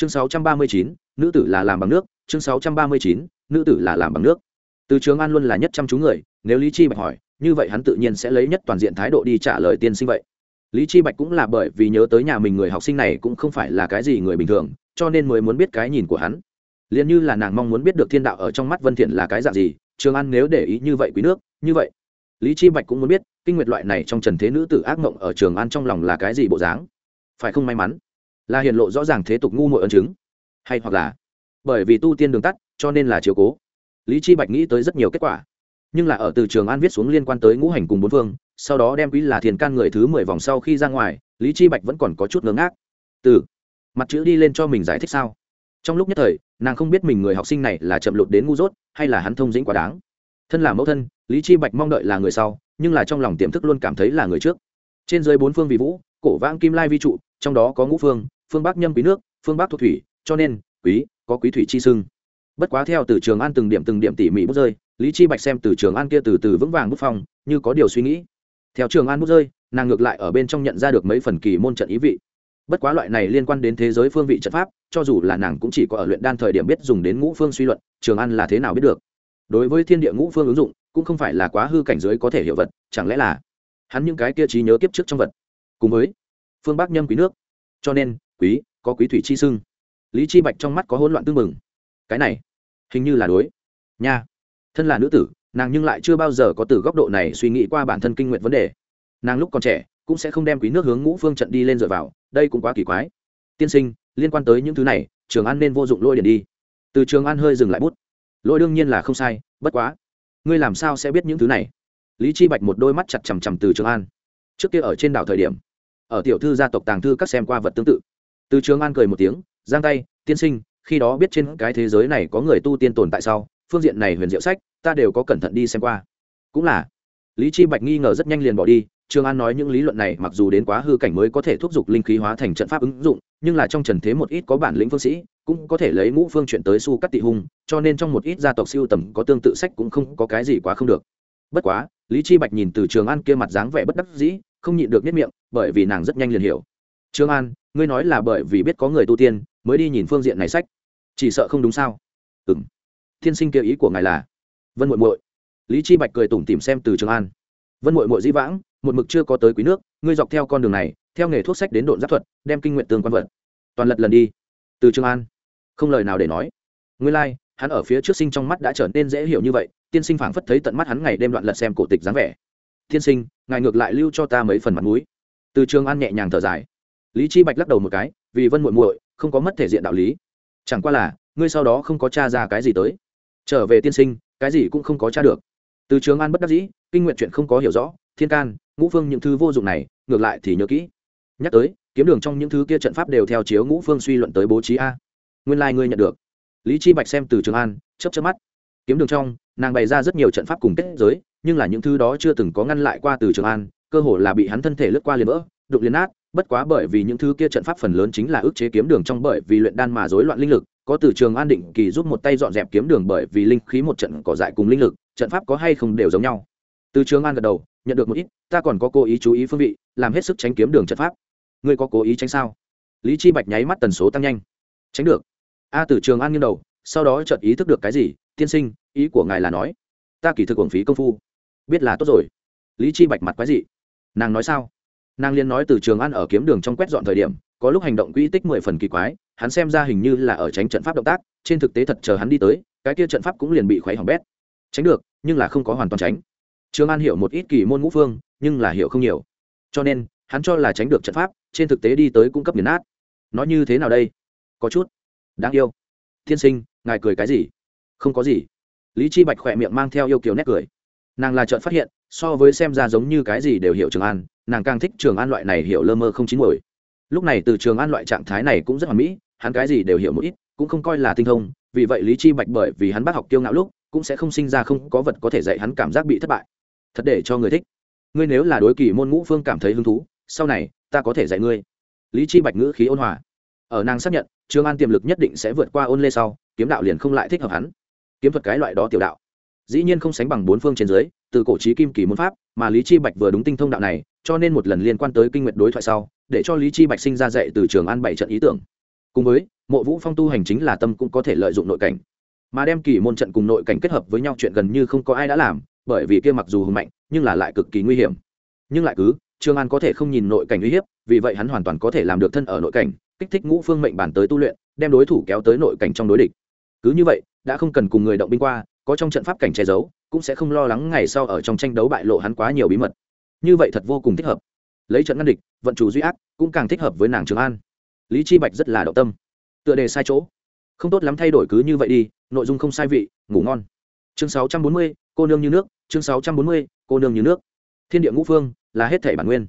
chương 639, nữ tử là làm bằng nước. Chương 639, nữ tử là làm bằng nước. Từ trường an luôn là nhất chăm chú người nếu lý chi bạch hỏi như vậy hắn tự nhiên sẽ lấy nhất toàn diện thái độ đi trả lời tiên sinh vậy. Lý chi bạch cũng là bởi vì nhớ tới nhà mình người học sinh này cũng không phải là cái gì người bình thường cho nên mới muốn biết cái nhìn của hắn. Liền như là nàng mong muốn biết được thiên đạo ở trong mắt vân thiện là cái dạng gì trường an nếu để ý như vậy quý nước như vậy. Lý chi bạch cũng muốn biết kinh nguyệt loại này trong trần thế nữ tử ác mộng ở trường an trong lòng là cái gì bộ dáng. Phải không may mắn? Là hiển lộ rõ ràng thế tục ngu muội ân chứng. Hay hoặc là, bởi vì tu tiên đường tắt, cho nên là chiếu cố. Lý chi bạch nghĩ tới rất nhiều kết quả. Nhưng là ở từ trường an viết xuống liên quan tới ngũ hành cùng bốn phương, sau đó đem quý là thiền can người thứ mười vòng sau khi ra ngoài, lý chi bạch vẫn còn có chút ngớ ngác. Từ, mặt chữ đi lên cho mình giải thích sao? Trong lúc nhất thời, nàng không biết mình người học sinh này là chậm lụt đến ngu dốt, hay là hắn thông dĩnh quá đáng. Thân là mẫu thân, lý chi bạch mong đợi là người sau, nhưng là trong lòng tiềm thức luôn cảm thấy là người trước. Trên dưới bốn phương vì vũ, cổ vãng kim lai vi trụ, trong đó có ngũ phương phương bắc nhâm quý nước, phương bắc thuộc thủy, cho nên, quý, có quý thủy chi sưng. Bất quá theo từ trường an từng điểm từng điểm tỉ mỉ bút rơi, lý chi bạch xem từ trường an kia từ từ vững vàng bút phong, như có điều suy nghĩ. Theo trường an bút rơi, nàng ngược lại ở bên trong nhận ra được mấy phần kỳ môn trận ý vị. Bất quá loại này liên quan đến thế giới phương vị trận pháp, cho dù là nàng cũng chỉ có ở luyện đan thời điểm biết dùng đến ngũ phương suy luận, trường an là thế nào biết được. Đối với thiên địa ngũ phương ứng dụng, cũng không phải là quá hư cảnh giới có thể hiểu vật, chẳng lẽ là hắn những cái kia trí nhớ kiếp trước trong vật. Cùng với phương bắc nhâm quý nước. Cho nên quý, có quý thủy chi sưng. Lý chi bạch trong mắt có hỗn loạn tương mừng cái này, hình như là đối. Nha. Thân là nữ tử, nàng nhưng lại chưa bao giờ có từ góc độ này suy nghĩ qua bản thân kinh nguyện vấn đề. Nàng lúc còn trẻ, cũng sẽ không đem quý nước hướng ngũ phương trận đi lên dựa vào, đây cũng quá kỳ quái. Tiên sinh, liên quan tới những thứ này, trường an nên vô dụng lôi điện đi. Từ trường an hơi dừng lại bút. Lôi đương nhiên là không sai, bất quá. Ngươi làm sao sẽ biết những thứ này? Lý chi bạch một đôi mắt chặt chằm chằm từ trường an. Trước kia ở trên đảo thời điểm, ở tiểu thư gia tộc tàng thư các xem qua vật tương tự từ trường an cười một tiếng giang tay tiên sinh khi đó biết trên cái thế giới này có người tu tiên tồn tại sau phương diện này huyền diệu sách ta đều có cẩn thận đi xem qua cũng là lý chi bạch nghi ngờ rất nhanh liền bỏ đi Trường An nói những lý luận này mặc dù đến quá hư cảnh mới có thể thúc giục linh khí hóa thành trận pháp ứng dụng, nhưng là trong trần thế một ít có bản lĩnh phương sĩ, cũng có thể lấy ngũ phương chuyện tới su cắt tị hung, cho nên trong một ít gia tộc siêu tầm có tương tự sách cũng không có cái gì quá không được. Bất quá, Lý Chi Bạch nhìn từ Trường An kia mặt dáng vẻ bất đắc dĩ, không nhịn được nhếch miệng, bởi vì nàng rất nhanh liền hiểu. Trường An, ngươi nói là bởi vì biết có người tu tiên, mới đi nhìn phương diện này sách, chỉ sợ không đúng sao? Ừm. Thiên sinh kia ý của ngài là? Vân muội muội. Lý Chi Bạch cười tủm tỉm xem từ Trường An. Vân muội muội dĩ vãng, một mực chưa có tới quý nước ngươi dọc theo con đường này theo nghề thuốc sách đến độn giáp thuật đem kinh nguyện tương quan vật toàn lật lần đi từ trường an không lời nào để nói ngươi lai、like, hắn ở phía trước sinh trong mắt đã trở nên dễ hiểu như vậy tiên sinh phảng phất thấy tận mắt hắn ngày đêm đoạn lật xem cổ tịch dáng vẻ tiên sinh ngài ngược lại lưu cho ta mấy phần mặt mũi từ trường an nhẹ nhàng thở dài lý chi bạch lắc đầu một cái, vì vân muội muội, không có mất thể diện đạo lý. Chẳng qua là, ngươi sau đó không có tra ra cái gì tới. Trở về tiên sinh, cái gì cũng không có tra được. Từ trường an bất đắc dĩ, kinh nguyện chuyện không có hiểu rõ, thiên can, ngũ phương những thứ vô dụng này, ngược lại thì nhớ kỹ. Nhắc tới, kiếm đường trong những thứ kia trận pháp đều theo chiếu ngũ phương suy luận tới bố trí a. Nguyên lai、like、ngươi nhận được. Lý chi bạch xem từ trường an chấp chấp mắt. Kiếm đường trong, nàng bày ra rất nhiều trận pháp cùng kết giới, nhưng là những thứ đó chưa từng có ngăn lại qua từ trường an, cơ hồ là bị hắn thân thể lướt qua liền vỡ đục liền nát bất quá bởi vì những thứ kia trận pháp phần lớn chính là ức chế kiếm đường trong bởi vì luyện đan mà rối loạn linh lực, có từ trường an định kỳ giúp một tay dọn dẹp kiếm đường bởi vì linh khí một trận cỏ dại cùng linh lực, trận pháp có hay không đều giống nhau. Từ trường an gật đầu, nhận được một ít, ta còn có cố ý chú ý phương vị, làm hết sức tránh kiếm đường trận pháp. Ngươi có cố ý tránh sao? Lý chi bạch nháy mắt tần số tăng nhanh. Tránh được. A từ trường an nghiêng đầu, sau đó chợt ý thức được cái gì, tiên sinh, ý của ngài là nói, ta kỳ thực uổng phí công phu. Biết là tốt rồi. Lý chi bạch mặt quái gì nàng nói sao? Nàng liên nói từ trường an ở kiếm đường trong quét dọn thời điểm có lúc hành động quỹ tích mười phần kỳ quái hắn xem ra hình như là ở tránh trận pháp động tác trên thực tế thật chờ hắn đi tới cái kia trận pháp cũng liền bị khuấy hỏng bét tránh được nhưng là không có hoàn toàn tránh Trường An hiểu một ít kỳ môn ngũ phương, nhưng là hiểu không nhiều. Cho nên, hắn cho là tránh được trận pháp, trên thực tế đi tới cung cấp nghiền nát. Nói như thế nào đây? Có chút đáng yêu. Thiên sinh, ngài cười cái gì? Không có gì. Lý Chi Bạch khỏe miệng mang theo yêu kiều nét cười. Nàng là chợt phát hiện, so với xem ra giống như cái gì đều hiểu Trường An, nàng càng thích Trường An loại này hiểu lơ mơ không chín mồi Lúc này từ Trường An loại trạng thái này cũng rất hoàn mỹ, hắn cái gì đều hiểu một ít, cũng không coi là tinh thông, vì vậy Lý Chi Bạch bởi vì hắn bắt học tiêu ngạo lúc, cũng sẽ không sinh ra không có vật có thể dạy hắn cảm giác bị thất bại. Thật để cho người thích. Ngươi nếu là đối kỳ môn ngũ phương cảm thấy hứng thú sau này ta có thể dạy ngươi. Lý chi bạch ngữ khí ôn hòa. Ở nàng xác nhận trương an tiềm lực nhất định sẽ vượt qua ôn lê sau kiếm đạo liền không lại thích hợp hắn. Kiếm thuật cái loại đó tiểu đạo dĩ nhiên không sánh bằng bốn phương trên dưới, từ cổ trí kim kỳ môn pháp mà lý chi bạch vừa đúng tinh thông đạo này, cho nên một lần liên quan tới kinh nguyện đối thoại sau, để cho lý chi bạch sinh ra dạy từ trường an bảy trận ý tưởng. Cùng với, mộ vũ phong tu hành chính là tâm cũng có thể lợi dụng nội cảnh. Mà đem kỳ môn trận cùng nội cảnh kết hợp với nhau chuyện gần như không có ai đã làm, bởi vì kia mặc dù hùng mạnh, nhưng là lại cực kỳ nguy hiểm. Nhưng lại cứ trương an có thể không nhìn nội cảnh uy hiếp, vì vậy hắn hoàn toàn có thể làm được thân ở nội cảnh, kích thích ngũ phương mệnh bản tới tu luyện, đem đối thủ kéo tới nội cảnh trong đối địch. Cứ như vậy, đã không cần cùng người động binh qua có trong trận pháp cảnh che giấu cũng sẽ không lo lắng ngày sau ở trong tranh đấu bại lộ hắn quá nhiều bí mật. Như vậy thật vô cùng thích hợp. Lấy trận ngăn địch vận chủ duy ác cũng càng thích hợp với nàng trường an. Lý chi bạch rất là động tâm. Tựa đề sai chỗ. Không tốt lắm thay đổi cứ như vậy đi nội dung không sai vị ngủ ngon. Chương 640, cô nương như nước chương 640, cô nương như nước. Thiên địa ngũ phương là hết thể bản nguyên.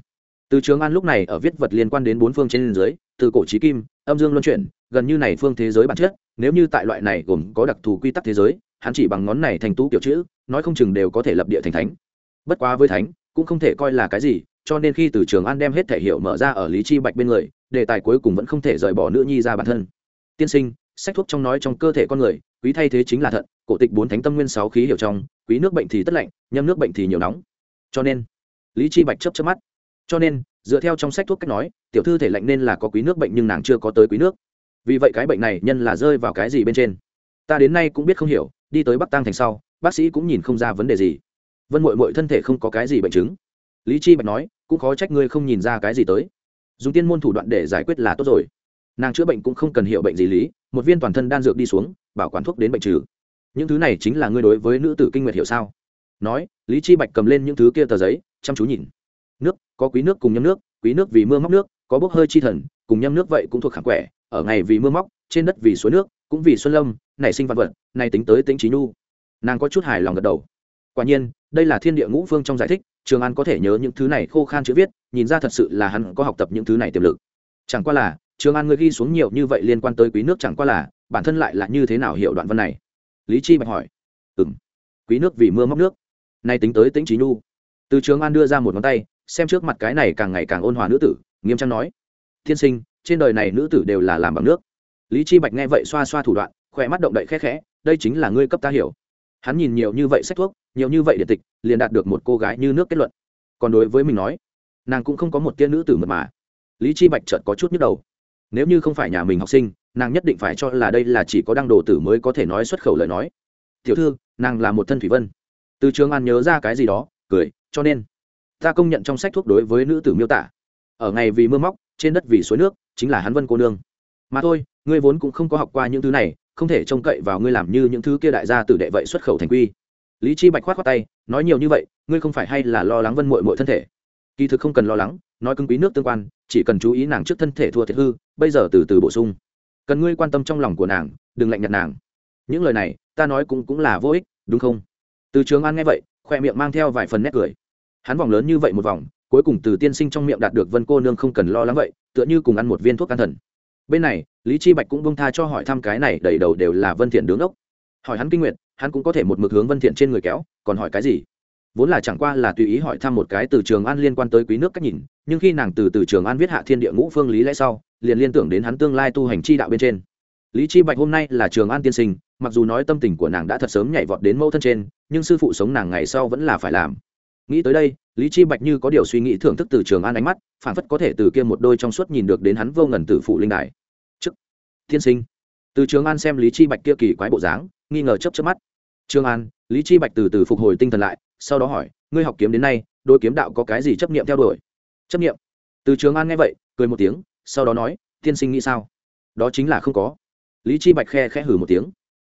Từ trường an lúc này ở viết vật liên quan đến bốn phương trên dưới từ cổ trí kim âm dương luân chuyển gần như này phương thế giới bản chất nếu như tại loại này gồm có đặc thù quy tắc thế giới hắn chỉ bằng ngón này thành tú kiểu chữ, nói không chừng đều có thể lập địa thành thánh. Bất quá với thánh, cũng không thể coi là cái gì, cho nên khi từ trường an đem hết thể hiệu mở ra ở lý chi bạch bên người, đề tài cuối cùng vẫn không thể rời bỏ nữ nhi ra bản thân. Tiên sinh, sách thuốc trong nói trong cơ thể con người, quý thay thế chính là thận, cổ tịch bốn thánh tâm nguyên sáu khí hiểu trong, quý nước bệnh thì tất lạnh, nhâm nước bệnh thì nhiều nóng. Cho nên, lý chi bạch chớp chớp mắt. Cho nên, dựa theo trong sách thuốc cách nói, tiểu thư thể lạnh nên là có quý nước bệnh nhưng nàng chưa có tới quý nước. Vì vậy cái bệnh này nhân là rơi vào cái gì bên trên? Ta đến nay cũng biết không hiểu đi tới bắc tăng thành sau, bác sĩ cũng nhìn không ra vấn đề gì. Vân mội mội thân thể không có cái gì bệnh chứng. Lý chi bạch nói, cũng khó trách ngươi không nhìn ra cái gì tới. Dùng tiên môn thủ đoạn để giải quyết là tốt rồi. Nàng chữa bệnh cũng không cần hiểu bệnh gì lý, một viên toàn thân đan dược đi xuống, bảo quản thuốc đến bệnh trừ. Những thứ này chính là ngươi đối với nữ tử kinh nguyệt hiểu sao? Nói, lý chi bạch cầm lên những thứ kia tờ giấy, chăm chú nhìn. Nước, có quý nước cùng nhâm nước, quý nước vì mưa móc nước, có bốc hơi chi thần, cùng nhâm nước vậy cũng thuộc khẳng quẻ, ở ngày vì mưa móc, trên đất vì suối nước cũng vì xuân lâm nảy sinh văn vật này tính tới tính trí nhu. Nàng có chút hài lòng gật đầu. Quả nhiên đây là thiên địa ngũ phương trong giải thích trường an có thể nhớ những thứ này khô khan chữ viết nhìn ra thật sự là hắn có học tập những thứ này tiềm lực. Chẳng qua là trường an ngươi ghi xuống nhiều như vậy liên quan tới quý nước chẳng qua là bản thân lại là như thế nào hiểu đoạn văn này? Lý chi bạch hỏi. Ừm, quý nước vì mưa móc nước. Nay tính tới tính trí nhu. Từ trường an đưa ra một ngón tay xem trước mặt cái này càng ngày càng ôn hòa nữ tử nghiêm trang nói. Thiên sinh trên đời này nữ tử đều là làm bằng nước lý chi bạch nghe vậy xoa xoa thủ đoạn, khỏe mắt động đậy khẽ khẽ, đây chính là ngươi cấp ta hiểu. Hắn nhìn nhiều như vậy sách thuốc, nhiều như vậy điện tịch, liền đạt được một cô gái như nước kết luận. Còn đối với mình nói, nàng cũng không có một tiên nữ tử mật mà. Lý chi bạch chợt có chút nhức đầu. Nếu như không phải nhà mình học sinh, nàng nhất định phải cho là đây là chỉ có đăng đồ tử mới có thể nói xuất khẩu lời nói. Tiểu thư, nàng là một thân thủy vân. Từ trường an nhớ ra cái gì đó, cười, cho nên. Ta công nhận trong sách thuốc đối với nữ tử miêu tả. Ở ngày vì mưa móc, trên đất vì suối nước, chính là hắn vân cô nương mà thôi, ngươi vốn cũng không có học qua những thứ này, không thể trông cậy vào ngươi làm như những thứ kia đại gia tử đệ vậy xuất khẩu thành quy. Lý chi bạch khoát khoát tay, nói nhiều như vậy, ngươi không phải hay là lo lắng vân muội muội thân thể? Kỳ thực không cần lo lắng, nói cứng quý nước tương quan, chỉ cần chú ý nàng trước thân thể thua thiệt hư, bây giờ từ từ bổ sung. Cần ngươi quan tâm trong lòng của nàng, đừng lạnh nhạt nàng. Những lời này, ta nói cũng cũng là vô ích, đúng không? Từ trường an nghe vậy, khoe miệng mang theo vài phần nét cười. Hắn vòng lớn như vậy một vòng, cuối cùng từ tiên sinh trong miệng đạt được vân cô nương không cần lo lắng vậy, tựa như cùng ăn một viên thuốc an thần bên này, lý chi bạch cũng bông tha cho hỏi thăm cái này, đầy đầu đều là vân thiện đứng ốc. Hỏi hắn kinh nguyện hắn cũng có thể một mực hướng vân thiện trên người kéo, còn hỏi cái gì? Vốn là chẳng qua là tùy ý hỏi thăm một cái từ trường an liên quan tới quý nước cách nhìn, nhưng khi nàng từ từ trường an viết hạ thiên địa ngũ phương lý lẽ sau, liền liên tưởng đến hắn tương lai tu hành chi đạo bên trên. Lý chi bạch hôm nay là trường an tiên sinh, mặc dù nói tâm tình của nàng đã thật sớm nhảy vọt đến mẫu thân trên, nhưng sư phụ sống nàng ngày sau vẫn là phải làm nghĩ tới đây, lý chi bạch như có điều suy nghĩ thưởng thức từ trường an ánh mắt phản phất có thể từ kia một đôi trong suốt nhìn được đến hắn vô ngần tử phụ linh đài. Chức thiên sinh. Từ trường an xem lý chi bạch kia kỳ quái bộ dáng, nghi ngờ chớp chớp mắt. Trường an, lý chi bạch từ từ phục hồi tinh thần lại, sau đó hỏi, ngươi học kiếm đến nay đôi kiếm đạo có cái gì chấp niệm theo đuổi? Chấp niệm? Từ trường an nghe vậy, cười một tiếng, sau đó nói, tiên sinh nghĩ sao? Đó chính là không có. Lý chi bạch khe khẽ hử một tiếng.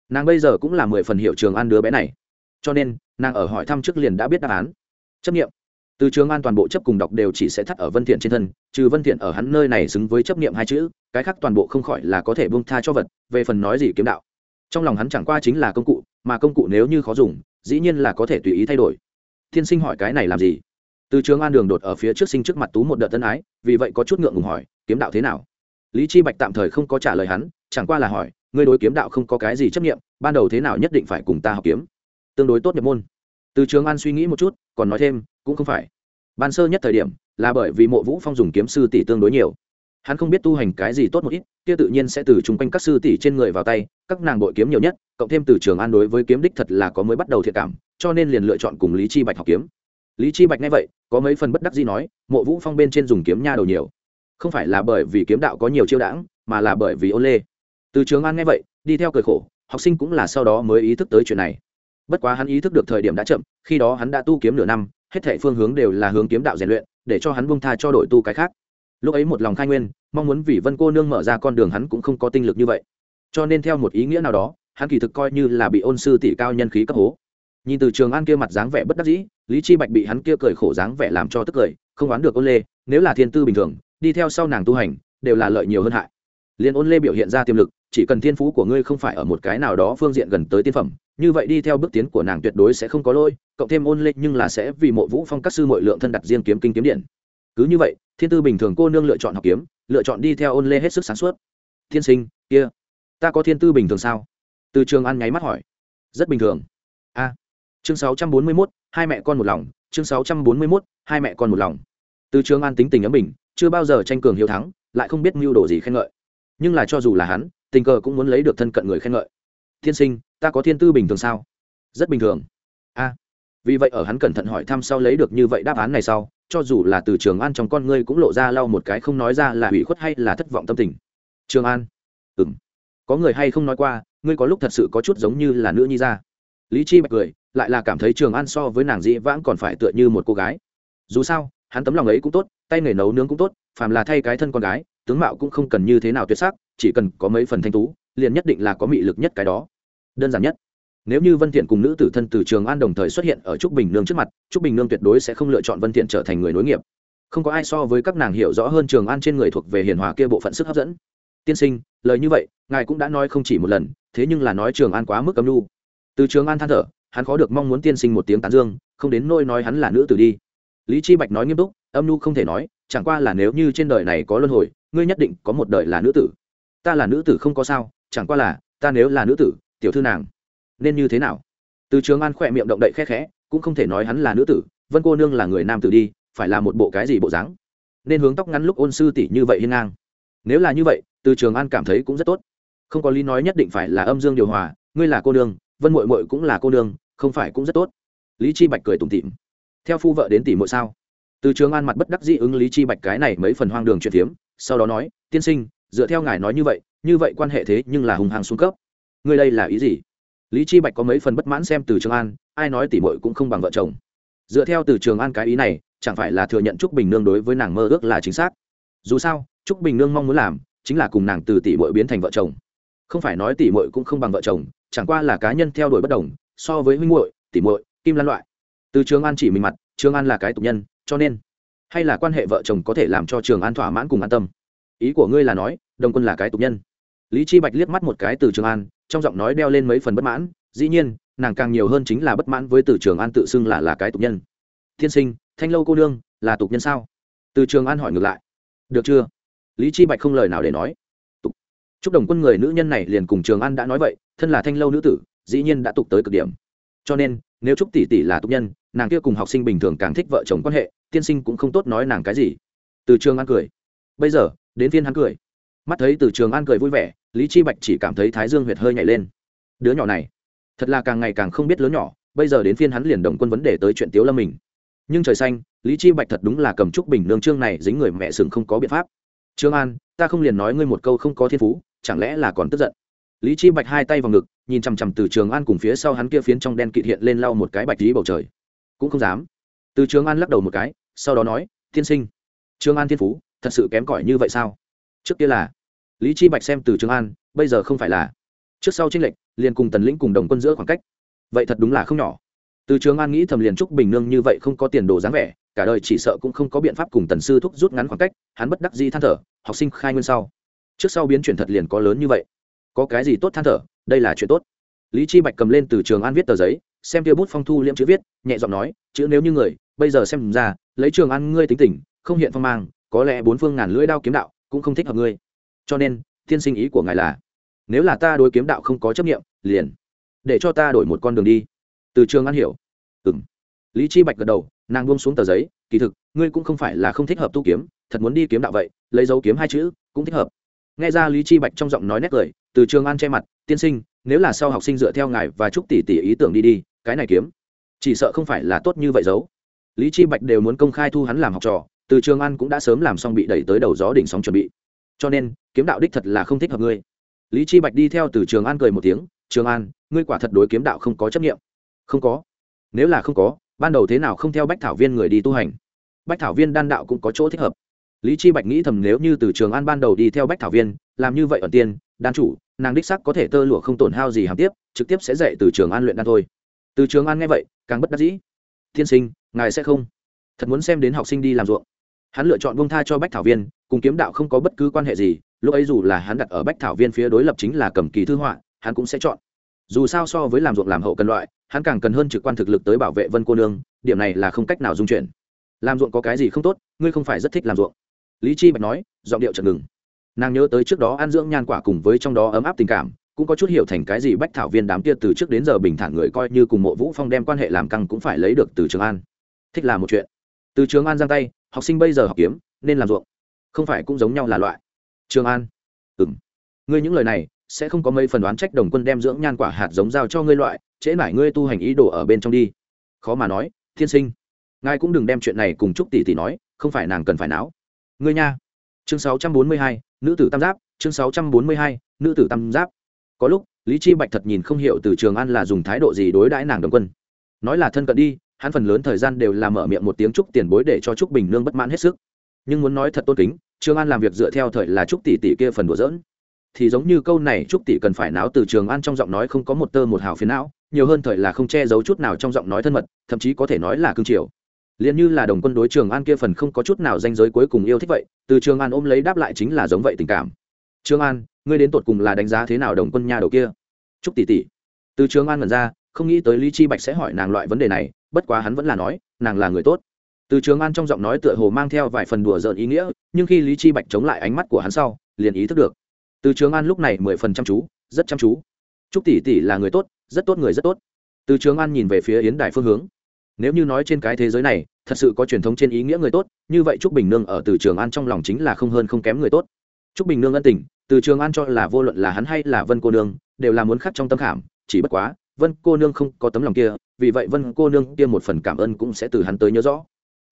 Nàng bây giờ cũng là mười phần hiệu trường an đứa bé này. Cho nên, nàng ở hỏi thăm trước liền đã biết đáp án chấp niệm. Từ trường an toàn bộ chấp cùng đọc đều chỉ sẽ thắt ở vân thiện trên thân, trừ vân thiện ở hắn nơi này xứng với chấp niệm hai chữ, cái khác toàn bộ không khỏi là có thể buông tha cho vật, về phần nói gì kiếm đạo. Trong lòng hắn chẳng qua chính là công cụ, mà công cụ nếu như khó dùng, dĩ nhiên là có thể tùy ý thay đổi. Thiên sinh hỏi cái này làm gì? Từ trường an đường đột ở phía trước sinh trước mặt tú một đợt tân ái, vì vậy có chút ngượng ngùng hỏi, kiếm đạo thế nào? Lý chi bạch tạm thời không có trả lời hắn, chẳng qua là hỏi, ngươi đối kiếm đạo không có cái gì chấp nghiệm ban đầu thế nào nhất định phải cùng ta học kiếm? Tương đối tốt nhập môn. Từ trường an suy nghĩ một chút còn nói thêm, cũng không phải. Ban sơ nhất thời điểm, là bởi vì mộ vũ phong dùng kiếm sư tỷ tương đối nhiều. Hắn không biết tu hành cái gì tốt một ít, kia tự nhiên sẽ từ chung quanh các sư tỷ trên người vào tay, các nàng bội kiếm nhiều nhất, cộng thêm từ trường an đối với kiếm đích thật là có mới bắt đầu thiệt cảm, cho nên liền lựa chọn cùng lý chi bạch học kiếm. Lý chi bạch nghe vậy, có mấy phần bất đắc gì nói, mộ vũ phong bên trên dùng kiếm nha đầu nhiều. Không phải là bởi vì kiếm đạo có nhiều chiêu đãng, mà là bởi vì ôn lê. Từ trường an nghe vậy, đi theo cười khổ, học sinh cũng là sau đó mới ý thức tới chuyện này bất quá hắn ý thức được thời điểm đã chậm, khi đó hắn đã tu kiếm nửa năm, hết thảy phương hướng đều là hướng kiếm đạo rèn luyện, để cho hắn bông tha cho đội tu cái khác. Lúc ấy một lòng khai nguyên, mong muốn vì vân cô nương mở ra con đường hắn cũng không có tinh lực như vậy. Cho nên theo một ý nghĩa nào đó, hắn kỳ thực coi như là bị ôn sư tỷ cao nhân khí cấp hố. Nhìn từ trường an kia mặt dáng vẻ bất đắc dĩ, lý chi bạch bị hắn kia cười khổ dáng vẻ làm cho tức cười, không đoán được ôn lê, nếu là thiên tư bình thường, đi theo sau nàng tu hành, đều là lợi nhiều hơn hại. Liên ôn lê biểu hiện ra tiềm lực, chỉ cần thiên phú của ngươi không phải ở một cái nào đó phương diện gần tới tiên phẩm như vậy đi theo bước tiến của nàng tuyệt đối sẽ không có lôi cộng thêm ôn lê nhưng là sẽ vì mộ vũ phong các sư mọi lượng thân đặt riêng kiếm kinh kiếm điện. Cứ như vậy, thiên tư bình thường cô nương lựa chọn học kiếm, lựa chọn đi theo ôn lê hết sức sáng suốt. Thiên sinh, kia, ta có thiên tư bình thường sao? Từ trường an nháy mắt hỏi. Rất bình thường. A. Chương sáu trăm bốn mươi mốt, hai mẹ con một lòng. Chương sáu trăm bốn mươi mốt, hai mẹ con một lòng. Từ trường an tính tình ấm bình, chưa bao giờ tranh cường hiếu thắng, lại không biết mưu đồ gì khen ngợi. Nhưng là cho dù là hắn, tình cờ cũng muốn lấy được thân cận người khen ngợi thiên sinh, ta có thiên tư bình thường sao? Rất bình thường. A. Vì vậy ở hắn cẩn thận hỏi thăm sau lấy được như vậy đáp án này sau, cho dù là từ trường an trong con ngươi cũng lộ ra lau một cái không nói ra là hủy khuất hay là thất vọng tâm tình. Trường an. Ừng có người hay không nói qua, ngươi có lúc thật sự có chút giống như là nữ nhi ra. Lý chi bạch cười, lại là cảm thấy trường an so với nàng dĩ vãng còn phải tựa như một cô gái. Dù sao, hắn tấm lòng ấy cũng tốt, tay nghề nấu nướng cũng tốt, phàm là thay cái thân con gái, tướng mạo cũng không cần như thế nào tuyệt sắc, chỉ cần có mấy phần thanh tú, liền nhất định là có mị lực nhất cái đó đơn giản nhất. Nếu như vân thiện cùng nữ tử thân từ trường an đồng thời xuất hiện ở trúc bình nương trước mặt, trúc bình nương tuyệt đối sẽ không lựa chọn vân thiện trở thành người nối nghiệp. Không có ai so với các nàng hiểu rõ hơn trường an trên người thuộc về hiền hòa kia bộ phận sức hấp dẫn. Tiên sinh, lời như vậy, ngài cũng đã nói không chỉ một lần, thế nhưng là nói trường an quá mức âm lưu từ trường an than thở, hắn khó được mong muốn tiên sinh một tiếng tán dương, không đến nôi nói hắn là nữ tử đi. Lý chi bạch nói nghiêm túc, âm lưu không thể nói, chẳng qua là nếu như trên đời này có luân hồi, ngươi nhất định có một đời là nữ tử. Ta là nữ tử không có sao, chẳng qua là, ta nếu là nữ tử tiểu thư nàng. Nên như thế nào? Từ trường an khỏe miệng động đậy khẽ khẽ, cũng không thể nói hắn là nữ tử, vân cô nương là người nam tử đi, phải là một bộ cái gì bộ dáng? Nên hướng tóc ngắn lúc ôn sư tỷ như vậy hiên ngang. Nếu là như vậy, từ trường an cảm thấy cũng rất tốt. Không có lý nói nhất định phải là âm dương điều hòa, ngươi là cô nương, vân mội mội cũng là cô nương, không phải cũng rất tốt. Lý chi bạch cười tủm tỉm. Theo phu vợ đến tỷ mội sao? Từ trường an mặt bất đắc dĩ ứng lý chi bạch cái này mấy phần hoang đường chuyện phiếm sau đó nói, tiên sinh, dựa theo ngài nói như vậy như vậy quan hệ thế nhưng là hùng hàng xuống cấp ngươi đây là ý gì? Lý chi bạch có mấy phần bất mãn xem từ trường an, ai nói tỷ muội cũng không bằng vợ chồng. Dựa theo từ trường an cái ý này, chẳng phải là thừa nhận trúc bình nương đối với nàng mơ ước là chính xác? Dù sao, trúc bình nương mong muốn làm chính là cùng nàng từ tỷ muội biến thành vợ chồng. Không phải nói tỷ muội cũng không bằng vợ chồng, chẳng qua là cá nhân theo đuổi bất đồng, so với huynh muội tỷ muội, kim lan loại. Từ trường an chỉ mình mặt, trường an là cái tục nhân, cho nên, hay là quan hệ vợ chồng có thể làm cho trường an thỏa mãn cùng an tâm? Ý của ngươi là nói, đồng quân là cái tục nhân lý chi bạch liếc mắt một cái từ trường an, trong giọng nói đeo lên mấy phần bất mãn, dĩ nhiên, nàng càng nhiều hơn chính là bất mãn với từ trường an tự xưng là là cái tục nhân. Thiên sinh, thanh lâu cô nương, là tục nhân sao? Từ trường an hỏi ngược lại. Được chưa? Lý chi bạch không lời nào để nói. Tục. Chúc đồng quân người nữ nhân này liền cùng trường an đã nói vậy, thân là thanh lâu nữ tử, dĩ nhiên đã tục tới cực điểm. Cho nên, nếu trúc tỷ tỷ là tục nhân, nàng kia cùng học sinh bình thường càng thích vợ chồng quan hệ, tiên sinh cũng không tốt nói nàng cái gì. Từ trường an cười. Bây giờ, đến phiên hắn cười mắt thấy từ trường an cười vui vẻ, lý chi bạch chỉ cảm thấy thái dương huyệt hơi nhảy lên. Đứa nhỏ này, thật là càng ngày càng không biết lớn nhỏ, bây giờ đến phiên hắn liền đồng quân vấn đề tới chuyện tiếu lâm mình. Nhưng trời xanh, lý chi bạch thật đúng là cầm trúc bình nương trương này dính người mẹ sừng không có biện pháp. Trương an, ta không liền nói ngươi một câu không có thiên phú, chẳng lẽ là còn tức giận? Lý chi bạch hai tay vào ngực, nhìn chằm chằm từ trường an cùng phía sau hắn kia phiến trong đen kịt hiện lên lau một cái bạch tí bầu trời. Cũng không dám. Từ trường an lắc đầu một cái, sau đó nói thiên sinh, trương an thiên phú, thật sự kém cỏi như vậy sao? Trước kia là lý chi bạch xem từ trường an bây giờ không phải là trước sau trinh lệnh liền cùng tần lĩnh cùng đồng quân giữa khoảng cách vậy thật đúng là không nhỏ từ trường an nghĩ thầm liền trúc bình nương như vậy không có tiền đồ dáng vẻ cả đời chỉ sợ cũng không có biện pháp cùng tần sư thúc rút ngắn khoảng cách hắn bất đắc dĩ than thở học sinh khai nguyên sau trước sau biến chuyển thật liền có lớn như vậy có cái gì tốt than thở đây là chuyện tốt lý chi bạch cầm lên từ trường an viết tờ giấy xem tia bút phong thu liễm chữ viết nhẹ giọng nói chữ nếu như người bây giờ xem ra lấy trường an ngươi tính tình không hiện phong mang có lẽ bốn phương ngàn lưỡi đao kiếm đạo cũng không thích hợp ngươi. Cho nên thiên sinh ý của ngài là, nếu là ta đối kiếm đạo không có chấp nghiệm liền để cho ta đổi một con đường đi. Từ trường an hiểu. Ừ m lý chi bạch gật đầu, nàng buông xuống tờ giấy, kỳ thực, ngươi cũng không phải là không thích hợp tu kiếm, thật muốn đi kiếm đạo vậy, lấy dấu kiếm hai chữ, cũng thích hợp. Nghe ra lý chi bạch trong giọng nói nét cười, từ trường an che mặt, tiên sinh, nếu là sau học sinh dựa theo ngài và chúc tỷ tỷ ý tưởng đi đi, cái này kiếm, chỉ sợ không phải là tốt như vậy giấu. Lý chi bạch đều muốn công khai thu hắn làm học trò từ trường an cũng đã sớm làm xong bị đẩy tới đầu gió đỉnh sóng chuẩn bị. Cho nên, kiếm đạo đích thật là không thích hợp ngươi. Lý chi bạch đi theo từ trường an cười một tiếng, trường an, ngươi quả thật đối kiếm đạo không có chấp nghiệm không có. Nếu là không có, ban đầu thế nào không theo bách thảo viên người đi tu hành? Bách thảo viên đan đạo cũng có chỗ thích hợp. Lý chi bạch nghĩ thầm nếu như từ trường an ban đầu đi theo bách thảo viên, làm như vậy ở tiên, đan chủ, nàng đích sắc có thể tơ lụa không tổn hao gì hàm tiếp, trực tiếp sẽ dạy từ trường an luyện đan thôi. Từ trường an nghe vậy, càng bất đắc dĩ. Thiên sinh, ngài sẽ không. Thật muốn xem đến học sinh đi làm ruộng hắn lựa chọn bông tha cho bách thảo viên, cùng kiếm đạo không có bất cứ quan hệ gì, lúc ấy dù là hắn đặt ở bách thảo viên phía đối lập chính là cầm kỳ thư họa, hắn cũng sẽ chọn. Dù sao so với làm ruộng làm hậu cần loại, hắn càng cần hơn trực quan thực lực tới bảo vệ vân cô nương, điểm này là không cách nào dung chuyển. Làm ruộng có cái gì không tốt, ngươi không phải rất thích làm ruộng. Lý chi bạch nói, giọng điệu chợt ngừng. Nàng nhớ tới trước đó ăn dưỡng nhan quả cùng với trong đó ấm áp tình cảm, cũng có chút hiểu thành cái gì bách thảo viên đám kia từ trước đến giờ bình thản người coi như cùng mộ vũ phong đem quan hệ làm căng cũng phải lấy được từ trường an. Thích là một chuyện. Từ trường an giang tay học sinh bây giờ học kiếm nên làm ruộng. Không phải cũng giống nhau là loại. Trường an. Ừm. Ngươi những lời này sẽ không có mấy phần đoán trách đồng quân đem dưỡng nhan quả hạt giống giao cho ngươi loại trễ mải ngươi tu hành ý đồ ở bên trong đi. Khó mà nói thiên sinh. Ngài cũng đừng đem chuyện này cùng chúc tỷ tỷ nói không phải nàng cần phải não ngươi nha. Chương 642, nữ tử tam giáp chương 642, nữ tử tam giáp. Có lúc lý chi bạch thật nhìn không hiểu từ trường an là dùng thái độ gì đối đãi nàng đồng quân. Nói là thân cận đi hắn phần lớn thời gian đều làm mở miệng một tiếng chúc tiền bối để cho chúc bình nương bất mãn hết sức. Nhưng muốn nói thật tôn kính, trường an làm việc dựa theo thời là chúc tỷ tỷ kia phần đùa dỡn thì giống như câu này chúc tỷ cần phải não từ trường an trong giọng nói không có một tơ một hào phiến não, nhiều hơn thời là không che giấu chút nào trong giọng nói thân mật, thậm chí có thể nói là cương triều. Liền như là đồng quân đối trường an kia phần không có chút nào danh giới cuối cùng yêu thích vậy, từ trường an ôm lấy đáp lại chính là giống vậy tình cảm. Trường an, ngươi đến tột cùng là đánh giá thế nào đồng quân nha đầu kia? Chúc tỷ tỷ. Từ trường an ngẩn ra không nghĩ tới lý chi bạch sẽ hỏi nàng loại vấn đề này, bất quá hắn vẫn là nói, nàng là người tốt. Từ trường an trong giọng nói tựa hồ mang theo vài phần đùa giỡn ý nghĩa, nhưng khi lý chi bạch chống lại ánh mắt của hắn sau, liền ý thức được. Từ trường an lúc này mười phần chăm chú, rất chăm chú. Chúc tỷ tỷ là người tốt, rất tốt người rất tốt. Từ trường an nhìn về phía yến đài phương hướng. Nếu như nói trên cái thế giới này, thật sự có truyền thống trên ý nghĩa người tốt, như vậy trúc bình nương ở từ trường an trong lòng chính là không hơn không kém người tốt. Trúc bình nương ân tình, từ trường an cho là vô luận là hắn hay là vân cô nương, đều là muốn khắc trong tâm khảm, chỉ bất quá vân cô nương không có tấm lòng kia, vì vậy vân cô nương kia một phần cảm ơn cũng sẽ từ hắn tới nhớ rõ.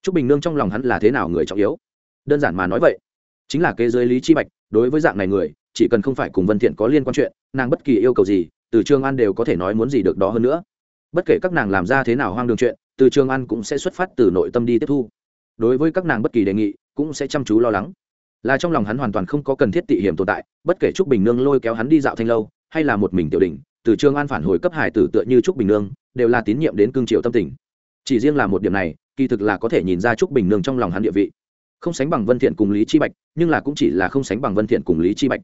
Trúc bình nương trong lòng hắn là thế nào người trọng yếu? Đơn giản mà nói vậy, chính là kế giới lý chi bạch, đối với dạng này người, chỉ cần không phải cùng vân thiện có liên quan chuyện, nàng bất kỳ yêu cầu gì, từ trường an đều có thể nói muốn gì được đó hơn nữa. Bất kể các nàng làm ra thế nào hoang đường chuyện, từ trường an cũng sẽ xuất phát từ nội tâm đi tiếp thu. Đối với các nàng bất kỳ đề nghị, cũng sẽ chăm chú lo lắng. Là trong lòng hắn hoàn toàn không có cần thiết tị hiểm tồn tại, bất kể trúc bình nương lôi kéo hắn đi dạo thanh lâu, hay là một mình tiểu đình từ trường an phản hồi cấp hải tử tựa như trúc bình nương, đều là tín nhiệm đến cương triều tâm tình. Chỉ riêng là một điểm này, kỳ thực là có thể nhìn ra trúc bình nương trong lòng hắn địa vị. Không sánh bằng vân thiện cùng lý chi bạch, nhưng là cũng chỉ là không sánh bằng vân thiện cùng lý chi bạch.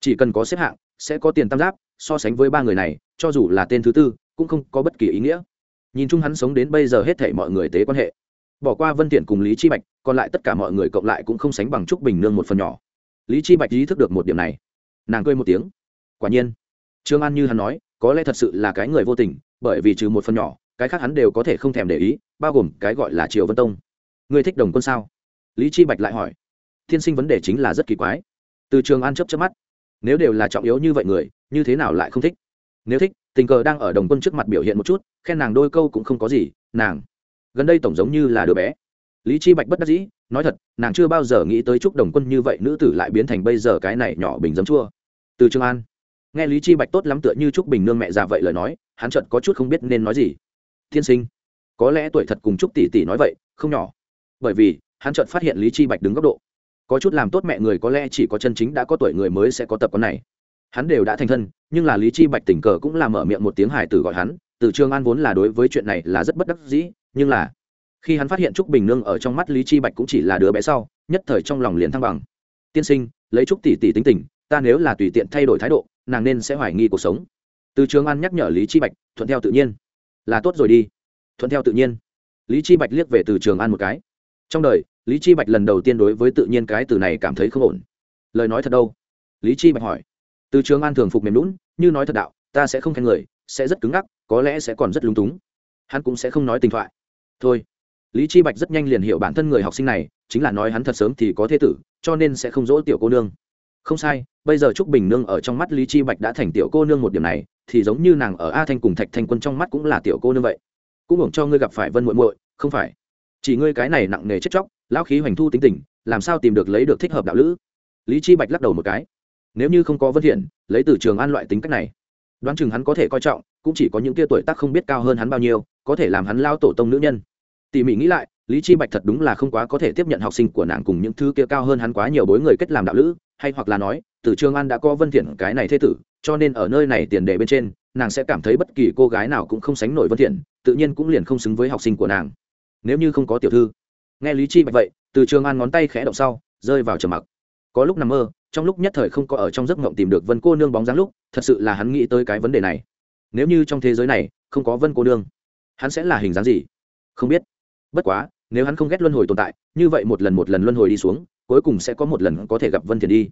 Chỉ cần có xếp hạng, sẽ có tiền tam giáp, so sánh với ba người này, cho dù là tên thứ tư, cũng không có bất kỳ ý nghĩa. Nhìn chung hắn sống đến bây giờ hết thảy mọi người tế quan hệ. Bỏ qua vân Thiện cùng lý chi bạch, còn lại tất cả mọi người cộng lại cũng không sánh bằng trúc bình nương một phần nhỏ. Lý chi bạch ý thức được một điểm này. Nàng cười một tiếng. Quả nhiên trương an như hắn nói, có lẽ thật sự là cái người vô tình, bởi vì trừ một phần nhỏ, cái khác hắn đều có thể không thèm để ý, bao gồm cái gọi là triều vân tông. Ngươi thích đồng quân sao? Lý chi bạch lại hỏi. Thiên sinh vấn đề chính là rất kỳ quái. Từ trường an chấp chấp mắt. Nếu đều là trọng yếu như vậy người, như thế nào lại không thích? Nếu thích, tình cờ đang ở đồng quân trước mặt biểu hiện một chút, khen nàng đôi câu cũng không có gì, nàng. Gần đây tổng giống như là đứa bé. Lý chi bạch bất đắc dĩ, nói thật, nàng chưa bao giờ nghĩ tới chúc đồng quân như vậy nữ tử lại biến thành bây giờ cái này nhỏ bình dấm chua. Từ trường an nghe lý chi bạch tốt lắm tựa như Trúc bình nương mẹ già vậy lời nói, hắn chợt có chút không biết nên nói gì. Thiên sinh, có lẽ tuổi thật cùng Trúc tỷ tỷ nói vậy, không nhỏ. Bởi vì, hắn chợt phát hiện lý chi bạch đứng góc độ. Có chút làm tốt mẹ người có lẽ chỉ có chân chính đã có tuổi người mới sẽ có tập con này. Hắn đều đã thành thân, nhưng là lý chi bạch tình cờ cũng làm mở miệng một tiếng hải tử gọi hắn, từ trường an vốn là đối với chuyện này là rất bất đắc dĩ, nhưng là khi hắn phát hiện trúc bình nương ở trong mắt lý chi bạch cũng chỉ là đứa bé sau, nhất thời trong lòng liền thăng bằng. Tiên sinh, lấy trúc tỷ tỷ tính tình, ta nếu là tùy tiện thay đổi thái độ nàng nên sẽ hoài nghi cuộc sống. Từ trường an nhắc nhở lý chi bạch, thuận theo tự nhiên. Là tốt rồi đi. Thuận theo tự nhiên. Lý chi bạch liếc về từ trường an một cái. Trong đời, lý chi bạch lần đầu tiên đối với tự nhiên cái từ này cảm thấy không ổn. Lời nói thật đâu? Lý chi bạch hỏi. Từ trường an thường phục mềm lún như nói thật đạo, ta sẽ không khen người, sẽ rất cứng ngắc, có lẽ sẽ còn rất lúng túng. Hắn cũng sẽ không nói tình thoại. Thôi. Lý chi bạch rất nhanh liền hiểu bản thân người học sinh này, chính là nói hắn thật sớm thì có thế tử, cho nên sẽ không dỗ tiểu cô nương không sai, bây giờ trúc bình nương ở trong mắt lý chi bạch đã thành tiểu cô nương một điểm này, thì giống như nàng ở a thanh cùng thạch thanh quân trong mắt cũng là tiểu cô nương vậy. Cũng hưởng cho ngươi gặp phải vân muội muội, không phải? Chỉ ngươi cái này nặng nề chết chóc, lão khí hoành thu tính tình, làm sao tìm được lấy được thích hợp đạo lữ? Lý chi bạch lắc đầu một cái. Nếu như không có vân hiển, lấy từ trường an loại tính cách này, đoán chừng hắn có thể coi trọng, cũng chỉ có những kia tuổi tác không biết cao hơn hắn bao nhiêu, có thể làm hắn lao tổ tông nữ nhân. Tỉ mỉ nghĩ lại lý chi bạch thật đúng là không quá có thể tiếp nhận học sinh của nàng cùng những thứ kia cao hơn hắn quá nhiều bối người kết làm đạo lữ, hay hoặc là nói, từ trường an đã có vân thiện cái này thế tử, cho nên ở nơi này tiền đề bên trên, nàng sẽ cảm thấy bất kỳ cô gái nào cũng không sánh nổi vân thiện, tự nhiên cũng liền không xứng với học sinh của nàng. Nếu như không có tiểu thư. Nghe lý chi bạch vậy, từ trường an ngón tay khẽ động sau, rơi vào trầm mặc. Có lúc nằm mơ, trong lúc nhất thời không có ở trong giấc mộng tìm được vân cô nương bóng dáng lúc, thật sự là hắn nghĩ tới cái vấn đề này. Nếu như trong thế giới này, không có vân cô nương, hắn sẽ là hình dáng gì? Không biết bất quá, nếu hắn không ghét luân hồi tồn tại, như vậy một lần một lần luân hồi đi xuống, cuối cùng sẽ có một lần có thể gặp vân thiện đi.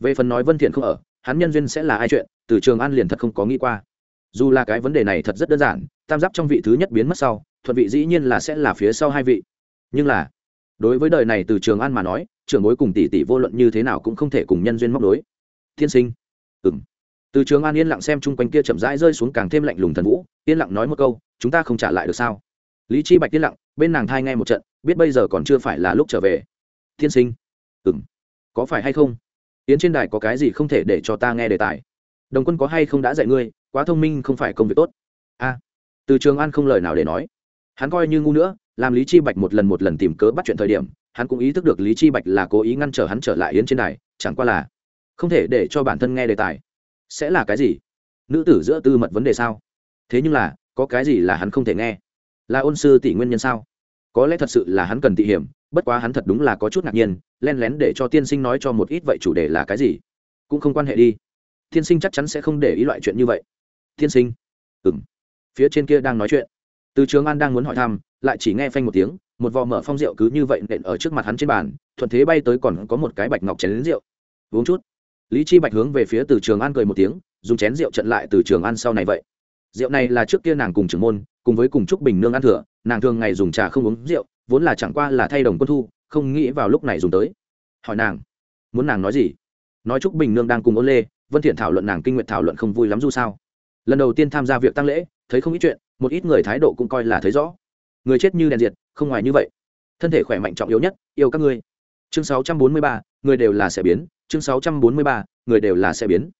Về phần nói vân thiện không ở, hắn nhân duyên sẽ là ai chuyện, từ trường an liền thật không có nghĩ qua. Dù là cái vấn đề này thật rất đơn giản, tam giáp trong vị thứ nhất biến mất sau, thuận vị dĩ nhiên là sẽ là phía sau hai vị. Nhưng là, đối với đời này từ trường an mà nói, trưởng bối cùng tỷ tỷ vô luận như thế nào cũng không thể cùng nhân duyên móc đối thiên sinh. Ừm. từ trường an yên lặng xem chung quanh kia chậm rãi rơi xuống càng thêm lạnh lùng thần vũ, yên lặng nói một câu, chúng ta không trả lại được sao? Lý chi bạch tiếc lặng bên nàng thai ngay một trận biết bây giờ còn chưa phải là lúc trở về. Thiên sinh. Ừm, có phải hay không? Yến trên đài có cái gì không thể để cho ta nghe đề tài? Đồng quân có hay không đã dạy ngươi quá thông minh không phải công việc tốt. A. Từ trường an không lời nào để nói. Hắn coi như ngu nữa làm lý chi bạch một lần một lần tìm cớ bắt chuyện thời điểm hắn cũng ý thức được lý chi bạch là cố ý ngăn trở hắn trở lại yến trên đài chẳng qua là không thể để cho bản thân nghe đề tài. Sẽ là cái gì? Nữ tử giữa tư mật vấn đề sao? Thế nhưng là có cái gì là hắn không thể nghe? Là ôn sư tỷ nguyên nhân sao? Có lẽ thật sự là hắn cần tị hiểm, bất quá hắn thật đúng là có chút ngạc nhiên, len lén để cho tiên sinh nói cho một ít vậy chủ đề là cái gì? Cũng không quan hệ đi. Tiên sinh chắc chắn sẽ không để ý loại chuyện như vậy. Tiên sinh. Ừng phía trên kia đang nói chuyện. Từ trường an đang muốn hỏi thăm, lại chỉ nghe phanh một tiếng, một vò mở phong rượu cứ như vậy nện ở trước mặt hắn trên bàn, thuận thế bay tới còn có một cái bạch ngọc chén lính rượu. Uống chút. Lý chi bạch hướng về phía từ trường an cười một tiếng, dùng chén rượu trận lại từ trường an sau này vậy. Rượu này là trước kia nàng cùng trưởng môn cùng với cùng trúc bình nương ăn thừa nàng thường ngày dùng trà không uống rượu vốn là chẳng qua là thay đồng quân thu không nghĩ vào lúc này dùng tới. Hỏi nàng muốn nàng nói gì? Nói trúc bình nương đang cùng ôn lê vân thiện thảo luận nàng kinh nguyện thảo luận không vui lắm du sao. Lần đầu tiên tham gia việc tăng lễ thấy không ít chuyện một ít người thái độ cũng coi là thấy rõ. Người chết như đèn diệt không ngoài như vậy. Thân thể khỏe mạnh trọng yếu nhất yêu các ngươi. Chương 643, người đều là sẽ biến. Chương 643, người đều là sẽ biến.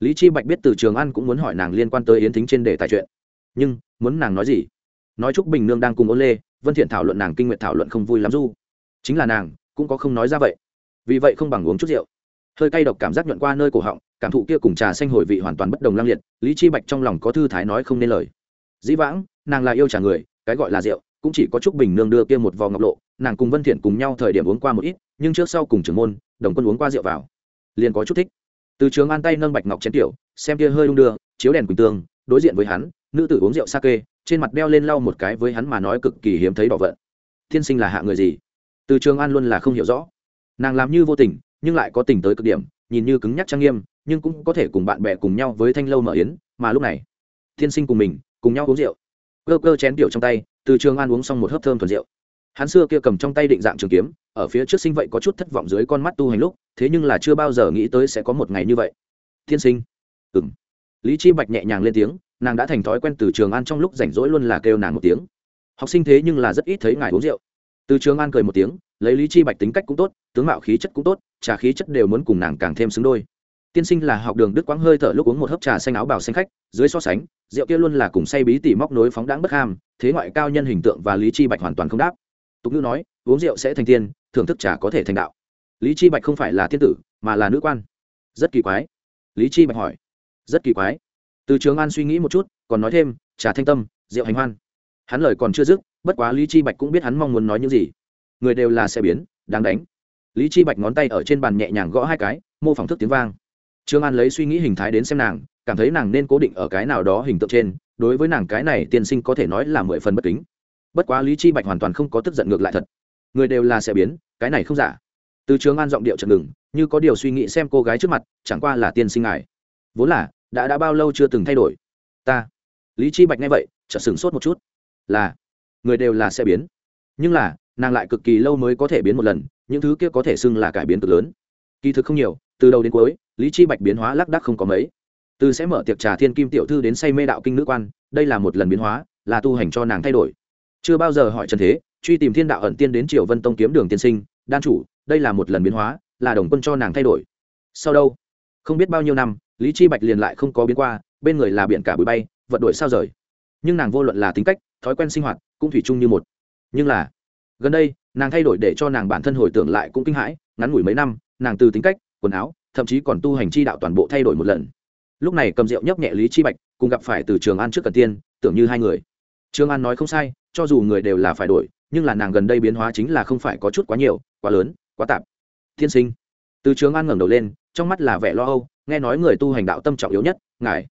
Lý chi bạch biết từ trường ăn cũng muốn hỏi nàng liên quan tới yến thính trên đề tài chuyện nhưng muốn nàng nói gì? Nói trúc bình nương đang cùng ôn lê, vân thiện thảo luận nàng kinh nguyện thảo luận không vui lắm du. Chính là nàng cũng có không nói ra vậy. Vì vậy không bằng uống chút rượu. Hơi cay độc cảm giác nhuận qua nơi cổ họng, cảm thụ kia cùng trà xanh hồi vị hoàn toàn bất đồng lang liệt, lý chi bạch trong lòng có thư thái nói không nên lời. Dĩ vãng, nàng là yêu trà người, cái gọi là rượu, cũng chỉ có trúc bình nương đưa kia một vò ngọc lộ, nàng cùng vân thiện cùng nhau thời điểm uống qua một ít, nhưng trước sau cùng trưởng môn, đồng quân uống qua rượu vào. Liền có chút thích. Từ trường an tay nâng bạch ngọc chén tiểu, xem kia hơi đung đưa, chiếu đèn quỳnh tương đối diện với hắn nữ tử uống rượu sake, trên mặt đeo lên lau một cái với hắn mà nói cực kỳ hiếm thấy đỏ vận thiên sinh là hạ người gì? Từ trường an luôn là không hiểu rõ. Nàng làm như vô tình, nhưng lại có tình tới cực điểm, nhìn như cứng nhắc trang nghiêm, nhưng cũng có thể cùng bạn bè cùng nhau với thanh lâu mở yến, mà lúc này, thiên sinh cùng mình, cùng nhau uống rượu. Cơ cơ chén tiểu trong tay, từ trường an uống xong một hớp thơm thuần rượu. Hắn xưa kia cầm trong tay định dạng trường kiếm, ở phía trước sinh vậy có chút thất vọng dưới con mắt tu hành lúc, thế nhưng là chưa bao giờ nghĩ tới sẽ có một ngày như vậy. Thiên sinh. Ừng lý chi bạch nhẹ nhàng lên tiếng nàng đã thành thói quen từ trường an trong lúc rảnh rỗi luôn là kêu nàng một tiếng. Học sinh thế nhưng là rất ít thấy ngài uống rượu. Từ trường an cười một tiếng, lấy lý chi bạch tính cách cũng tốt, tướng mạo khí chất cũng tốt, trà khí chất đều muốn cùng nàng càng thêm xứng đôi. Tiên sinh là học đường đức quãng hơi thở lúc uống một hớp trà xanh áo bào xanh khách, dưới so sánh, rượu kia luôn là cùng say bí tỉ móc nối phóng đáng bất ham, thế ngoại cao nhân hình tượng và lý chi bạch hoàn toàn không đáp. Tục ngữ nói, uống rượu sẽ thành tiên, thưởng thức trà có thể thành đạo. Lý chi bạch không phải là thiên tử, mà là nữ quan. Rất kỳ quái. Lý chi bạch hỏi. Rất kỳ quái từ trường an suy nghĩ một chút, còn nói thêm, trà thanh tâm, rượu hành hoan. Hắn lời còn chưa dứt, bất quá lý chi bạch cũng biết hắn mong muốn nói những gì. Người đều là xe biến, đáng đánh. Lý chi bạch ngón tay ở trên bàn nhẹ nhàng gõ hai cái, mô phỏng thức tiếng vang. Trương an lấy suy nghĩ hình thái đến xem nàng, cảm thấy nàng nên cố định ở cái nào đó hình tượng trên, đối với nàng cái này tiên sinh có thể nói là mười phần bất kính. Bất quá lý chi bạch hoàn toàn không có tức giận ngược lại thật. Người đều là sẽ biến, cái này không giả. Từ trường an giọng điệu chật ngừng, như có điều suy nghĩ xem cô gái trước mặt, chẳng qua là tiên sinh ngài. Vốn là đã đã bao lâu chưa từng thay đổi? Ta. Lý chi bạch nghe vậy, chợt sửng sốt một chút. Là, người đều là sẽ biến. Nhưng là, nàng lại cực kỳ lâu mới có thể biến một lần, những thứ kia có thể xưng là cải biến cực lớn. Kỳ thực không nhiều, từ đầu đến cuối, lý chi bạch biến hóa lác đác không có mấy. Từ sẽ mở tiệc trà thiên kim tiểu thư đến say mê đạo kinh nữ quan, đây là một lần biến hóa, là tu hành cho nàng thay đổi. Chưa bao giờ hỏi trần thế, truy tìm thiên đạo ẩn tiên đến triều vân tông kiếm đường tiên sinh, đan chủ, đây là một lần biến hóa, là đồng quân cho nàng thay đổi. Sau đâu? Không biết bao nhiêu năm lý chi bạch liền lại không có biến qua, bên người là biển cả bụi bay, vận đổi sao rời. Nhưng nàng vô luận là tính cách, thói quen sinh hoạt, cũng thủy chung như một. Nhưng là, gần đây, nàng thay đổi để cho nàng bản thân hồi tưởng lại cũng kinh hãi, ngắn ngủi mấy năm, nàng từ tính cách, quần áo, thậm chí còn tu hành chi đạo toàn bộ thay đổi một lần. Lúc này cầm rượu nhấp nhẹ lý chi bạch, cùng gặp phải từ trường an trước cần tiên, tưởng như hai người. Trường an nói không sai, cho dù người đều là phải đổi, nhưng là nàng gần đây biến hóa chính là không phải có chút quá nhiều, quá lớn, quá tạp. Thiên sinh. Từ trường an ngẩng đầu lên, trong mắt là vẻ lo âu nghe nói người tu hành đạo tâm trọng yếu nhất, ngài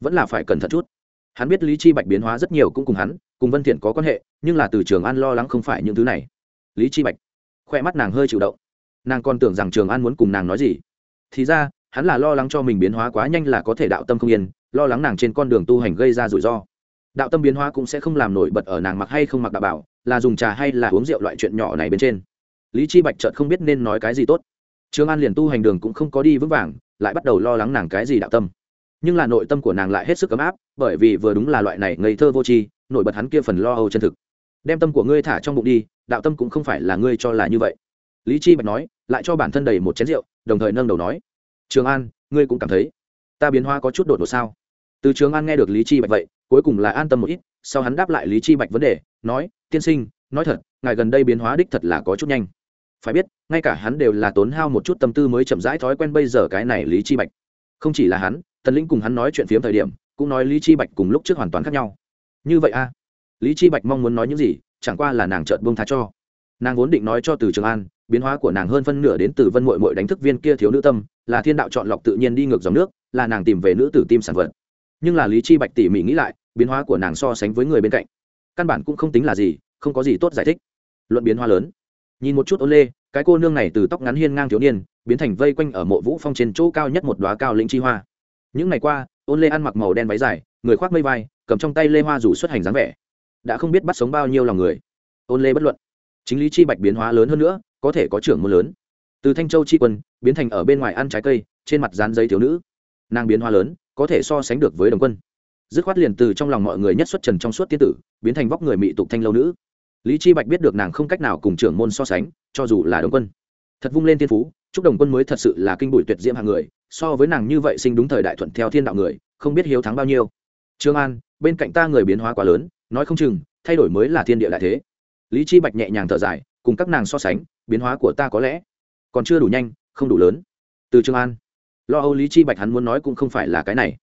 vẫn là phải cẩn thận chút. Hắn biết lý chi bạch biến hóa rất nhiều cũng cùng hắn, cùng vân thiện có quan hệ, nhưng là từ trường an lo lắng không phải những thứ này. Lý chi bạch khoe mắt nàng hơi chịu động. Nàng còn tưởng rằng trường an muốn cùng nàng nói gì. Thì ra, hắn là lo lắng cho mình biến hóa quá nhanh là có thể đạo tâm không yên, lo lắng nàng trên con đường tu hành gây ra rủi ro. Đạo tâm biến hóa cũng sẽ không làm nổi bật ở nàng mặc hay không mặc đạo bảo, là dùng trà hay là uống rượu loại chuyện nhỏ này bên trên. Lý chi bạch chợt không biết nên nói cái gì tốt. Trường an liền tu hành đường cũng không có đi vững vàng lại bắt đầu lo lắng nàng cái gì đạo tâm. Nhưng là nội tâm của nàng lại hết sức ấm áp, bởi vì vừa đúng là loại này ngây thơ vô tri, nổi bật hắn kia phần lo âu chân thực. Đem tâm của ngươi thả trong bụng đi, đạo tâm cũng không phải là ngươi cho là như vậy. Lý chi bạch nói, lại cho bản thân đầy một chén rượu, đồng thời nâng đầu nói, trường an, ngươi cũng cảm thấy ta biến hóa có chút đột ngột sao? Từ trường an nghe được lý chi bạch vậy, cuối cùng là an tâm một ít, sau hắn đáp lại lý chi bạch vấn đề, nói, tiên sinh, nói thật, ngài gần đây biến hóa đích thật là có chút nhanh phải biết, ngay cả hắn đều là tốn hao một chút tâm tư mới chậm rãi thói quen bây giờ cái này lý chi bạch. Không chỉ là hắn, tần lĩnh cùng hắn nói chuyện phiếm thời điểm, cũng nói lý chi bạch cùng lúc trước hoàn toàn khác nhau. Như vậy a lý chi bạch mong muốn nói những gì, chẳng qua là nàng chợt buông tha cho. Nàng vốn định nói cho từ trường an, biến hóa của nàng hơn phân nửa đến từ vân mội mội đánh thức viên kia thiếu nữ tâm, là thiên đạo chọn lọc tự nhiên đi ngược dòng nước, là nàng tìm về nữ tử tim sản vật. Nhưng là lý chi bạch tỉ mỉ nghĩ lại, biến hóa của nàng so sánh với người bên cạnh, căn bản cũng không tính là gì, không có gì tốt giải thích. Luận biến hóa lớn nhìn một chút ôn lê, cái cô nương này từ tóc ngắn hiên ngang thiếu niên, biến thành vây quanh ở mộ vũ phong trên chỗ cao nhất một đoá cao lĩnh chi hoa. Những ngày qua ôn lê ăn mặc màu đen váy dài, người khoác mây vai, cầm trong tay lê hoa rủ xuất hành dáng vẻ. Đã không biết bắt sống bao nhiêu lòng người. Ôn lê bất luận. Chính lý chi bạch biến hóa lớn hơn nữa, có thể có trưởng môn lớn. Từ thanh châu chi quân, biến thành ở bên ngoài ăn trái cây, trên mặt dán giấy thiếu nữ. Nàng biến hóa lớn, có thể so sánh được với đồng quân. Dứt khoát liền từ trong lòng mọi người nhất xuất trần trong suốt tiên tử, biến thành vóc người mị tục thanh lâu nữ lý chi bạch biết được nàng không cách nào cùng trưởng môn so sánh, cho dù là đồng quân. Thật vung lên thiên phú, chúc đồng quân mới thật sự là kinh bụi tuyệt diễm hạng người, so với nàng như vậy sinh đúng thời đại thuận theo thiên đạo người, không biết hiếu thắng bao nhiêu. Trương an, bên cạnh ta người biến hóa quá lớn, nói không chừng, thay đổi mới là thiên địa đại thế. Lý chi bạch nhẹ nhàng thở dài, cùng các nàng so sánh, biến hóa của ta có lẽ còn chưa đủ nhanh, không đủ lớn. Từ trương an, lo âu lý chi bạch hắn muốn nói cũng không phải là cái này.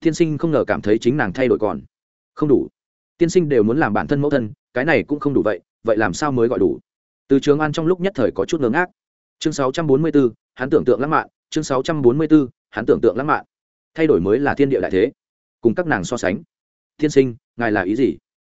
Tiên sinh không ngờ cảm thấy chính nàng thay đổi còn không đủ. Tiên sinh đều muốn làm bản thân mẫu thân cái này cũng không đủ vậy vậy làm sao mới gọi đủ? Từ trường an trong lúc nhất thời có chút ngớ ngác. Chương 644, hắn tưởng tượng lãng mạn chương 644, hắn tưởng tượng lãng mạn. Thay đổi mới là thiên địa đại thế. Cùng các nàng so sánh. Thiên sinh ngài là ý gì?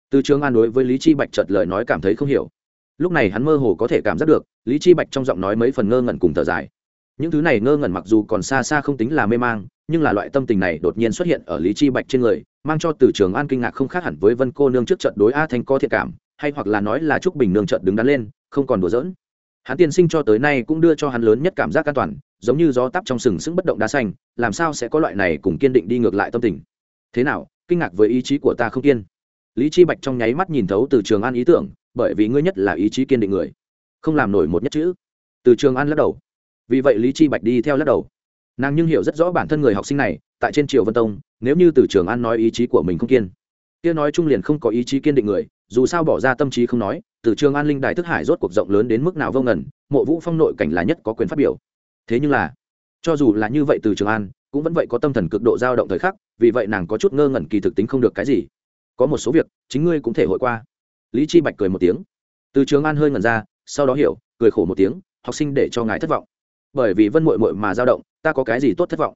Từ trường an đối với lý chi bạch chợt lời nói cảm thấy không hiểu. Lúc này hắn mơ hồ có thể cảm giác được lý chi bạch trong giọng nói mấy phần ngơ ngẩn cùng thở dài. Những thứ này ngơ ngẩn mặc dù còn xa xa không tính là mê mang nhưng là loại tâm tình này đột nhiên xuất hiện ở lý chi bạch trên người, mang cho từ trường an kinh ngạc không khác hẳn với vân cô nương trước trận đối a thanh có thiện cảm, hay hoặc là nói là trúc bình nương trận đứng đắn lên, không còn đùa giỡn. Hắn tiên sinh cho tới nay cũng đưa cho hắn lớn nhất cảm giác an toàn, giống như gió tắp trong sừng sững bất động đá xanh, làm sao sẽ có loại này cùng kiên định đi ngược lại tâm tình. Thế nào, kinh ngạc với ý chí của ta không kiên? Lý chi bạch trong nháy mắt nhìn thấu từ trường an ý tưởng, bởi vì ngươi nhất là ý chí kiên định người. Không làm nổi một nhất chữ. Từ trường an lắc đầu. Vì vậy lý chi bạch đi theo lắc đầu nàng nhưng hiểu rất rõ bản thân người học sinh này, tại trên triều vân tông, nếu như từ trường an nói ý chí của mình không kiên. Kia nói chung liền không có ý chí kiên định người, dù sao bỏ ra tâm trí không nói, từ trường an linh đài thức hải rốt cuộc rộng lớn đến mức nào vô ngần, mộ vũ phong nội cảnh là nhất có quyền phát biểu. Thế nhưng là, cho dù là như vậy từ trường an, cũng vẫn vậy có tâm thần cực độ dao động thời khắc, vì vậy nàng có chút ngơ ngẩn kỳ thực tính không được cái gì. Có một số việc, chính ngươi cũng thể hội qua. Lý chi bạch cười một tiếng. Từ trường an hơi ngẩn ra, sau đó hiểu, cười khổ một tiếng, học sinh để cho ngài thất vọng bởi vì vân mội mội mà dao động, ta có cái gì tốt thất vọng?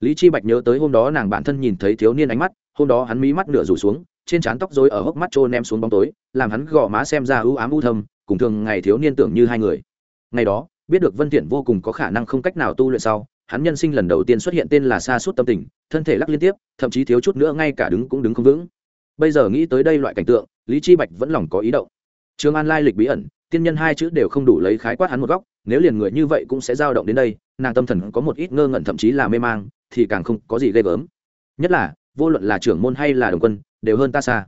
Lý chi bạch nhớ tới hôm đó nàng bản thân nhìn thấy thiếu niên ánh mắt, hôm đó hắn mí mắt nửa rủ xuống, trên trán tóc rối ở hốc mắt trôn nem xuống bóng tối, làm hắn gò má xem ra ưu ám u thâm, cùng thường ngày thiếu niên tưởng như hai người. Ngày đó, biết được vân thiện vô cùng có khả năng không cách nào tu luyện sau, hắn nhân sinh lần đầu tiên xuất hiện tên là xa suốt tâm tình, thân thể lắc liên tiếp, thậm chí thiếu chút nữa ngay cả đứng cũng đứng không vững. Bây giờ nghĩ tới đây loại cảnh tượng, lý chi bạch vẫn lòng có ý động. Trường an lai lịch bí ẩn tiên nhân hai chữ đều không đủ lấy khái quát hắn một góc, nếu liền người như vậy cũng sẽ dao động đến đây, nàng tâm thần có một ít ngơ ngẩn thậm chí là mê mang, thì càng không có gì ghê gớm. Nhất là, vô luận là trưởng môn hay là đồng quân, đều hơn ta xa.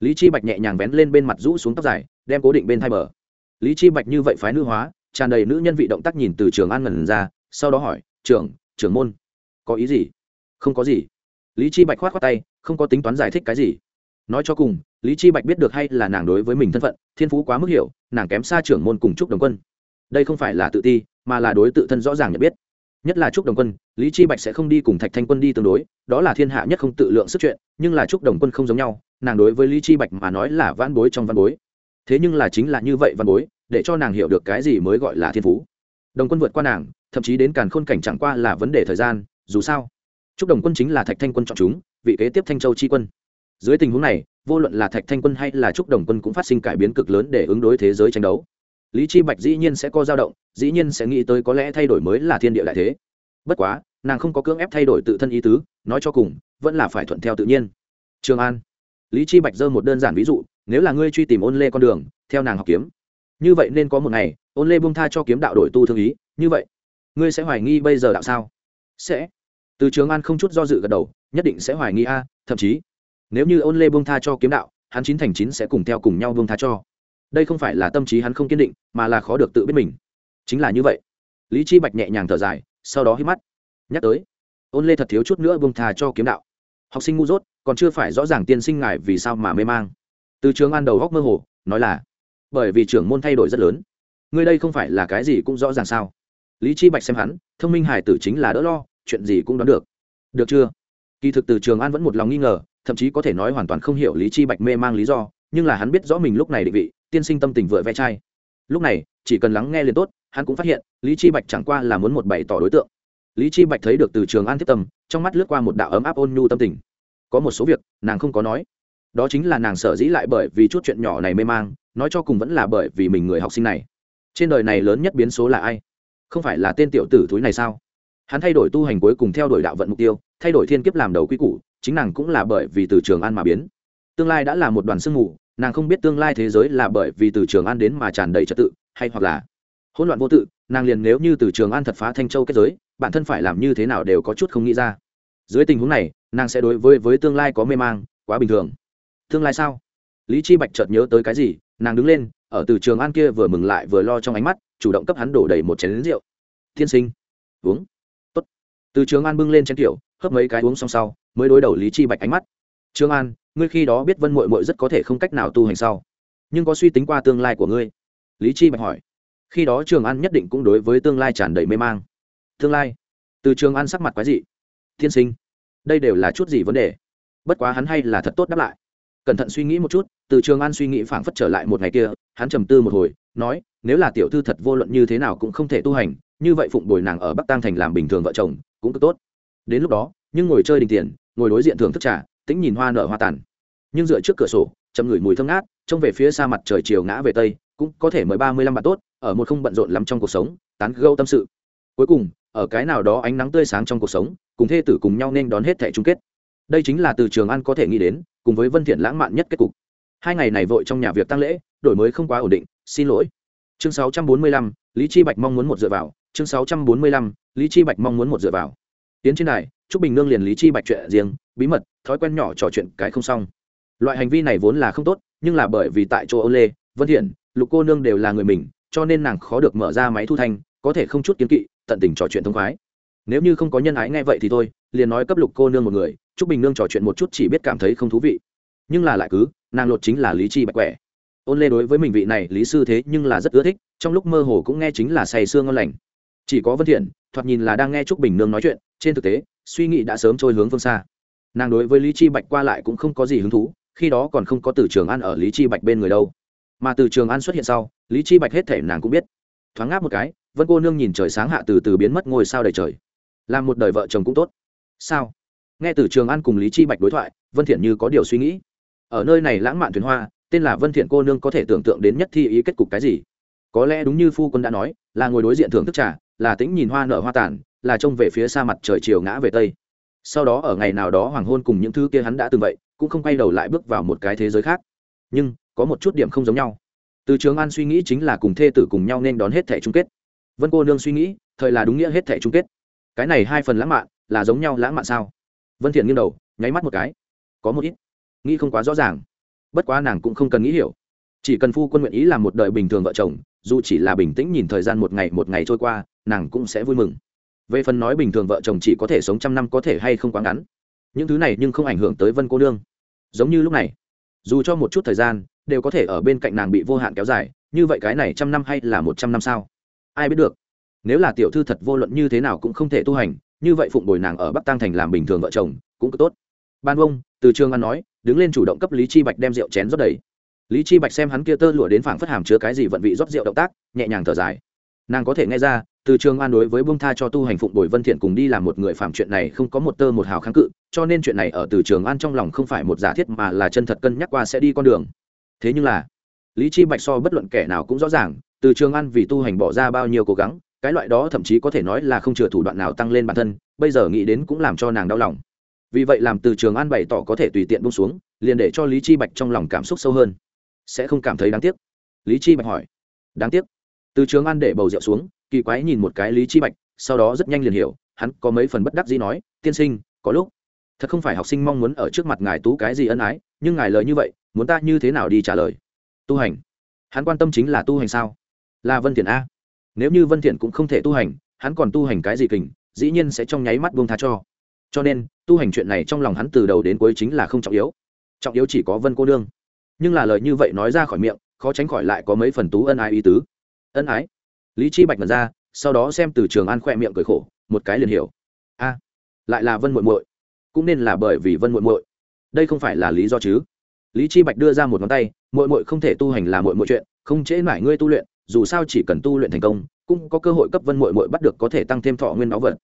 Lý chi bạch nhẹ nhàng vén lên bên mặt rũ xuống tóc dài, đem cố định bên thai bờ lý chi bạch như vậy phái nữ hóa, tràn đầy nữ nhân vị động tác nhìn từ trường an ngẩn ra, sau đó hỏi, trưởng trưởng môn, có ý gì? Không có gì. Lý chi bạch khoát khoát tay, không có tính toán giải thích cái gì. Nói cho cùng lý chi bạch biết được hay là nàng đối với mình thân phận, thiên phú quá mức hiểu, nàng kém xa trưởng môn cùng trúc đồng quân. Đây không phải là tự ti, mà là đối tự thân rõ ràng nhận biết. Nhất là trúc đồng quân, lý chi bạch sẽ không đi cùng thạch thanh quân đi tương đối, đó là thiên hạ nhất không tự lượng sức chuyện, nhưng là trúc đồng quân không giống nhau, nàng đối với lý chi bạch mà nói là văn bối trong văn bối. Thế nhưng là chính là như vậy văn bối, để cho nàng hiểu được cái gì mới gọi là thiên phú. Đồng quân vượt qua nàng, thậm chí đến càn khôn cảnh chẳng qua là vấn đề thời gian, dù sao, trúc đồng quân chính là thạch thanh quân chọn chúng, vị kế tiếp thanh châu chi quân. Dưới tình huống này vô luận là thạch thanh quân hay là trúc đồng quân cũng phát sinh cải biến cực lớn để ứng đối thế giới tranh đấu. Lý chi bạch dĩ nhiên sẽ có dao động, dĩ nhiên sẽ nghĩ tới có lẽ thay đổi mới là thiên địa đại thế. Bất quá, nàng không có cưỡng ép thay đổi tự thân ý tứ, nói cho cùng, vẫn là phải thuận theo tự nhiên. Trường an. Lý chi bạch giơ một đơn giản ví dụ, nếu là ngươi truy tìm ôn lê con đường, theo nàng học kiếm, như vậy nên có một ngày, ôn lê buông tha cho kiếm đạo đổi tu thương ý, như vậy, ngươi sẽ hoài nghi bây giờ đạo sao? Sẽ. Từ trường an không chút do dự gật đầu, nhất định sẽ hoài nghi a, thậm chí nếu như ôn lê buông tha cho kiếm đạo, hắn chín thành chín sẽ cùng theo cùng nhau buông tha cho. Đây không phải là tâm trí hắn không kiên định, mà là khó được tự biết mình. Chính là như vậy. Lý chi bạch nhẹ nhàng thở dài, sau đó hít mắt. Nhắc tới, ôn lê thật thiếu chút nữa buông tha cho kiếm đạo. Học sinh ngu dốt, còn chưa phải rõ ràng tiên sinh ngài vì sao mà mê mang. Từ trường an đầu góc mơ hồ, nói là, bởi vì trưởng môn thay đổi rất lớn. Người đây không phải là cái gì cũng rõ ràng sao? Lý chi bạch xem hắn, thông minh hải tử chính là đỡ lo, chuyện gì cũng đoán được. Được chưa? Kỳ thực từ trường an vẫn một lòng nghi ngờ thậm chí có thể nói hoàn toàn không hiểu lý chi bạch mê mang lý do, nhưng là hắn biết rõ mình lúc này định vị, tiên sinh tâm tình vừa ve chai. Lúc này, chỉ cần lắng nghe liền tốt, hắn cũng phát hiện, lý chi bạch chẳng qua là muốn một bày tỏ đối tượng. Lý chi bạch thấy được từ trường an thiết tâm, trong mắt lướt qua một đạo ấm áp ôn nhu tâm tình. Có một số việc, nàng không có nói. Đó chính là nàng sợ dĩ lại bởi vì chút chuyện nhỏ này mê mang, nói cho cùng vẫn là bởi vì mình người học sinh này. Trên đời này lớn nhất biến số là ai? Không phải là tên tiểu tử thúi này sao? Hắn thay đổi tu hành cuối cùng theo đuổi đạo vận mục tiêu, thay đổi thiên kiếp làm đầu quy củ chính nàng cũng là bởi vì từ trường an mà biến. Tương lai đã là một đoàn sương mù, nàng không biết tương lai thế giới là bởi vì từ trường an đến mà tràn đầy trật tự, hay hoặc là hỗn loạn vô tự, nàng liền nếu như từ trường an thật phá thanh châu kết giới, bản thân phải làm như thế nào đều có chút không nghĩ ra. Dưới tình huống này, nàng sẽ đối với với tương lai có mê mang, quá bình thường. Tương lai sao? Lý chi bạch chợt nhớ tới cái gì, nàng đứng lên, ở từ trường an kia vừa mừng lại vừa lo trong ánh mắt, chủ động cấp hắn đổ đầy một chén rượu. Thiên sinh. Uống. Tốt. Từ trường an bưng lên chén tiểu hấp mấy cái uống xong sau mới đối đầu lý chi bạch ánh mắt. Trường an, ngươi khi đó biết vân mội mội rất có thể không cách nào tu hành sau nhưng có suy tính qua tương lai của ngươi? Lý chi bạch hỏi. Khi đó trường an nhất định cũng đối với tương lai tràn đầy mê mang. Tương lai? Từ trường an sắc mặt quái dị. Thiên sinh, đây đều là chút gì vấn đề? Bất quá hắn hay là thật tốt đáp lại. Cẩn thận suy nghĩ một chút, từ trường an suy nghĩ phảng phất trở lại một ngày kia, hắn trầm tư một hồi, nói, nếu là tiểu thư thật vô luận như thế nào cũng không thể tu hành, như vậy phụng bồi nàng ở bắc tăng thành làm bình thường vợ chồng, cũng cực tốt. Đến lúc đó, nhưng ngồi chơi đình tiền ngồi đối diện thưởng thức trà tĩnh nhìn hoa nở hoa tàn. Nhưng dựa trước cửa sổ chậm ngửi mùi thơm ngát trông về phía xa mặt trời chiều ngã về tây cũng có thể mời ba mươi lăm bạn tốt ở một không bận rộn lắm trong cuộc sống tán gâu tâm sự. Cuối cùng ở cái nào đó ánh nắng tươi sáng trong cuộc sống cùng thê tử cùng nhau nên đón hết thẻ chung kết. Đây chính là từ trường an có thể nghĩ đến cùng với vân thiện lãng mạn nhất kết cục. Hai ngày này vội trong nhà việc tăng lễ đổi mới không quá ổn định xin lỗi. Chương 645, lý chi bạch mong muốn một dựa vào. Chương 645, lý chi bạch mong muốn một dựa vào. Tiến trên này trúc bình nương liền lý chi bạch chuyện riêng, bí mật, thói quen nhỏ trò chuyện cái không xong. Loại hành vi này vốn là không tốt, nhưng là bởi vì tại chỗ Âu lê, vân thiện, lục cô nương đều là người mình, cho nên nàng khó được mở ra máy thu thanh, có thể không chút kiến kỵ, tận tình trò chuyện thông khoái. Nếu như không có nhân ái nghe vậy thì thôi, liền nói cấp lục cô nương một người, Trúc bình nương trò chuyện một chút chỉ biết cảm thấy không thú vị. Nhưng là lại cứ, nàng lột chính là lý chi bạch quẻ. Ôn lê đối với mình vị này lý sư thế nhưng là rất ưa thích, trong lúc mơ hồ cũng nghe chính là say sương ngon lành. Chỉ có vân thiện, thoạt nhìn là đang nghe trúc bình nương nói chuyện trên thực tế, suy nghĩ đã sớm trôi hướng phương xa. Nàng đối với lý chi bạch qua lại cũng không có gì hứng thú, khi đó còn không có từ trường an ở lý chi bạch bên người đâu. Mà từ trường an xuất hiện sau, lý chi bạch hết thể nàng cũng biết. Thoáng ngáp một cái, vân cô nương nhìn trời sáng hạ từ từ biến mất ngôi sao đầy trời. Làm một đời vợ chồng cũng tốt. Sao? Nghe từ trường an cùng lý chi bạch đối thoại, vân thiện như có điều suy nghĩ. Ở nơi này lãng mạn thuyền hoa, tên là vân thiện cô nương có thể tưởng tượng đến nhất thi ý kết cục cái gì? Có lẽ đúng như phu quân đã nói, là ngồi đối diện thưởng thức trà, là tĩnh nhìn hoa nở hoa tàn là trông về phía xa mặt trời chiều ngã về tây. Sau đó ở ngày nào đó hoàng hôn cùng những thứ kia hắn đã từng vậy, cũng không quay đầu lại bước vào một cái thế giới khác. Nhưng, có một chút điểm không giống nhau. Từ trường an suy nghĩ chính là cùng thê tử cùng nhau nên đón hết thẻ chung kết. Vân cô nương suy nghĩ, thời là đúng nghĩa hết thẻ chung kết. Cái này hai phần lãng mạn, là giống nhau lãng mạn sao? Vân thiện nghiêng đầu, nháy mắt một cái. Có một ít. Nghĩ không quá rõ ràng. Bất quá nàng cũng không cần nghĩ hiểu. Chỉ cần phu quân nguyện ý làm một đời bình thường vợ chồng, dù chỉ là bình tĩnh nhìn thời gian một ngày một ngày trôi qua, nàng cũng sẽ vui mừng về phần nói bình thường vợ chồng chỉ có thể sống trăm năm có thể hay không quá ngắn. Những thứ này nhưng không ảnh hưởng tới vân cô nương. Giống như lúc này, dù cho một chút thời gian, đều có thể ở bên cạnh nàng bị vô hạn kéo dài, như vậy cái này trăm năm hay là một trăm năm sao? Ai biết được. Nếu là tiểu thư thật vô luận như thế nào cũng không thể tu hành, như vậy phụng bồi nàng ở bắc tăng thành làm bình thường vợ chồng, cũng cứ tốt. Ban bông từ trường ăn nói, đứng lên chủ động cấp lý chi bạch đem rượu chén rót đầy. Lý chi bạch xem hắn kia tơ lụa đến phảng phất hàm chứa cái gì vận vị rót rượu động tác, nhẹ nhàng thở dài. Nàng có thể nghe ra từ trường an đối với bông tha cho tu hành phụng bồi vân thiện cùng đi làm một người phạm chuyện này không có một tơ một hào kháng cự, cho nên chuyện này ở từ trường an trong lòng không phải một giả thiết mà là chân thật cân nhắc qua sẽ đi con đường. Thế nhưng là, lý chi bạch so bất luận kẻ nào cũng rõ ràng, từ trường an vì tu hành bỏ ra bao nhiêu cố gắng, cái loại đó thậm chí có thể nói là không chừa thủ đoạn nào tăng lên bản thân, bây giờ nghĩ đến cũng làm cho nàng đau lòng. Vì vậy làm từ trường an bày tỏ có thể tùy tiện buông xuống, liền để cho lý chi bạch trong lòng cảm xúc sâu hơn. Sẽ không cảm thấy đáng tiếc? Lý chi bạch hỏi. Đáng tiếc. Từ trường an để bầu rượu xuống kỳ quái nhìn một cái lý chi bạch, sau đó rất nhanh liền hiểu, hắn có mấy phần bất đắc dĩ nói, tiên sinh, có lúc, thật không phải học sinh mong muốn ở trước mặt ngài tú cái gì ân ái, nhưng ngài lời như vậy, muốn ta như thế nào đi trả lời? Tu hành. Hắn quan tâm chính là tu hành sao? Là vân thiện a. Nếu như vân thiện cũng không thể tu hành, hắn còn tu hành cái gì kình, dĩ nhiên sẽ trong nháy mắt buông tha cho. Cho nên, tu hành chuyện này trong lòng hắn từ đầu đến cuối chính là không trọng yếu. Trọng yếu chỉ có vân cô đương nhưng là lời như vậy nói ra khỏi miệng, khó tránh khỏi lại có mấy phần tú ân ái ý tứ. Ân ái? Lý chi bạch mật ra, sau đó xem từ trường an khỏe miệng cười khổ, một cái liền hiểu. A, lại là vân muội muội. Cũng nên là bởi vì vân muội muội. Đây không phải là lý do chứ? Lý chi bạch đưa ra một ngón tay, muội muội không thể tu hành là muội muội chuyện, không chế mãi ngươi tu luyện, dù sao chỉ cần tu luyện thành công, cũng có cơ hội cấp vân muội muội bắt được có thể tăng thêm thọ nguyên máu vật.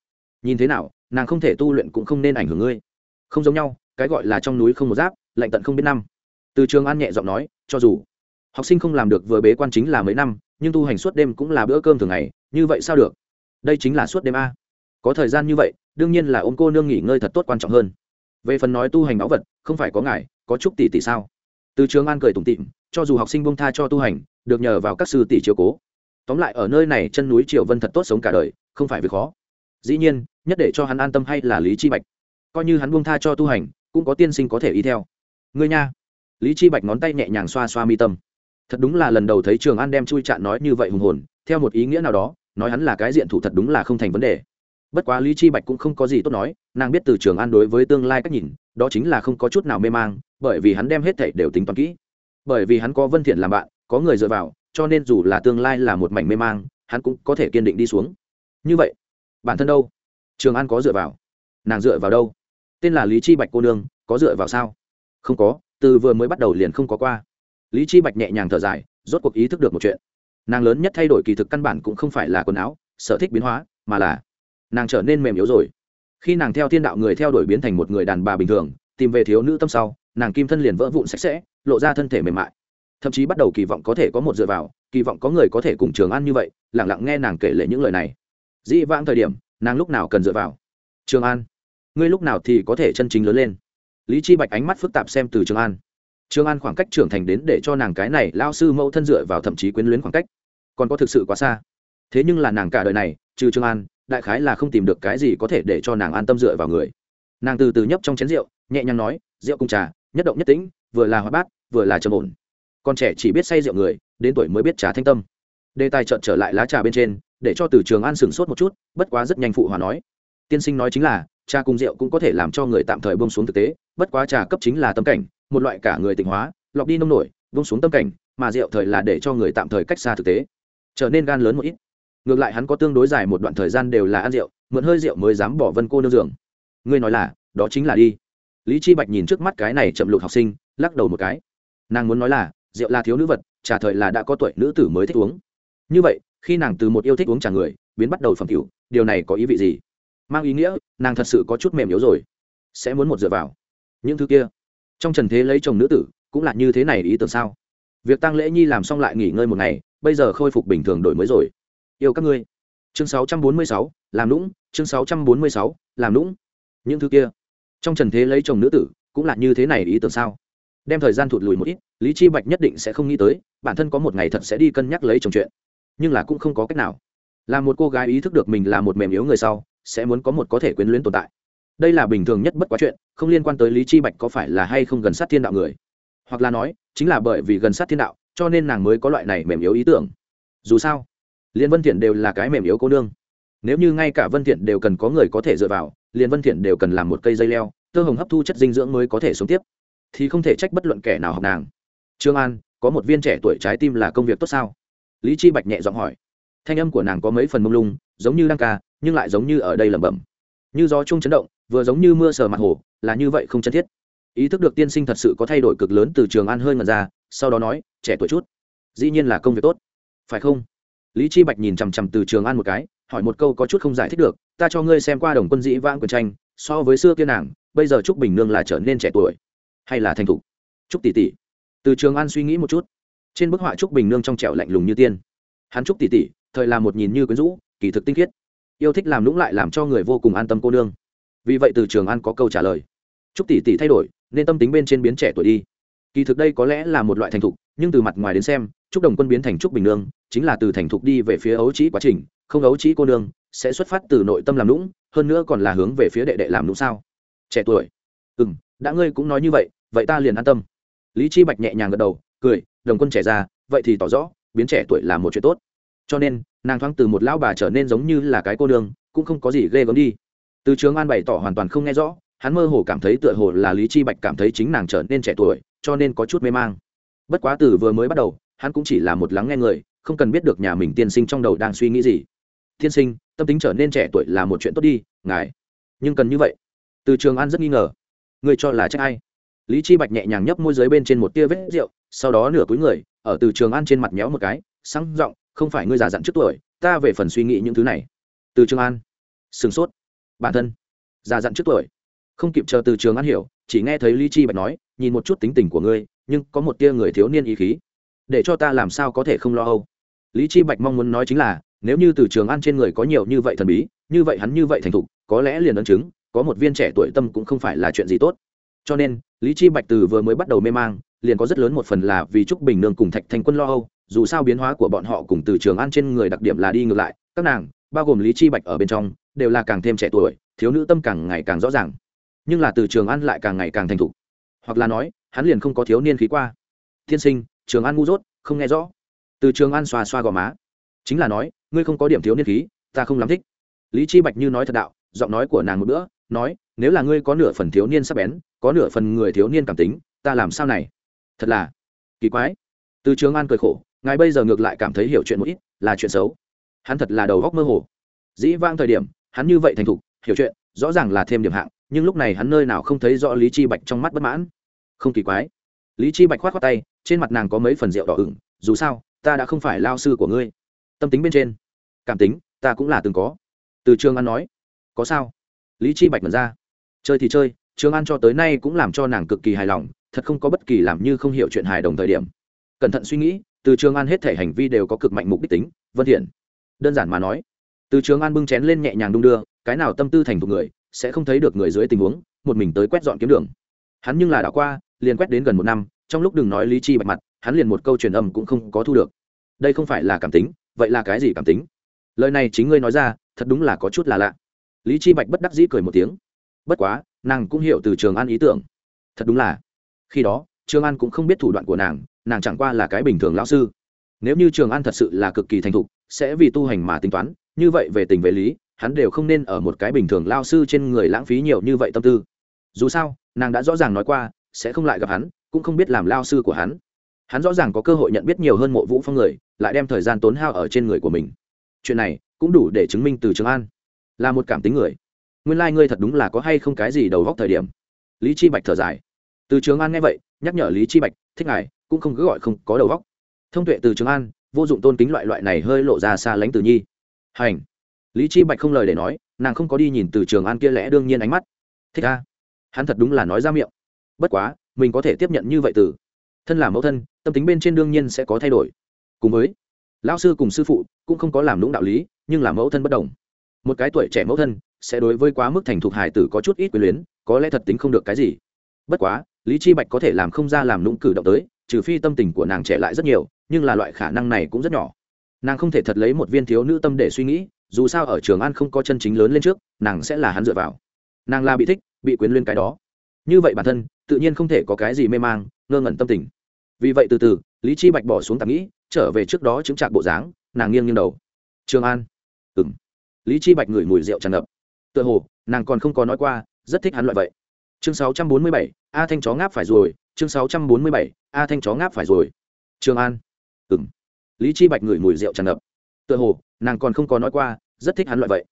Nhìn thế nào, nàng không thể tu luyện cũng không nên ảnh hưởng ngươi. Không giống nhau, cái gọi là trong núi không một giáp, lạnh tận không biết năm. Từ trường an nhẹ giọng nói, cho dù học sinh không làm được vừa bế quan chính là mấy năm nhưng tu hành suốt đêm cũng là bữa cơm thường ngày, như vậy sao được? Đây chính là suốt đêm a. Có thời gian như vậy, đương nhiên là ôm cô nương nghỉ ngơi thật tốt quan trọng hơn. Về phần nói tu hành báu vật, không phải có ngài, có chút tỷ tỷ sao? Từ trường an cười tủm tịm cho dù học sinh bông tha cho tu hành, được nhờ vào các sư tỷ chiếu cố. Tóm lại ở nơi này, chân núi triều vân thật tốt sống cả đời, không phải việc khó. Dĩ nhiên, nhất để cho hắn an tâm hay là lý chi bạch. Coi như hắn buông tha cho tu hành, cũng có tiên sinh có thể y theo. Ngươi nha. Lý chi bạch ngón tay nhẹ nhàng xoa xoa mi tâm thật đúng là lần đầu thấy trường an đem chui chạn nói như vậy hùng hồn, theo một ý nghĩa nào đó, nói hắn là cái diện thủ thật đúng là không thành vấn đề. Bất quá lý chi bạch cũng không có gì tốt nói, nàng biết từ trường an đối với tương lai cách nhìn, đó chính là không có chút nào mê mang, bởi vì hắn đem hết thảy đều tính toán kỹ. Bởi vì hắn có vân thiện làm bạn, có người dựa vào, cho nên dù là tương lai là một mảnh mê mang, hắn cũng có thể kiên định đi xuống. Như vậy, bản thân đâu? Trường an có dựa vào. Nàng dựa vào đâu? Tên là lý chi bạch cô nương, có dựa vào sao? Không có, từ vừa mới bắt đầu liền không có qua lý chi bạch nhẹ nhàng thở dài, rốt cuộc ý thức được một chuyện. Nàng lớn nhất thay đổi kỳ thực căn bản cũng không phải là quần áo, sở thích biến hóa, mà là nàng trở nên mềm yếu rồi. Khi nàng theo thiên đạo người theo đuổi biến thành một người đàn bà bình thường, tìm về thiếu nữ tâm sau, nàng kim thân liền vỡ vụn sạch sẽ, lộ ra thân thể mềm mại. Thậm chí bắt đầu kỳ vọng có thể có một dựa vào, kỳ vọng có người có thể cùng trường ăn như vậy lẳng lặng nghe nàng kể lể những lời này. Dĩ vãng thời điểm, nàng lúc nào cần dựa vào? Trường an. Ngươi lúc nào thì có thể chân chính lớn lên? Lý chi bạch ánh mắt phức tạp xem từ trường an trường an khoảng cách trưởng thành đến để cho nàng cái này lao sư mẫu thân dựa vào thậm chí quyến luyến khoảng cách, còn có thực sự quá xa. Thế nhưng là nàng cả đời này, trừ trường an, đại khái là không tìm được cái gì có thể để cho nàng an tâm dựa vào người. Nàng từ từ nhấp trong chén rượu, nhẹ nhàng nói, rượu cùng trà, nhất động nhất tĩnh, vừa là hoa bát, vừa là trầm ổn. Con trẻ chỉ biết say rượu người, đến tuổi mới biết trà thanh tâm. Đề tài trợn trở lại lá trà bên trên, để cho từ trường an sửng sốt một chút, bất quá rất nhanh phụ hòa nói. Tiên sinh nói chính là, trà cùng rượu cũng có thể làm cho người tạm thời bông xuống thực tế bất quá trà cấp chính là tâm cảnh, một loại cả người tịnh hóa, lọc đi nông nổi vung xuống tâm cảnh, mà rượu thời là để cho người tạm thời cách xa thực tế. Trở nên gan lớn một ít. Ngược lại hắn có tương đối dài một đoạn thời gian đều là ăn rượu, mượn hơi rượu mới dám bỏ vân cô nương giường. Ngươi nói là, đó chính là đi. Lý chi bạch nhìn trước mắt cái này chậm lục học sinh, lắc đầu một cái. Nàng muốn nói là, rượu là thiếu nữ vật, trà thời là đã có tuổi nữ tử mới thích uống. Như vậy, khi nàng từ một yêu thích uống trà người, biến bắt đầu phẩm cửu điều này có ý vị gì? Mang ý nghĩa, nàng thật sự có chút mềm yếu rồi. Sẽ muốn một dựa vào những thứ kia. Trong trần thế lấy chồng nữ tử cũng là như thế này ý tưởng sao? Việc tăng lễ nhi làm xong lại nghỉ ngơi một ngày bây giờ khôi phục bình thường đổi mới rồi. Yêu các ngươi. Chương 646, làm lũng chương 646, làm lũng những thứ kia. Trong trần thế lấy chồng nữ tử cũng là như thế này ý tưởng sao? Đem thời gian thụt lùi một ít lý chi bạch nhất định sẽ không nghĩ tới bản thân có một ngày thật sẽ đi cân nhắc lấy chồng chuyện. Nhưng là cũng không có cách nào. Là một cô gái ý thức được mình là một mềm yếu người sau sẽ muốn có một có thể quyến luyến tồn tại đây là bình thường nhất bất quá chuyện, không liên quan tới lý chi bạch có phải là hay không gần sát thiên đạo người. Hoặc là nói, chính là bởi vì gần sát thiên đạo, cho nên nàng mới có loại này mềm yếu ý tưởng. Dù sao, liên vân thiện đều là cái mềm yếu cô nương. Nếu như ngay cả vân thiện đều cần có người có thể dựa vào, Liên vân thiện đều cần làm một cây dây leo, tơ hồng hấp thu chất dinh dưỡng mới có thể sống tiếp. Thì không thể trách bất luận kẻ nào học nàng. Trương an, có một viên trẻ tuổi trái tim là công việc tốt sao? Lý chi bạch nhẹ giọng hỏi. Thanh âm của nàng có mấy phần mông lung, giống như đang ca, nhưng lại giống như ở đây lẩm bẩm. Như gió chung chấn động vừa giống như mưa sờ mặt hồ, là như vậy không chân thiết. Ý thức được tiên sinh thật sự có thay đổi cực lớn từ trường an hơi ngần ra, sau đó nói, trẻ tuổi chút, dĩ nhiên là công việc tốt. Phải không? Lý chi bạch nhìn chằm chằm từ trường an một cái, hỏi một câu có chút không giải thích được, ta cho ngươi xem qua đồng quân dĩ vãng quyền tranh, so với xưa kia nàng, bây giờ trúc bình nương là trở nên trẻ tuổi, hay là thành thục? Trúc tỷ tỷ. Từ trường an suy nghĩ một chút. Trên bức họa trúc bình nương trong trẻo lạnh lùng như tiên. Hắn trúc tỷ tỷ, thời là một nhìn như quyến rũ, kỳ thực tinh khiết. Yêu thích làm lũng lại làm cho người vô cùng an tâm cô nương vì vậy từ trường an có câu trả lời. Trúc tỷ tỷ thay đổi, nên tâm tính bên trên biến trẻ tuổi đi. Kỳ thực đây có lẽ là một loại thành thục, nhưng từ mặt ngoài đến xem trúc đồng quân biến thành trúc bình nương, chính là từ thành thục đi về phía ấu trĩ quá trình, không ấu trĩ cô nương, sẽ xuất phát từ nội tâm làm lũng hơn nữa còn là hướng về phía đệ đệ làm lũng sao? Trẻ tuổi. Ừ m đã ngươi cũng nói như vậy vậy ta liền an tâm. Lý chi bạch nhẹ nhàng gật đầu, cười, đồng quân trẻ ra vậy thì tỏ rõ, biến trẻ tuổi là một chuyện tốt. Cho nên, nàng thoáng từ một lão bà trở nên giống như là cái cô nương, cũng không có gì ghê gớm đi từ trường an bày tỏ hoàn toàn không nghe rõ, hắn mơ hồ cảm thấy tựa hồ là lý chi bạch cảm thấy chính nàng trở nên trẻ tuổi, cho nên có chút mê mang. Bất quá từ vừa mới bắt đầu, hắn cũng chỉ là một lắng nghe người, không cần biết được nhà mình tiên sinh trong đầu đang suy nghĩ gì. Tiên sinh, tâm tính trở nên trẻ tuổi là một chuyện tốt đi, ngài. Nhưng cần như vậy. Từ trường an rất nghi ngờ. Người cho là trách ai? Lý chi bạch nhẹ nhàng nhấp môi dưới bên trên một tia vết rượu, sau đó nửa cúi người, ở từ trường an trên mặt méo một cái, sáng giọng, không phải ngươi già dặn trước tuổi, ta về phần suy nghĩ những thứ này. Từ trường an sừng sốt bản thân. Già dặn trước tuổi. Không kịp chờ từ trường an hiểu, chỉ nghe thấy lý chi bạch nói, nhìn một chút tính tình của ngươi, nhưng có một tia người thiếu niên ý khí. Để cho ta làm sao có thể không lo âu? Lý chi bạch mong muốn nói chính là, nếu như từ trường an trên người có nhiều như vậy thần bí, như vậy hắn như vậy thành thục, có lẽ liền ấn chứng, có một viên trẻ tuổi tâm cũng không phải là chuyện gì tốt. Cho nên, lý chi bạch từ vừa mới bắt đầu mê mang, liền có rất lớn một phần là vì trúc bình nương cùng thạch thành quân lo âu, dù sao biến hóa của bọn họ cùng từ trường an trên người đặc điểm là đi ngược lại, các nàng, bao gồm lý chi bạch ở bên trong đều là càng thêm trẻ tuổi, thiếu nữ tâm càng ngày càng rõ ràng. Nhưng là từ trường an lại càng ngày càng thành thục. Hoặc là nói, hắn liền không có thiếu niên khí qua. Thiên sinh, trường an ngu dốt, không nghe rõ. Từ trường an xoa xoa gò má. Chính là nói, ngươi không có điểm thiếu niên khí, ta không lắm thích. Lý chi bạch như nói thật đạo, giọng nói của nàng một bữa, nói, nếu là ngươi có nửa phần thiếu niên sắp bén, có nửa phần người thiếu niên cảm tính, ta làm sao này? Thật là kỳ quái. Từ trường an cười khổ, ngài bây giờ ngược lại cảm thấy hiểu chuyện một ít, là chuyện xấu. Hắn thật là đầu góc mơ hồ. Dĩ vang thời điểm hắn như vậy thành thục, hiểu chuyện, rõ ràng là thêm điểm hạng, nhưng lúc này hắn nơi nào không thấy rõ lý chi bạch trong mắt bất mãn. Không kỳ quái. Lý chi bạch khoát khoát tay, trên mặt nàng có mấy phần rượu đỏ ửng, dù sao, ta đã không phải lao sư của ngươi. Tâm tính bên trên. Cảm tính, ta cũng là từng có. Từ trường an nói. Có sao? Lý chi bạch mật ra. Chơi thì chơi, trường an cho tới nay cũng làm cho nàng cực kỳ hài lòng, thật không có bất kỳ làm như không hiểu chuyện hài đồng thời điểm. Cẩn thận suy nghĩ, từ trường an hết thể hành vi đều có cực mạnh mục đích tính, vân thiện. Đơn giản mà nói từ trường an bưng chén lên nhẹ nhàng đung đưa, cái nào tâm tư thành thục người, sẽ không thấy được người dưới tình huống, một mình tới quét dọn kiếm đường. Hắn nhưng là đã qua, liền quét đến gần một năm, trong lúc đừng nói lý chi bạch mặt, hắn liền một câu truyền âm cũng không có thu được. Đây không phải là cảm tính, vậy là cái gì cảm tính? Lời này chính ngươi nói ra, thật đúng là có chút là lạ. Lý chi bạch bất đắc dĩ cười một tiếng. Bất quá, nàng cũng hiểu từ trường an ý tưởng. Thật đúng là. Khi đó, trường an cũng không biết thủ đoạn của nàng nàng chẳng qua là cái bình thường lão sư. Nếu như trường an thật sự là cực kỳ thành thục, sẽ vì tu hành mà tính toán như vậy về tình về lý, hắn đều không nên ở một cái bình thường lao sư trên người lãng phí nhiều như vậy tâm tư. Dù sao, nàng đã rõ ràng nói qua, sẽ không lại gặp hắn, cũng không biết làm lao sư của hắn. Hắn rõ ràng có cơ hội nhận biết nhiều hơn mộ vũ phong người, lại đem thời gian tốn hao ở trên người của mình. Chuyện này, cũng đủ để chứng minh từ trường an là một cảm tính người. Nguyên lai、like、ngươi thật đúng là có hay không cái gì đầu góc thời điểm. Lý chi bạch thở dài. Từ trường an nghe vậy, nhắc nhở lý chi bạch, thích ngài, cũng không cứ gọi không có đầu góc. Thông tuệ từ trường an, vô dụng tôn kính loại loại này hơi lộ ra xa lánh từ nhi hành. Lý chi bạch không lời để nói, nàng không có đi nhìn từ trường an kia lẽ đương nhiên ánh mắt. Thích a. Hắn thật đúng là nói ra miệng. Bất quá, mình có thể tiếp nhận như vậy từ. Thân là mẫu thân, tâm tính bên trên đương nhiên sẽ có thay đổi. Cùng với, lão sư cùng sư phụ cũng không có làm lũng đạo lý, nhưng là mẫu thân bất đồng. Một cái tuổi trẻ mẫu thân sẽ đối với quá mức thành thục hài tử có chút ít quyền luyến, có lẽ thật tính không được cái gì. Bất quá, lý chi bạch có thể làm không ra làm lũng cử động tới, trừ phi tâm tình của nàng trẻ lại rất nhiều, nhưng là loại khả năng này cũng rất nhỏ nàng không thể thật lấy một viên thiếu nữ tâm để suy nghĩ dù sao ở trường an không có chân chính lớn lên trước nàng sẽ là hắn dựa vào. Nàng là bị thích bị quyến lên cái đó. Như vậy bản thân tự nhiên không thể có cái gì mê mang ngơ ngẩn tâm tình. Vì vậy từ từ lý chi bạch bỏ xuống tạm nghĩ trở về trước đó chứng trạc bộ dáng nàng nghiêng nghiêng đầu. Trường an. Ừm. Lý chi bạch ngửi mùi rượu tràn ngập. Tựa hồ nàng còn không có nói qua rất thích hắn loại vậy. Chương 647, a thanh chó ngáp phải rồi chương 647, a thanh chó ngáp phải rồi. Trường an. Ừm lý chi bạch ngửi mùi rượu tràn ngập. Tựa hồ, nàng còn không có nói qua, rất thích hắn loại vậy.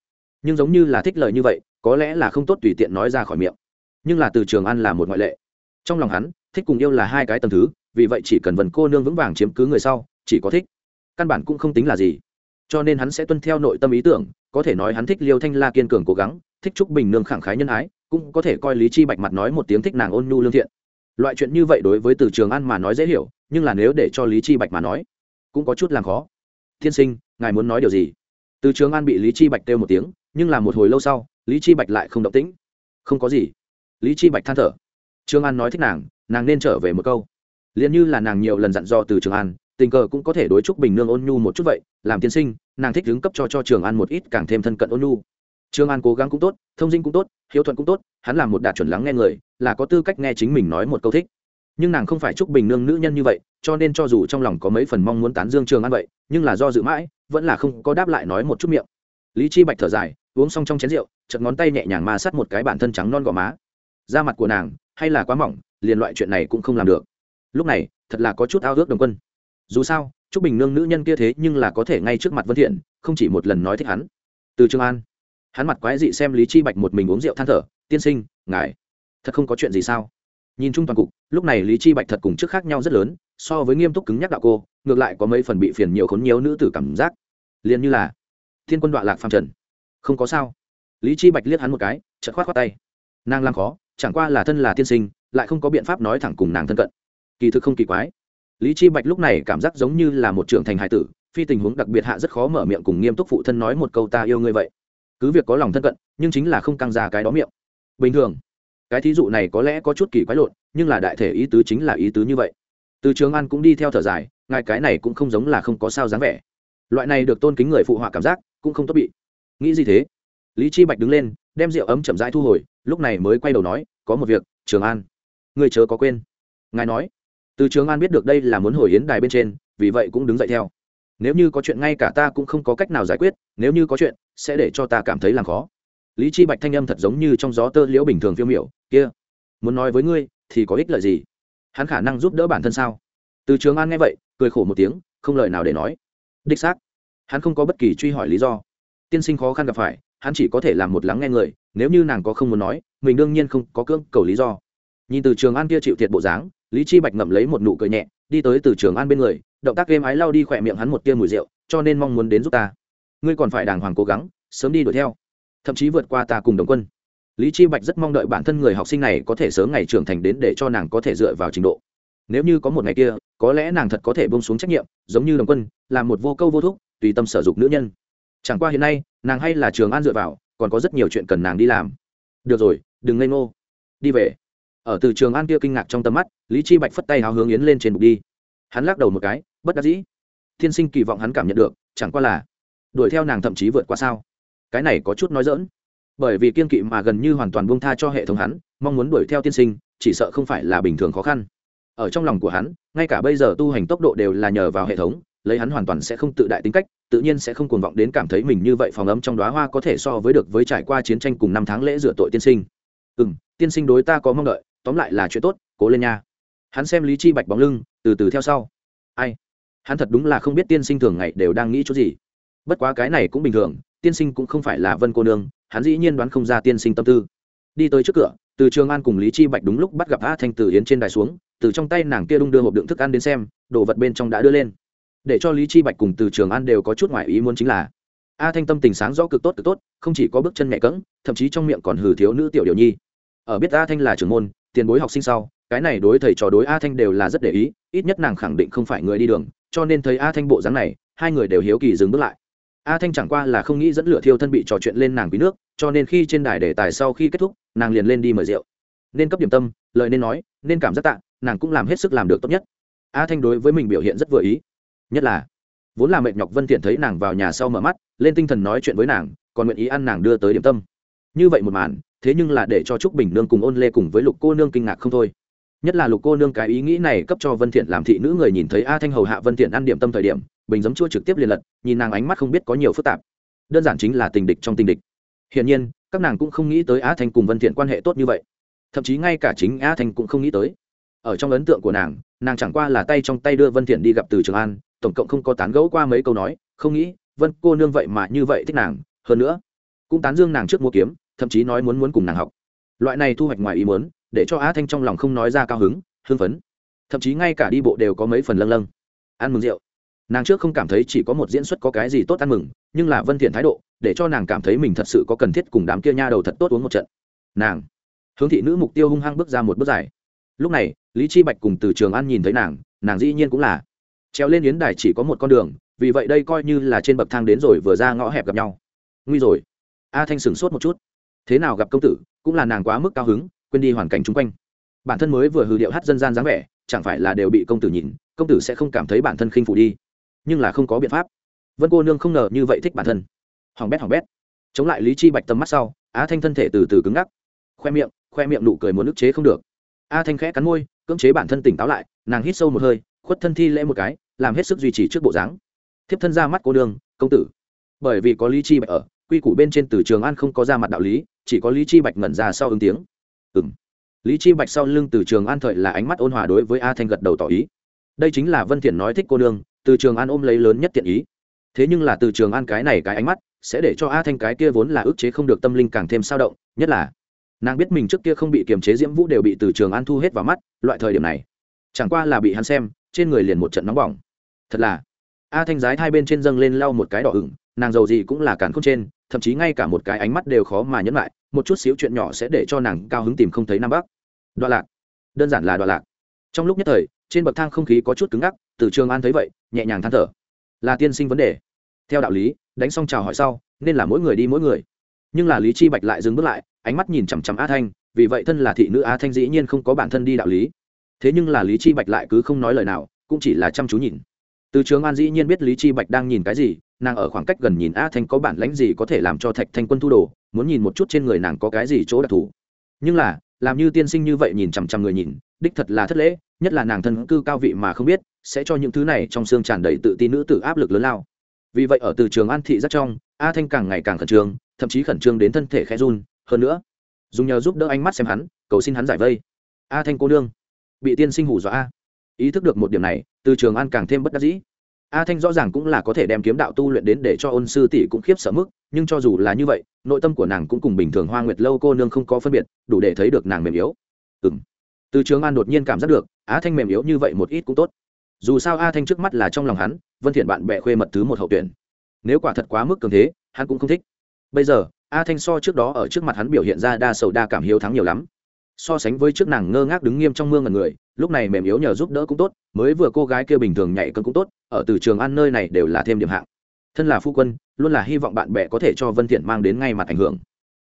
Nhưng giống như là thích lời như vậy, có lẽ là không tốt tùy tiện nói ra khỏi miệng. Nhưng là từ trường an là một ngoại lệ. Trong lòng hắn, thích cùng yêu là hai cái tầm thứ, vì vậy chỉ cần vần cô nương vững vàng chiếm cứ người sau, chỉ có thích. Căn bản cũng không tính là gì. Cho nên hắn sẽ tuân theo nội tâm ý tưởng, có thể nói hắn thích liêu thanh la kiên cường cố gắng, thích trúc bình nương khẳng khái nhân ái, cũng có thể coi lý chi bạch mặt nói một tiếng thích nàng ôn nhu lương thiện. Loại chuyện như vậy đối với từ trường an mà nói dễ hiểu, nhưng là nếu để cho lý chi bạch mà nói cũng có chút làm khó. Tiên sinh, ngài muốn nói điều gì? Từ trường an bị lý chi bạch kêu một tiếng, nhưng là một hồi lâu sau, lý chi bạch lại không động tĩnh. Không có gì. Lý chi bạch than thở. Trường an nói thích nàng nàng nên trở về một câu. Liền như là nàng nhiều lần dặn dò từ trường an, tình cờ cũng có thể đối chúc bình nương ôn nhu một chút vậy, làm tiên sinh, nàng thích đứng cấp cho cho trường an một ít càng thêm thân cận ôn nhu. Trường an cố gắng cũng tốt, thông dinh cũng tốt, hiếu thuận cũng tốt, hắn làm một đạt chuẩn lắng nghe người, là có tư cách nghe chính mình nói một câu thích. Nhưng nàng không phải chúc bình nương nữ nhân như vậy cho nên cho dù trong lòng có mấy phần mong muốn tán dương trường an vậy, nhưng là do dự mãi, vẫn là không có đáp lại nói một chút miệng. Lý chi bạch thở dài, uống xong trong chén rượu chật ngón tay nhẹ nhàng ma sát một cái bản thân trắng non gò má. Da mặt của nàng, hay là quá mỏng, liền loại chuyện này cũng không làm được. Lúc này, thật là có chút ao ước đồng quân. Dù sao, Trúc bình nương nữ nhân kia thế nhưng là có thể ngay trước mặt vân thiện, không chỉ một lần nói thích hắn. Từ trường an, hắn mặt quái dị xem lý chi bạch một mình uống rượu than thở, tiên sinh, ngài, thật không có chuyện gì sao? Nhìn chung toàn cục, lúc này lý chi bạch thật cùng trước khác nhau rất lớn so với nghiêm túc cứng nhắc đạo cô, ngược lại có mấy phần bị phiền nhiều khốn nhiều nữ tử cảm giác. Liền như là, thiên quân đoạn lạc phàm trần. Không có sao. Lý chi bạch liếc hắn một cái, chợt khoát khoát tay. Nàng làm khó, chẳng qua là thân là tiên sinh, lại không có biện pháp nói thẳng cùng nàng thân cận. Kỳ thực không kỳ quái. Lý chi bạch lúc này cảm giác giống như là một trưởng thành hải tử, phi tình huống đặc biệt hạ rất khó mở miệng cùng nghiêm túc phụ thân nói một câu ta yêu ngươi vậy. Cứ việc có lòng thân cận, nhưng chính là không căng ra cái đó miệng. Bình thường, cái thí dụ này có lẽ có chút kỳ quái lộn, nhưng là đại thể ý tứ chính là ý tứ như vậy từ trường an cũng đi theo thở dài, ngài cái này cũng không giống là không có sao dáng vẻ. Loại này được tôn kính người phụ họa cảm giác, cũng không tốt bị. Nghĩ gì thế? Lý chi bạch đứng lên, đem rượu ấm chậm rãi thu hồi, lúc này mới quay đầu nói, có một việc, trường an. Người chớ có quên. Ngài nói. Từ trường an biết được đây là muốn hồi yến đài bên trên, vì vậy cũng đứng dậy theo. Nếu như có chuyện ngay cả ta cũng không có cách nào giải quyết, nếu như có chuyện, sẽ để cho ta cảm thấy làm khó. Lý chi bạch thanh âm thật giống như trong gió tơ liễu bình thường phiêu miểu, kia, muốn nói với ngươi, thì có ích lợi gì? Hắn khả năng giúp đỡ bản thân sao? Từ trường an nghe vậy, cười khổ một tiếng, không lời nào để nói. Đích xác, hắn không có bất kỳ truy hỏi lý do. Tiên sinh khó khăn gặp phải, hắn chỉ có thể làm một lắng nghe người, nếu như nàng có không muốn nói, mình đương nhiên không có cưỡng cầu lý do. Nhìn từ trường an kia chịu thiệt bộ dáng, lý chi bạch ngậm lấy một nụ cười nhẹ, đi tới từ trường an bên người, động tác êm ái lau đi khỏe miệng hắn một tia mùi rượu, cho nên mong muốn đến giúp ta. Ngươi còn phải đàng hoàng cố gắng, sớm đi đuổi theo. Thậm chí vượt qua ta cùng đồng quân lý chi bạch rất mong đợi bản thân người học sinh này có thể sớm ngày trưởng thành đến để cho nàng có thể dựa vào trình độ. Nếu như có một ngày kia, có lẽ nàng thật có thể bông xuống trách nhiệm, giống như đồng quân, làm một vô câu vô thúc, tùy tâm sở dục nữ nhân. Chẳng qua hiện nay, nàng hay là trường an dựa vào, còn có rất nhiều chuyện cần nàng đi làm. Được rồi, đừng ngây ngô. Đi về. Ở từ trường an kia kinh ngạc trong tầm mắt, lý chi bạch phất tay hào hướng yến lên trên bục đi. Hắn lắc đầu một cái, bất đắc dĩ. Thiên sinh kỳ vọng hắn cảm nhận được, chẳng qua là đuổi theo nàng thậm chí vượt qua sao? Cái này có chút nói dỡn bởi vì kiên kỵ mà gần như hoàn toàn buông tha cho hệ thống hắn, mong muốn đuổi theo tiên sinh, chỉ sợ không phải là bình thường khó khăn. Ở trong lòng của hắn, ngay cả bây giờ tu hành tốc độ đều là nhờ vào hệ thống, lấy hắn hoàn toàn sẽ không tự đại tính cách, tự nhiên sẽ không cuồng vọng đến cảm thấy mình như vậy phòng ấm trong đóa hoa có thể so với được với trải qua chiến tranh cùng năm tháng lễ rửa tội tiên sinh. Ừ m tiên sinh đối ta có mong đợi, tóm lại là chuyện tốt, cố lên nha. Hắn xem lý chi bạch bóng lưng, từ từ theo sau. Ai? Hắn thật đúng là không biết tiên sinh thường ngày đều đang nghĩ chút gì. Bất quá cái này cũng bình thường, tiên sinh cũng không phải là vân cô nương hắn dĩ nhiên đoán không ra tiên sinh tâm tư. Đi tới trước cửa, từ trường an cùng lý chi bạch đúng lúc bắt gặp a thanh từ yến trên đài xuống, từ trong tay nàng kia đung đưa hộp đựng thức ăn đến xem, đồ vật bên trong đã đưa lên. Để cho lý chi bạch cùng từ trường an đều có chút ngoại ý muốn chính là a thanh tâm tình sáng rõ cực tốt cực tốt, không chỉ có bước chân nhẹ cẫng, thậm chí trong miệng còn hừ thiếu nữ tiểu điều nhi. Ở biết a thanh là trưởng môn, tiền bối học sinh sau, cái này đối thầy trò đối a thanh đều là rất để ý, ít nhất nàng khẳng định không phải người đi đường, cho nên thấy a thanh bộ dáng này, hai người đều hiếu kỳ dừng bước lại a thanh chẳng qua là không nghĩ dẫn lửa thiêu thân bị trò chuyện lên nàng bí nước, cho nên khi trên đài đề tài sau khi kết thúc, nàng liền lên đi mời rượu. Nên cấp điểm tâm, lời nên nói, nên cảm giác tạ, nàng cũng làm hết sức làm được tốt nhất. A thanh đối với mình biểu hiện rất vừa ý. Nhất là, vốn là mệt nhọc vân thiện thấy nàng vào nhà sau mở mắt, lên tinh thần nói chuyện với nàng, còn nguyện ý ăn nàng đưa tới điểm tâm. Như vậy một màn, thế nhưng là để cho trúc bình nương cùng ôn lê cùng với lục cô nương kinh ngạc không thôi nhất là lục cô nương cái ý nghĩ này cấp cho vân thiện làm thị nữ người nhìn thấy a thanh hầu hạ vân thiện ăn điểm tâm thời điểm, bình giấm chua trực tiếp liền lật, nhìn nàng ánh mắt không biết có nhiều phức tạp. Đơn giản chính là tình địch trong tình địch. Hiển nhiên, các nàng cũng không nghĩ tới a thanh cùng vân thiện quan hệ tốt như vậy. Thậm chí ngay cả chính a thanh cũng không nghĩ tới. Ở trong ấn tượng của nàng nàng chẳng qua là tay trong tay đưa vân thiện đi gặp từ trường an, tổng cộng không có tán gẫu qua mấy câu nói, không nghĩ, vân cô nương vậy mà như vậy thích nàng, hơn nữa, cũng tán dương nàng trước mua kiếm, thậm chí nói muốn muốn cùng nàng học. Loại này thu hoạch ngoài ý muốn để cho á thanh trong lòng không nói ra cao hứng, hưng phấn. Thậm chí ngay cả đi bộ đều có mấy phần lâng lâng. Ăn mừng rượu. Nàng trước không cảm thấy chỉ có một diễn xuất có cái gì tốt ăn mừng, nhưng là vân thiện thái độ, để cho nàng cảm thấy mình thật sự có cần thiết cùng đám kia nha đầu thật tốt uống một trận. Nàng. Hướng thị nữ mục tiêu hung hăng bước ra một bước dài. Lúc này, lý chi bạch cùng từ trường an nhìn thấy nàng nàng dĩ nhiên cũng là. Treo lên yến đài chỉ có một con đường, vì vậy đây coi như là trên bậc thang đến rồi vừa ra ngõ hẹp gặp nhau. Nguy rồi. A thanh sửng sốt một chút. Thế nào gặp công tử, cũng là nàng quá mức cao hứng quên đi hoàn cảnh chung quanh. Bản thân mới vừa hừ điệu hát dân gian dáng vẻ, chẳng phải là đều bị công tử nhìn, công tử sẽ không cảm thấy bản thân khinh phụ đi. Nhưng là không có biện pháp. Vân cô nương không ngờ như vậy thích bản thân. Hỏng bét hỏng bét. Chống lại lý chi bạch tầm mắt sau, á thanh thân thể từ từ cứng ngắc. Khoe miệng khoe miệng nụ cười muốn ức chế không được. A thanh khẽ cắn môi, cưỡng chế bản thân tỉnh táo lại, nàng hít sâu một hơi, khuất thân thi lễ một cái, làm hết sức duy trì trước bộ dáng. Thiếp thân ra mắt cô nương, công tử. Bởi vì có lý chi bạch ở, quy củ bên trên từ trường an không có ra mặt đạo lý, chỉ có lý chi bạch ngẩn ra sau ứng tiếng ừng lý chi bạch sau lưng từ trường an thời là ánh mắt ôn hòa đối với a thanh gật đầu tỏ ý. Đây chính là vân thiện nói thích cô nương, từ trường an ôm lấy lớn nhất tiện ý. Thế nhưng là từ trường an cái này cái ánh mắt, sẽ để cho a thanh cái kia vốn là ức chế không được tâm linh càng thêm sao động, nhất là nàng biết mình trước kia không bị kiềm chế diễm vũ đều bị từ trường an thu hết vào mắt, loại thời điểm này, chẳng qua là bị hắn xem, trên người liền một trận nóng bỏng. Thật là, a thanh giái hai bên trên dâng lên lau một cái đỏ ửng, nàng giàu gì cũng là cản không trên, thậm chí ngay cả một cái ánh mắt đều khó mà nhẫn lại một chút xíu chuyện nhỏ sẽ để cho nàng cao hứng tìm không thấy nam bắc. Đoạn lạc. Đơn giản là đoạn lạc. Trong lúc nhất thời, trên bậc thang không khí có chút cứng ngắc, từ trường an thấy vậy, nhẹ nhàng than thở. Là tiên sinh vấn đề. Theo đạo lý, đánh xong chào hỏi sau, nên là mỗi người đi mỗi người. Nhưng là lý chi bạch lại dừng bước lại, ánh mắt nhìn chằm chằm a thanh, vì vậy thân là thị nữ a thanh dĩ nhiên không có bản thân đi đạo lý. Thế nhưng là lý chi bạch lại cứ không nói lời nào, cũng chỉ là chăm chú nhìn. Từ trường an dĩ nhiên biết lý chi bạch đang nhìn cái gì nàng ở khoảng cách gần nhìn a thanh có bản lãnh gì có thể làm cho thạch thanh quân thu đồ, muốn nhìn một chút trên người nàng có cái gì chỗ đặc thù. Nhưng là, làm như tiên sinh như vậy nhìn chằm chằm người nhìn, đích thật là thất lễ, nhất là nàng thân cư cao vị mà không biết, sẽ cho những thứ này trong xương tràn đầy tự tin nữ tử áp lực lớn lao. Vì vậy ở từ trường an thị rất trong, a thanh càng ngày càng khẩn trương, thậm chí khẩn trương đến thân thể khẽ run. Hơn nữa, dùng nhờ giúp đỡ ánh mắt xem hắn, cầu xin hắn giải vây. A thanh cô nương, bị tiên sinh hủ dọa. A ý thức được một điểm này, từ trường an càng thêm bất đắc dĩ a thanh rõ ràng cũng là có thể đem kiếm đạo tu luyện đến để cho ôn sư tỷ cũng khiếp sợ mức, nhưng cho dù là như vậy, nội tâm của nàng cũng cùng bình thường hoa nguyệt lâu cô nương không có phân biệt, đủ để thấy được nàng mềm yếu. Ừ m từ trường an đột nhiên cảm giác được á thanh mềm yếu như vậy một ít cũng tốt. Dù sao a thanh trước mắt là trong lòng hắn, vân thiện bạn bè khuê mật thứ một hậu tuyển. Nếu quả thật quá mức cường thế, hắn cũng không thích. Bây giờ, a thanh so trước đó ở trước mặt hắn biểu hiện ra đa sầu đa cảm hiếu thắng nhiều lắm so sánh với trước nàng ngơ ngác đứng nghiêm trong mương ngần người, lúc này mềm yếu nhờ giúp đỡ cũng tốt, mới vừa cô gái kia bình thường nhảy cân cũng tốt, ở từ trường ăn nơi này đều là thêm điểm hạng. Thân là phu quân, luôn là hy vọng bạn bè có thể cho vân thiện mang đến ngay mặt ảnh hưởng.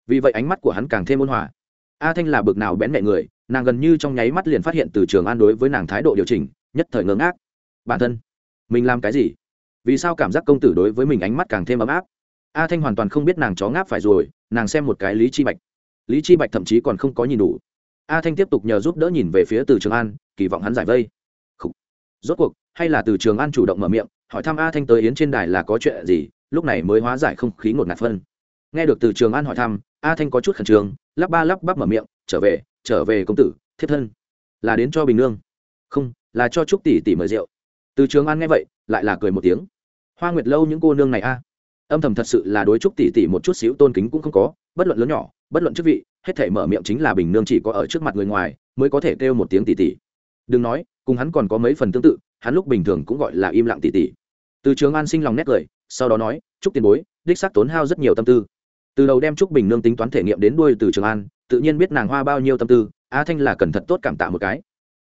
Vì vậy ánh mắt của hắn càng thêm ôn hòa. A thanh là bực nào bén mẹ người, nàng gần như trong nháy mắt liền phát hiện từ trường an đối với nàng thái độ điều chỉnh, nhất thời ngơ ngác. Bản thân, mình làm cái gì? Vì sao cảm giác công tử đối với mình ánh mắt càng thêm ấm áp? A thanh hoàn toàn không biết nàng chó ngáp phải rồi, nàng xem một cái lý chi bạch. Lý chi bạch thậm chí còn không có nhìn đủ a thanh tiếp tục nhờ giúp đỡ nhìn về phía từ trường an, kỳ vọng hắn giải vây. Khủ. rốt cuộc, hay là từ trường an chủ động mở miệng, hỏi thăm a thanh tới yến trên đài là có chuyện gì, lúc này mới hóa giải không khí ngột ngạt phân. Nghe được từ trường an hỏi thăm, a thanh có chút khẩn trương, lắp ba lắp bắp mở miệng, trở về trở về công tử, thiết thân. Là đến cho bình nương. Không, là cho trúc tỷ tỷ mời rượu. Từ trường an nghe vậy, lại là cười một tiếng. Hoa nguyệt lâu những cô nương này a. Âm thầm thật sự là đối trúc tỷ tỷ một chút xíu tôn kính cũng không có, bất luận lớn nhỏ, bất luận chức vị hết thể mở miệng chính là bình nương chỉ có ở trước mặt người ngoài, mới có thể kêu một tiếng tỷ tỷ đừng nói, cùng hắn còn có mấy phần tương tự, hắn lúc bình thường cũng gọi là im lặng tỷ tỷ từ trường an sinh lòng nét cười, sau đó nói, chúc tiền bối, đích xác tốn hao rất nhiều tâm tư. Từ đầu đem chúc bình nương tính toán thể nghiệm đến đuôi từ trường an, tự nhiên biết nàng hoa bao nhiêu tâm tư, a thanh là cẩn thận tốt cảm tạ một cái.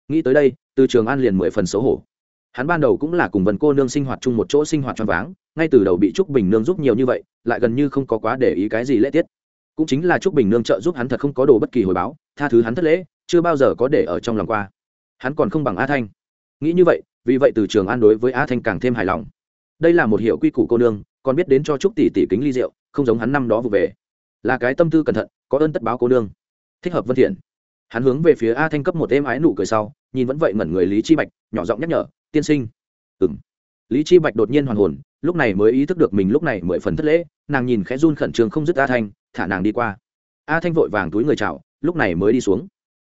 Nghĩ tới đây, từ trường an liền mười phần xấu hổ. Hắn ban đầu cũng là cùng vần cô nương sinh hoạt chung một chỗ sinh hoạt choáng váng, ngay từ đầu bị trúc bình nương giúp nhiều như vậy, lại gần như không có quá để ý cái gì lễ tiết cũng chính là trúc bình nương trợ giúp hắn thật không có đồ bất kỳ hồi báo, tha thứ hắn thất lễ, chưa bao giờ có để ở trong lòng qua. Hắn còn không bằng a thanh. Nghĩ như vậy, vì vậy từ trường an đối với a thanh càng thêm hài lòng. Đây là một hiệu quy củ cô nương, còn biết đến cho trúc tỷ tỷ kính ly rượu, không giống hắn năm đó vụ về. Là cái tâm tư cẩn thận, có ơn tất báo cô nương. Thích hợp vân thiện. Hắn hướng về phía a thanh cấp một êm ái nụ cười sau, nhìn vẫn vậy ngẩn người lý chi bạch, nhỏ giọng nhắc nhở, tiên sinh. Ừm. Lý chi bạch đột nhiên hoàn hồn, lúc này mới ý thức được mình lúc này mười phần thất lễ, nàng nhìn khẽ run khẩn trương không dứt a thanh thả nàng đi qua. A thanh vội vàng túi người chào, lúc này mới đi xuống.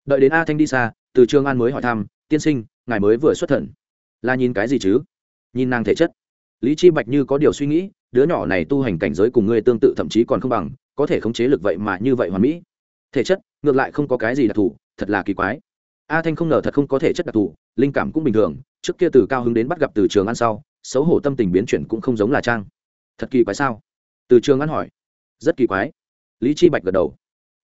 Đợi đến a thanh đi xa, từ trường an mới hỏi thăm, tiên sinh, ngài mới vừa xuất thần. Là nhìn cái gì chứ? Nhìn nàng thể chất. Lý chi bạch như có điều suy nghĩ, đứa nhỏ này tu hành cảnh giới cùng ngươi tương tự thậm chí còn không bằng, có thể khống chế lực vậy mà như vậy hoàn mỹ. Thể chất, ngược lại không có cái gì đặc thù, thật là kỳ quái. A thanh không ngờ thật không có thể chất đặc thù, linh cảm cũng bình thường, trước kia từ cao hứng đến bắt gặp từ trường ăn sau, xấu hổ tâm tình biến chuyển cũng không giống là trang. Thật kỳ quái sao? Từ trường ăn hỏi. Rất kỳ quái lý chi bạch gật đầu.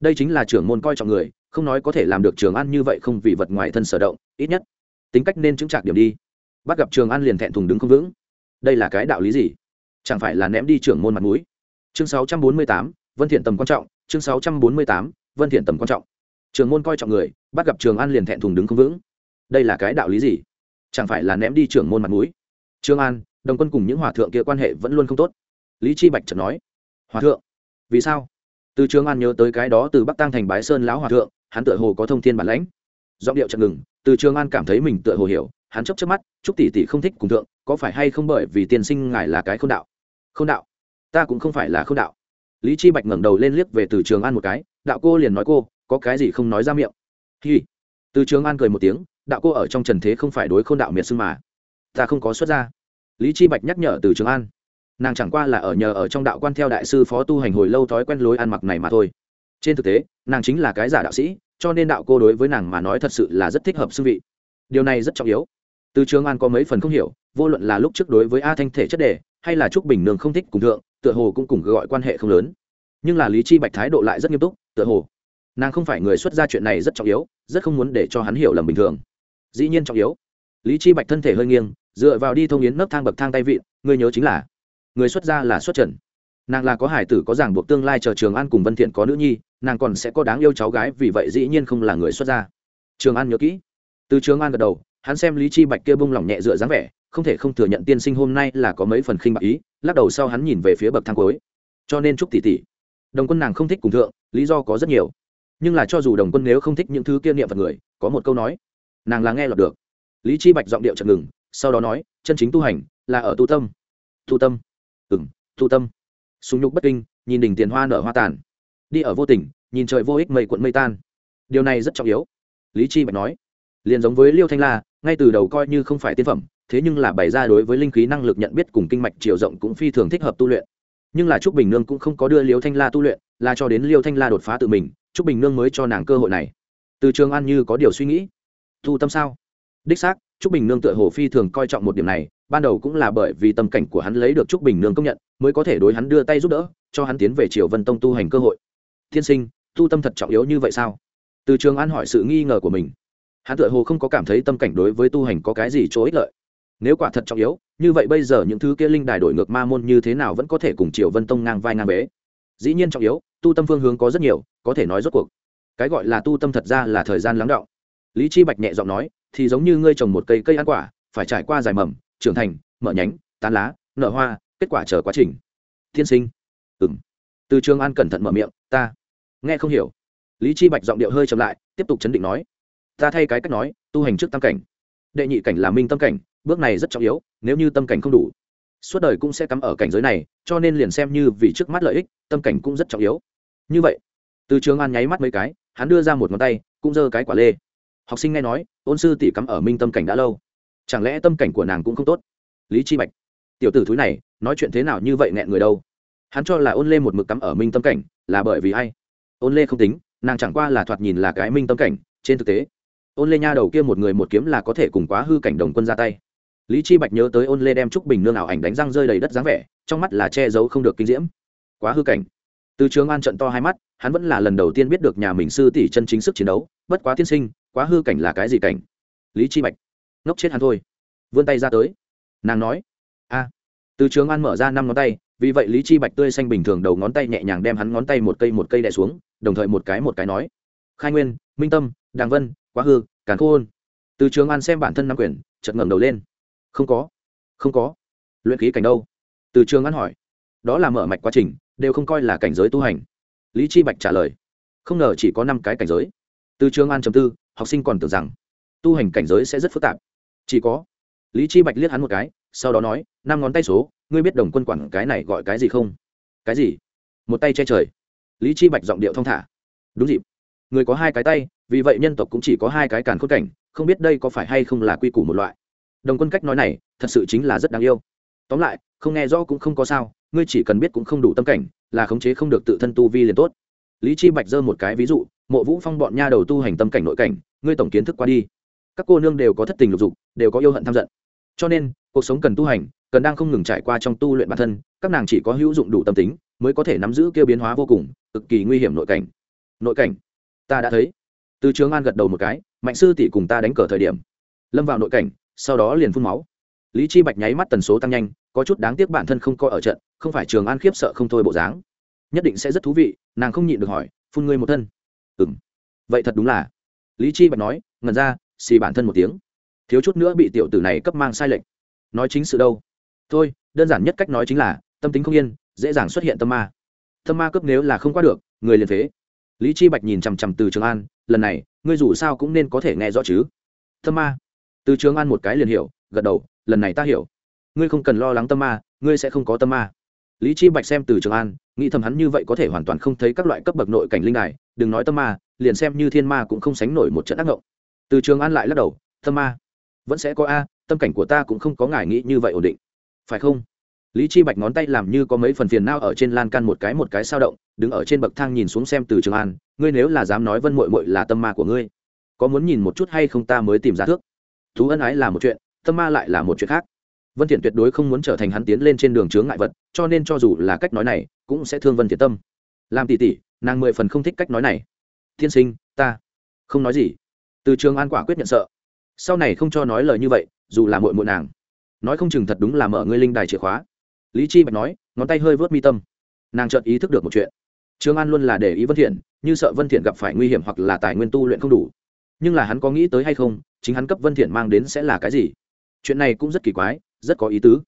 Đây chính là trưởng môn coi trọng người không nói có thể làm được trường An như vậy không vì vật ngoài thân sở động ít nhất tính cách nên chứng trạc điểm đi. Bắt gặp trường An liền thẹn thùng đứng không vững. Đây là cái đạo lý gì? Chẳng phải là ném đi trưởng môn mặt mũi? Chương 648, vân thiện tầm quan trọng chương 648, vân thiện tầm quan trọng. Trường môn coi trọng người bắt gặp trường an liền thẹn thùng đứng không vững. Đây là cái đạo lý gì? Chẳng phải là ném đi trưởng môn mặt mũi? Trương an đồng quân cùng những hòa thượng kia quan hệ vẫn luôn không tốt. Lý chi bạch chợt nói hòa thượng vì sao? Từ trường an nhớ tới cái đó từ bắc tăng thành bái sơn lão hòa thượng, hắn tựa hồ có thông thiên bản lãnh. Giọng điệu chậm ngừng, từ trường an cảm thấy mình tựa hồ hiểu, hắn chớp chớp mắt, chúc tỷ tỷ không thích cùng thượng, có phải hay không bởi vì tiên sinh ngài là cái không đạo? Không đạo? Ta cũng không phải là không đạo. Lý chi bạch ngẩng đầu lên liếc về từ trường an một cái, đạo cô liền nói cô, có cái gì không nói ra miệng. Hi. Từ trường an cười một tiếng, đạo cô ở trong trần thế không phải đối khôn đạo miệt xưng mà. Ta không có xuất ra lý chi bạch nhắc nhở từ trường an nàng chẳng qua là ở nhờ ở trong đạo quan theo đại sư phó tu hành hồi lâu thói quen lối ăn mặc này mà thôi. Trên thực tế, nàng chính là cái giả đạo sĩ, cho nên đạo cô đối với nàng mà nói thật sự là rất thích hợp sư vị. Điều này rất trọng yếu. Từ trường an có mấy phần không hiểu, vô luận là lúc trước đối với a thanh thể chất đề, hay là trúc bình nương không thích cùng thượng, tựa hồ cũng cùng gọi quan hệ không lớn. Nhưng là lý chi bạch thái độ lại rất nghiêm túc, tựa hồ. Nàng không phải người xuất ra chuyện này rất trọng yếu, rất không muốn để cho hắn hiểu lầm bình thường. Dĩ nhiên trọng yếu. Lý chi bạch thân thể hơi nghiêng, dựa vào đi thông yến nấc thang bậc thang tay vịn người nhớ chính là người xuất gia là xuất trần. Nàng là có hải tử có ràng buộc tương lai chờ trường an cùng vân thiện có nữ nhi, nàng còn sẽ có đáng yêu cháu gái, vì vậy dĩ nhiên không là người xuất gia. Trường an nhớ kỹ. Từ trường an gật đầu, hắn xem lý chi bạch kia bung lỏng nhẹ dựa dáng vẻ, không thể không thừa nhận tiên sinh hôm nay là có mấy phần khinh bạc ý, lắc đầu sau hắn nhìn về phía bậc thang cuối. Cho nên chúc tỷ tỷ. Đồng quân nàng không thích cùng thượng, lý do có rất nhiều. Nhưng là cho dù đồng quân nếu không thích những thứ kia niệm phật người, có một câu nói, nàng là nghe lọt được. Lý chi bạch giọng điệu chậm ngừng, sau đó nói, chân chính tu hành là ở tu tâm. Tu tâm ừng tu tâm. Sùng nhục bất kinh, nhìn đỉnh tiền hoa nở hoa tàn. Đi ở vô tình, nhìn trời vô ích mây cuộn mây tan. Điều này rất trọng yếu. Lý chi bạch nói. Liền giống với liêu thanh la, ngay từ đầu coi như không phải tiên phẩm, thế nhưng là bày ra đối với linh khí năng lực nhận biết cùng kinh mạch chiều rộng cũng phi thường thích hợp tu luyện. Nhưng là trúc bình nương cũng không có đưa liêu thanh la tu luyện, là cho đến liêu thanh la đột phá tự mình, trúc bình nương mới cho nàng cơ hội này. Từ trường an như có điều suy nghĩ. Thu tâm sao? Đích xác, trúc bình nương tựa hồ phi thường coi trọng một điểm này ban đầu cũng là bởi vì tâm cảnh của hắn lấy được trúc bình nương công nhận, mới có thể đối hắn đưa tay giúp đỡ, cho hắn tiến về triều vân tông tu hành cơ hội. Thiên sinh, tu tâm thật trọng yếu như vậy sao? Từ trường an hỏi sự nghi ngờ của mình. Hắn tựa hồ không có cảm thấy tâm cảnh đối với tu hành có cái gì chỗ ích lợi. Nếu quả thật trọng yếu, như vậy bây giờ những thứ kia linh đài đổi ngược ma môn như thế nào vẫn có thể cùng triều vân tông ngang vai ngang bế. Dĩ nhiên trọng yếu, tu tâm phương hướng có rất nhiều, có thể nói rốt cuộc. Cái gọi là tu tâm thật ra là thời gian lắng động. Lý chi bạch nhẹ giọng nói, thì giống như ngươi trồng một cây cây ăn quả, phải trải qua dài mầm trưởng thành, mở nhánh, tán lá, nở hoa, kết quả chờ quá trình. Thiên sinh. Ừng từ trường an cẩn thận mở miệng, ta nghe không hiểu. Lý chi bạch giọng điệu hơi chậm lại, tiếp tục chấn định nói, ta thay cái cách nói, tu hành trước tâm cảnh. Đệ nhị cảnh là minh tâm cảnh, bước này rất trọng yếu, nếu như tâm cảnh không đủ, suốt đời cũng sẽ cắm ở cảnh giới này, cho nên liền xem như vì trước mắt lợi ích, tâm cảnh cũng rất trọng yếu. Như vậy, từ trường an nháy mắt mấy cái, hắn đưa ra một ngón tay, cũng giơ cái quả lê. Học sinh nghe nói, ôn sư tỷ cắm ở minh tâm cảnh đã lâu chẳng lẽ tâm cảnh của nàng cũng không tốt? Lý chi bạch, tiểu tử thúi này, nói chuyện thế nào như vậy nghẹn người đâu? Hắn cho là ôn lê một mực cắm ở minh tâm cảnh, là bởi vì ai? Ôn lê không tính, nàng chẳng qua là thoạt nhìn là cái minh tâm cảnh, trên thực tế, ôn lê nha đầu kia một người một kiếm là có thể cùng quá hư cảnh đồng quân ra tay. Lý chi bạch nhớ tới ôn lê đem trúc bình nương ảo ảnh đánh răng rơi đầy đất dáng vẻ, trong mắt là che giấu không được kinh diễm. Quá hư cảnh. Từ trường an trận to hai mắt, hắn vẫn là lần đầu tiên biết được nhà mình sư tỷ chân chính sức chiến đấu, bất quá tiên sinh, quá hư cảnh là cái gì cảnh? Lý chi bạch ngốc chết hắn thôi. Vươn tay ra tới. Nàng nói, a. Từ trường an mở ra năm ngón tay, vì vậy lý chi bạch tươi xanh bình thường đầu ngón tay nhẹ nhàng đem hắn ngón tay một cây một cây đè xuống, đồng thời một cái một cái nói, khai nguyên, minh tâm, đàng vân, quá hư, càn khôn. Từ trường an xem bản thân năm quyển chợt ngẩng đầu lên. Không có không có. Luyện khí cảnh đâu? Từ trường an hỏi. Đó là mở mạch quá trình, đều không coi là cảnh giới tu hành. Lý chi bạch trả lời. Không ngờ chỉ có năm cái cảnh giới. Từ trường an chấm tư, học sinh còn tưởng rằng tu hành cảnh giới sẽ rất phức tạp chỉ có. Lý chi bạch liếc hắn một cái, sau đó nói, năm ngón tay số, ngươi biết đồng quân quản cái này gọi cái gì không? Cái gì? Một tay che trời. Lý chi bạch giọng điệu thong thả. Đúng dịp. Người có hai cái tay, vì vậy nhân tộc cũng chỉ có hai cái càn khôn cảnh, không biết đây có phải hay không là quy củ một loại. Đồng quân cách nói này, thật sự chính là rất đáng yêu. Tóm lại, không nghe rõ cũng không có sao, ngươi chỉ cần biết cũng không đủ tâm cảnh, là khống chế không được tự thân tu vi liền tốt. Lý chi bạch giơ một cái ví dụ, mộ vũ phong bọn nha đầu tu hành tâm cảnh nội cảnh, ngươi tổng kiến thức qua đi các cô nương đều có thất tình lục dục, đều có yêu hận tham giận. Cho nên, cuộc sống cần tu hành, cần đang không ngừng trải qua trong tu luyện bản thân, các nàng chỉ có hữu dụng đủ tâm tính, mới có thể nắm giữ kêu biến hóa vô cùng, cực kỳ nguy hiểm nội cảnh. Nội cảnh? Ta đã thấy. Từ trường an gật đầu một cái, mạnh sư tỷ cùng ta đánh cờ thời điểm. Lâm vào nội cảnh, sau đó liền phun máu. Lý chi bạch nháy mắt tần số tăng nhanh, có chút đáng tiếc bản thân không coi ở trận, không phải trường an khiếp sợ không thôi bộ dáng. Nhất định sẽ rất thú vị, nàng không nhịn được hỏi, phun ngươi một thân. Ừm. Vậy thật đúng là. Lý chi bạch nói ngần ra xì bản thân một tiếng. Thiếu chút nữa bị tiểu tử này cấp mang sai lệch. Nói chính sự đâu? Thôi, đơn giản nhất cách nói chính là, tâm tính không yên, dễ dàng xuất hiện tâm ma. Tâm ma cấp nếu là không qua được, người liền phế. Lý chi bạch nhìn chằm chằm từ trường an, lần này, ngươi dù sao cũng nên có thể nghe rõ chứ. Tâm ma. Từ trường an một cái liền hiểu, gật đầu, lần này ta hiểu. Ngươi không cần lo lắng tâm ma, ngươi sẽ không có tâm ma. Lý chi bạch xem từ trường an, nghĩ thầm hắn như vậy có thể hoàn toàn không thấy các loại cấp bậc nội cảnh linh đài, đừng nói tâm ma, liền xem như thiên ma cũng không sánh nổi một trận ác ngộng từ trường an lại lắc đầu, tâm ma vẫn sẽ có a, tâm cảnh của ta cũng không có ngài nghĩ như vậy ổn định. Phải không? Lý chi bạch ngón tay làm như có mấy phần phiền nao ở trên lan can một cái một cái sao động, đứng ở trên bậc thang nhìn xuống xem từ trường an, ngươi nếu là dám nói vân mội mội là tâm ma của ngươi, có muốn nhìn một chút hay không ta mới tìm ra thước? Thú ân ái là một chuyện, tâm ma lại là một chuyện khác. Vân thiện tuyệt đối không muốn trở thành hắn tiến lên trên đường chướng ngại vật, cho nên cho dù là cách nói này, cũng sẽ thương vân thiện tâm. Làm tỷ tỷ, nàng mười phần không thích cách nói này. Thiên sinh, ta không nói gì từ trường an quả quyết nhận sợ. Sau này không cho nói lời như vậy, dù là muội muội nàng. Nói không chừng thật đúng là mở ngươi linh đài chìa khóa. Lý chi bạch nói, ngón tay hơi vớt mi tâm. Nàng chợt ý thức được một chuyện. Trường an luôn là để ý vân thiện, như sợ vân thiện gặp phải nguy hiểm hoặc là tài nguyên tu luyện không đủ. Nhưng là hắn có nghĩ tới hay không, chính hắn cấp vân thiện mang đến sẽ là cái gì? Chuyện này cũng rất kỳ quái, rất có ý tứ.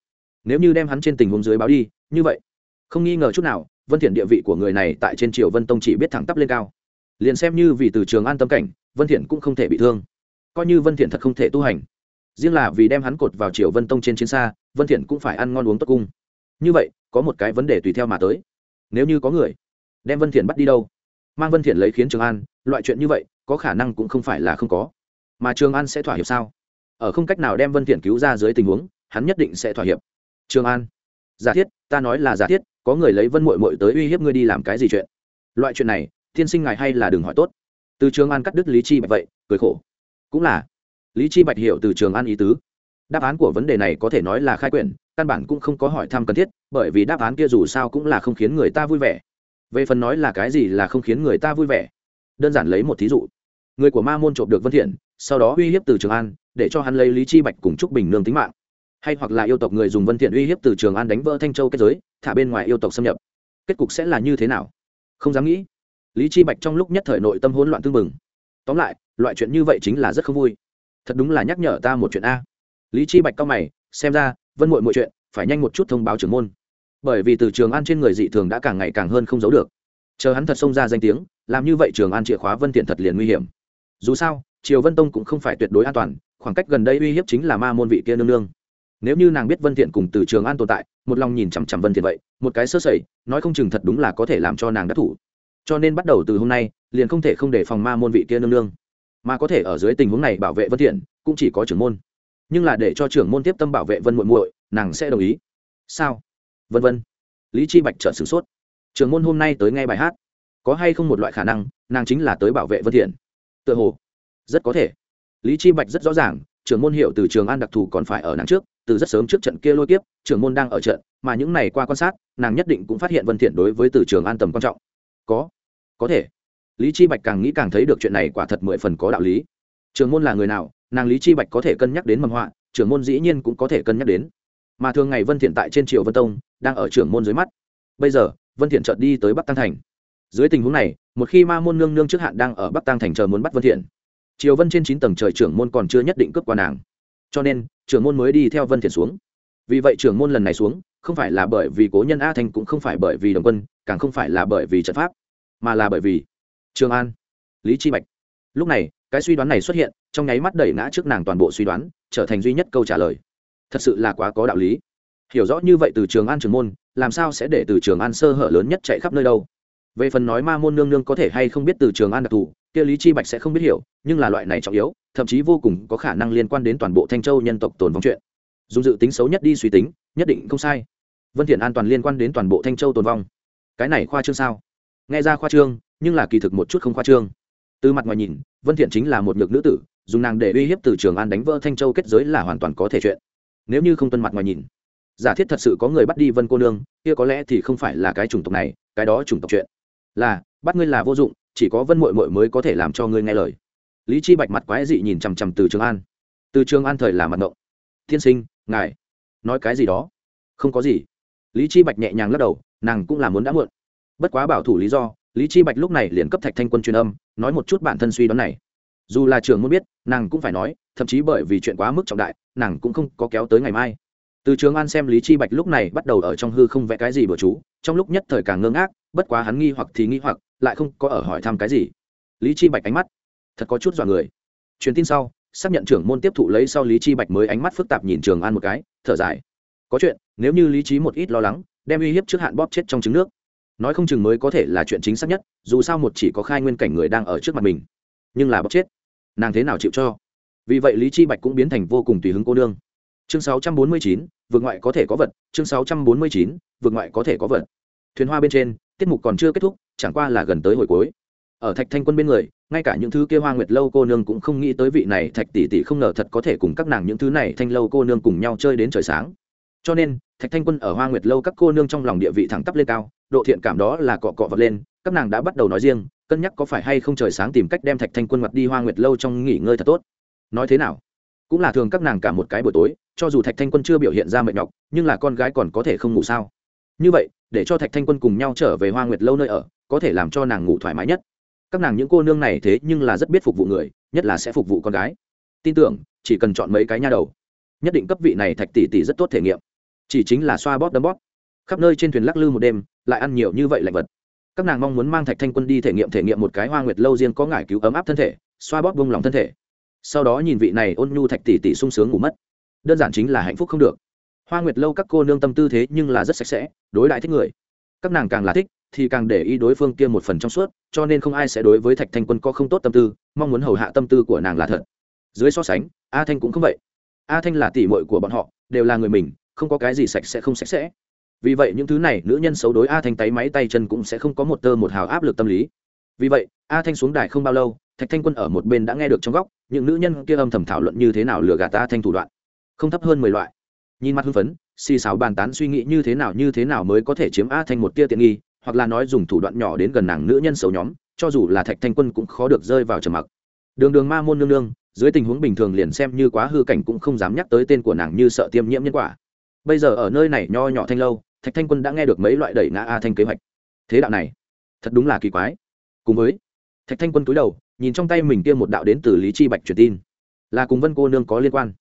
Nếu như đem hắn trên tình huống dưới báo đi, như vậy, không nghi ngờ chút nào, vân thiện địa vị của người này tại trên triều vân tông chỉ biết thẳng tắp lên cao. Liền xem như vì từ trường an tâm cảnh vân thiện cũng không thể bị thương. Coi như vân thiện thật không thể tu hành, riêng là vì đem hắn cột vào triều vân tông trên chiến xa, vân thiện cũng phải ăn ngon uống tốt cung. Như vậy, có một cái vấn đề tùy theo mà tới. Nếu như có người đem vân thiện bắt đi đâu, mang vân thiện lấy khiến trường an, loại chuyện như vậy, có khả năng cũng không phải là không có. Mà trường an sẽ thỏa hiệp sao? Ở không cách nào đem vân thiện cứu ra dưới tình huống, hắn nhất định sẽ thỏa hiệp. Trường an, giả thiết, ta nói là giả thiết, có người lấy vân muội muội tới uy hiếp ngươi đi làm cái gì chuyện? Loại chuyện này thiên sinh ngài hay là đừng hỏi tốt từ trường an cắt đứt lý chi bạch vậy, cười khổ. Cũng là. Lý chi bạch hiểu từ trường an ý tứ. Đáp án của vấn đề này có thể nói là khai quyển, căn bản cũng không có hỏi thăm cần thiết, bởi vì đáp án kia dù sao cũng là không khiến người ta vui vẻ. Về phần nói là cái gì là không khiến người ta vui vẻ. Đơn giản lấy một thí dụ. Người của ma môn trộm được vân thiện, sau đó uy hiếp từ trường an, để cho hắn lấy lý chi bạch cùng trúc bình nương tính mạng. Hay hoặc là yêu tộc người dùng vân thiện uy hiếp từ trường an đánh vỡ thanh châu kết giới, thả bên ngoài yêu tộc xâm nhập. Kết cục sẽ là như thế nào? Không dám nghĩ lý chi bạch trong lúc nhất thời nội tâm hỗn loạn tương mừng tóm lại, loại chuyện như vậy chính là rất không vui. Thật đúng là nhắc nhở ta một chuyện a. Lý chi bạch cao mày, xem ra, vân muội mọi chuyện, phải nhanh một chút thông báo trưởng môn. Bởi vì từ trường an trên người dị thường đã càng ngày càng hơn không giấu được. Chờ hắn thật xông ra danh tiếng, làm như vậy trường an chìa khóa vân Tiện thật liền nguy hiểm. Dù sao, triều vân tông cũng không phải tuyệt đối an toàn, khoảng cách gần đây uy hiếp chính là ma môn vị kia nương nương. Nếu như nàng biết vân thiện cùng từ trường an tồn tại, một lòng nhìn chằm chằm vân thiện vậy, một cái sơ sẩy, nói không chừng thật đúng là có thể làm cho nàng đắc thủ cho nên bắt đầu từ hôm nay, liền không thể không để phòng ma môn vị kia nương nương. Mà có thể ở dưới tình huống này bảo vệ vân thiện, cũng chỉ có trưởng môn. Nhưng là để cho trưởng môn tiếp tâm bảo vệ vân muội muội, nàng sẽ đồng ý. Sao? Vân vân. Lý chi bạch trợn sửng sốt. Trưởng môn hôm nay tới nghe bài hát. Có hay không một loại khả năng, nàng chính là tới bảo vệ vân thiện? Tựa hồ. Rất có thể. Lý chi bạch rất rõ ràng, trưởng môn hiệu từ trường an đặc thù còn phải ở nàng trước, từ rất sớm trước trận kia lôi kiếp, trưởng môn đang ở trận, mà những này qua quan sát, nàng nhất định cũng phát hiện vân thiện đối với từ trường an tầm quan trọng có. Có thể. Lý chi bạch càng nghĩ càng thấy được chuyện này quả thật mười phần có đạo lý. Trường môn là người nào, nàng lý chi bạch có thể cân nhắc đến mầm họa, trưởng môn dĩ nhiên cũng có thể cân nhắc đến. Mà thường ngày vân thiện tại trên triều vân tông, đang ở trưởng môn dưới mắt. Bây giờ, vân thiện chợt đi tới bắc tăng thành. Dưới tình huống này, một khi ma môn nương nương trước hạn đang ở bắc tăng thành chờ muốn bắt vân thiện, triều vân trên chín tầng trời trưởng môn còn chưa nhất định cướp qua nàng. Cho nên, trưởng môn mới đi theo vân thiện xuống vì vậy trưởng môn lần này xuống, không phải là bởi vì cố nhân a thanh cũng không phải bởi vì đồng quân, càng không phải là bởi vì trận pháp, mà là bởi vì trường an, lý chi bạch. Lúc này, cái suy đoán này xuất hiện, trong nháy mắt đẩy ngã trước nàng toàn bộ suy đoán, trở thành duy nhất câu trả lời. Thật sự là quá có đạo lý. Hiểu rõ như vậy từ trường an trường môn, làm sao sẽ để từ trường an sơ hở lớn nhất chạy khắp nơi đâu? Về phần nói ma môn nương nương có thể hay không biết từ trường an đặc thù, kia lý chi bạch sẽ không biết hiểu, nhưng là loại này trọng yếu, thậm chí vô cùng có khả năng liên quan đến toàn bộ thanh châu nhân tộc tồn vong chuyện dùng dự tính xấu nhất đi suy tính, nhất định không sai. Vân thiện an toàn liên quan đến toàn bộ thanh châu tồn vong. Cái này khoa trương sao? Nghe ra khoa trương, nhưng là kỳ thực một chút không khoa trương. Từ mặt ngoài nhìn, vân thiện chính là một nhược nữ tử, dùng nàng để uy hiếp từ trường an đánh vỡ thanh châu kết giới là hoàn toàn có thể chuyện. Nếu như không tuân mặt ngoài nhìn, giả thiết thật sự có người bắt đi vân cô nương, kia có lẽ thì không phải là cái chủng tộc này, cái đó chủng tộc chuyện. Là, bắt ngươi là vô dụng, chỉ có vân muội muội mới có thể làm cho ngươi nghe lời. Lý chi bạch mặt quái dị nhìn chằm chằm từ trường an. Từ trường an thời là mặt động. Thiên sinh ngài, nói cái gì đó? Không có gì. Lý chi bạch nhẹ nhàng lắc đầu, nàng cũng là muốn đã muộn. Bất quá bảo thủ lý do, lý chi bạch lúc này liền cấp thạch thanh quân truyền âm, nói một chút bản thân suy đoán này. Dù là trường muốn biết, nàng cũng phải nói, thậm chí bởi vì chuyện quá mức trọng đại, nàng cũng không có kéo tới ngày mai. Từ trường an xem lý chi bạch lúc này bắt đầu ở trong hư không vẽ cái gì bừa chú, trong lúc nhất thời càng ngơ ngác, bất quá hắn nghi hoặc thì nghi hoặc, lại không có ở hỏi thăm cái gì. Lý chi bạch ánh mắt thật có chút dọa người. Truyền tin sau xác nhận trưởng môn tiếp thụ lấy sau lý chi bạch mới ánh mắt phức tạp nhìn trường an một cái thở dài. Có chuyện nếu như lý trí một ít lo lắng đem uy hiếp trước hạn bóp chết trong trứng nước. Nói không chừng mới có thể là chuyện chính xác nhất dù sao một chỉ có khai nguyên cảnh người đang ở trước mặt mình. Nhưng là bóp chết nàng thế nào chịu cho? Vì vậy lý chi bạch cũng biến thành vô cùng tùy hứng cô nương. Chương 649, vượt ngoại có thể có vật. Chương 649, vượt ngoại có thể có vật. Thuyền hoa bên trên tiết mục còn chưa kết thúc chẳng qua là gần tới hồi cuối. Ở thạch thanh quân bên người ngay cả những thứ kia hoa nguyệt lâu cô nương cũng không nghĩ tới vị này thạch tỷ tỷ không ngờ thật có thể cùng các nàng những thứ này thanh lâu cô nương cùng nhau chơi đến trời sáng. Cho nên, thạch thanh quân ở hoa nguyệt lâu các cô nương trong lòng địa vị thẳng tắp lên cao, độ thiện cảm đó là cọ cọ vật lên, các nàng đã bắt đầu nói riêng, cân nhắc có phải hay không trời sáng tìm cách đem thạch thanh quân mặt đi hoa nguyệt lâu trong nghỉ ngơi thật tốt. Nói thế nào? Cũng là thường các nàng cả một cái buổi tối, cho dù thạch thanh quân chưa biểu hiện ra mệt nhọc, nhưng là con gái còn có thể không ngủ sao? Như vậy, để cho thạch thanh quân cùng nhau trở về hoa nguyệt lâu nơi ở, có thể làm cho nàng ngủ thoải mái nhất các nàng những cô nương này thế nhưng là rất biết phục vụ người, nhất là sẽ phục vụ con gái. Tin tưởng, chỉ cần chọn mấy cái nha đầu, nhất định cấp vị này thạch tỷ tỷ rất tốt thể nghiệm. Chỉ chính là xoa bóp đấm bóp. Khắp nơi trên thuyền lắc lư một đêm, lại ăn nhiều như vậy lạnh vật. Các nàng mong muốn mang thạch thanh quân đi thể nghiệm thể nghiệm một cái hoa nguyệt lâu riêng có ngải cứu ấm áp thân thể, xoa bóp vung lòng thân thể. Sau đó nhìn vị này ôn nhu thạch tỷ tỷ sung sướng ngủ mất. Đơn giản chính là hạnh phúc không được. Hoa nguyệt lâu các cô nương tâm tư thế nhưng là rất sạch sẽ, đối đại thích người. Các nàng càng là thích thì càng để ý đối phương kia một phần trong suốt, cho nên không ai sẽ đối với thạch thanh quân có không tốt tâm tư, mong muốn hầu hạ tâm tư của nàng là thật. Dưới so sánh, a thanh cũng không vậy. A thanh là tỷ muội của bọn họ, đều là người mình, không có cái gì sạch sẽ không sạch sẽ. Vì vậy những thứ này nữ nhân xấu đối a thanh tay máy tay chân cũng sẽ không có một tơ một hào áp lực tâm lý. Vì vậy, a thanh xuống đài không bao lâu, thạch thanh quân ở một bên đã nghe được trong góc, những nữ nhân kia âm thầm thảo luận như thế nào lừa gạt a thanh thủ đoạn. Không thấp hơn mười loại. Nhìn mặt hưng phấn, xì xào bàn tán suy nghĩ như thế nào như thế nào mới có thể chiếm a thanh một tia tiện nghi hoặc là nói dùng thủ đoạn nhỏ đến gần nàng nữ nhân xấu nhóm, cho dù là thạch thanh quân cũng khó được rơi vào trầm mặc. Đường đường ma môn nương nương, dưới tình huống bình thường liền xem như quá hư cảnh cũng không dám nhắc tới tên của nàng như sợ tiêm nhiễm nhân quả. Bây giờ ở nơi này nho nhỏ thanh lâu, thạch thanh quân đã nghe được mấy loại đẩy ngã a thanh kế hoạch. Thế đạo này, thật đúng là kỳ quái. Cùng với, thạch thanh quân cúi đầu, nhìn trong tay mình kia một đạo đến từ lý chi bạch truyền tin. Là cùng vân cô nương có liên quan.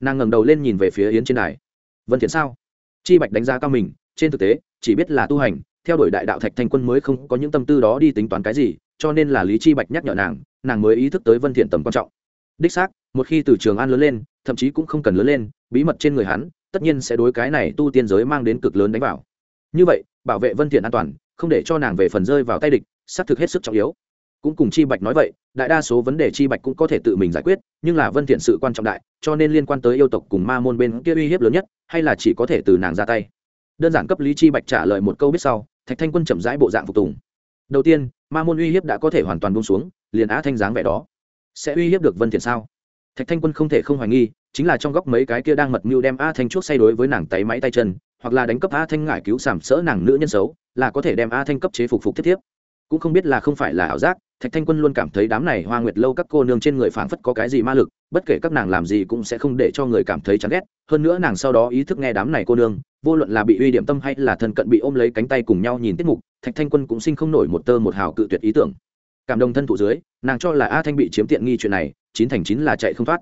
Nàng ngẩng đầu lên nhìn về phía yến trên đài. Vân thiện sao? Chi bạch đánh giá cao mình, trên thực tế, chỉ biết là tu hành theo đuổi đại đạo thạch thanh quân mới không có những tâm tư đó đi tính toán cái gì, cho nên là lý chi bạch nhắc nhở nàng nàng mới ý thức tới vân thiện tầm quan trọng. Đích xác, một khi từ trường an lớn lên, thậm chí cũng không cần lớn lên, bí mật trên người hắn, tất nhiên sẽ đối cái này tu tiên giới mang đến cực lớn đánh vào. Như vậy, bảo vệ vân thiện an toàn, không để cho nàng về phần rơi vào tay địch, xác thực hết sức trọng yếu. Cũng cùng chi bạch nói vậy, đại đa số vấn đề chi bạch cũng có thể tự mình giải quyết, nhưng là vân thiện sự quan trọng đại, cho nên liên quan tới yêu tộc cùng ma môn bên kia uy hiếp lớn nhất, hay là chỉ có thể từ nàng ra tay. Đơn giản cấp lý chi bạch trả lời một câu biết sau thạch thanh quân chậm rãi bộ dạng phục tùng. Đầu tiên, ma môn uy hiếp đã có thể hoàn toàn buông xuống, liền á thanh dáng vẻ đó. Sẽ uy hiếp được vân thiện sao? Thạch thanh quân không thể không hoài nghi, chính là trong góc mấy cái kia đang mật mưu đem a thanh chuốc say đối với nàng tay máy tay chân, hoặc là đánh cấp a thanh ngải cứu sảm sỡ nàng nữ nhân xấu, là có thể đem a thanh cấp chế phục phục thiết thiếp. Cũng không biết là không phải là ảo giác, thạch thanh quân luôn cảm thấy đám này hoa nguyệt lâu các cô nương trên người phảng phất có cái gì ma lực, bất kể các nàng làm gì cũng sẽ không để cho người cảm thấy chán ghét. Hơn nữa nàng sau đó ý thức nghe đám này cô nương vô luận là bị uy điểm tâm hay là thân cận bị ôm lấy cánh tay cùng nhau nhìn tiết mục, thạch thanh quân cũng sinh không nổi một tơ một hào cự tuyệt ý tưởng. Cảm động thân thụ dưới, nàng cho là a thanh bị chiếm tiện nghi chuyện này, chín thành chín là chạy không thoát.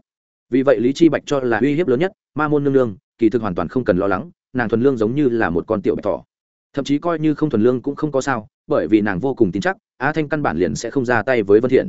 Vì vậy lý chi bạch cho là uy hiếp lớn nhất, ma môn nương nương, kỳ thực hoàn toàn không cần lo lắng, nàng thuần lương giống như là một con tiểu bạch thỏ. Thậm chí coi như không thuần lương cũng không có sao, bởi vì nàng vô cùng tin chắc, a thanh căn bản liền sẽ không ra tay với vân thiện.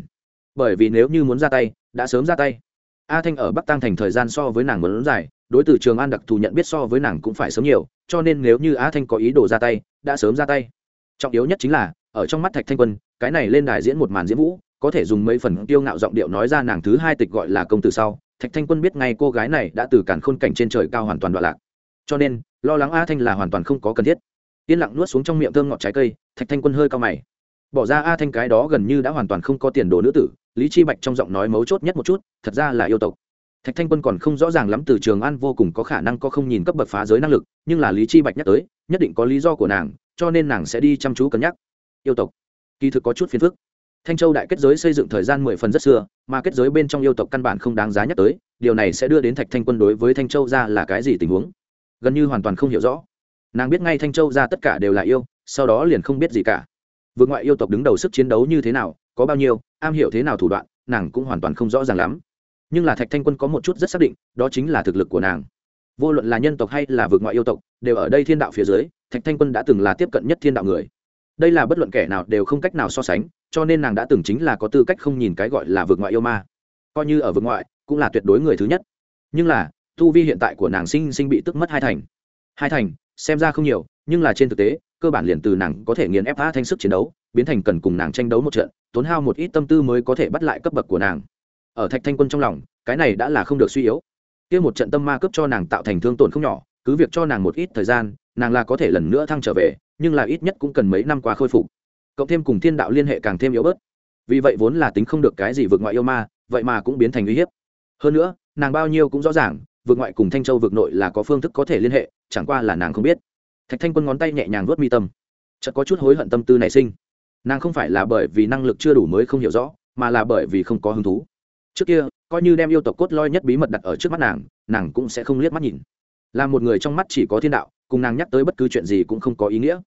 Bởi vì nếu như muốn ra tay, đã sớm ra tay. A thanh ở bắc tăng thành thời gian so với nàng muốn dài đối từ trường an đặc thù nhận biết so với nàng cũng phải sớm nhiều, cho nên nếu như á thanh có ý đồ ra tay, đã sớm ra tay. Trọng yếu nhất chính là, ở trong mắt thạch thanh quân, cái này lên đài diễn một màn diễn vũ, có thể dùng mấy phần kiêu ngạo giọng điệu nói ra nàng thứ hai tịch gọi là công tử sau, thạch thanh quân biết ngay cô gái này đã từ cản khôn cảnh trên trời cao hoàn toàn đoạn lạc. Cho nên, lo lắng a thanh là hoàn toàn không có cần thiết. Yên lặng nuốt xuống trong miệng thơm ngọt trái cây, thạch thanh quân hơi cao mày. Bỏ ra a thanh cái đó gần như đã hoàn toàn không có tiền đồ nữ tử, lý chi bạch trong giọng nói mấu chốt nhất một chút, thật ra là yêu tộc thạch thanh quân còn không rõ ràng lắm từ trường an vô cùng có khả năng có không nhìn cấp bậc phá giới năng lực, nhưng là lý chi bạch nhắc tới, nhất định có lý do của nàng, cho nên nàng sẽ đi chăm chú cân nhắc. Yêu tộc. Kỳ thực có chút phiền phức. Thanh châu đại kết giới xây dựng thời gian mười phần rất xưa, mà kết giới bên trong yêu tộc căn bản không đáng giá nhắc tới, điều này sẽ đưa đến thạch thanh quân đối với thanh châu ra là cái gì tình huống? Gần như hoàn toàn không hiểu rõ. Nàng biết ngay thanh châu ra tất cả đều là yêu, sau đó liền không biết gì cả. Vượt ngoại yêu tộc đứng đầu sức chiến đấu như thế nào, có bao nhiêu, am hiểu thế nào thủ đoạn, nàng cũng hoàn toàn không rõ ràng lắm nhưng là thạch thanh quân có một chút rất xác định, đó chính là thực lực của nàng. Vô luận là nhân tộc hay là vượt ngoại yêu tộc, đều ở đây thiên đạo phía dưới, thạch thanh quân đã từng là tiếp cận nhất thiên đạo người. Đây là bất luận kẻ nào đều không cách nào so sánh, cho nên nàng đã từng chính là có tư cách không nhìn cái gọi là vượt ngoại yêu ma. Coi như ở vượt ngoại, cũng là tuyệt đối người thứ nhất. Nhưng là, tu vi hiện tại của nàng sinh sinh bị tức mất hai thành. Hai thành, xem ra không nhiều, nhưng là trên thực tế, cơ bản liền từ nàng có thể nghiền ép a thanh sức chiến đấu, biến thành cần cùng nàng tranh đấu một trận, tốn hao một ít tâm tư mới có thể bắt lại cấp bậc của nàng ở thạch thanh quân trong lòng, cái này đã là không được suy yếu. Kia một trận tâm ma cướp cho nàng tạo thành thương tổn không nhỏ, cứ việc cho nàng một ít thời gian, nàng là có thể lần nữa thăng trở về, nhưng là ít nhất cũng cần mấy năm qua khôi phục. Cộng thêm cùng thiên đạo liên hệ càng thêm yếu bớt. Vì vậy vốn là tính không được cái gì vượt ngoại yêu ma, vậy mà cũng biến thành uy hiếp. Hơn nữa, nàng bao nhiêu cũng rõ ràng, vượt ngoại cùng thanh châu vượt nội là có phương thức có thể liên hệ, chẳng qua là nàng không biết. Thạch thanh quân ngón tay nhẹ nhàng vuốt mi tâm. Chợt có chút hối hận tâm tư nảy sinh. Nàng không phải là bởi vì năng lực chưa đủ mới không hiểu rõ, mà là bởi vì không có hứng thú trước kia, coi như đem yêu tộc cốt loi nhất bí mật đặt ở trước mắt nàng nàng cũng sẽ không liếc mắt nhìn. Là một người trong mắt chỉ có thiên đạo, cùng nàng nhắc tới bất cứ chuyện gì cũng không có ý nghĩa.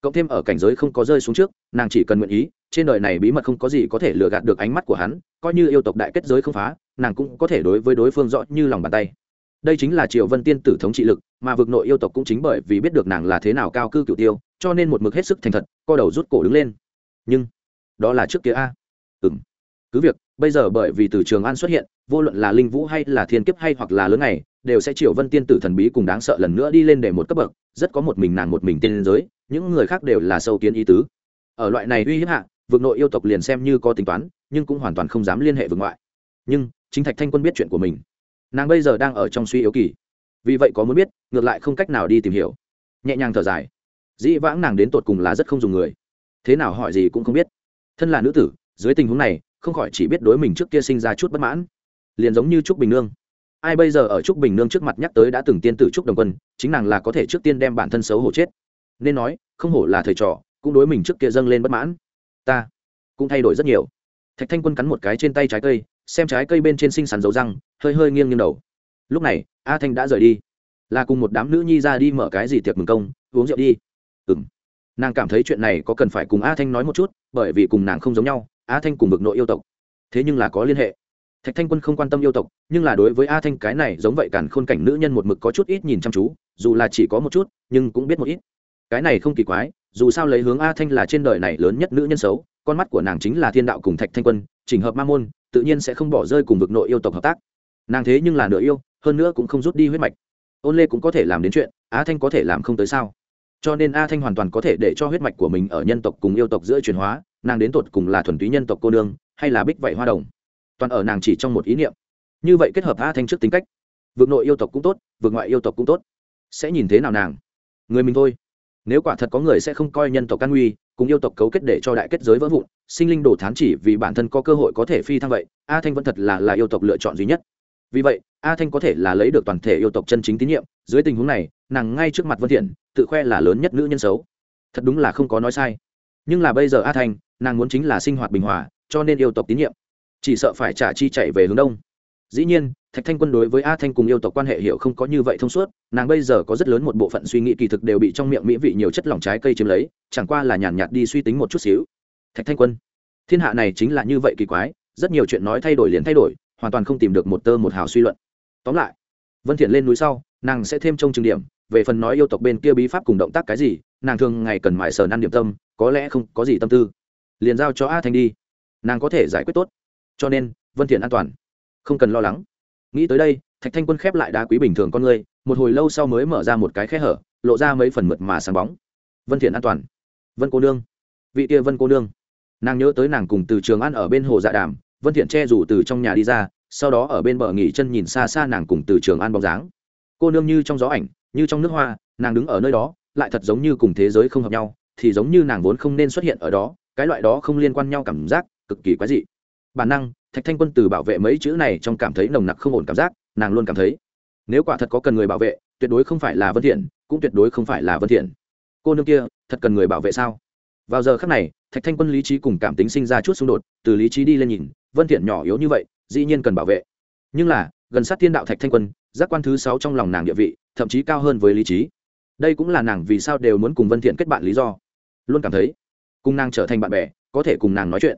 Cộng thêm ở cảnh giới không có rơi xuống trước, nàng chỉ cần nguyện ý, trên đời này bí mật không có gì có thể lừa gạt được ánh mắt của hắn, coi như yêu tộc đại kết giới không phá, nàng cũng có thể đối với đối phương rõ như lòng bàn tay. Đây chính là triều vân tiên tử thống trị lực, mà vực nội yêu tộc cũng chính bởi vì biết được nàng là thế nào cao cư cựu tiêu, cho nên một mực hết sức thành thật, co đầu rút cổ đứng lên. Nhưng, đó là trước kia a. Ừ m cứ việc bây giờ bởi vì từ trường an xuất hiện, vô luận là linh vũ hay là thiên kiếp hay hoặc là lớn này đều sẽ triệu vân tiên tử thần bí cùng đáng sợ lần nữa đi lên để một cấp bậc, rất có một mình nàng một mình tiên giới, những người khác đều là sâu kiến ý tứ. Ở loại này uy hiếp hạ, vực nội yêu tộc liền xem như có tính toán, nhưng cũng hoàn toàn không dám liên hệ vực ngoại. Nhưng, chính thạch thanh quân biết chuyện của mình. Nàng bây giờ đang ở trong suy yếu kỳ. Vì vậy có muốn biết, ngược lại không cách nào đi tìm hiểu. Nhẹ nhàng thở dài. Dĩ vãng nàng đến tột cùng là rất không dùng người. Thế nào hỏi gì cũng không biết. Thân là nữ tử, dưới tình huống này không khỏi chỉ biết đối mình trước kia sinh ra chút bất mãn. Liền giống như trúc bình nương. Ai bây giờ ở trúc bình nương trước mặt nhắc tới đã từng tiên tử trúc đồng quân, chính nàng là có thể trước tiên đem bản thân xấu hổ chết. Nên nói, không hổ là thầy trò, cũng đối mình trước kia dâng lên bất mãn. Ta cũng thay đổi rất nhiều. Thạch thanh quân cắn một cái trên tay trái cây, xem trái cây bên trên xinh sắn dấu răng, hơi hơi nghiêng nghiêng đầu. Lúc này, a thanh đã rời đi. Là cùng một đám nữ nhi ra đi mở cái gì tiệc mừng công, uống rượu đi. Ừ m nàng cảm thấy chuyện này có cần phải cùng a thanh nói một chút, bởi vì cùng nàng không giống nhau a thanh cùng vực nội yêu tộc. Thế nhưng là có liên hệ. Thạch thanh quân không quan tâm yêu tộc, nhưng là đối với a thanh cái này giống vậy cản khôn cảnh nữ nhân một mực có chút ít nhìn chăm chú, dù là chỉ có một chút, nhưng cũng biết một ít. Cái này không kỳ quái, dù sao lấy hướng a thanh là trên đời này lớn nhất nữ nhân xấu, con mắt của nàng chính là thiên đạo cùng thạch thanh quân, chỉnh hợp ma môn, tự nhiên sẽ không bỏ rơi cùng vực nội yêu tộc hợp tác. Nàng thế nhưng là nửa yêu, hơn nữa cũng không rút đi huyết mạch. Ôn lê cũng có thể làm đến chuyện, a thanh có thể làm không tới sao? Cho nên a thanh hoàn toàn có thể để cho huyết mạch của mình ở nhân tộc cùng yêu tộc giữa chuyển hóa nàng đến tột cùng là thuần túy nhân tộc cô nương, hay là bích vậy hoa đồng? Toàn ở nàng chỉ trong một ý niệm. Như vậy kết hợp a thanh trước tính cách. Vượt nội yêu tộc cũng tốt, vượt ngoại yêu tộc cũng tốt. Sẽ nhìn thế nào nàng? Người mình thôi. Nếu quả thật có người sẽ không coi nhân tộc căn nguy, cùng yêu tộc cấu kết để cho đại kết giới vỡ vụn, sinh linh đồ thán chỉ vì bản thân có cơ hội có thể phi thăng vậy a thanh vẫn thật là là yêu tộc lựa chọn duy nhất. Vì vậy a thanh có thể là lấy được toàn thể yêu tộc chân chính tín nhiệm, dưới tình huống này, nàng ngay trước mặt vân thiện, tự khoe là lớn nhất nữ nhân xấu. Thật đúng là không có nói sai. Nhưng là bây giờ a thanh nàng muốn chính là sinh hoạt bình hòa, cho nên yêu tộc tín nhiệm. Chỉ sợ phải trả chi chạy về hướng đông. Dĩ nhiên, thạch thanh quân đối với a thanh cùng yêu tộc quan hệ hiệu không có như vậy thông suốt, nàng bây giờ có rất lớn một bộ phận suy nghĩ kỳ thực đều bị trong miệng mỹ vị nhiều chất lỏng trái cây chiếm lấy, chẳng qua là nhàn nhạt đi suy tính một chút xíu. Thạch thanh quân, thiên hạ này chính là như vậy kỳ quái, rất nhiều chuyện nói thay đổi liền thay đổi, hoàn toàn không tìm được một tơ một hào suy luận. Tóm lại, vân thiện lên núi sau, nàng sẽ thêm trông chừng điểm, về phần nói yêu tộc bên kia bí pháp cùng động tác cái gì, nàng thường ngày cần mải sờ năn điểm tâm, có lẽ không có gì tâm tư liền giao cho a thanh đi. Nàng có thể giải quyết tốt. Cho nên, vân thiện an toàn. Không cần lo lắng. Nghĩ tới đây, thạch thanh quân khép lại đá quý bình thường con người, một hồi lâu sau mới mở ra một cái khe hở, lộ ra mấy phần mượt mà sáng bóng. Vân thiện an toàn. Vân cô nương. Vị kia vân cô nương. Nàng nhớ tới nàng cùng từ trường ăn ở bên hồ dạ đàm, vân thiện che rủ từ trong nhà đi ra, sau đó ở bên bờ nghỉ chân nhìn xa xa nàng cùng từ trường ăn bóng dáng. Cô nương như trong gió ảnh, như trong nước hoa, nàng đứng ở nơi đó, lại thật giống như cùng thế giới không hợp nhau, thì giống như nàng vốn không nên xuất hiện ở đó cái loại đó không liên quan nhau cảm giác cực kỳ quái dị. Bản năng, thạch thanh quân từ bảo vệ mấy chữ này trong cảm thấy nồng nặc không ổn cảm giác, nàng luôn cảm thấy, nếu quả thật có cần người bảo vệ, tuyệt đối không phải là vân thiện, cũng tuyệt đối không phải là vân thiện. Cô nương kia, thật cần người bảo vệ sao? Vào giờ khắc này, thạch thanh quân lý trí cùng cảm tính sinh ra chút xung đột, từ lý trí đi lên nhìn, vân thiện nhỏ yếu như vậy, dĩ nhiên cần bảo vệ. Nhưng là, gần sát thiên đạo thạch thanh quân, giác quan thứ sáu trong lòng nàng địa vị, thậm chí cao hơn với lý trí. Đây cũng là nàng vì sao đều muốn cùng vân thiện kết bạn lý do. Luôn cảm thấy cùng nàng trở thành bạn bè, có thể cùng nàng nói chuyện.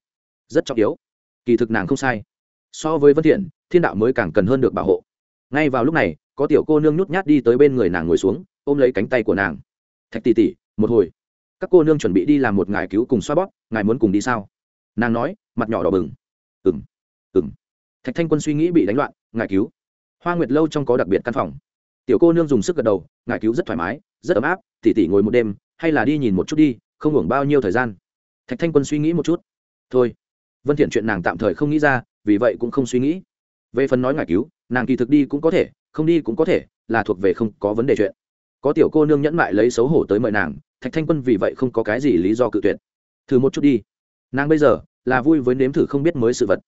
Rất trọng yếu. Kỳ thực nàng không sai. So với vân thiện, thiên đạo mới càng cần hơn được bảo hộ. Ngay vào lúc này, có tiểu cô nương nhút nhát đi tới bên người nàng ngồi xuống, ôm lấy cánh tay của nàng. Thạch tỷ tỷ, một hồi. Các cô nương chuẩn bị đi làm một ngài cứu cùng xoa bóp, ngài muốn cùng đi sao? Nàng nói, mặt nhỏ đỏ bừng. Ừng ừng thạch thanh quân suy nghĩ bị đánh loạn, ngài cứu. Hoa nguyệt lâu trong có đặc biệt căn phòng. Tiểu cô nương dùng sức gật đầu, ngài cứu rất thoải mái, rất ấm áp tỉ tỉ ngồi một đêm, hay là đi nhìn một chút đi không hưởng bao nhiêu thời gian. Thạch thanh quân suy nghĩ một chút. Thôi, vân thiện chuyện nàng tạm thời không nghĩ ra, vì vậy cũng không suy nghĩ. Về phần nói ngài cứu, nàng kỳ thực đi cũng có thể, không đi cũng có thể, là thuộc về không có vấn đề chuyện. Có tiểu cô nương nhẫn mại lấy xấu hổ tới mời nàng, thạch thanh quân vì vậy không có cái gì lý do cự tuyệt. Thử một chút đi. Nàng bây giờ là vui với nếm thử không biết mới sự vật.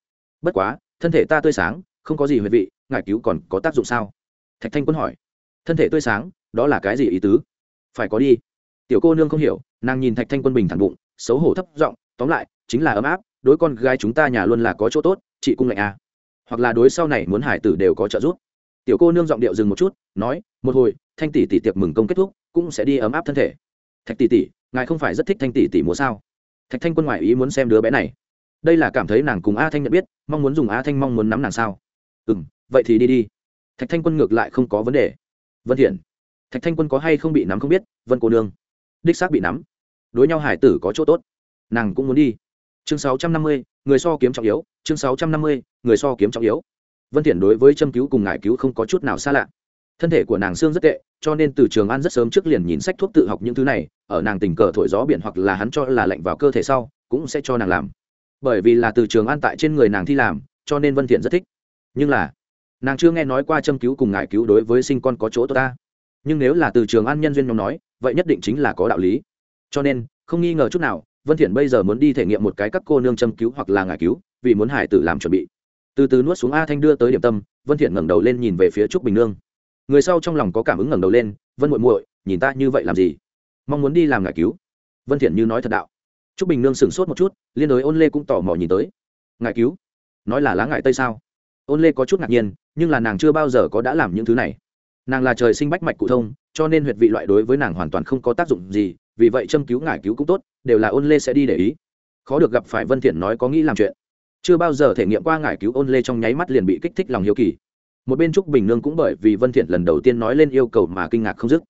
Bất quá, thân thể ta tươi sáng, không có gì huyệt vị, ngài cứu còn có tác dụng sao? Thạch thanh quân hỏi. Thân thể tươi sáng, đó là cái gì ý tứ? Phải có đi tiểu cô nương không hiểu, nàng nhìn thạch thanh quân bình thẳng bụng, xấu hổ thấp giọng, tóm lại, chính là ấm áp, đối con gái chúng ta nhà luôn là có chỗ tốt, chị cung lạnh à. hoặc là đối sau này muốn hải tử đều có trợ giúp. Tiểu cô nương giọng điệu dừng một chút, nói, một hồi, thanh tỷ tỷ tiệc mừng công kết thúc, cũng sẽ đi ấm áp thân thể. Thạch tỷ tỷ, ngài không phải rất thích thanh tỷ tỷ múa sao? Thạch thanh quân ngoại ý muốn xem đứa bé này. Đây là cảm thấy nàng cùng a thanh nhận biết, mong muốn dùng a thanh mong muốn nắm nàng sao. Ừ m vậy thì đi đi. Thạch thanh quân ngược lại không có vấn đề. Vân thiện, thạch thanh quân có hay không bị nắm không biết, vân cô nương? Đích xác bị nắm. Đối nhau hải tử có chỗ tốt. Nàng cũng muốn đi. Chương 650, người so kiếm trọng yếu. Chương 650, người so kiếm trọng yếu. Vân thiện đối với châm cứu cùng ngải cứu không có chút nào xa lạ. Thân thể của nàng xương rất tệ cho nên từ trường an rất sớm trước liền nhìn sách thuốc tự học những thứ này ở nàng tình cờ thổi gió biển hoặc là hắn cho là lạnh vào cơ thể sau cũng sẽ cho nàng làm. Bởi vì là từ trường an tại trên người nàng thi làm cho nên vân thiện rất thích. Nhưng là nàng chưa nghe nói qua châm cứu cùng ngải cứu đối với sinh con có chỗ tốt ta. Nhưng nếu là từ trường an nhân duyên nhóm nói vậy nhất định chính là có đạo lý. Cho nên, không nghi ngờ chút nào, vân thiện bây giờ muốn đi thể nghiệm một cái các cô nương châm cứu hoặc là ngải cứu, vì muốn hải tử làm chuẩn bị. Từ từ nuốt xuống a thanh đưa tới điểm tâm, vân thiện ngẩng đầu lên nhìn về phía trúc bình nương. Người sau trong lòng có cảm ứng ngẩng đầu lên, vân muội muội, nhìn ta như vậy làm gì? Mong muốn đi làm ngải cứu? Vân thiện như nói thật đạo. Trúc bình nương sững sốt một chút, liên đối ôn lê cũng tò mò nhìn tới. Ngải cứu? Nói là lá ngải tây sao? Ôn lê có chút ngạc nhiên, nhưng là nàng chưa bao giờ có đã làm những thứ này nàng là trời sinh bách mạch cụ thông, cho nên huyệt vị loại đối với nàng hoàn toàn không có tác dụng gì, vì vậy châm cứu ngải cứu cũng tốt, đều là ôn lê sẽ đi để ý. Khó được gặp phải vân thiện nói có nghĩ làm chuyện. Chưa bao giờ thể nghiệm qua ngải cứu ôn lê trong nháy mắt liền bị kích thích lòng hiếu kỳ. Một bên trúc bình nương cũng bởi vì vân thiện lần đầu tiên nói lên yêu cầu mà kinh ngạc không dứt.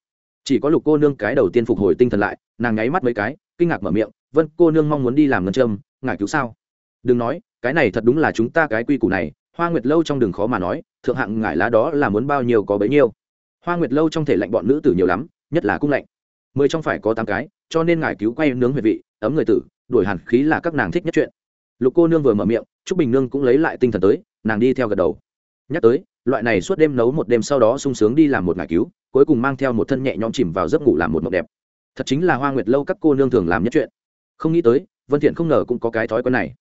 Chỉ có lục cô nương cái đầu tiên phục hồi tinh thần lại, nàng nháy mắt mấy cái, kinh ngạc mở miệng, vân cô nương mong muốn đi làm ngân châm, ngải cứu sao? Đừng nói, cái này thật đúng là chúng ta cái quy củ này, hoa nguyệt lâu trong đường khó mà nói, thượng hạng ngải lá đó là muốn bao nhiêu có bấy nhiêu hoa nguyệt lâu trong thể lạnh bọn nữ tử nhiều lắm, nhất là cung lạnh. Mười trong phải có tám cái, cho nên ngài cứu quay nướng huyệt vị, ấm người tử, đuổi hàn khí là các nàng thích nhất chuyện. Lục cô nương vừa mở miệng, trúc bình nương cũng lấy lại tinh thần tới, nàng đi theo gật đầu. Nhắc tới, loại này suốt đêm nấu một đêm sau đó sung sướng đi làm một ngải cứu, cuối cùng mang theo một thân nhẹ nhõm chìm vào giấc ngủ làm một mộng đẹp. Thật chính là hoa nguyệt lâu các cô nương thường làm nhất chuyện. Không nghĩ tới, vân thiện không ngờ cũng có cái thói quen này.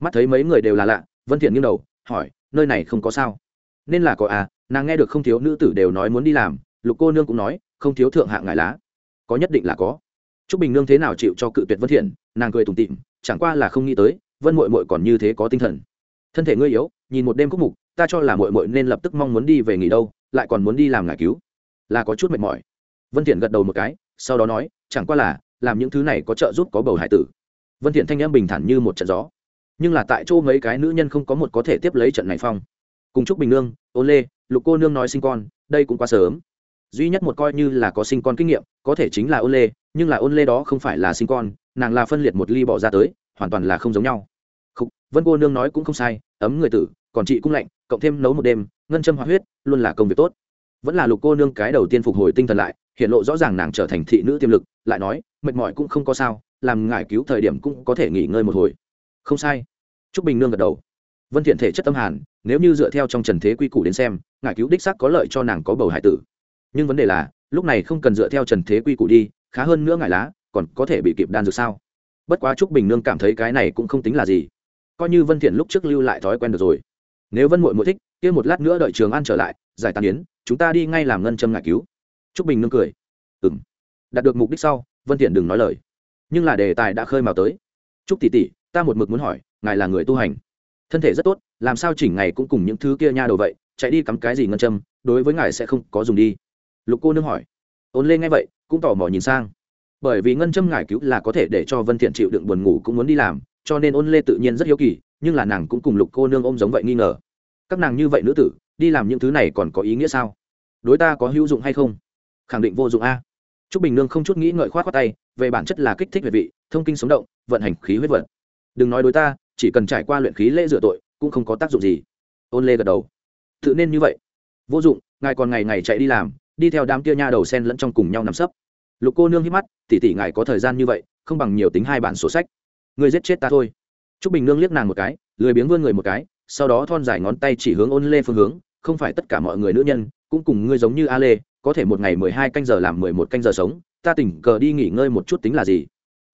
Mắt thấy mấy người đều là lạ, vân thiện nghiêng đầu, hỏi, nơi này không có sao? Nên là có à nàng nghe được không thiếu nữ tử đều nói muốn đi làm lục cô nương cũng nói không thiếu thượng hạng ngải lá có nhất định là có Trúc Bình Nương thế nào chịu cho cự tuyệt Vân Thiện, nàng cười tủm tỉm, chẳng qua là không nghĩ tới, Vân Mội Mội còn như thế có tinh thần. Thân thể ngươi yếu, nhìn một đêm khúc mục, ta cho là Mội Mội nên lập tức mong muốn đi về nghỉ đâu, lại còn muốn đi làm ngải cứu, là có chút mệt mỏi. Vân Thiện gật đầu một cái, sau đó nói, chẳng qua là, làm những thứ này có trợ giúp có bầu hải tử. Vân Thiện thanh em bình thản như một trận gió, nhưng là tại chỗ mấy cái nữ nhân không có một có thể tiếp lấy trận này phong. Cùng chúc Bình Nương, Ôn Lê, Lục cô nương nói sinh con, đây cũng quá sớm. Duy nhất một coi như là có sinh con kinh nghiệm, có thể chính là Ôn Lê, nhưng là ôn lê đó không phải là sinh con nàng là phân liệt một ly bỏ ra tới hoàn toàn là không giống nhau. Khúc, vân cô nương nói cũng không sai ấm người tử còn chị cũng lạnh cộng thêm nấu một đêm ngân châm hoa huyết luôn là công việc tốt. Vẫn là lục cô nương cái đầu tiên phục hồi tinh thần lại hiện lộ rõ ràng nàng trở thành thị nữ tiềm lực lại nói mệt mỏi cũng không có sao làm ngải cứu thời điểm cũng có thể nghỉ ngơi một hồi. Không sai. T r ú c bình nương gật đầu vân thiện thể chất tâm hàn, nếu như dựa theo trong trần thế quy củ đến xem, ngải cứu đích xác có lợi cho nàng có bầu hải tử. Nhưng vấn đề là, lúc này không cần dựa theo trần thế quy củ đi, khá hơn nữa ngải lá, còn có thể bị kịp đan dược sao? Bất quá trúc bình nương cảm thấy cái này cũng không tính là gì. Coi như vân thiện lúc trước lưu lại thói quen được rồi. Nếu vân muội muội thích, kia một lát nữa đợi trường an trở lại, giải tán yến, chúng ta đi ngay làm ngân châm ngải cứu. Trúc bình nương cười. Ừm. Đạt được mục đích sau, vân thiện đừng nói lời. Nhưng là đề tài đã khơi mào tới. Trúc tỷ tỷ, ta một mực muốn hỏi, ngài là người tu hành thân thể rất tốt, làm sao chỉnh ngày cũng cùng những thứ kia nha đầu vậy, chạy đi cắm cái gì ngân châm, đối với ngài sẽ không có dùng đi. Lục cô nương hỏi. Ôn lên ngay vậy, cũng tò mò nhìn sang. Bởi vì ngân châm ngài cứu là có thể để cho vân thiện chịu đựng buồn ngủ cũng muốn đi làm, cho nên ôn lê tự nhiên rất hiếu kỳ, nhưng là nàng cũng cùng lục cô nương ôm giống vậy nghi ngờ. Các nàng như vậy nữ tử, đi làm những thứ này còn có ý nghĩa sao? Đối ta có hữu dụng hay không? Khẳng định vô dụng a. Trúc bình nương không chút nghĩ ngợi khoát h tay, về bản chất là kích thích về vị, thông kinh sống động, vận hành khí huyết vật đừng nói đối ta chỉ cần trải qua luyện khí lễ rửa tội, cũng không có tác dụng gì. Ôn lê gật đầu. Tự nên như vậy. Vô dụng, ngài còn ngày ngày chạy đi làm, đi theo đám kia nha đầu sen lẫn trong cùng nhau nằm sấp. Lục cô nương hít mắt tỉ tỉ ngài có thời gian như vậy, không bằng nhiều tính hai bản sổ sách. Người giết chết ta thôi. T r ú c bình nương liếc nàng một cái, lười biếng vươn người một cái, sau đó thon dài ngón tay chỉ hướng ôn lê phương hướng, không phải tất cả mọi người nữ nhân, cũng cùng ngươi giống như a lê, có thể một ngày mười hai canh giờ làm mười một canh giờ sống, ta tỉnh cờ đi nghỉ ngơi một chút tính là gì?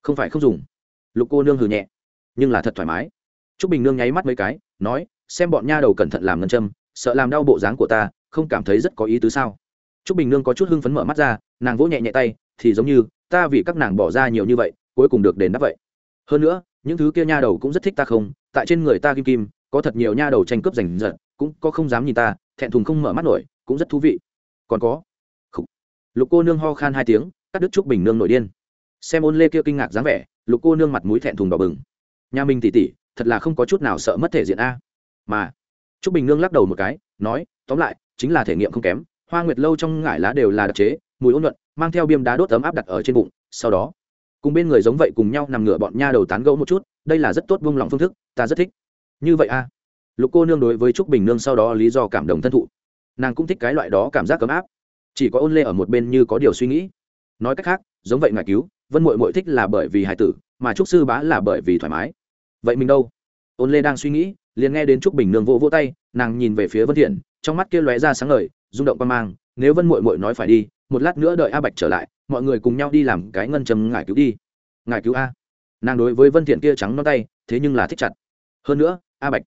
Không phải không dùng. Lục cô nương hừ nhẹ, nhưng là thật thoải mái. Trúc bình nương nháy mắt mấy cái, nói, xem bọn nha đầu cẩn thận làm ngân châm, sợ làm đau bộ dáng của ta, không cảm thấy rất có ý tứ sao Trúc bình nương có chút hưng phấn mở mắt ra, nàng vỗ nhẹ nhẹ tay, thì giống như, ta vì các nàng bỏ ra nhiều như vậy, cuối cùng được đền đáp vậy hơn nữa, những thứ kia nha đầu cũng rất thích ta không, tại trên người ta kim kim, có thật nhiều nha đầu tranh cướp giành giật, cũng có không dám nhìn ta, thẹn thùng không mở mắt nổi, cũng rất thú vị còn có Khủ. lục cô nương ho khan hai tiếng, cắt đứt trúc bình nương nổi điên xem ôn lê kia kinh ngạc dáng vẻ, lục cô nương mặt mũi thẹn thùng đỏ bừng nhà mình tỷ tỷ thật là không có chút nào sợ mất thể diện a. Mà, trúc bình nương lắc đầu một cái, nói, tóm lại, chính là thể nghiệm không kém, hoa nguyệt lâu trong ngải lá đều là đặc chế, mùi ôn nhuận, mang theo biêm đá đốt ấm áp đặt ở trên bụng, sau đó, cùng bên người giống vậy cùng nhau nằm ngửa bọn nha đầu tán gẫu một chút, đây là rất tốt buông lòng phương thức, ta rất thích. Như vậy a? Lục cô nương đối với trúc bình nương sau đó lý do cảm động thân thụ. Nàng cũng thích cái loại đó cảm giác ấm áp, chỉ có ôn lê ở một bên như có điều suy nghĩ. Nói cách khác, giống vậy ngài cứu, vân mội mội thích là bởi vì hài tử, mà trúc sư bá là bởi vì thoải mái vậy mình đâu? Ôn lê đang suy nghĩ, liền nghe đến trúc bình nương vỗ vỗ tay, nàng nhìn về phía vân thiện, trong mắt kia lóe ra sáng ngời, rung động quan mang, nếu vân Muội Muội nói phải đi, một lát nữa đợi a bạch trở lại, mọi người cùng nhau đi làm cái ngân châm ngải cứu đi. Ngải cứu a? Nàng đối với vân thiện kia trắng non tay, thế nhưng là thích chặt. Hơn nữa, a bạch,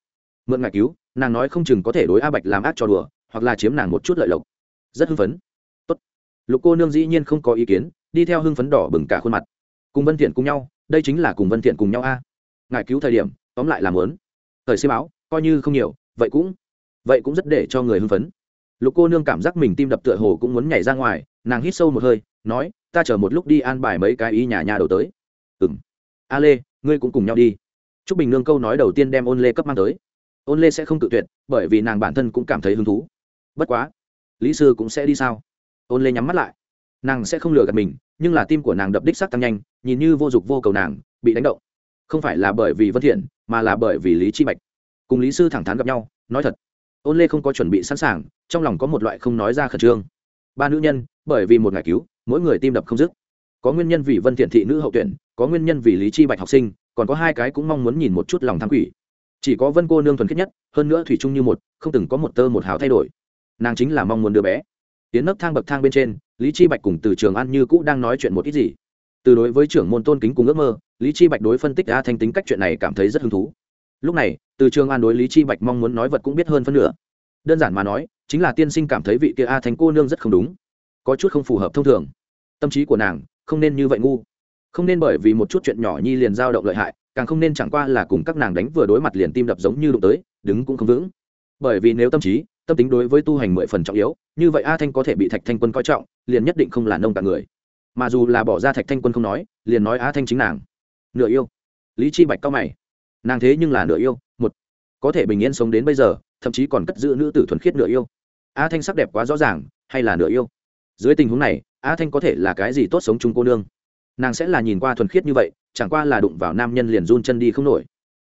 mượn ngải cứu, nàng nói không chừng có thể đối a bạch làm ác cho đùa, hoặc là chiếm nàng một chút lợi lộc. Rất hưng phấn. Tốt. lục cô nương dĩ nhiên không có ý kiến, đi theo hưng phấn đỏ bừng cả khuôn mặt. Cùng vân thiện cùng nhau, đây chính là cùng vân thiện cùng nhau a ngài cứu thời điểm tóm lại làm lớn thời xem báo, coi như không nhiều vậy cũng vậy cũng rất để cho người hưng phấn. Lục cô nương cảm giác mình tim đập tựa hồ cũng muốn nhảy ra ngoài nàng hít sâu một hơi nói ta chờ một lúc đi an bài mấy cái ý nhà nhà đầu tới. Ừm. A lê ngươi cũng cùng nhau đi. Trúc Bình Nương câu nói đầu tiên đem Ôn Lê cấp mang tới. Ôn Lê sẽ không tự tuyệt, bởi vì nàng bản thân cũng cảm thấy hứng thú. Bất quá lý sư cũng sẽ đi sao? Ôn lê nhắm mắt lại. Nàng sẽ không lừa gạt mình nhưng là tim của nàng đập đích sắc tăng nhanh nhìn như vô dụng vô cầu nàng bị đánh động không phải là bởi vì vân thiện, mà là bởi vì lý chi bạch. Cùng lý sư thẳng thắn gặp nhau, nói thật, ôn lê không có chuẩn bị sẵn sàng, trong lòng có một loại không nói ra khẩn trương. Ba nữ nhân, bởi vì một ngày cứu, mỗi người tim đập không dứt. Có nguyên nhân vì vân thiện thị nữ hậu tuyển, có nguyên nhân vì lý chi bạch học sinh, còn có hai cái cũng mong muốn nhìn một chút lòng tham quỷ. Chỉ có vân cô nương thuần khiết nhất, hơn nữa thủy chung như một, không từng có một tơ một hào thay đổi. Nàng chính là mong muốn đứa bé. Tiến nấc thang bậc thang bên trên, lý chi bạch cùng từ trường an như cũ đang nói chuyện một ít gì từ đối với trưởng môn tôn kính cùng ước mơ, lý chi bạch đối phân tích a thanh tính cách chuyện này cảm thấy rất hứng thú. Lúc này, từ trường an đối lý chi bạch mong muốn nói vật cũng biết hơn phân nửa. Đơn giản mà nói, chính là tiên sinh cảm thấy vị kia a thanh cô nương rất không đúng. Có chút không phù hợp thông thường. Tâm trí của nàng, không nên như vậy ngu. Không nên bởi vì một chút chuyện nhỏ nhi liền dao động lợi hại, càng không nên chẳng qua là cùng các nàng đánh vừa đối mặt liền tim đập giống như đụng tới, đứng cũng không vững. Bởi vì nếu tâm trí, tâm tính đối với tu hành mười phần trọng yếu, như vậy a thanh có thể bị thạch thanh quân coi trọng, liền nhất định không là nông cả người mà dù là bỏ ra thạch thanh quân không nói, liền nói Á thanh chính nàng. Nửa yêu. Lý chi bạch cao mày. Nàng thế nhưng là nửa yêu, một. Có thể bình yên sống đến bây giờ, thậm chí còn cất giữ nữ tử thuần khiết nửa yêu. Á thanh sắc đẹp quá rõ ràng, hay là nửa yêu? Dưới tình huống này, Á thanh có thể là cái gì tốt sống chung cô nương? Nàng sẽ là nhìn qua thuần khiết như vậy, chẳng qua là đụng vào nam nhân liền run chân đi không nổi.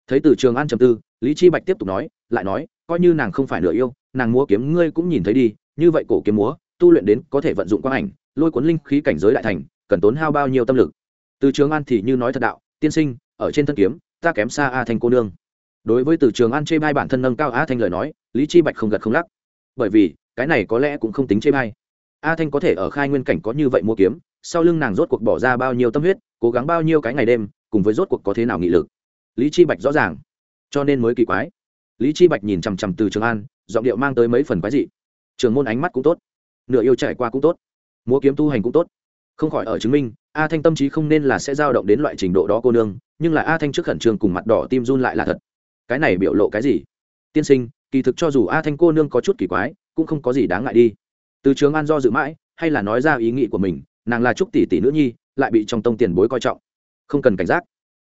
Thấy từ trường an trầm tư, lý chi bạch tiếp tục nói, lại nói, coi như nàng không phải nửa yêu, nàng múa kiếm ngươi cũng nhìn thấy đi, như vậy cổ kiếm múa, tu luyện đến có thể vận dụng quang ảnh lôi cuốn linh khí cảnh giới đại thành, cần tốn hao bao nhiêu tâm lực? Từ trường an thì như nói thật đạo, tiên sinh, ở trên thân kiếm, ta kém xa a thanh cô nương. Đối với từ trường an chê bai bản thân nâng cao a thanh lời nói, lý chi bạch không gật không lắc. Bởi vì, cái này có lẽ cũng không tính chê bai. A thanh có thể ở khai nguyên cảnh có như vậy mua kiếm, sau lưng nàng rốt cuộc bỏ ra bao nhiêu tâm huyết, cố gắng bao nhiêu cái ngày đêm, cùng với rốt cuộc có thế nào nghị lực? Lý chi bạch rõ ràng. Cho nên mới kỳ quái. Lý chi bạch nhìn chằm chằm từ trường an, giọng điệu mang tới mấy phần quái dị. Trường môn ánh mắt cũng tốt. Nửa yêu trải qua cũng tốt múa kiếm tu hành cũng tốt. Không khỏi ở chứng minh, a thanh tâm trí không nên là sẽ dao động đến loại trình độ đó cô nương, nhưng là a thanh trước khẩn trương cùng mặt đỏ tim run lại là thật. Cái này biểu lộ cái gì? Tiên sinh, kỳ thực cho dù a thanh cô nương có chút kỳ quái, cũng không có gì đáng ngại đi. Từ trường an do dự mãi, hay là nói ra ý nghĩ của mình, nàng là trúc tỷ tỷ nữ nhi, lại bị trong tông tiền bối coi trọng. Không cần cảnh giác.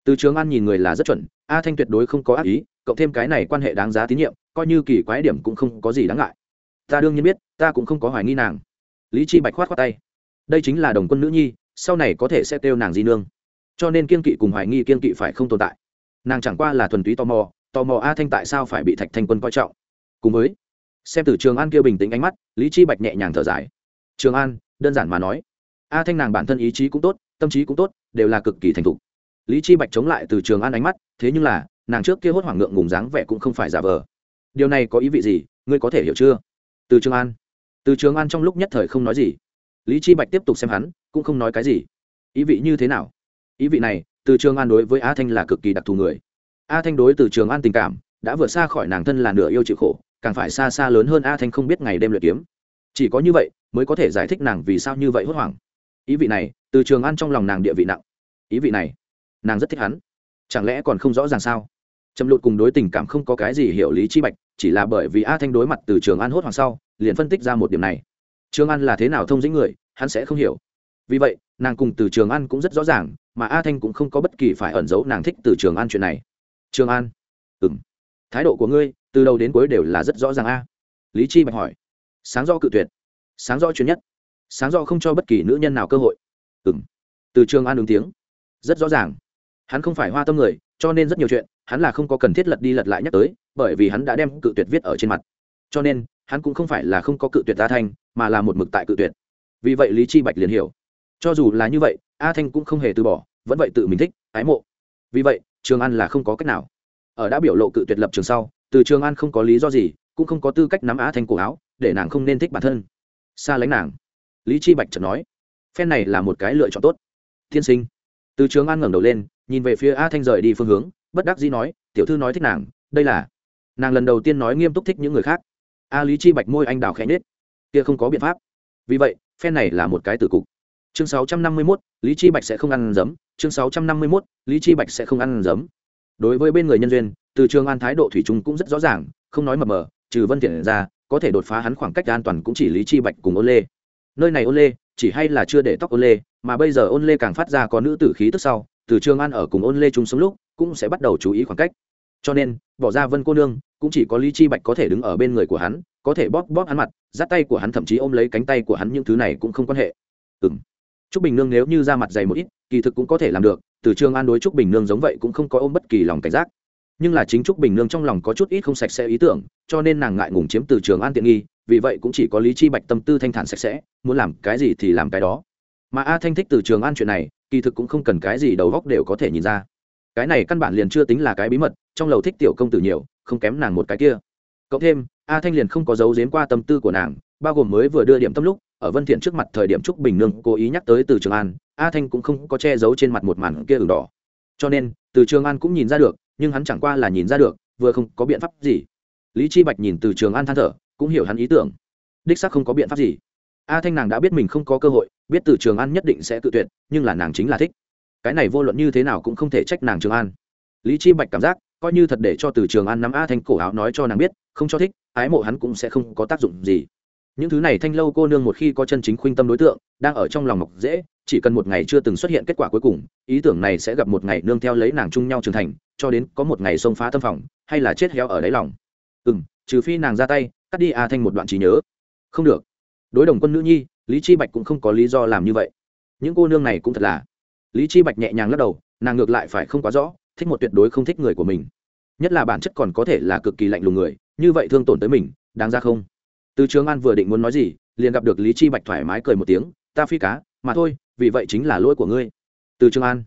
Từ trường an nhìn người là rất chuẩn, a thanh tuyệt đối không có ác ý, cộng thêm cái này quan hệ đáng giá tín nhiệm, coi như kỳ quái điểm cũng không có gì đáng ngại. Ta đương nhiên biết, ta cũng không có hoài nghi nàng lý chi bạch khoát khoát tay. Đây chính là đồng quân nữ nhi, sau này có thể sẽ kêu nàng di nương. Cho nên kiên kỵ cùng hoài nghi kiên kỵ phải không tồn tại. Nàng chẳng qua là thuần túy tò mò tò mò a thanh tại sao phải bị thạch thanh quân coi trọng. Cùng với, xem từ trường an kia bình tĩnh ánh mắt, lý chi bạch nhẹ nhàng thở dài. Trường an, đơn giản mà nói, a thanh nàng bản thân ý chí cũng tốt, tâm trí cũng tốt, đều là cực kỳ thành thục. Lý chi bạch chống lại từ trường an ánh mắt, thế nhưng là, nàng trước kia hốt hoảng ngượng ngùng dáng vẻ cũng không phải giả vờ. Điều này có ý vị gì, ngươi có thể hiểu chưa? Từ trường an từ trường an trong lúc nhất thời không nói gì. Lý chi bạch tiếp tục xem hắn, cũng không nói cái gì. Ý vị như thế nào? Ý vị này, từ trường an đối với a thanh là cực kỳ đặc thù người. A thanh đối từ trường an tình cảm, đã vượt xa khỏi nàng thân là nửa yêu chịu khổ, càng phải xa xa lớn hơn a thanh không biết ngày đêm luyện kiếm. Chỉ có như vậy, mới có thể giải thích nàng vì sao như vậy hốt hoảng. Ý vị này, từ trường an trong lòng nàng địa vị nặng. Ý vị này, nàng rất thích hắn. Chẳng lẽ còn không rõ ràng sao? Trầm lụt cùng đối tình cảm không có cái gì hiểu lý chi bạch, chỉ là bởi vì a thanh đối mặt từ trường an hốt hoảng sau, liền phân tích ra một điểm này. Trường an là thế nào thông dĩnh người, hắn sẽ không hiểu. Vì vậy, nàng cùng từ trường an cũng rất rõ ràng, mà a thanh cũng không có bất kỳ phải ẩn giấu nàng thích từ trường an chuyện này. Trường an ừng thái độ của ngươi, từ đầu đến cuối đều là rất rõ ràng a. Lý chi bạch hỏi. Sáng do cự tuyệt, sáng do chuyện nhất, sáng do không cho bất kỳ nữ nhân nào cơ hội. Ừng từ trường an ứng tiếng. Rất rõ ràng hắn không phải hoa tâm người, cho nên rất nhiều chuyện, hắn là không có cần thiết lật đi lật lại nhắc tới, bởi vì hắn đã đem cự tuyệt viết ở trên mặt. Cho nên, hắn cũng không phải là không có cự tuyệt a thanh, mà là một mực tại cự tuyệt. Vì vậy lý chi bạch liền hiểu. Cho dù là như vậy, a thanh cũng không hề từ bỏ, vẫn vậy tự mình thích, ái mộ. Vì vậy, trường an là không có cách nào. Ở đã biểu lộ cự tuyệt lập trường sau, từ trường an không có lý do gì, cũng không có tư cách nắm a thanh cổ áo, để nàng không nên thích bản thân. Xa lánh nàng. Lý chi bạch chợt nói, phen này là một cái lựa chọn tốt. Thiên sinh. Từ trường an ngẩng đầu lên nhìn về phía a thanh rời đi phương hướng bất đắc dĩ nói tiểu thư nói thích nàng đây là nàng lần đầu tiên nói nghiêm túc thích những người khác. A lý chi bạch môi anh đào khẽ nết kia không có biện pháp. Vì vậy phen này là một cái tử cục. Chương 651, lý chi bạch sẽ không ăn giấm. Chương 651, lý chi bạch sẽ không ăn giấm. Đối với bên người nhân duyên từ trường an thái độ thủy chung cũng rất rõ ràng không nói mờ mờ trừ vân thiện ra có thể đột phá hắn khoảng cách an toàn cũng chỉ lý chi bạch cùng ôn lê. Nơi này ôn lê chỉ hay là chưa để tóc ôn lê mà bây giờ ôn lê càng phát ra có nữ tử khí tức sau từ trường an ở cùng ôn lê chung sống lúc, cũng sẽ bắt đầu chú ý khoảng cách. Cho nên, bỏ ra vân cô nương, cũng chỉ có lý chi bạch có thể đứng ở bên người của hắn, có thể bóp bóp hắn mặt, dắt tay của hắn thậm chí ôm lấy cánh tay của hắn, những thứ này cũng không quan hệ. Ừm. Trúc bình nương nếu như ra mặt dày một ít, kỳ thực cũng có thể làm được, từ trường an đối trúc bình nương giống vậy cũng không có ôm bất kỳ lòng cảnh giác. Nhưng là chính trúc bình nương trong lòng có chút ít không sạch sẽ ý tưởng, cho nên nàng ngại ngùng chiếm từ trường an tiện nghi, vì vậy cũng chỉ có lý chi bạch tâm tư thanh thản sạch sẽ, muốn làm cái gì thì làm cái đó. Mà a thanh thích từ trường an chuyện này kỳ thực cũng không cần cái gì đầu góc đều có thể nhìn ra. Cái này căn bản liền chưa tính là cái bí mật, trong lầu thích tiểu công tử nhiều, không kém nàng một cái kia. Cộng thêm, a thanh liền không có dấu giếm qua tâm tư của nàng, bao gồm mới vừa đưa điểm tâm lúc, ở vân thiện trước mặt thời điểm trúc bình nương cố ý nhắc tới từ trường an, a thanh cũng không có che giấu trên mặt một màn kia ửng đỏ. Cho nên, từ trường an cũng nhìn ra được, nhưng hắn chẳng qua là nhìn ra được, vừa không có biện pháp gì. Lý chi bạch nhìn từ trường an than thở, cũng hiểu hắn ý tưởng. Đích xác không có biện pháp gì a thanh nàng đã biết mình không có cơ hội, biết từ trường an nhất định sẽ tự tuyệt, nhưng là nàng chính là thích. Cái này vô luận như thế nào cũng không thể trách nàng trường an. Lý chi bạch cảm giác, coi như thật để cho từ trường an nắm a thanh cổ áo nói cho nàng biết, không cho thích, ái mộ hắn cũng sẽ không có tác dụng gì. Những thứ này thanh lâu cô nương một khi có chân chính khuynh tâm đối tượng, đang ở trong lòng mọc dễ, chỉ cần một ngày chưa từng xuất hiện kết quả cuối cùng, ý tưởng này sẽ gặp một ngày nương theo lấy nàng chung nhau trưởng thành, cho đến có một ngày xông phá tâm phòng, hay là chết héo ở đáy lòng. Ừ trừ phi nàng ra tay, cắt đi a thanh một đoạn trí nhớ. Không được đối đồng quân nữ nhi, lý chi bạch cũng không có lý do làm như vậy. Những cô nương này cũng thật là. Lý chi bạch nhẹ nhàng lắc đầu, nàng ngược lại phải không quá rõ, thích một tuyệt đối không thích người của mình. Nhất là bản chất còn có thể là cực kỳ lạnh lùng người, như vậy thương tổn tới mình, đáng ra không? Từ trường an vừa định muốn nói gì, liền gặp được lý chi bạch thoải mái cười một tiếng, ta phi cá, mà thôi, vì vậy chính là lỗi của ngươi. Từ trường an.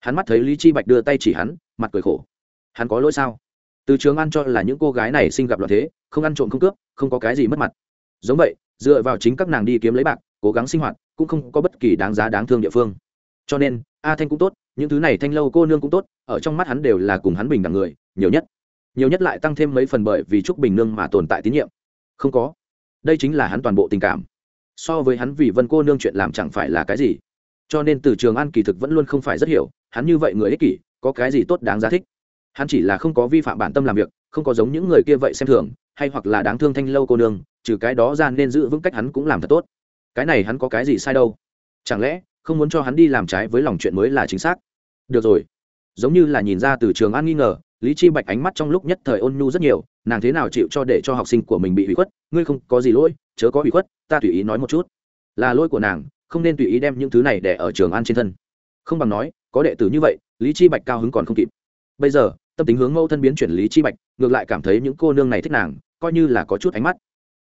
Hắn mắt thấy lý chi bạch đưa tay chỉ hắn, mặt cười khổ. Hắn có lỗi sao? Từ trường an cho là những cô gái này sinh gặp loạn thế, không ăn trộm không cướp, không có cái gì mất mặt. Giống vậy dựa vào chính các nàng đi kiếm lấy bạc, cố gắng sinh hoạt, cũng không có bất kỳ đáng giá đáng thương địa phương. Cho nên, a thanh cũng tốt, những thứ này thanh lâu cô nương cũng tốt, ở trong mắt hắn đều là cùng hắn bình đẳng người, nhiều nhất. Nhiều nhất lại tăng thêm mấy phần bởi vì trúc bình nương mà tồn tại tín nhiệm. Không có. Đây chính là hắn toàn bộ tình cảm. So với hắn vì vân cô nương chuyện làm chẳng phải là cái gì. Cho nên từ trường an kỳ thực vẫn luôn không phải rất hiểu, hắn như vậy người ích kỷ, có cái gì tốt đáng giá thích? Hắn chỉ là không có vi phạm bản tâm làm việc, không có giống những người kia vậy xem thường, hay hoặc là đáng thương thanh lâu cô nương trừ cái đó ra nên giữ vững cách hắn cũng làm thật tốt. Cái này hắn có cái gì sai đâu? Chẳng lẽ, không muốn cho hắn đi làm trái với lòng chuyện mới là chính xác? Được rồi. Giống như là nhìn ra từ trường an nghi ngờ, lý chi bạch ánh mắt trong lúc nhất thời ôn nhu rất nhiều, nàng thế nào chịu cho để cho học sinh của mình bị hủy khuất, ngươi không có gì lỗi, chớ có hủy khuất, ta tùy ý nói một chút. Là lỗi của nàng, không nên tùy ý đem những thứ này để ở trường an trên thân. Không bằng nói, có đệ tử như vậy, lý chi bạch cao hứng còn không kịp. Bây giờ, tâm tính hướng mâu thân biến chuyển lý chi bạch, ngược lại cảm thấy những cô nương này thích nàng, coi như là có chút ánh mắt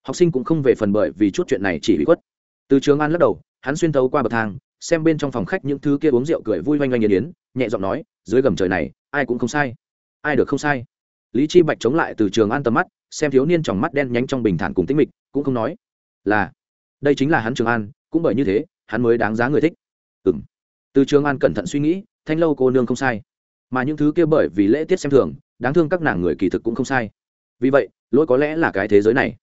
học sinh cũng không về phần bởi vì chút chuyện này chỉ bị khuất. Từ trường an lắc đầu, hắn xuyên thấu qua bậc thang, xem bên trong phòng khách những thứ kia uống rượu cười vui oanh oanh nghiền yến nhẹ giọng nói, dưới gầm trời này, ai cũng không sai. Ai được không sai. Lý chi bạch chống lại từ trường an tầm mắt, xem thiếu niên trong mắt đen nhánh trong bình thản cùng tĩnh mịch, cũng không nói, là, đây chính là hắn trường an, cũng bởi như thế, hắn mới đáng giá người thích. Ừm. từ trường an cẩn thận suy nghĩ, thanh lâu cô nương không sai, mà những thứ kia bởi vì lễ tiết xem thường, đáng thương các nàng người kỳ thực cũng không sai. Vì vậy, lỗi có lẽ là cái thế giới này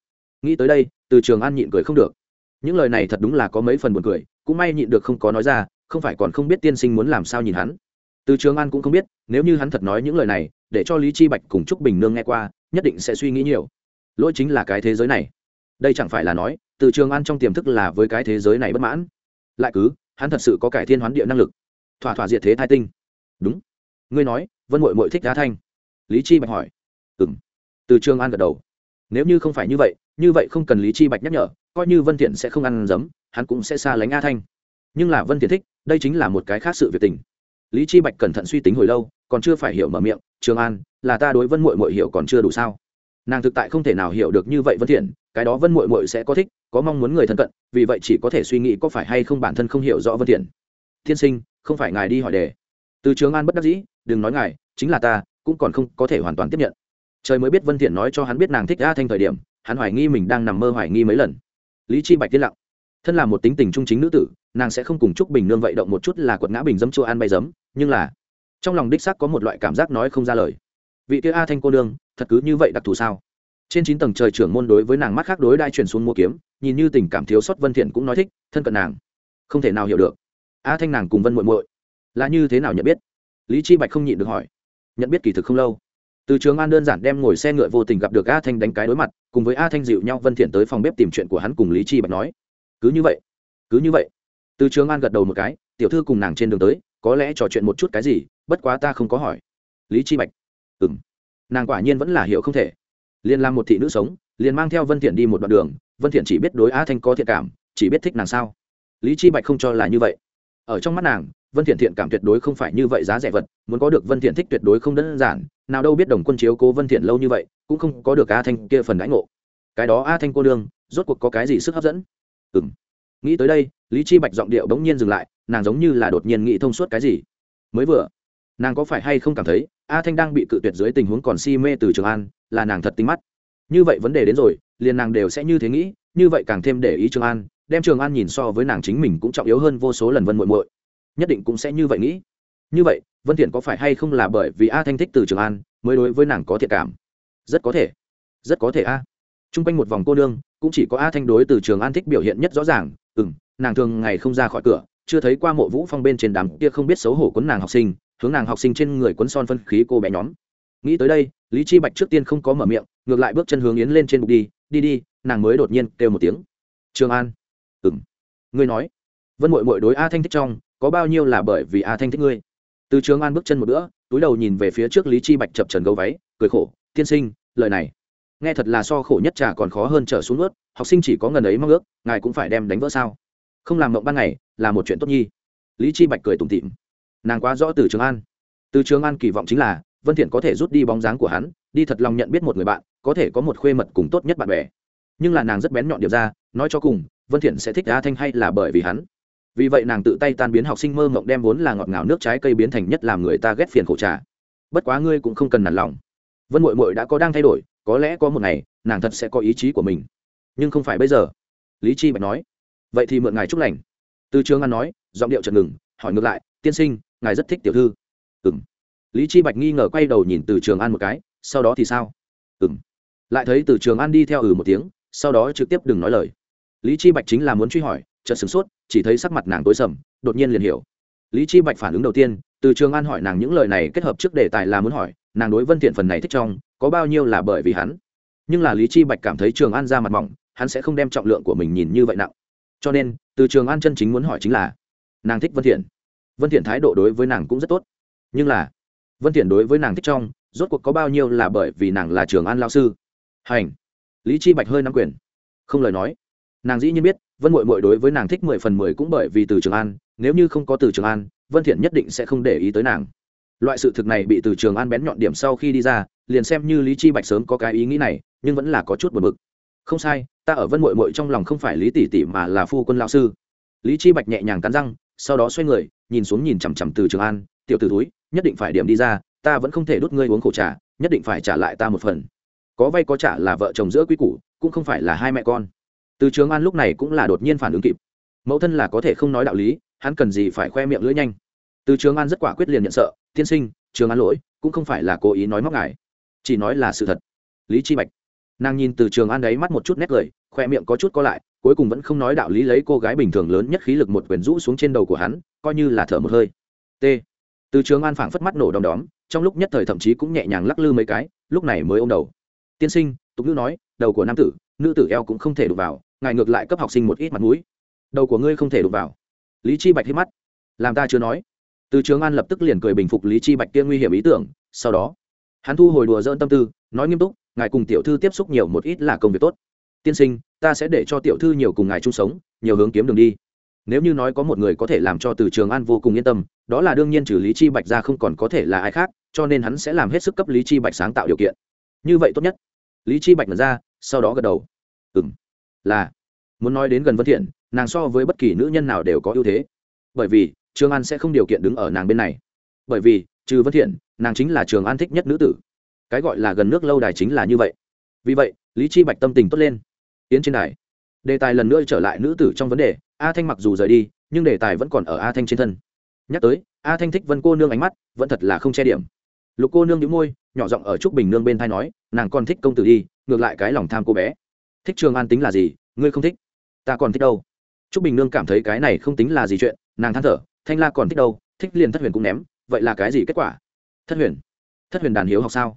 nghĩ tới đây, từ trường an nhịn cười không được. Những lời này thật đúng là có mấy phần buồn cười, cũng may nhịn được không có nói ra, không phải còn không biết tiên sinh muốn làm sao nhìn hắn. Từ trường an cũng không biết, nếu như hắn thật nói những lời này, để cho lý chi bạch cùng trúc bình nương nghe qua, nhất định sẽ suy nghĩ nhiều. Lỗi chính là cái thế giới này. Đây chẳng phải là nói, từ trường an trong tiềm thức là với cái thế giới này bất mãn. Lại cứ, hắn thật sự có cải thiên hoán địa năng lực. Thỏa thỏa diệt thế thai tinh. Đúng. Ngươi nói, vân mội mội thích đá thanh. Lý chi bạch hỏi. Ừm. từ trường an gật đầu nếu như không phải như vậy như vậy không cần lý chi bạch nhắc nhở coi như vân thiện sẽ không ăn dấm, hắn cũng sẽ xa lánh a thanh. Nhưng là vân thiện thích đây chính là một cái khác sự việc tình. Lý chi bạch cẩn thận suy tính hồi lâu còn chưa phải hiểu mở miệng trường an là ta đối vân muội muội hiểu còn chưa đủ sao? Nàng thực tại không thể nào hiểu được như vậy vân thiện cái đó vân muội muội sẽ có thích có mong muốn người thân cận vì vậy chỉ có thể suy nghĩ có phải hay không bản thân không hiểu rõ vân thiện. Thiên sinh không phải ngài đi hỏi đề. Từ trường an bất đắc dĩ đừng nói ngài chính là ta cũng còn không có thể hoàn toàn tiếp nhận trời mới biết vân thiện nói cho hắn biết nàng thích a thanh thời điểm, hắn hoài nghi mình đang nằm mơ hoài nghi mấy lần. Lý chi bạch tiên lặng. Thân là một tính tình trung chính nữ tử, nàng sẽ không cùng Trúc bình nương vậy động một chút là quật ngã bình dấm chua ăn bay dấm, nhưng là trong lòng đích xác có một loại cảm giác nói không ra lời. Vị kia a thanh cô nương, thật cứ như vậy đặc thù sao? Trên chín tầng trời trưởng môn đối với nàng mắt khác đối đai chuyển xuống mua kiếm, nhìn như tình cảm thiếu sót vân thiện cũng nói thích, thân cận nàng. Không thể nào hiểu được. A thanh nàng cùng vân muội muội, là như thế nào nhận biết? Lý chi bạch không nhịn được hỏi. Nhận biết kỳ thực không lâu từ trường an đơn giản đem ngồi xe ngựa vô tình gặp được a thanh đánh cái đối mặt, cùng với a thanh dịu nhau vân thiện tới phòng bếp tìm chuyện của hắn cùng lý chi bạch nói. Cứ như vậy, cứ như vậy. Từ trường an gật đầu một cái, tiểu thư cùng nàng trên đường tới, có lẽ trò chuyện một chút cái gì, bất quá ta không có hỏi. Lý chi bạch, ừm. Nàng quả nhiên vẫn là hiểu không thể. Liền làm một thị nữ sống, liền mang theo vân thiện đi một đoạn đường, vân thiện chỉ biết đối a thanh có thiện cảm, chỉ biết thích nàng sao. Lý chi bạch không cho là như vậy. Ở trong mắt nàng vân thiện thiện cảm tuyệt đối không phải như vậy giá rẻ vật, muốn có được vân thiện thích tuyệt đối không đơn giản, nào đâu biết đồng quân chiếu cố vân thiện lâu như vậy, cũng không có được a thanh kia phần đãi ngộ. Cái đó a thanh cô đương rốt cuộc có cái gì sức hấp dẫn? Ừm. Nghĩ tới đây, lý chi bạch giọng điệu đống nhiên dừng lại, nàng giống như là đột nhiên nghĩ thông suốt cái gì. Mới vừa, nàng có phải hay không cảm thấy, a thanh đang bị cự tuyệt dưới tình huống còn si mê từ trường an, là nàng thật tinh mắt. Như vậy vấn đề đến rồi, liền nàng đều sẽ như thế nghĩ, như vậy càng thêm để ý trường an, đem trường an nhìn so với nàng chính mình cũng trọng yếu hơn vô số lần vân muội muội nhất định cũng sẽ như vậy nghĩ. Như vậy, vân thiện có phải hay không là bởi vì a thanh thích từ trường an mới đối với nàng có thiện cảm? Rất có thể. Rất có thể a. Trung quanh một vòng cô đương cũng chỉ có a thanh đối từ trường an thích biểu hiện nhất rõ ràng. Ừ nàng thường ngày không ra khỏi cửa, chưa thấy qua mộ vũ phong bên trên đám kia không biết xấu hổ quấn nàng học sinh, hướng nàng học sinh trên người quấn son phân khí cô bé nhóm. Nghĩ tới đây, lý chi bạch trước tiên không có mở miệng, ngược lại bước chân hướng yến lên trên bục đi đi đi, nàng mới đột nhiên kêu một tiếng. Trường an. Ừm. Ngươi nói. Vân muội muội đối a thanh thích trong có bao nhiêu là bởi vì a thanh thích ngươi? Từ trường an bước chân một bữa, túi đầu nhìn về phía trước lý chi bạch chập trần gấu váy, cười khổ, tiên sinh, lời này. Nghe thật là so khổ nhất trà còn khó hơn trở xuống ướt học sinh chỉ có ngần ấy mong ước, ngài cũng phải đem đánh vỡ sao? Không làm mộng ban ngày, là một chuyện tốt nhi. Lý chi bạch cười tủm tỉm. Nàng quá rõ từ trường an. Từ trường an kỳ vọng chính là, vân thiện có thể rút đi bóng dáng của hắn, đi thật lòng nhận biết một người bạn, có thể có một khuê mật cùng tốt nhất bạn bè. Nhưng là nàng rất bén nhọn điểm ra, nói cho cùng, vân thiện sẽ thích a thanh hay là bởi vì hắn? Vì vậy nàng tự tay tan biến học sinh mơ mộng đem vốn là ngọt ngào nước trái cây biến thành nhất làm người ta ghét phiền khổ trà. Bất quá ngươi cũng không cần nản lòng. Vân mội mội đã có đang thay đổi, có lẽ có một ngày, nàng thật sẽ có ý chí của mình. Nhưng không phải bây giờ. Lý chi bạch nói. Vậy thì mượn ngài chúc lành. Từ trường an nói, giọng điệu chợt ngừng, hỏi ngược lại, tiên sinh, ngài rất thích tiểu thư. Ừm. Lý chi bạch nghi ngờ quay đầu nhìn từ trường an một cái, sau đó thì sao? Ừm. Lại thấy từ trường an đi theo ừ một tiếng, sau đó trực tiếp đừng nói lời. Lý chi bạch chính là muốn truy hỏi chợt sửng sốt, chỉ thấy sắc mặt nàng tối sầm, đột nhiên liền hiểu. Lý chi bạch phản ứng đầu tiên, từ trường an hỏi nàng những lời này kết hợp trước đề tài là muốn hỏi, nàng đối vân thiện phần này thích trong, có bao nhiêu là bởi vì hắn? Nhưng là lý chi bạch cảm thấy trường an ra mặt mỏng, hắn sẽ không đem trọng lượng của mình nhìn như vậy nặng. Cho nên, từ trường an chân chính muốn hỏi chính là, nàng thích vân thiện. Vân thiện thái độ đối với nàng cũng rất tốt. Nhưng là, vân thiện đối với nàng thích trong, rốt cuộc có bao nhiêu là bởi vì nàng là trường an lao sư? Hành. Lý chi bạch hơi nắm quyền. Không lời nói. Nàng dĩ nhiên biết vân mội mội đối với nàng thích mười phần mười cũng bởi vì từ trường an, nếu như không có từ trường an, vân thiện nhất định sẽ không để ý tới nàng. Loại sự thực này bị từ trường an bén nhọn điểm sau khi đi ra, liền xem như lý chi bạch sớm có cái ý nghĩ này, nhưng vẫn là có chút buồn bực. Không sai, ta ở vân mội mội trong lòng không phải lý tỷ tỷ mà là phu quân lão sư. Lý chi bạch nhẹ nhàng cắn răng, sau đó xoay người, nhìn xuống nhìn chằm chằm từ trường an, tiểu tử túi nhất định phải điểm đi ra, ta vẫn không thể đút ngươi uống khổ trà, nhất định phải trả lại ta một phần. Có vay có trả là vợ chồng giữa quý củ, cũng không phải là hai mẹ con từ trường an lúc này cũng là đột nhiên phản ứng kịp. Mẫu thân là có thể không nói đạo lý, hắn cần gì phải khoe miệng lưỡi nhanh. Từ trường an rất quả quyết liền nhận sợ, tiên sinh, trường an lỗi, cũng không phải là cố ý nói móc ngài, chỉ nói là sự thật. Lý chi bạch. Nàng nhìn từ trường an đấy mắt một chút nét cười, khoe miệng có chút co lại, cuối cùng vẫn không nói đạo lý lấy cô gái bình thường lớn nhất khí lực một quyền rũ xuống trên đầu của hắn, coi như là thở một hơi. T. Từ trường an phảng phất mắt nổ đom đóm, trong lúc nhất thời thậm chí cũng nhẹ nhàng lắc lư mấy cái, lúc này mới ôm đầu. Tiên sinh, tục nữ nói, đầu của nam tử, nữ tử eo cũng không thể đụng vào ngài ngược lại cấp học sinh một ít mặt mũi. Đầu của ngươi không thể đụng vào. Lý chi bạch hít mắt. Làm ta chưa nói. Từ trường an lập tức liền cười bình phục lý chi bạch kia nguy hiểm ý tưởng, sau đó, hắn thu hồi đùa dỡn tâm tư, nói nghiêm túc, ngài cùng tiểu thư tiếp xúc nhiều một ít là công việc tốt. Tiên sinh, ta sẽ để cho tiểu thư nhiều cùng ngài chung sống, nhiều hướng kiếm đường đi. Nếu như nói có một người có thể làm cho từ trường an vô cùng yên tâm, đó là đương nhiên trừ lý chi bạch ra không còn có thể là ai khác, cho nên hắn sẽ làm hết sức cấp lý chi bạch sáng tạo điều kiện. Như vậy tốt nhất. Lý chi bạch mở ra, sau đó gật đầu. Ừm là, muốn nói đến gần vân thiện, nàng so với bất kỳ nữ nhân nào đều có ưu thế. Bởi vì trường an sẽ không điều kiện đứng ở nàng bên này. Bởi vì, trừ vân thiện, nàng chính là trường an thích nhất nữ tử. Cái gọi là gần nước lâu đài chính là như vậy. Vì vậy, lý chi bạch tâm tình tốt lên. Yến trên đài. Đề tài lần nữa trở lại nữ tử trong vấn đề, a thanh mặc dù rời đi, nhưng đề tài vẫn còn ở a thanh trên thân. Nhắc tới, a thanh thích vân cô nương ánh mắt, vẫn thật là không che điểm. Lục cô nương nhíu môi, nhỏ giọng ở trúc bình nương bên thay nói, nàng còn thích công tử đi, ngược lại cái lòng tham cô bé thích trường an tính là gì? Ngươi không thích? Ta còn thích đâu. Trúc bình nương cảm thấy cái này không tính là gì chuyện, nàng than thở, thanh la còn thích đâu, thích liền thất huyền cũng ném, vậy là cái gì kết quả? Thất huyền thất huyền đàn hiếu học sao?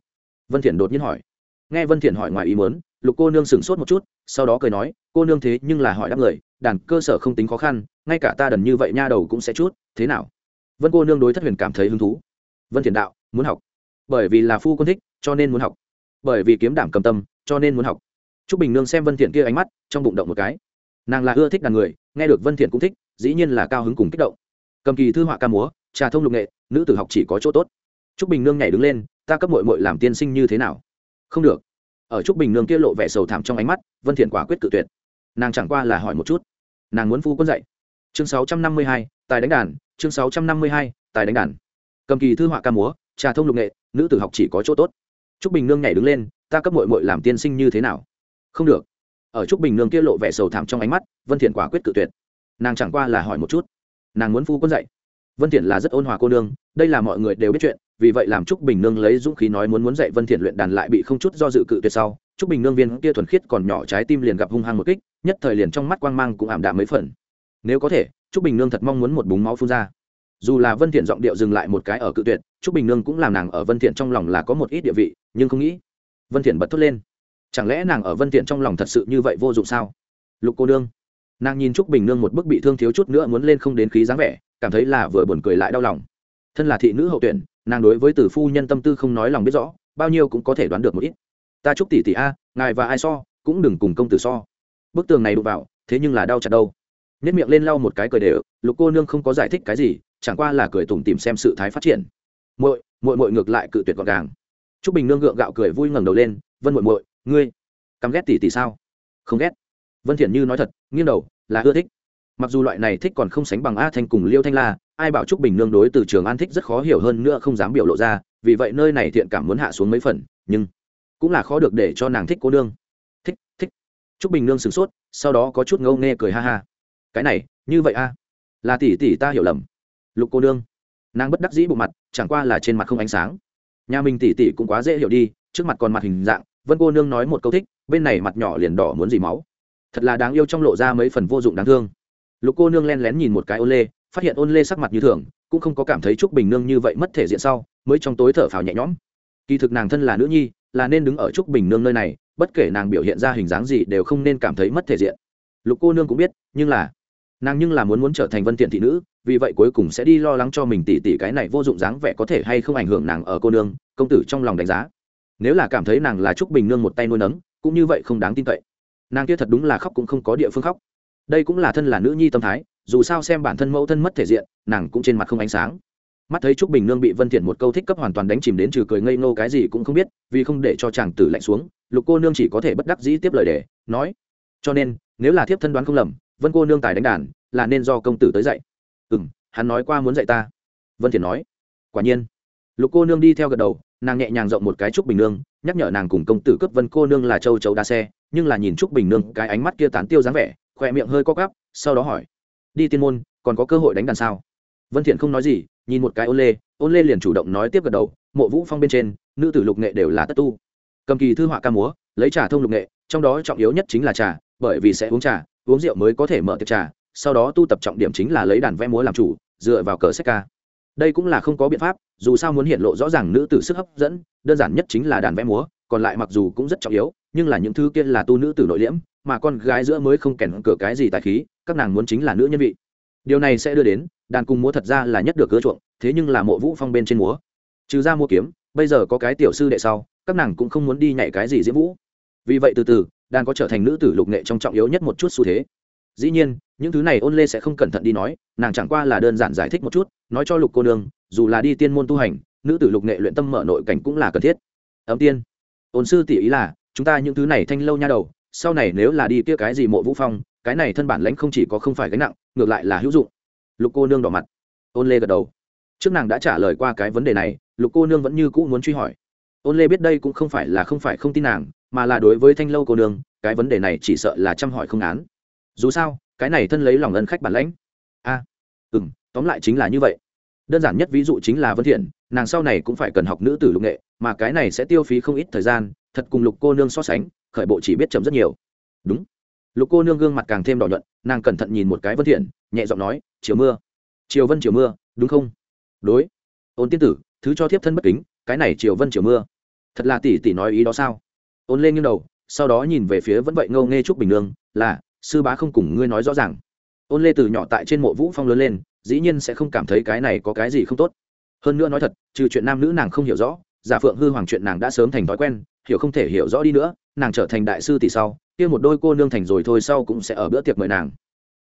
Vân thiện đột nhiên hỏi. Nghe vân thiện hỏi ngoài ý muốn, lục cô nương sững sốt một chút, sau đó cười nói, cô nương thế nhưng là hỏi đáp người, đàn cơ sở không tính khó khăn, ngay cả ta đần như vậy nha đầu cũng sẽ chút, thế nào? Vân cô nương đối thất huyền cảm thấy hứng thú. Vân thiện đạo, muốn học. Bởi vì là phu quân thích, cho nên muốn học. Bởi vì kiếm đảm cầm tâm, cho nên muốn học. Trúc Bình Nương xem Vân Thiện kia ánh mắt, trong bụng động một cái. Nàng là ưa thích đàn người, nghe được Vân Thiện cũng thích, dĩ nhiên là cao hứng cùng kích động. Cầm kỳ thư họa ca múa, trà thông lục nghệ, nữ tử học chỉ có chỗ tốt. Trúc Bình Nương nhảy đứng lên, ta cấp muội muội làm tiên sinh như thế nào? Không được. Ở Trúc Bình Nương kia lộ vẻ sầu thảm trong ánh mắt, Vân Thiện quả quyết cự tuyệt. Nàng chẳng qua là hỏi một chút. Nàng muốn phu quân dạy. Chương 652, tài đánh đàn, chương 652, tài đánh đàn. Cầm kỳ thư họa ca múa, trà thông lục nghệ, nữ tử học chỉ có chỗ tốt. Trúc Bình Nương nhảy đứng lên, ta cấp muội muội làm tiên sinh như thế nào? Không được. Ở trúc bình nương kia lộ vẻ sầu thảm trong ánh mắt, vân thiện quả quyết cự tuyệt. Nàng chẳng qua là hỏi một chút. Nàng muốn phu quân dạy. Vân thiện là rất ôn hòa cô nương, đây là mọi người đều biết chuyện, vì vậy làm trúc bình nương lấy dũng khí nói muốn muốn dạy vân thiện luyện đàn lại bị không chút do dự cự tuyệt sau, trúc bình nương viên kia thuần khiết còn nhỏ trái tim liền gặp hung hăng một kích, nhất thời liền trong mắt quang mang cũng ảm đạm mấy phần. Nếu có thể, trúc bình nương thật mong muốn một búng máu phun ra. Dù là vân thiện giọng điệu dừng lại một cái ở cự tuyệt, trúc bình nương cũng làm nàng ở vân thiện trong lòng là có một ít địa vị, nhưng không nghĩ, vân thiện bật thốt lên chẳng lẽ nàng ở vân tiện trong lòng thật sự như vậy vô dụng sao? Lục cô nương. Nàng nhìn trúc bình nương một bức bị thương thiếu chút nữa muốn lên không đến khí dáng vẻ, cảm thấy là vừa buồn cười lại đau lòng. Thân là thị nữ hậu tuyển, nàng đối với tử phu nhân tâm tư không nói lòng biết rõ, bao nhiêu cũng có thể đoán được một ít. Ta chúc tỷ tỷ a, ngài và ai so, cũng đừng cùng công tử so. Bức tường này đụng vào, thế nhưng là đau chặt đâu. Nếp miệng lên lau một cái cười đều, lục cô nương không có giải thích cái gì, chẳng qua là cười tủm tìm xem sự thái phát triển. Muội muội muội ngược lại cự tuyệt gọn gàng. Trúc bình nương gượng gạo cười vui ngẩng đầu lên, vân muội muội ngươi căm ghét tỷ tỷ sao? Không ghét. Vân thiện như nói thật, nghiêng đầu, là ưa thích. Mặc dù loại này thích còn không sánh bằng a thanh cùng liêu thanh la, ai bảo trúc bình nương đối từ trường an thích rất khó hiểu hơn nữa không dám biểu lộ ra, vì vậy nơi này thiện cảm muốn hạ xuống mấy phần, nhưng cũng là khó được để cho nàng thích cô nương. Thích thích. Trúc bình nương sửng sốt, sau đó có chút ngâu nghe cười ha ha. Cái này, như vậy a là tỷ tỷ ta hiểu lầm. Lục cô nương. Nàng bất đắc dĩ bộ mặt, chẳng qua là trên mặt không ánh sáng. Nhà mình tỷ tỷ cũng quá dễ hiểu đi, trước mặt còn mặt hình dạng vân cô nương nói một câu thích, bên này mặt nhỏ liền đỏ muốn dì máu. Thật là đáng yêu trong lộ ra mấy phần vô dụng đáng thương. Lục cô nương len lén nhìn một cái ôn lê, phát hiện ôn lê sắc mặt như thường, cũng không có cảm thấy trúc bình nương như vậy mất thể diện sau, mới trong tối thở phào nhẹ nhõm. Kỳ thực nàng thân là nữ nhi, là nên đứng ở trúc bình nương nơi này, bất kể nàng biểu hiện ra hình dáng gì đều không nên cảm thấy mất thể diện. Lục cô nương cũng biết, nhưng là, nàng nhưng là muốn muốn trở thành vân tiện thị nữ, vì vậy cuối cùng sẽ đi lo lắng cho mình tỉ tỉ cái này vô dụng dáng vẻ có thể hay không ảnh hưởng nàng ở cô nương, công tử trong lòng đánh giá nếu là cảm thấy nàng là trúc bình nương một tay nuôi nấng, cũng như vậy không đáng tin cậy. Nàng kia thật đúng là khóc cũng không có địa phương khóc. Đây cũng là thân là nữ nhi tâm thái, dù sao xem bản thân mẫu thân mất thể diện, nàng cũng trên mặt không ánh sáng. Mắt thấy trúc bình nương bị vân thiện một câu thích cấp hoàn toàn đánh chìm đến trừ cười ngây ngô cái gì cũng không biết, vì không để cho chàng tử lạnh xuống, lục cô nương chỉ có thể bất đắc dĩ tiếp lời để, nói, cho nên, nếu là thiếp thân đoán không lầm, vân cô nương tài đánh đàn, là nên do công tử tới dạy. Ừ hắn nói qua muốn dạy ta. Vân thiện nói, quả nhiên lục cô nương đi theo gật đầu, nàng nhẹ nhàng rộng một cái trúc bình nương, nhắc nhở nàng cùng công tử cướp vân cô nương là châu chấu đa xe, nhưng là nhìn trúc bình nương cái ánh mắt kia tán tiêu dáng vẻ, khỏe miệng hơi co cắp sau đó hỏi, đi tiên môn, còn có cơ hội đánh đàn sao? Vân thiện không nói gì, nhìn một cái ôn lê ôn lê liền chủ động nói tiếp gật đầu, mộ vũ phong bên trên, nữ tử lục nghệ đều là tất tu. Cầm kỳ thư họa ca múa, lấy trà thông lục nghệ, trong đó trọng yếu nhất chính là trà, bởi vì sẽ uống trà, uống rượu mới có thể mở tiệc trà, sau đó tu tập trọng điểm chính là lấy đàn vẽ múa làm chủ, dựa vào cờ sách ca. Đây cũng là không có biện pháp dù sao muốn hiện lộ rõ ràng nữ tử sức hấp dẫn, đơn giản nhất chính là đàn vẽ múa, còn lại mặc dù cũng rất trọng yếu, nhưng là những thứ kia là tu nữ tử nội liễm, mà con gái giữa mới không kèn cửa cái gì tài khí, các nàng muốn chính là nữ nhân vị. Điều này sẽ đưa đến, đàn cung múa thật ra là nhất được cưa chuộng, thế nhưng là mộ vũ phong bên trên múa. Trừ ra mua kiếm, bây giờ có cái tiểu sư đệ sau, các nàng cũng không muốn đi nhảy cái gì diễm vũ. Vì vậy từ từ, đàn có trở thành nữ tử lục nghệ trong trọng yếu nhất một chút xu thế. Dĩ nhiên, những thứ này ôn lê sẽ không cẩn thận đi nói, nàng chẳng qua là đơn giản giải thích một chút, nói cho lục cô nương dù là đi tiên môn tu hành nữ tử lục nghệ luyện tâm mở nội cảnh cũng là cần thiết. Ấm tiên. Ôn sư tỷ ý là chúng ta những thứ này thanh lâu nha đầu sau này nếu là đi kia cái gì mộ vũ phong cái này thân bản lãnh không chỉ có không phải gánh nặng ngược lại là hữu dụng. Lục cô nương đỏ mặt. Ôn lê gật đầu. Trước nàng đã trả lời qua cái vấn đề này lục cô nương vẫn như cũ muốn truy hỏi. Ôn lê biết đây cũng không phải là không phải không tin nàng mà là đối với thanh lâu cô nương cái vấn đề này chỉ sợ là chăm hỏi không án. Dù sao cái này thân lấy lòng ân khách bản lãnh. A à, ừ m tóm lại chính là như vậy đơn giản nhất ví dụ chính là vân thiện, nàng sau này cũng phải cần học nữ tử lục nghệ, mà cái này sẽ tiêu phí không ít thời gian, thật cùng lục cô nương so sánh, khởi bộ chỉ biết chậm rất nhiều. Đúng. Lục cô nương gương mặt càng thêm đỏ nhuận, nàng cẩn thận nhìn một cái vân thiện, nhẹ giọng nói chiều mưa. Chiều vân chiều mưa, đúng không? Đối. Ôn tiên tử, thứ cho thiếp thân bất kính, cái này chiều vân chiều mưa. Thật là tỷ tỷ nói ý đó sao? Ôn lên nghiêng đầu, sau đó nhìn về phía vẫn vậy ngâu nghe trúc bình nương, là, sư bá không cùng ngươi nói rõ ràng. Ôn lê từ nhỏ tại trên mộ vũ phong lớn lên dĩ nhiên sẽ không cảm thấy cái này có cái gì không tốt. Hơn nữa nói thật, trừ chuyện nam nữ nàng không hiểu rõ, giả phượng hư hoàng chuyện nàng đã sớm thành thói quen, hiểu không thể hiểu rõ đi nữa, nàng trở thành đại sư tỷ sau, kia một đôi cô nương thành rồi thôi sau cũng sẽ ở bữa tiệc mời nàng.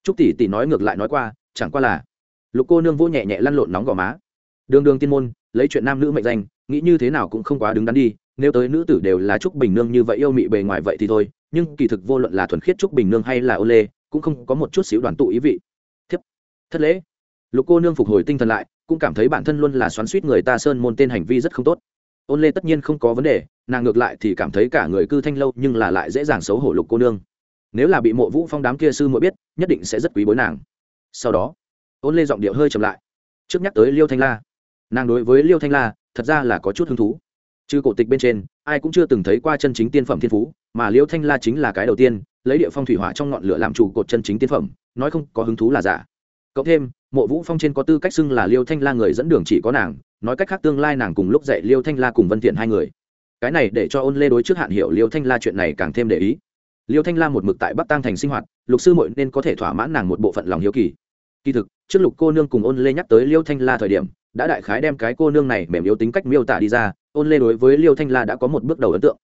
Trúc tỷ tỷ nói ngược lại nói qua, chẳng qua là, lục cô nương vô nhẹ nhẹ lăn lộn nóng gò má. Đường đường tiên môn, lấy chuyện nam nữ mệnh danh, nghĩ như thế nào cũng không quá đứng đắn đi, nếu tới nữ tử đều là trúc bình nương như vậy yêu mị bề ngoài vậy thì thôi, nhưng kỳ thực vô luận là thuần khiết trúc bình nương hay là ô lê, cũng không có một chút xíu đoàn tụ ý vị. Thiếp, thất lễ lục cô nương phục hồi tinh thần lại, cũng cảm thấy bản thân luôn là xoắn suýt người ta sơn môn tên hành vi rất không tốt. Ôn lê tất nhiên không có vấn đề, nàng ngược lại thì cảm thấy cả người cư thanh lâu nhưng là lại dễ dàng xấu hổ lục cô nương. Nếu là bị mộ vũ phong đám kia sư muội biết, nhất định sẽ rất quý bối nàng. Sau đó, ôn lê giọng điệu hơi chậm lại. Trước nhắc tới liêu thanh la, nàng đối với liêu thanh la thật ra là có chút hứng thú. Trừ cổ tịch bên trên, ai cũng chưa từng thấy qua chân chính tiên phẩm thiên phú, mà liêu thanh la chính là cái đầu tiên, lấy địa phong thủy hỏa trong ngọn lửa làm chủ cột chân chính tiên phẩm, nói không có hứng thú là giả cộng thêm, mộ vũ phong trên có tư cách xưng là liêu thanh la người dẫn đường chỉ có nàng, nói cách khác tương lai nàng cùng lúc dạy liêu thanh la cùng vân thiện hai người. Cái này để cho ôn lê đối trước hạn hiểu liêu thanh la chuyện này càng thêm để ý. Liêu thanh la một mực tại bắc tăng thành sinh hoạt, lục sư muội nên có thể thỏa mãn nàng một bộ phận lòng hiếu kỳ. Kỳ thực, trước lục cô nương cùng ôn lê nhắc tới liêu thanh la thời điểm, đã đại khái đem cái cô nương này mềm yếu tính cách miêu tả đi ra, ôn lê đối với liêu thanh la đã có một bước đầu ấn tượng.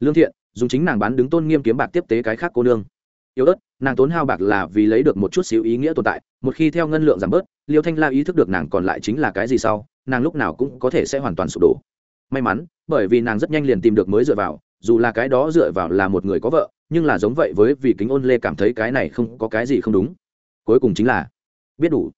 Lương thiện, dùng chính nàng bán đứng tôn nghiêm kiếm bạc tiếp tế cái khác cô nương yếu ớt, nàng tốn hao bạc là vì lấy được một chút xíu ý nghĩa tồn tại, một khi theo ngân lượng giảm bớt, liêu thanh la ý thức được nàng còn lại chính là cái gì sau, nàng lúc nào cũng có thể sẽ hoàn toàn sụp đổ. May mắn, bởi vì nàng rất nhanh liền tìm được mới dựa vào, dù là cái đó dựa vào là một người có vợ, nhưng là giống vậy với vì kính ôn lê cảm thấy cái này không có cái gì không đúng. Cuối cùng chính là, biết đủ.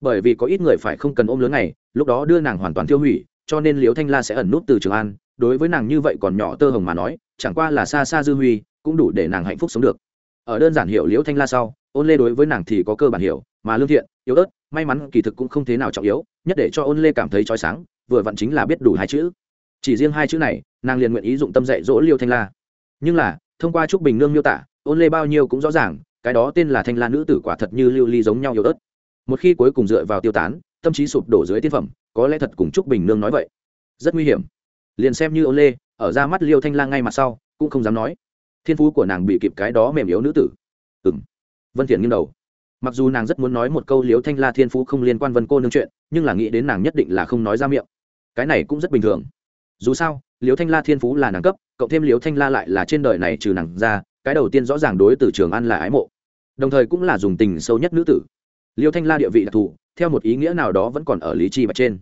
Bởi vì có ít người phải không cần ôm lớn này lúc đó đưa nàng hoàn toàn tiêu hủy, cho nên liễu thanh la sẽ ẩn nút từ trường an, đối với nàng như vậy còn nhỏ tơ hồng mà nói, chẳng qua là xa xa dư huy, cũng đủ để nàng hạnh phúc sống được ở đơn giản hiểu liễu thanh la sau, ôn lê đối với nàng thì có cơ bản hiểu, mà lương thiện, yếu ớt, may mắn kỳ thực cũng không thế nào trọng yếu, nhất để cho ôn lê cảm thấy trói sáng, vừa vặn chính là biết đủ hai chữ. Chỉ riêng hai chữ này, nàng liền nguyện ý dụng tâm dạy dỗ liêu thanh la. Nhưng là, thông qua trúc bình nương miêu tả, ôn lê bao nhiêu cũng rõ ràng, cái đó tên là thanh la nữ tử quả thật như lưu ly giống nhau yếu ớt. Một khi cuối cùng dựa vào tiêu tán, tâm trí sụp đổ dưới tiên phẩm, có lẽ thật cùng trúc bình nương nói vậy. Rất nguy hiểm. Liền xem như ôn lê, ở ra mắt liêu thanh la ngay mặt sau, cũng không dám nói thiên phú của nàng bị kịp cái đó mềm yếu nữ tử. Ừng vân thiện nghiêng đầu. Mặc dù nàng rất muốn nói một câu liếu thanh la thiên phú không liên quan vân cô nương chuyện, nhưng là nghĩ đến nàng nhất định là không nói ra miệng. Cái này cũng rất bình thường. Dù sao liếu thanh la thiên phú là nàng cấp, cộng thêm liếu thanh la lại là trên đời này trừ nàng ra, cái đầu tiên rõ ràng đối từ trường An là ái mộ. Đồng thời cũng là dùng tình sâu nhất nữ tử. Liêu thanh la địa vị đặc thù, theo một ý nghĩa nào đó vẫn còn ở lý chi bạch trên.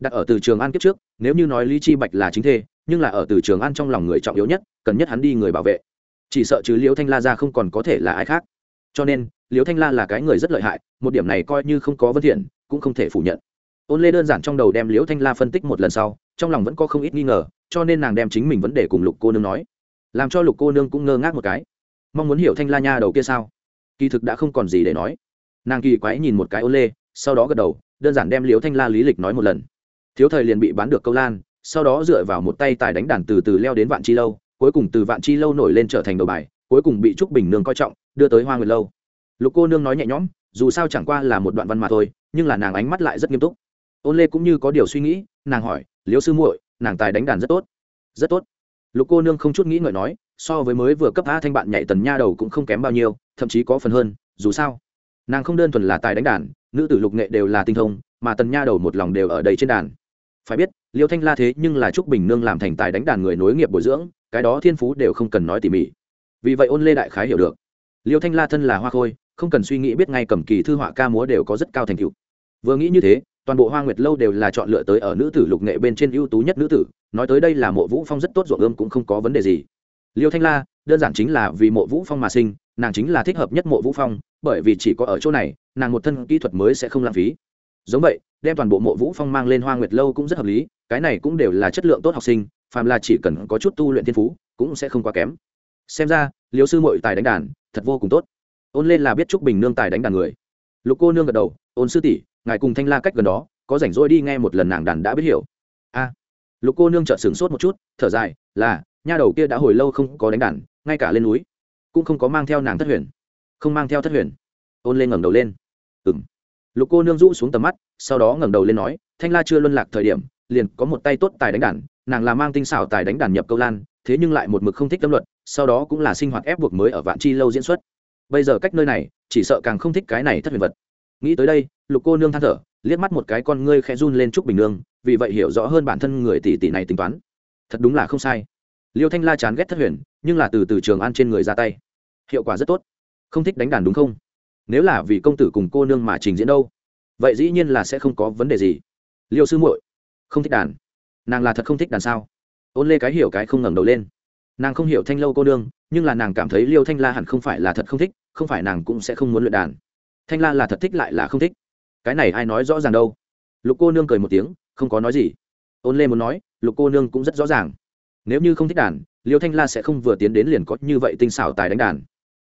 Đặt ở từ trường an kiếp trước, nếu như nói lý chi bạch là chính thê, nhưng là ở từ trường an trong lòng người trọng yếu nhất, cần nhất hắn đi người bảo vệ chỉ sợ chứ Liễu thanh la ra không còn có thể là ai khác. Cho nên, Liễu thanh la là cái người rất lợi hại, một điểm này coi như không có vân thiện, cũng không thể phủ nhận. Ôn lê đơn giản trong đầu đem liễu thanh la phân tích một lần sau, trong lòng vẫn có không ít nghi ngờ, cho nên nàng đem chính mình vấn đề cùng lục cô nương nói. Làm cho lục cô nương cũng ngơ ngác một cái. Mong muốn hiểu thanh la nha đầu kia sao? Kỳ thực đã không còn gì để nói. Nàng kỳ quái nhìn một cái ôn lê, sau đó gật đầu, đơn giản đem liễu thanh la lý lịch nói một lần. Thiếu thời liền bị bán được câu lan, sau đó dựa vào một tay tài đánh đàn từ từ leo đến vạn chi lâu cuối cùng từ vạn chi lâu nổi lên trở thành đầu bài, cuối cùng bị trúc bình nương coi trọng, đưa tới hoa nguyệt lâu. Lục cô nương nói nhẹ nhõm, dù sao chẳng qua là một đoạn văn mà thôi, nhưng là nàng ánh mắt lại rất nghiêm túc. Ôn lê cũng như có điều suy nghĩ, nàng hỏi, liễu sư muội, nàng tài đánh đàn rất tốt. Rất tốt. Lục cô nương không chút nghĩ ngợi nói, so với mới vừa cấp a thanh bạn nhảy tần nha đầu cũng không kém bao nhiêu, thậm chí có phần hơn, dù sao. Nàng không đơn thuần là tài đánh đàn, nữ tử lục nghệ đều là tinh thông, mà tần nha đầu một lòng đều ở đây trên đàn. Phải biết, liêu thanh la thế nhưng là trúc bình nương làm thành tài đánh đàn người nối nghiệp bồi dưỡng cái đó thiên phú đều không cần nói tỉ mỉ. Vì vậy ôn lê đại khái hiểu được. Liêu thanh la thân là hoa khôi, không cần suy nghĩ biết ngay cầm kỳ thư họa ca múa đều có rất cao thành tựu. Vừa nghĩ như thế, toàn bộ hoa nguyệt lâu đều là chọn lựa tới ở nữ tử lục nghệ bên trên ưu tú nhất nữ tử, nói tới đây là mộ vũ phong rất tốt ruộng ươm cũng không có vấn đề gì. Liêu thanh la, đơn giản chính là vì mộ vũ phong mà sinh, nàng chính là thích hợp nhất mộ vũ phong, bởi vì chỉ có ở chỗ này, nàng một thân kỹ thuật mới sẽ không lãng phí. Giống vậy, đem toàn bộ mộ vũ phong mang lên hoa nguyệt lâu cũng rất hợp lý, cái này cũng đều là chất lượng tốt học sinh phàm là chỉ cần có chút tu luyện thiên phú, cũng sẽ không quá kém. Xem ra, liêu sư mội tài đánh đàn, thật vô cùng tốt. Ôn lên là biết trúc bình nương tài đánh đàn người. Lục cô nương gật đầu, ôn sư tỷ, ngài cùng thanh la cách gần đó, có rảnh rỗi đi nghe một lần nàng đàn đã biết hiểu. A. Lục cô nương chợt sửng sốt một chút, thở dài, là, nha đầu kia đã hồi lâu không có đánh đàn, ngay cả lên núi, cũng không có mang theo nàng thất huyền. Không mang theo thất huyền. Ôn lên ngẩng đầu lên. Ừng lục cô nương rũ xuống tầm mắt, sau đó ngẩng đầu lên nói, thanh la chưa luân lạc thời điểm, liền có một tay tốt tài đánh đàn nàng là mang tinh xảo tài đánh đàn nhập câu lan, thế nhưng lại một mực không thích tâm luật, sau đó cũng là sinh hoạt ép buộc mới ở vạn chi lâu diễn xuất. Bây giờ cách nơi này, chỉ sợ càng không thích cái này thất huyền vật. Nghĩ tới đây, lục cô nương than thở, liếc mắt một cái con ngươi khẽ run lên trúc bình nương, vì vậy hiểu rõ hơn bản thân người tỷ tỷ này tính toán. Thật đúng là không sai. Liêu thanh la chán ghét thất huyền, nhưng là từ từ trường an trên người ra tay. Hiệu quả rất tốt. Không thích đánh đàn đúng không? Nếu là vì công tử cùng cô nương mà trình diễn đâu, vậy dĩ nhiên là sẽ không có vấn đề gì. Liêu sư muội, không thích đàn nàng là thật không thích đàn sao? Ôn lê cái hiểu cái không ngẩng đầu lên. Nàng không hiểu thanh lâu cô đương, nhưng là nàng cảm thấy liêu thanh la hẳn không phải là thật không thích không phải nàng cũng sẽ không muốn luyện đàn. Thanh la là thật thích lại là không thích. Cái này ai nói rõ ràng đâu? Lục cô nương cười một tiếng không có nói gì. Ôn lê muốn nói lục cô nương cũng rất rõ ràng. Nếu như không thích đàn liêu thanh la sẽ không vừa tiến đến liền có như vậy tinh xảo tài đánh đàn.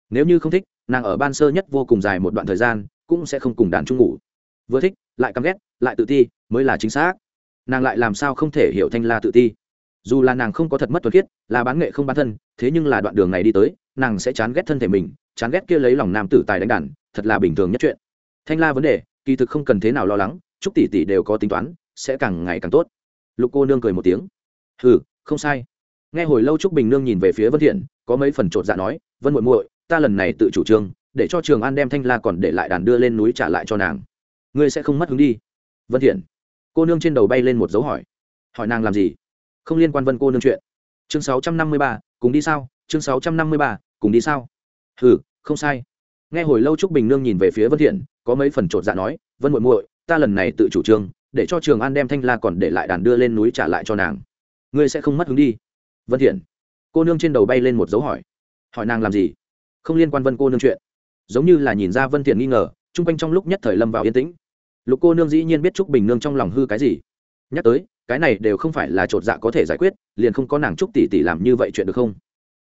Nếu như không thích nàng ở ban sơ nhất vô cùng dài một đoạn thời gian cũng sẽ không cùng đàn chung ngủ. Vừa thích lại căm ghét lại tự ti mới là chính xác nàng lại làm sao không thể hiểu thanh la tự ti? Dù là nàng không có thật mất thuật khiết, là bán nghệ không bán thân, thế nhưng là đoạn đường này đi tới, nàng sẽ chán ghét thân thể mình, chán ghét kia lấy lòng nam tử tài đánh đàn, thật là bình thường nhất chuyện. Thanh la vấn đề, kỳ thực không cần thế nào lo lắng, chúc tỷ tỷ đều có tính toán, sẽ càng ngày càng tốt. Lục cô nương cười một tiếng. Hừ, không sai. Nghe hồi lâu trúc bình nương nhìn về phía vân thiện, có mấy phần trột dạ nói, vân muội muội, ta lần này tự chủ trương, để cho trường an đem thanh la còn để lại đàn đưa lên núi trả lại cho nàng. Ngươi sẽ không mất hứng đi. Vân thiện cô nương trên đầu bay lên một dấu hỏi. Hỏi nàng làm gì? Không liên quan vân cô nương chuyện. Chương 653, cùng đi sao? Chương 653, cùng đi sao? Hừ không sai. Nghe hồi lâu trúc bình nương nhìn về phía vân thiện có mấy phần trột dạ nói vân muội muội ta lần này tự chủ trương để cho trường an đem thanh la còn để lại đàn đưa lên núi trả lại cho nàng. Ngươi sẽ không mất hứng đi. Vân thiện cô nương trên đầu bay lên một dấu hỏi. Hỏi nàng làm gì? Không liên quan vân cô nương chuyện. Giống như là nhìn ra vân thiện nghi ngờ chung quanh trong lúc nhất thời lâm vào yên tĩnh lục cô nương dĩ nhiên biết trúc bình nương trong lòng hư cái gì. Nhắc tới, cái này đều không phải là trột dạ có thể giải quyết, liền không có nàng trúc tỷ tỷ làm như vậy chuyện được không?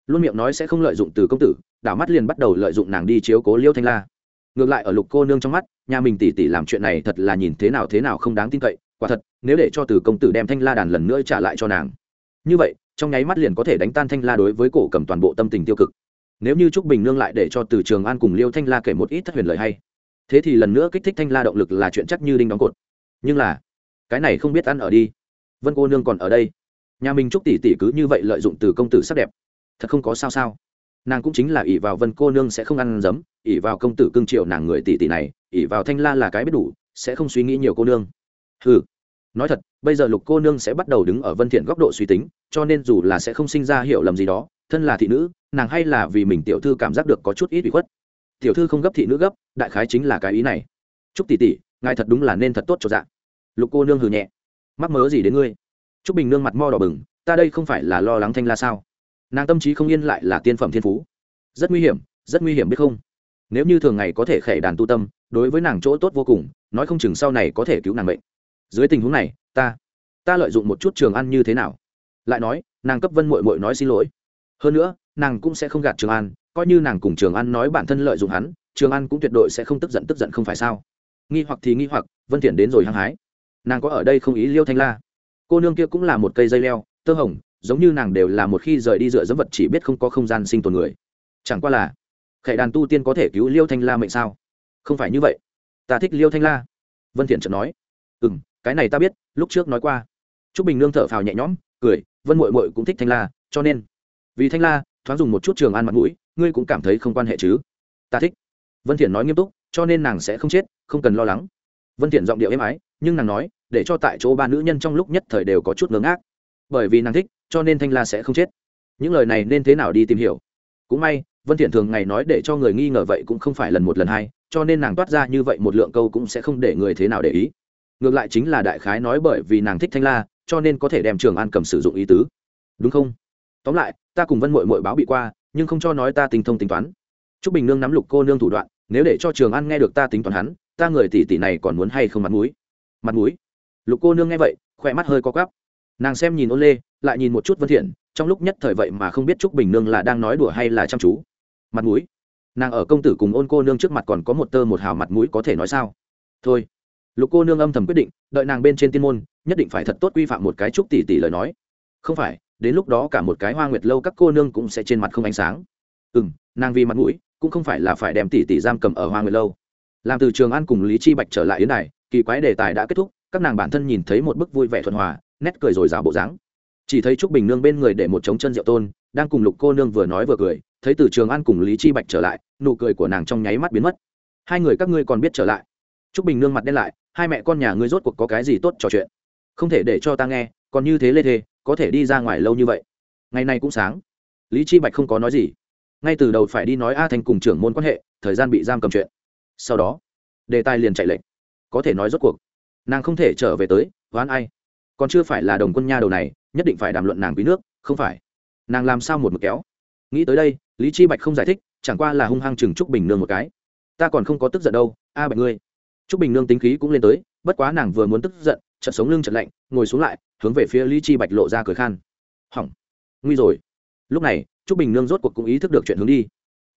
Luôn miệng nói sẽ không lợi dụng từ công tử, đảo mắt liền bắt đầu lợi dụng nàng đi chiếu cố liêu thanh la. Ngược lại ở lục cô nương trong mắt, nhà mình tỷ tỷ làm chuyện này thật là nhìn thế nào thế nào không đáng tin cậy, quả thật, nếu để cho từ công tử đem thanh la đàn lần nữa trả lại cho nàng. Như vậy, trong nháy mắt liền có thể đánh tan thanh la đối với cổ cầm toàn bộ tâm tình tiêu cực. Nếu như trúc bình nương lại để cho từ trường an cùng liêu thanh la kể một ít thất huyền lời hay thế thì lần nữa kích thích thanh la động lực là chuyện chắc như đinh đóng cột. Nhưng là, cái này không biết ăn ở đi. Vân cô nương còn ở đây. Nhà mình trúc tỷ tỷ cứ như vậy lợi dụng từ công tử sắc đẹp. Thật không có sao sao. Nàng cũng chính là ỷ vào vân cô nương sẽ không ăn giấm ỷ vào công tử cương triệu nàng người tỷ tỷ này, ỷ vào thanh la là cái biết đủ, sẽ không suy nghĩ nhiều cô nương. Ừ nói thật, bây giờ lục cô nương sẽ bắt đầu đứng ở vân thiện góc độ suy tính, cho nên dù là sẽ không sinh ra hiểu lầm gì đó, thân là thị nữ, nàng hay là vì mình tiểu thư cảm giác được có chút ít ủy khuất tiểu thư không gấp thị nữ gấp, đại khái chính là cái ý này. Chúc tỷ tỷ, ngài thật đúng là nên thật tốt cho dạng lục cô nương hừ nhẹ. Mắc mớ gì đến ngươi? Chúc bình nương mặt mo đỏ bừng, ta đây không phải là lo lắng thanh la sao? Nàng tâm trí không yên lại là tiên phẩm thiên phú. Rất nguy hiểm, rất nguy hiểm biết không? Nếu như thường ngày có thể khệ đàn tu tâm, đối với nàng chỗ tốt vô cùng, nói không chừng sau này có thể cứu nàng bệnh dưới tình huống này, ta ta lợi dụng một chút trường ăn như thế nào? Lại nói, nàng cấp vân mội mội nói xin lỗi. Hơn nữa, nàng cũng sẽ không gạt trường an coi như nàng cùng trường an nói bản thân lợi dụng hắn trường an cũng tuyệt đối sẽ không tức giận tức giận không phải sao? Nghi hoặc thì nghi hoặc vân thiện đến rồi hăng hái. Nàng có ở đây không ý liêu thanh la? Cô nương kia cũng là một cây dây leo tơ hồng giống như nàng đều là một khi rời đi dựa dẫm vật chỉ biết không có không gian sinh tồn người. Chẳng qua là khệ đàn tu tiên có thể cứu liêu thanh la mệnh sao? Không phải như vậy. Ta thích liêu thanh la. Vân thiện chợt nói. Ừm, cái này ta biết lúc trước nói qua. Trúc bình nương thở phào nhẹ nhõm cười vân muội muội cũng thích thanh la cho nên vì thanh la thoáng dùng một chút trường An mặt mũi ngươi cũng cảm thấy không quan hệ chứ? Ta thích. Vân thiện nói nghiêm túc, cho nên nàng sẽ không chết, không cần lo lắng. Vân thiện giọng điệu êm ái, nhưng nàng nói, để cho tại chỗ ba nữ nhân trong lúc nhất thời đều có chút ngớ ngác. Bởi vì nàng thích, cho nên thanh la sẽ không chết. Những lời này nên thế nào đi tìm hiểu? Cũng may, vân thiện thường ngày nói để cho người nghi ngờ vậy cũng không phải lần một lần hai, cho nên nàng toát ra như vậy một lượng câu cũng sẽ không để người thế nào để ý. Ngược lại chính là đại khái nói bởi vì nàng thích thanh la, cho nên có thể đem trường an cầm sử dụng ý tứ. Đúng không? Tóm lại, ta cùng vân mội mội báo bị qua nhưng không cho nói ta tinh thông tính toán. T bình nương nắm lục cô nương thủ đoạn nếu để cho trường an nghe được ta tính toán hắn ta người tỷ tỷ này còn muốn hay không mặt mũi? Mặt mũi? Lục cô nương nghe vậy khỏe mắt hơi co quắp, nàng xem nhìn ôn lê lại nhìn một chút vân thiện trong lúc nhất thời vậy mà không biết trúc bình nương là đang nói đùa hay là chăm chú. Mặt mũi? Nàng ở công tử cùng ôn cô nương trước mặt còn có một tơ một hào mặt mũi có thể nói sao? Thôi. Lục cô nương âm thầm quyết định đợi nàng bên trên tiên môn nhất định phải thật tốt quy phạm một cái trúc tỷ tỷ lời nói. Không phải đến lúc đó cả một cái hoa nguyệt lâu các cô nương cũng sẽ trên mặt không ánh sáng. Ừ m nàng vì mặt mũi, cũng không phải là phải đem tỷ tỷ giam cầm ở hoa nguyệt lâu. Làm từ trường an cùng lý chi bạch trở lại yến này kỳ quái đề tài đã kết thúc, các nàng bản thân nhìn thấy một bức vui vẻ thuận hòa, nét cười rồi rào bộ dáng. Chỉ thấy trúc bình nương bên người để một trống chân rượu tôn, đang cùng lục cô nương vừa nói vừa cười, thấy từ trường an cùng lý chi bạch trở lại, nụ cười của nàng trong nháy mắt biến mất. Hai người các ngươi còn biết trở lại. Trúc bình nương mặt đen lại, hai mẹ con nhà ngươi rốt cuộc có cái gì tốt trò chuyện? Không thể để cho ta nghe, còn như thế lê thê có thể đi ra ngoài lâu như vậy. Ngày nay cũng sáng. Lý chi bạch không có nói gì. Ngay từ đầu phải đi nói a thành cùng trưởng môn quan hệ, thời gian bị giam cầm chuyện. Sau đó, đề tài liền chạy lệnh có thể nói rốt cuộc, nàng không thể trở về tới, oán ai. Còn chưa phải là đồng quân nha đầu này, nhất định phải đàm luận nàng quý nước, không phải. Nàng làm sao một mực kéo? Nghĩ tới đây, lý chi bạch không giải thích, chẳng qua là hung hăng chừng trúc bình nương một cái. Ta còn không có tức giận đâu, a bạch ngươi trúc bình nương tính khí cũng lên tới, bất quá nàng vừa muốn tức giận, chợt sống lưng chợt lạnh, ngồi xuống lại, hướng về phía lý chi bạch lộ ra cười khan. Hỏng. Nguy rồi. Lúc này, trúc bình nương rốt cuộc cũng ý thức được chuyện hướng đi.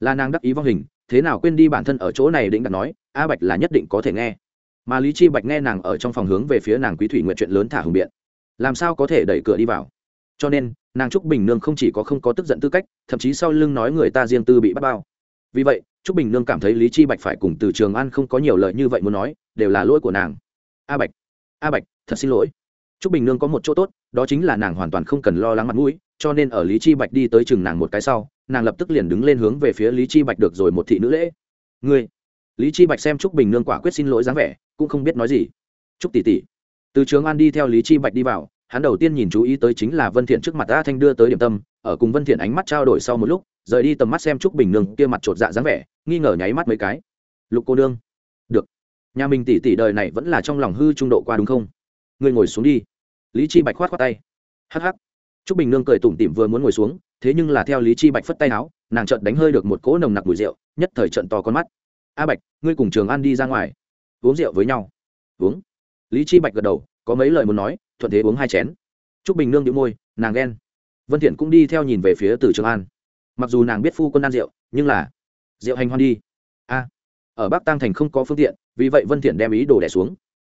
Là nàng đắc ý vong hình, thế nào quên đi bản thân ở chỗ này định đặt nói, a bạch là nhất định có thể nghe. Mà lý chi bạch nghe nàng ở trong phòng hướng về phía nàng quý thủy nguyện chuyện lớn thả hùng biện. Làm sao có thể đẩy cửa đi vào? Cho nên, nàng trúc bình nương không chỉ có không có tức giận tư cách, thậm chí sau lưng nói người ta riêng tư bị bắt bao. Vì vậy trúc bình nương cảm thấy lý chi bạch phải cùng từ trường an không có nhiều lời như vậy muốn nói, đều là lỗi của nàng. A bạch a bạch, thật xin lỗi. Trúc bình nương có một chỗ tốt, đó chính là nàng hoàn toàn không cần lo lắng mặt mũi, cho nên ở lý chi bạch đi tới chừng nàng một cái sau, nàng lập tức liền đứng lên hướng về phía lý chi bạch được rồi một thị nữ lễ. Ngươi? Lý chi bạch xem trúc bình nương quả quyết xin lỗi dáng vẻ, cũng không biết nói gì. Trúc tỷ tỷ. Từ trường an đi theo lý chi bạch đi vào, hắn đầu tiên nhìn chú ý tới chính là vân thiện trước mặt a thanh đưa tới điểm tâm, ở cùng vân thiện ánh mắt trao đổi sau một lúc rời đi tầm mắt xem trúc bình nương kia mặt trột dạ dáng vẻ, nghi ngờ nháy mắt mấy cái. Lục cô nương, được. Nhà mình tỷ tỷ đời này vẫn là trong lòng hư trung độ qua đúng không? Ngươi ngồi xuống đi. Lý chi bạch khoát khoát tay. Hắc hắc. Trúc bình nương cười tủm tỉm vừa muốn ngồi xuống, thế nhưng là theo lý chi bạch phất tay áo, nàng chợt đánh hơi được một cỗ nồng nặc mùi rượu, nhất thời trận to con mắt. A bạch, ngươi cùng trường an đi ra ngoài, uống rượu với nhau. Uống. Lý chi bạch gật đầu, có mấy lời muốn nói, thuận thế uống hai chén. Trúc bình nương nhíu môi, nàng ghen. Vân thiện cũng đi theo nhìn về phía từ trường an mặc dù nàng biết phu quân ăn rượu, nhưng là rượu hành hoan đi. A, ở bắc tăng thành không có phương tiện, vì vậy vân thiện đem ý đồ đẻ xuống.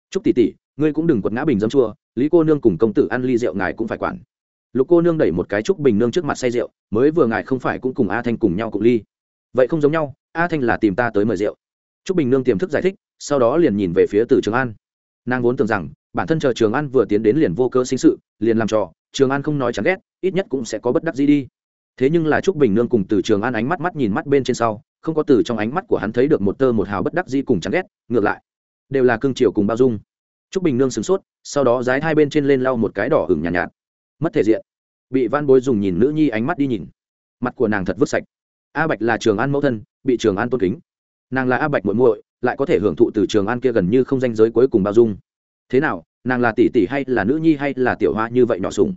Trúc tỷ tỷ, ngươi cũng đừng quật ngã bình dâm chua, lý cô nương cùng công tử ăn ly rượu ngài cũng phải quản. Lục cô nương đẩy một cái trúc bình nương trước mặt say rượu, mới vừa ngài không phải cũng cùng a thanh cùng nhau cùng ly. Vậy không giống nhau, a thanh là tìm ta tới mời rượu. Trúc bình nương tiềm thức giải thích, sau đó liền nhìn về phía từ trường an. Nàng vốn tưởng rằng, bản thân chờ trường an vừa tiến đến liền vô cơ sinh sự, liền làm trò, trường an không nói chán ghét, ít nhất cũng sẽ có bất đắc gì đi thế nhưng là trúc bình nương cùng từ trường an ánh mắt mắt nhìn mắt bên trên sau không có từ trong ánh mắt của hắn thấy được một tơ một hào bất đắc di cùng chán ghét ngược lại đều là cương triều cùng bao dung. Trúc bình nương sửng sốt sau đó dái hai bên trên lên lau một cái đỏ hửng nhàn nhạt, nhạt. Mất thể diện. Bị van bối dùng nhìn nữ nhi ánh mắt đi nhìn. Mặt của nàng thật vứt sạch. A bạch là trường an mẫu thân bị trường an tôn kính. Nàng là a bạch muội muội lại có thể hưởng thụ từ trường an kia gần như không danh giới cuối cùng bao dung. Thế nào nàng là tỷ tỷ hay là nữ nhi hay là tiểu hoa như vậy nhỏ sùng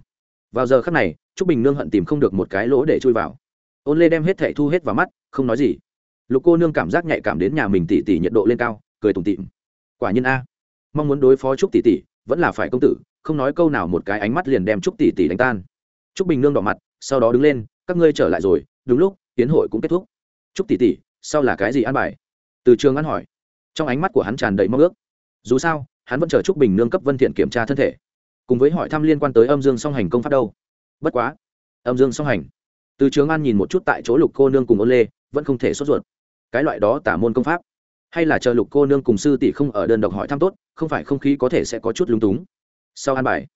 vào giờ khắc này, trúc bình nương hận tìm không được một cái lỗ để chui vào. Ôn lê đem hết thẻ thu hết vào mắt, không nói gì. Lục cô nương cảm giác nhạy cảm đến nhà mình tỷ tỷ nhiệt độ lên cao, cười tủm tịm quả nhiên a, mong muốn đối phó trúc tỷ tỷ, vẫn là phải công tử, không nói câu nào một cái ánh mắt liền đem trúc tỷ tỷ đánh tan. Trúc bình nương đỏ mặt, sau đó đứng lên, các ngươi trở lại rồi, đúng lúc, tiến hội cũng kết thúc. Trúc tỷ tỷ, sau là cái gì ăn bài? Từ trường ăn hỏi. Trong ánh mắt của hắn tràn đầy mong ước. Dù sao, hắn vẫn chờ trúc bình nương cấp vân thiện kiểm tra thân thể cùng với hỏi thăm liên quan tới âm dương song hành công pháp đâu. Bất quá, âm dương song hành, từ trường an nhìn một chút tại chỗ lục cô nương cùng ôn lê, vẫn không thể sốt ruột. Cái loại đó tả môn công pháp, hay là chờ lục cô nương cùng sư tỷ không ở đơn độc hỏi thăm tốt, không phải không khí có thể sẽ có chút lúng túng. Sau an bài,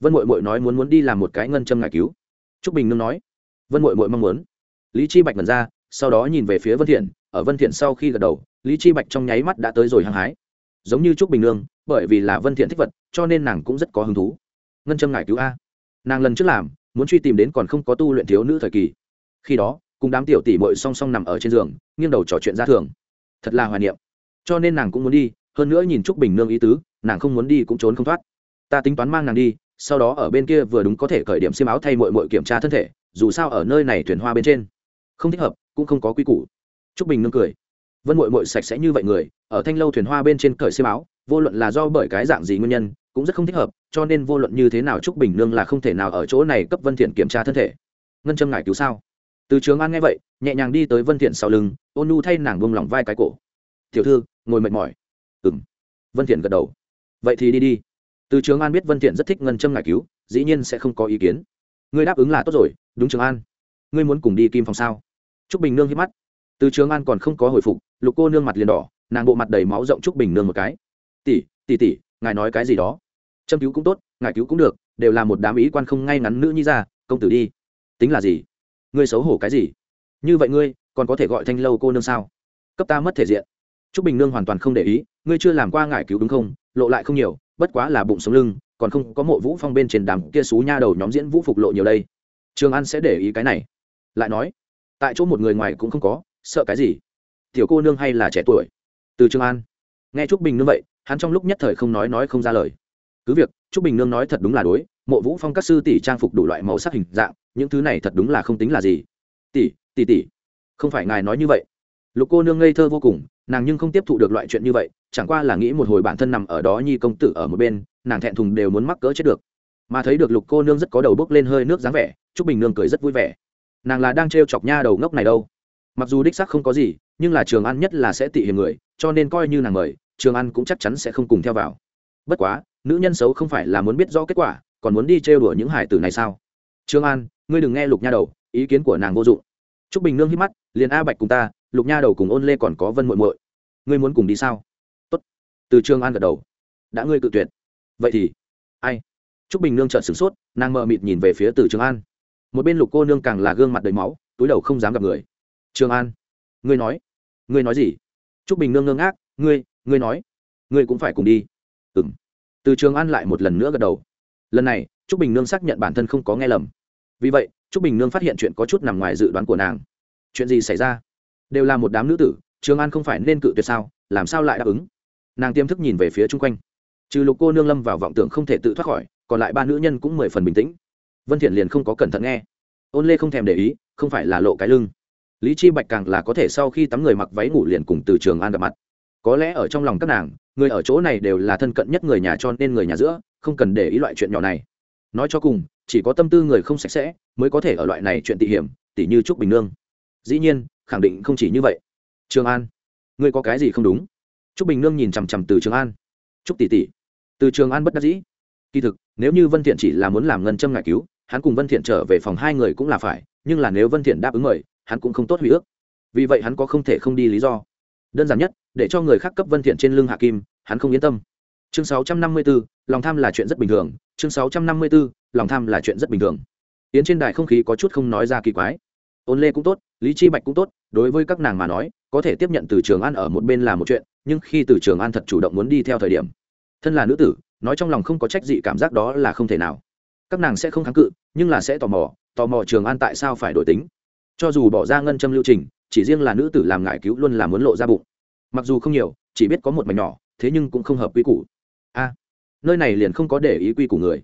vân mội mội nói muốn muốn đi làm một cái ngân châm ngại cứu. Trúc bình nương nói, vân mội mội mong muốn. Lý chi bạch mật ra, sau đó nhìn về phía vân thiện, ở vân thiện sau khi gật đầu, lý chi bạch trong nháy mắt đã tới rồi hăng hái. Giống như trúc bình nương, bởi vì là vân thiện thích vật, cho nên nàng cũng rất có hứng thú ngân châm ngài cứu a. Nàng lần trước làm, muốn truy tìm đến còn không có tu luyện thiếu nữ thời kỳ. Khi đó, cùng đám tiểu tỷ muội song song nằm ở trên giường, nghiêng đầu trò chuyện ra thường. Thật là hoài niệm. Cho nên nàng cũng muốn đi, hơn nữa nhìn trúc bình nương ý tứ, nàng không muốn đi cũng trốn không thoát. Ta tính toán mang nàng đi, sau đó ở bên kia vừa đúng có thể cởi điểm xiêm áo thay mội mội kiểm tra thân thể, dù sao ở nơi này thuyền hoa bên trên. Không thích hợp, cũng không có quy củ. Trúc bình nương cười. Vân mội mội sạch sẽ như vậy người, ở thanh lâu thuyền hoa bên trên cởi xiêm áo, vô luận là do bởi cái dạng gì nguyên nhân cũng rất không thích hợp, cho nên vô luận như thế nào trúc bình nương là không thể nào ở chỗ này cấp vân thiện kiểm tra thân thể. Ngân châm ngải cứu sao? Từ trường an nghe vậy, nhẹ nhàng đi tới vân thiện sau lưng, ôn nu thay nàng buông lỏng vai cái cổ. Tiểu thư, ngồi mệt mỏi. Ừm. Vân thiện gật đầu. Vậy thì đi đi. Từ trường an biết vân thiện rất thích ngân châm ngải cứu, dĩ nhiên sẽ không có ý kiến. Ngươi đáp ứng là tốt rồi, đúng trường an. Ngươi muốn cùng đi kim phòng sao? Trúc bình nương hít mắt. Từ trường an còn không có hồi phục, lục cô nương mặt liền đỏ, nàng bộ mặt đầy máu rộng trúc bình nương một cái. Tỷ tỷ tỷ, ngài nói cái gì đó? Châm cứu cũng tốt, ngài cứu cũng được, đều là một đám ý quan không ngay ngắn nữ nhi ra, công tử đi. Tính là gì? Ngươi xấu hổ cái gì? Như vậy ngươi, còn có thể gọi thanh lâu cô nương sao? Cấp ta mất thể diện. Trúc bình nương hoàn toàn không để ý, ngươi chưa làm qua ngại cứu đúng không? Lộ lại không nhiều, bất quá là bụng sống lưng, còn không có mộ vũ phong bên trên đàm kia xú nha đầu nhóm diễn vũ phục lộ nhiều đây. Trường an sẽ để ý cái này. Lại nói, tại chỗ một người ngoài cũng không có, sợ cái gì? Tiểu cô nương hay là trẻ tuổi? Từ trường an. Nghe trúc bình nương vậy, hắn trong lúc nhất thời không nói nói không ra lời cứ việc, trúc bình nương nói thật đúng là đối, mộ vũ phong các sư tỷ trang phục đủ loại màu sắc hình dạng, những thứ này thật đúng là không tính là gì. Tỷ tỷ tỷ, không phải ngài nói như vậy. Lục cô nương ngây thơ vô cùng, nàng nhưng không tiếp thụ được loại chuyện như vậy, chẳng qua là nghĩ một hồi bản thân nằm ở đó nhi công tử ở một bên, nàng thẹn thùng đều muốn mắc cỡ chết được. Mà thấy được lục cô nương rất có đầu bốc lên hơi nước dáng vẻ, trúc bình nương cười rất vui vẻ. Nàng là đang t chọc nha đầu ngốc này đâu. Mặc dù đích sắc không có gì, nhưng là trường ăn nhất là sẽ tị hiền người, cho nên coi như nàng mời, trường ăn cũng chắc chắn sẽ không cùng theo vào. Bất quá nữ nhân xấu không phải là muốn biết rõ kết quả, còn muốn đi trêu đùa những hải tử này sao? Trương an, ngươi đừng nghe lục nha đầu, ý kiến của nàng vô dụng. T r ú c bình nương hít mắt, liền a bạch cùng ta, lục nha đầu cùng ôn lê còn có vân muội muội. Ngươi muốn cùng đi sao? Tốt. Từ trương an gật đầu. Đã ngươi cự tuyệt. Vậy thì, ai? T r ú c bình nương trợn sửng sốt, nàng mờ mịt nhìn về phía từ Trương an. Một bên lục cô nương càng là gương mặt đầy máu, túi đầu không dám gặp người. Trương an, ngươi nói. Ngươi nói gì? T r ú c bình nương ngơ ngác, ngươi ngươi nói. Ngươi cũng phải cùng đi. Ừng từ trường an lại một lần nữa gật đầu. Lần này, Trúc bình nương xác nhận bản thân không có nghe lầm. Vì vậy, Trúc bình nương phát hiện chuyện có chút nằm ngoài dự đoán của nàng. Chuyện gì xảy ra? Đều là một đám nữ tử, trường an không phải nên cự tuyệt sao? Làm sao lại đáp ứng? Nàng tiêm thức nhìn về phía chung quanh. Trừ lục cô nương lâm vào vọng tưởng không thể tự thoát khỏi, còn lại ba nữ nhân cũng mười phần bình tĩnh. Vân thiện liền không có cẩn thận nghe. Ôn lê không thèm để ý, không phải là lộ cái lưng. Lý chi bạch càng là có thể sau khi tắm người mặc váy ngủ liền cùng từ trường an gặp mặt có lẽ ở trong lòng các nàng, người ở chỗ này đều là thân cận nhất người nhà cho nên người nhà giữa, không cần để ý loại chuyện nhỏ này. Nói cho cùng, chỉ có tâm tư người không sạch sẽ, mới có thể ở loại này chuyện tị hiểm, tỉ như trúc bình nương. Dĩ nhiên, khẳng định không chỉ như vậy. Trường an, ngươi có cái gì không đúng? Trúc bình nương nhìn chằm chằm từ trường an. Trúc tỷ tỷ, từ trường an bất đắc dĩ. Kỳ thực, nếu như vân thiện chỉ là muốn làm ngân châm ngại cứu, hắn cùng vân thiện trở về phòng hai người cũng là phải, nhưng là nếu vân thiện đáp ứng mời, hắn cũng không tốt hủy ước. Vì vậy hắn có không thể không đi lý do đơn giản nhất để cho người khác cấp vân thiện trên lưng hạ kim hắn không yên tâm. Chương 654, lòng tham là chuyện rất bình thường. Chương 654, lòng tham là chuyện rất bình thường. Yến trên đài không khí có chút không nói ra kỳ quái. Ôn lê cũng tốt lý chi bạch cũng tốt đối với các nàng mà nói có thể tiếp nhận từ trường an ở một bên là một chuyện nhưng khi từ trường an thật chủ động muốn đi theo thời điểm thân là nữ tử nói trong lòng không có trách gì cảm giác đó là không thể nào. Các nàng sẽ không kháng cự nhưng là sẽ tò mò tò mò trường an tại sao phải đổi tính. Cho dù bỏ ra ngân châm lưu trình chỉ riêng là nữ tử làm ngại cứu luôn là muốn lộ ra bụng. Mặc dù không nhiều, chỉ biết có một mảnh nhỏ, thế nhưng cũng không hợp quy củ. A, nơi này liền không có để ý quy củ người.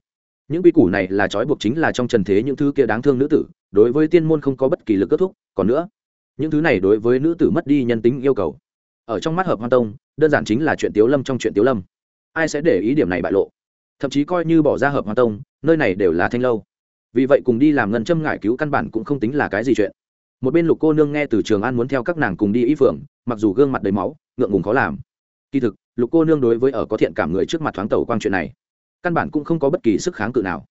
Những quy củ này là trói buộc chính là trong trần thế những thứ kia đáng thương nữ tử, đối với tiên môn không có bất kỳ lực kết thúc. Còn nữa, những thứ này đối với nữ tử mất đi nhân tính yêu cầu. Ở trong mắt hợp hoan tông, đơn giản chính là chuyện tiếu lâm trong chuyện tiếu lâm. Ai sẽ để ý điểm này bại lộ? Thậm chí coi như bỏ ra hợp hoan tông, nơi này đều là thanh lâu. Vì vậy cùng đi làm ngân châm ngại cứu căn bản cũng không tính là cái gì chuyện một bên lục cô nương nghe từ trường an muốn theo các nàng cùng đi Y phượng, mặc dù gương mặt đầy máu, ngượng ngùng khó làm. Kỳ thực, lục cô nương đối với ở có thiện cảm người trước mặt thoáng tẩu quang chuyện này, căn bản cũng không có bất kỳ sức kháng cự nào.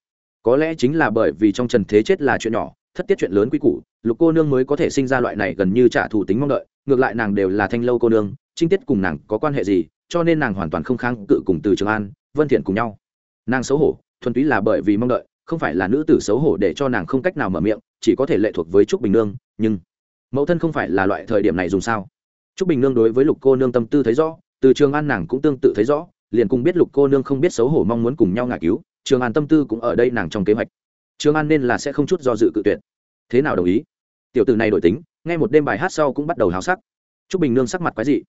Có lẽ chính là bởi vì trong trần thế chết là chuyện nhỏ, thất tiết chuyện lớn quy củ, lục cô nương mới có thể sinh ra loại này gần như trả thù tính mong đợi, ngược lại nàng đều là thanh lâu cô nương, trinh tiết cùng nàng có quan hệ gì, cho nên nàng hoàn toàn không kháng cự cùng từ trường an, vân thiện cùng nhau. Nàng xấu hổ, thuần túy là bởi vì mong đợi không phải là nữ tử xấu hổ để cho nàng không cách nào mở miệng, chỉ có thể lệ thuộc với trúc bình nương, nhưng mẫu thân không phải là loại thời điểm này dùng sao? Trúc bình nương đối với lục cô nương tâm tư thấy rõ, từ trường an nàng cũng tương tự thấy rõ, liền cùng biết lục cô nương không biết xấu hổ mong muốn cùng nhau ngả cứu, trường an tâm tư cũng ở đây nàng trong kế hoạch. Trường an nên là sẽ không chút do dự cự tuyệt. Thế nào đồng ý? Tiểu tử này đổi tính ngay một đêm bài hát sau cũng bắt đầu háo sắc. Trúc bình nương sắc mặt quái dị.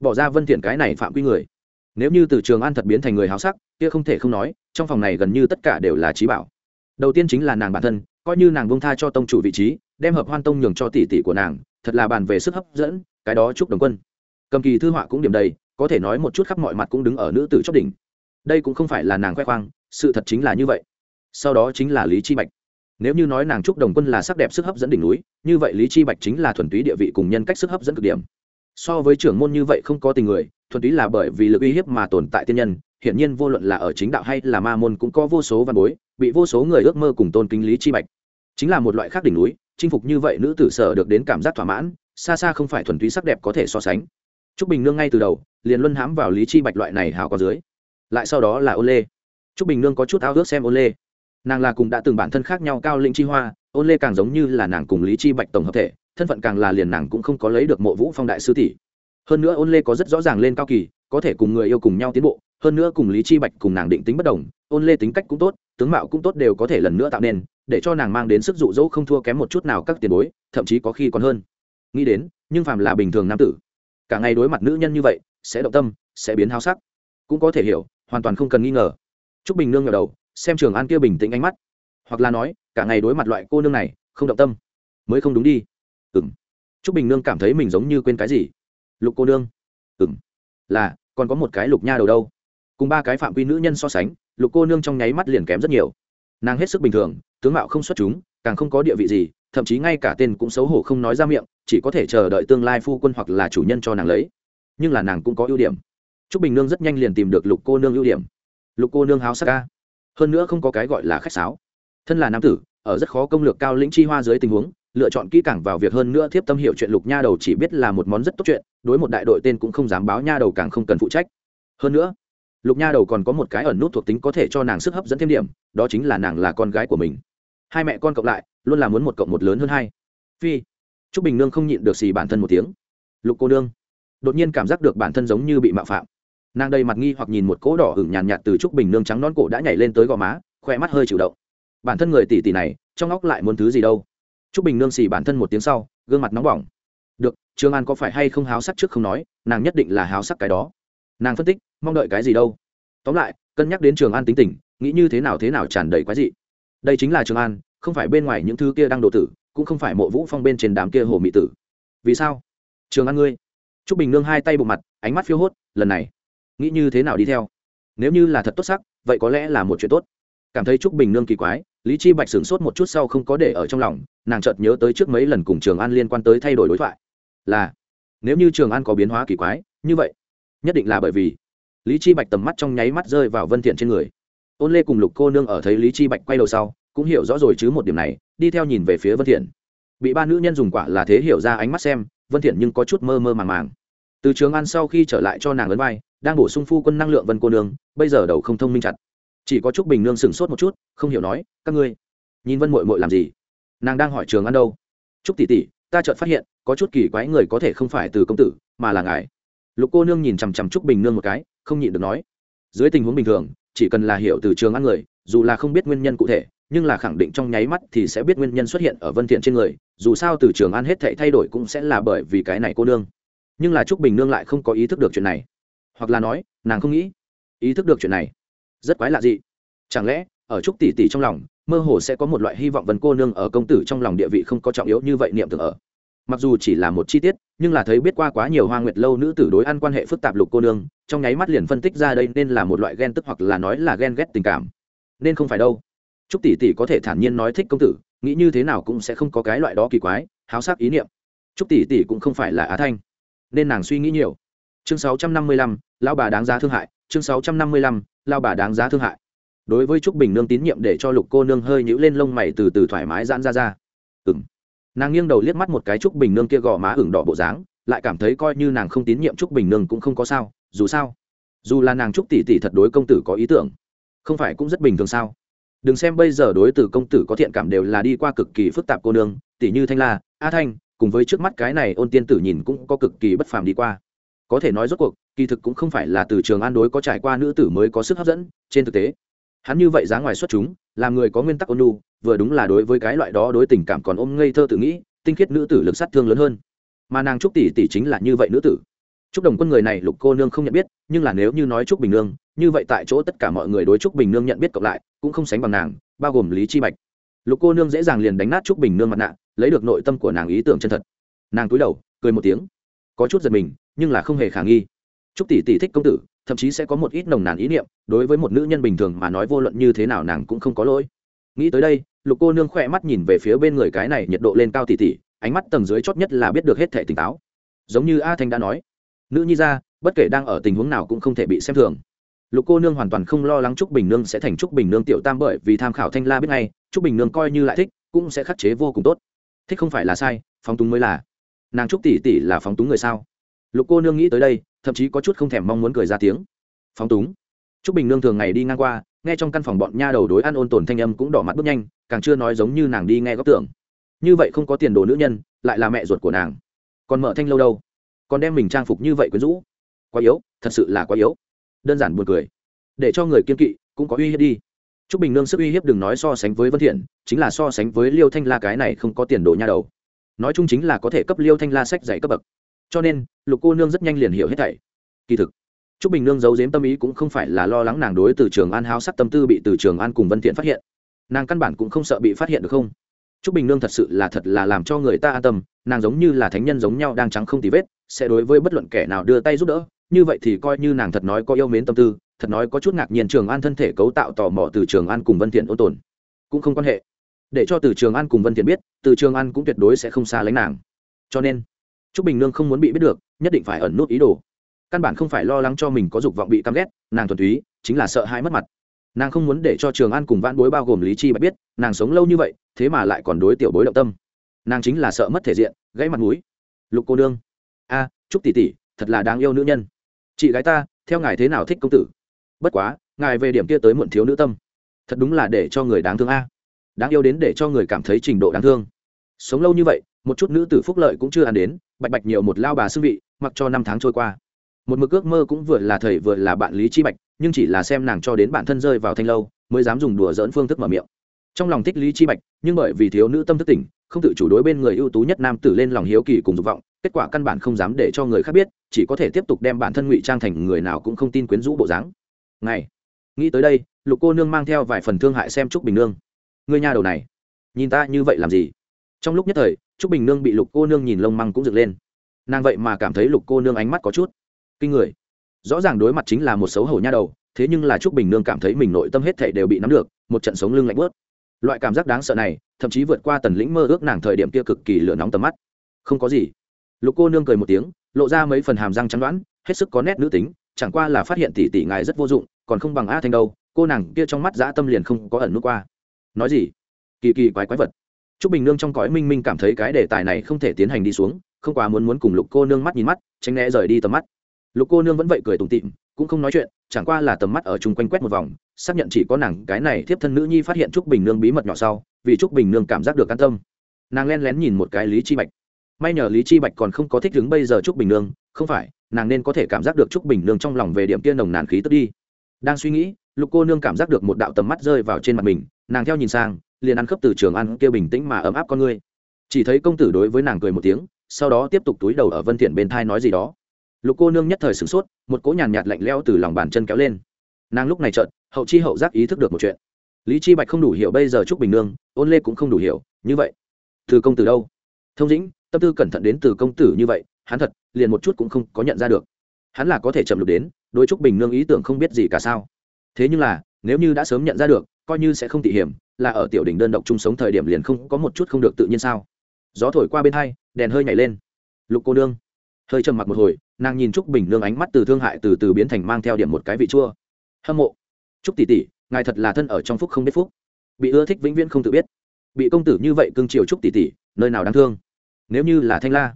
Bỏ ra vân thiện cái này phạm quy người. Nếu như từ trường an thật biến thành người háo sắc, kia không thể không nói, trong phòng này gần như tất cả đều là trí bảo đầu tiên chính là nàng bản thân, coi như nàng bông tha cho tông chủ vị trí, đem hợp hoan tông nhường cho tỷ tỷ của nàng, thật là bàn về sức hấp dẫn, cái đó chúc đồng quân. Cầm kỳ thư họa cũng điểm đầy, có thể nói một chút khắp mọi mặt cũng đứng ở nữ tử chót đỉnh. Đây cũng không phải là nàng khoe khoang, sự thật chính là như vậy. Sau đó chính là lý chi bạch. Nếu như nói nàng trúc đồng quân là sắc đẹp sức hấp dẫn đỉnh núi, như vậy lý chi bạch chính là thuần túy địa vị cùng nhân cách sức hấp dẫn cực điểm. So với trưởng môn như vậy không có tình người, thuần túy là bởi vì lực uy hiếp mà tồn tại tiên nhân hiển nhiên vô luận là ở chính đạo hay là ma môn cũng có vô số văn bối, bị vô số người ước mơ cùng tôn kính lý chi bạch. Chính là một loại khác đỉnh núi, chinh phục như vậy nữ tử sở được đến cảm giác thỏa mãn, xa xa không phải thuần túy sắc đẹp có thể so sánh. Trúc bình nương ngay từ đầu, liền luân hãm vào lý chi bạch loại này hào có dưới. Lại sau đó là ôn lê. Trúc bình nương có chút ao ước xem ôn lê. Nàng là cùng đã từng bản thân khác nhau cao linh chi hoa ôn lê càng giống như là nàng cùng lý chi bạch tổng hợp thể, thân phận càng là liền nàng cũng không có lấy được mộ vũ phong đại sư tỷ. Hơn nữa ôn lê có rất rõ ràng lên cao kỳ, có thể cùng người yêu cùng nhau tiến bộ hơn nữa cùng lý chi bạch cùng nàng định tính bất đồng, ôn lê tính cách cũng tốt, tướng mạo cũng tốt đều có thể lần nữa tạo nên, để cho nàng mang đến sức dụ dỗ không thua kém một chút nào các tiền bối, thậm chí có khi còn hơn. Nghĩ đến, nhưng phàm là bình thường nam tử, cả ngày đối mặt nữ nhân như vậy, sẽ động tâm, sẽ biến hao sắc. Cũng có thể hiểu, hoàn toàn không cần nghi ngờ. Trúc bình nương ngẩng đầu, xem trường an kia bình tĩnh ánh mắt. Hoặc là nói, cả ngày đối mặt loại cô nương này, không động tâm. Mới không đúng đi. Ừm. Trúc bình nương cảm thấy mình giống như quên cái gì. Lục cô nương. Ừm. Là, còn có một cái lục nha đầu đâu cùng ba cái phạm quy nữ nhân so sánh, lục cô nương trong nháy mắt liền kém rất nhiều. Nàng hết sức bình thường, tướng mạo không xuất chúng, càng không có địa vị gì, thậm chí ngay cả tên cũng xấu hổ không nói ra miệng, chỉ có thể chờ đợi tương lai phu quân hoặc là chủ nhân cho nàng lấy. Nhưng là nàng cũng có ưu điểm. T r ú c bình nương rất nhanh liền tìm được lục cô nương ưu điểm. Lục cô nương háo sắc ca hơn nữa không có cái gọi là khách sáo. Thân là nam tử, ở rất khó công lược cao lĩnh chi hoa dưới tình huống, lựa chọn kỹ càng vào việc hơn nữa thiếp tâm hiểu chuyện lục nha đầu chỉ biết là một món rất tốt chuyện, đối một đại đội tên cũng không dám báo nha đầu càng không cần phụ trách. Hơn nữa lục nha đầu còn có một cái ẩn nút thuộc tính có thể cho nàng sức hấp dẫn thêm điểm, đó chính là nàng là con gái của mình. Hai mẹ con cộng lại, luôn là muốn một cộng một lớn hơn hai. Phi t r ú c bình nương không nhịn được xì bản thân một tiếng. Lục cô nương, đột nhiên cảm giác được bản thân giống như bị mạo phạm. Nàng đầy mặt nghi hoặc nhìn một cỗ đỏ hửng nhàn nhạt từ t r ú c bình nương trắng non cổ đã nhảy lên tới gò má khoe mắt hơi chịu động. Bản thân người tỷ tỷ này, trong óc lại muốn thứ gì đâu? T r ú c bình nương xì bản thân một tiếng sau, gương mặt nóng bỏng. Được, trương an có phải hay không háo sắc trước không nói, nàng nhất định là háo sắc cái đó. Nàng phân tích mong đợi cái gì đâu. Tóm lại, cân nhắc đến trường an tính tình, nghĩ như thế nào thế nào tràn đầy quái dị. Đây chính là trường an, không phải bên ngoài những thứ kia đang độ tử, cũng không phải mộ vũ phong bên trên đám kia hồ mị tử. Vì sao? Trường an ngươi. T r ú c bình nương hai tay bộ mặt, ánh mắt phiêu hốt, lần này, nghĩ như thế nào đi theo? Nếu như là thật tốt sắc, vậy có lẽ là một chuyện tốt. Cảm thấy t r ú c bình nương kỳ quái, lý chi bạch sửng sốt một chút sau không có để ở trong lòng, nàng chợt nhớ tới trước mấy lần cùng trường an liên quan tới thay đổi đối thoại. Là, nếu như trường an có biến hóa kỳ quái, như vậy, nhất định là bởi vì lý chi bạch tầm mắt trong nháy mắt rơi vào vân thiện trên người. Ôn lê cùng lục cô nương ở thấy lý chi bạch quay đầu sau, cũng hiểu rõ rồi chứ một điểm này, đi theo nhìn về phía vân thiện. Bị ba nữ nhân dùng quả là thế hiểu ra ánh mắt xem, vân thiện nhưng có chút mơ mơ màng màng. Từ trường ăn sau khi trở lại cho nàng lớn vai, đang bổ sung phu quân năng lượng vân cô nương, bây giờ đầu không thông minh chặt. Chỉ có trúc bình nương sừng sốt một chút, không hiểu nói, các ngươi, nhìn vân muội muội làm gì? Nàng đang hỏi trường ăn đâu. Trúc tỷ tỷ, ta chợt phát hiện, có chút kỳ quái người có thể không phải từ công tử, mà là ngài. Lục cô nương nhìn chằm chằm trúc bình nương một cái không nhịn được nói. Dưới tình huống bình thường, chỉ cần là hiểu từ trường ăn người, dù là không biết nguyên nhân cụ thể, nhưng là khẳng định trong nháy mắt thì sẽ biết nguyên nhân xuất hiện ở vân thiện trên người, dù sao từ trường ăn hết thảy thay đổi cũng sẽ là bởi vì cái này cô nương. Nhưng là trúc bình nương lại không có ý thức được chuyện này. Hoặc là nói, nàng không nghĩ, ý thức được chuyện này. Rất quái lạ gì chẳng lẽ, ở trúc tỷ tỷ trong lòng, mơ hồ sẽ có một loại hy vọng vân cô nương ở công tử trong lòng địa vị không có trọng yếu như vậy niệm tưởng ở? Mặc dù chỉ là một chi tiết nhưng là thấy biết qua quá nhiều hoa nguyệt lâu nữ tử đối ăn quan hệ phức tạp lục cô nương trong nháy mắt liền phân tích ra đây nên là một loại ghen tức hoặc là nói là ghen ghét tình cảm nên không phải đâu Trúc tỷ tỷ có thể thản nhiên nói thích công tử, nghĩ như thế nào cũng sẽ không có cái loại đó kỳ quái, háo sắc ý niệm. Trúc tỷ tỷ cũng không phải là Á Thanh, nên nàng suy nghĩ nhiều. Chương 655, lão bà đáng giá thương hại, chương 655, lão bà đáng giá thương hại. Đối với Trúc Bình Nương tín nhiệm để cho Lục cô nương hơi nhũ lên lông mày từ từ thoải mái giãn ra ra. Ừm. Nàng nghiêng đầu liếc mắt một cái Trúc Bình Nương kia gò má ửng đỏ bộ dáng, lại cảm thấy coi như nàng không tín nhiệm Trúc Bình Nương cũng không có sao, dù sao, dù là nàng Trúc tỷ tỷ thật đối công tử có ý tưởng, không phải cũng rất bình thường sao? đừng xem bây giờ đối tử công tử có thiện cảm đều là đi qua cực kỳ phức tạp cô nương tỷ như thanh la a thanh cùng với trước mắt cái này ôn tiên tử nhìn cũng có cực kỳ bất phàm đi qua có thể nói rốt cuộc kỳ thực cũng không phải là từ trường an đối có trải qua nữ tử mới có sức hấp dẫn trên thực tế hắn như vậy giá ngoài xuất chúng làm người có nguyên tắc ôn lu vừa đúng là đối với cái loại đó đối tình cảm còn ôm ngây thơ tự nghĩ, tinh khiết nữ tử lực sát thương lớn hơn. Mà nàng trúc tỷ tỷ chính là như vậy nữ tử. Trúc đồng quân người này lục cô nương không nhận biết, nhưng là nếu như nói trúc bình nương, như vậy tại chỗ tất cả mọi người đối trúc bình nương nhận biết cộng lại, cũng không sánh bằng nàng, bao gồm lý chi bạch. Lục cô nương dễ dàng liền đánh nát trúc bình nương mặt nạ, lấy được nội tâm của nàng ý tưởng chân thật. Nàng cúi đầu, cười một tiếng. Có chút giật mình, nhưng là không hề khả nghi. Trúc tỷ tỷ thích công tử, thậm chí sẽ có một ít nồng nàn ý niệm, đối với một nữ nhân bình thường mà nói vô luận như thế nào nàng cũng không có lỗi nghĩ tới đây, lục cô nương khỏe mắt nhìn về phía bên người cái này nhiệt độ lên cao tỉ tỉ, ánh mắt tầng dưới chót nhất là biết được hết thể tỉnh táo. Giống như a thanh đã nói, nữ nhi ra bất kể đang ở tình huống nào cũng không thể bị xem thường. Lục cô nương hoàn toàn không lo lắng trúc bình nương sẽ thành trúc bình nương tiểu tam bởi vì tham khảo thanh la biết ngay, trúc bình nương coi như lại thích, cũng sẽ khắc chế vô cùng tốt. Thích không phải là sai phóng túng mới là. Nàng trúc tỷ tỷ là phóng túng người sao? Lục cô nương nghĩ tới đây, thậm chí có chút không thèm mong muốn cười ra tiếng. Phóng túng. Trúc bình nương thường ngày đi ngang qua nghe trong căn phòng bọn nha đầu đối ăn ôn tồn thanh âm cũng đỏ mặt bước nhanh, càng chưa nói giống như nàng đi nghe góp tưởng như vậy không có tiền đồ nữ nhân, lại là mẹ ruột của nàng. Còn mở thanh lâu đâu? Còn đem mình trang phục như vậy quyến rũ? Quá yếu, thật sự là quá yếu. Đơn giản buồn cười. Để cho người kiên kỵ, cũng có uy hiếp đi. T r ú c bình nương sức uy hiếp đừng nói so sánh với vân thiện, chính là so sánh với liêu thanh la cái này không có tiền đồ nha đầu. Nói chung chính là có thể cấp liêu thanh la sách dạy cấp bậc. Cho nên, lục cô nương rất nhanh liền hiểu hết thảy. Kỳ thực Trúc bình nương giấu giếm tâm ý cũng không phải là lo lắng nàng đối từ trường an háo sắc tâm tư bị từ trường an cùng vân thiện phát hiện. Nàng căn bản cũng không sợ bị phát hiện được không? Trúc bình nương thật sự là thật là làm cho người ta an tâm, nàng giống như là thánh nhân giống nhau đang trắng không tì vết, sẽ đối với bất luận kẻ nào đưa tay giúp đỡ, như vậy thì coi như nàng thật nói có yêu mến tâm tư, thật nói có chút ngạc nhiên trường an thân thể cấu tạo tò mò từ trường an cùng vân thiện ôn tồn. Cũng không quan hệ. Để cho từ trường an cùng vân thiện biết, từ trường an cũng tuyệt đối sẽ không xa lánh nàng. Cho nên, trúc bình nương không muốn bị biết được, nhất định phải ẩn nút ý đồ căn bản không phải lo lắng cho mình có dục vọng bị căm ghét, nàng thuần túy chính là sợ hãi mất mặt. Nàng không muốn để cho trường an cùng vãn bối bao gồm lý chi bạch biết, nàng sống lâu như vậy, thế mà lại còn đối tiểu bối động tâm. Nàng chính là sợ mất thể diện, gãy mặt mũi. Lục cô nương. A trúc tỷ tỷ, thật là đáng yêu nữ nhân. Chị gái ta, theo ngài thế nào thích công tử? Bất quá, ngài về điểm kia tới muộn thiếu nữ tâm. Thật đúng là để cho người đáng thương a. Đáng yêu đến để cho người cảm thấy trình độ đáng thương. Sống lâu như vậy, một chút nữ tử phúc lợi cũng chưa ăn đến, bạch bạch nhiều một lao bà xương vị, mặc cho năm tháng trôi qua một mực ước mơ cũng vừa là thầy vừa là bạn lý chi bạch, nhưng chỉ là xem nàng cho đến bản thân rơi vào thanh lâu, mới dám dùng đùa dỡn phương thức mở miệng. Trong lòng thích lý chi bạch, nhưng bởi vì thiếu nữ tâm thức tỉnh, không tự chủ đối bên người ưu tú nhất nam tử lên lòng hiếu kỳ cùng dục vọng, kết quả căn bản không dám để cho người khác biết, chỉ có thể tiếp tục đem bản thân ngụy trang thành người nào cũng không tin quyến rũ bộ dáng. Ngày, nghĩ tới đây, lục cô nương mang theo vài phần thương hại xem trúc bình nương. Người nhà đầu này, nhìn ta như vậy làm gì? Trong lúc nhất thời, trúc bình nương bị lục cô nương nhìn lông măng cũng dựng lên. Nàng vậy mà cảm thấy lục cô nương ánh mắt có chút kinh người. Rõ ràng đối mặt chính là một xấu hổ nha đầu, thế nhưng là trúc bình nương cảm thấy mình nội tâm hết thảy đều bị nắm được, một trận sống lưng lạnh bớt loại cảm giác đáng sợ này, thậm chí vượt qua tần lĩnh mơ ước nàng thời điểm kia cực kỳ lửa nóng tầm mắt. Không có gì. Lục cô nương cười một tiếng, lộ ra mấy phần hàm răng trắng đoán, hết sức có nét nữ tính, chẳng qua là phát hiện tỷ tỷ ngài rất vô dụng, còn không bằng a thanh đâu, cô nàng kia trong mắt dã tâm liền không có ẩn nút qua. Nói gì? Kỳ kỳ quái quái vật. T r ú c bình nương trong cõi minh minh cảm thấy cái đề tài này không thể tiến hành đi xuống, không quá muốn muốn cùng lục cô nương mắt nhìn mắt, tránh né rời đi tầm mắt lục cô nương vẫn vậy cười tủm tịm cũng không nói chuyện, chẳng qua là tầm mắt ở chung quanh quét một vòng, xác nhận chỉ có nàng cái này thiếp thân nữ nhi phát hiện trúc bình nương bí mật nhỏ sau, vì trúc bình nương cảm giác được an tâm. Nàng len lén nhìn một cái lý chi bạch. May nhờ lý chi bạch còn không có thích đứng bây giờ trúc bình nương, không phải, nàng nên có thể cảm giác được trúc bình nương trong lòng về điểm kia nồng nàn khí tức đi. Đang suy nghĩ, lục cô nương cảm giác được một đạo tầm mắt rơi vào trên mặt mình, nàng theo nhìn sang, liền ăn khớp từ trường ăn kia bình tĩnh mà ấm áp con ngươi. Chỉ thấy công tử đối với nàng cười một tiếng, sau đó tiếp tục túi đầu ở vân thiện bên thai nói gì đó lục cô nương nhất thời sửng sốt, một cỗ nhàn nhạt lạnh lẽo từ lòng bàn chân kéo lên. Nàng lúc này chợt, hậu chi hậu giác ý thức được một chuyện. Lý chi bạch không đủ hiểu bây giờ trúc bình nương, ôn lê cũng không đủ hiểu, như vậy, từ công tử đâu? Thông dĩnh, tâm tư cẩn thận đến từ công tử như vậy, hắn thật, liền một chút cũng không có nhận ra được. Hắn là có thể chậm lục đến, đối trúc bình nương ý tưởng không biết gì cả sao. Thế nhưng là, nếu như đã sớm nhận ra được, coi như sẽ không tỉ hiểm, là ở tiểu đỉnh đơn độc chung sống thời điểm liền không có một chút không được tự nhiên sao? Gió thổi qua bên hai, đèn hơi nhảy lên. Lục cô nương hơi trầm mặc một hồi nàng nhìn trúc bình nương ánh mắt từ thương hại từ từ biến thành mang theo điểm một cái vị chua. Hâm mộ. Trúc tỷ tỷ ngài thật là thân ở trong phúc không biết phúc. Bị ưa thích vĩnh viễn không tự biết. Bị công tử như vậy cưng chiều trúc tỷ tỷ nơi nào đáng thương? Nếu như là thanh la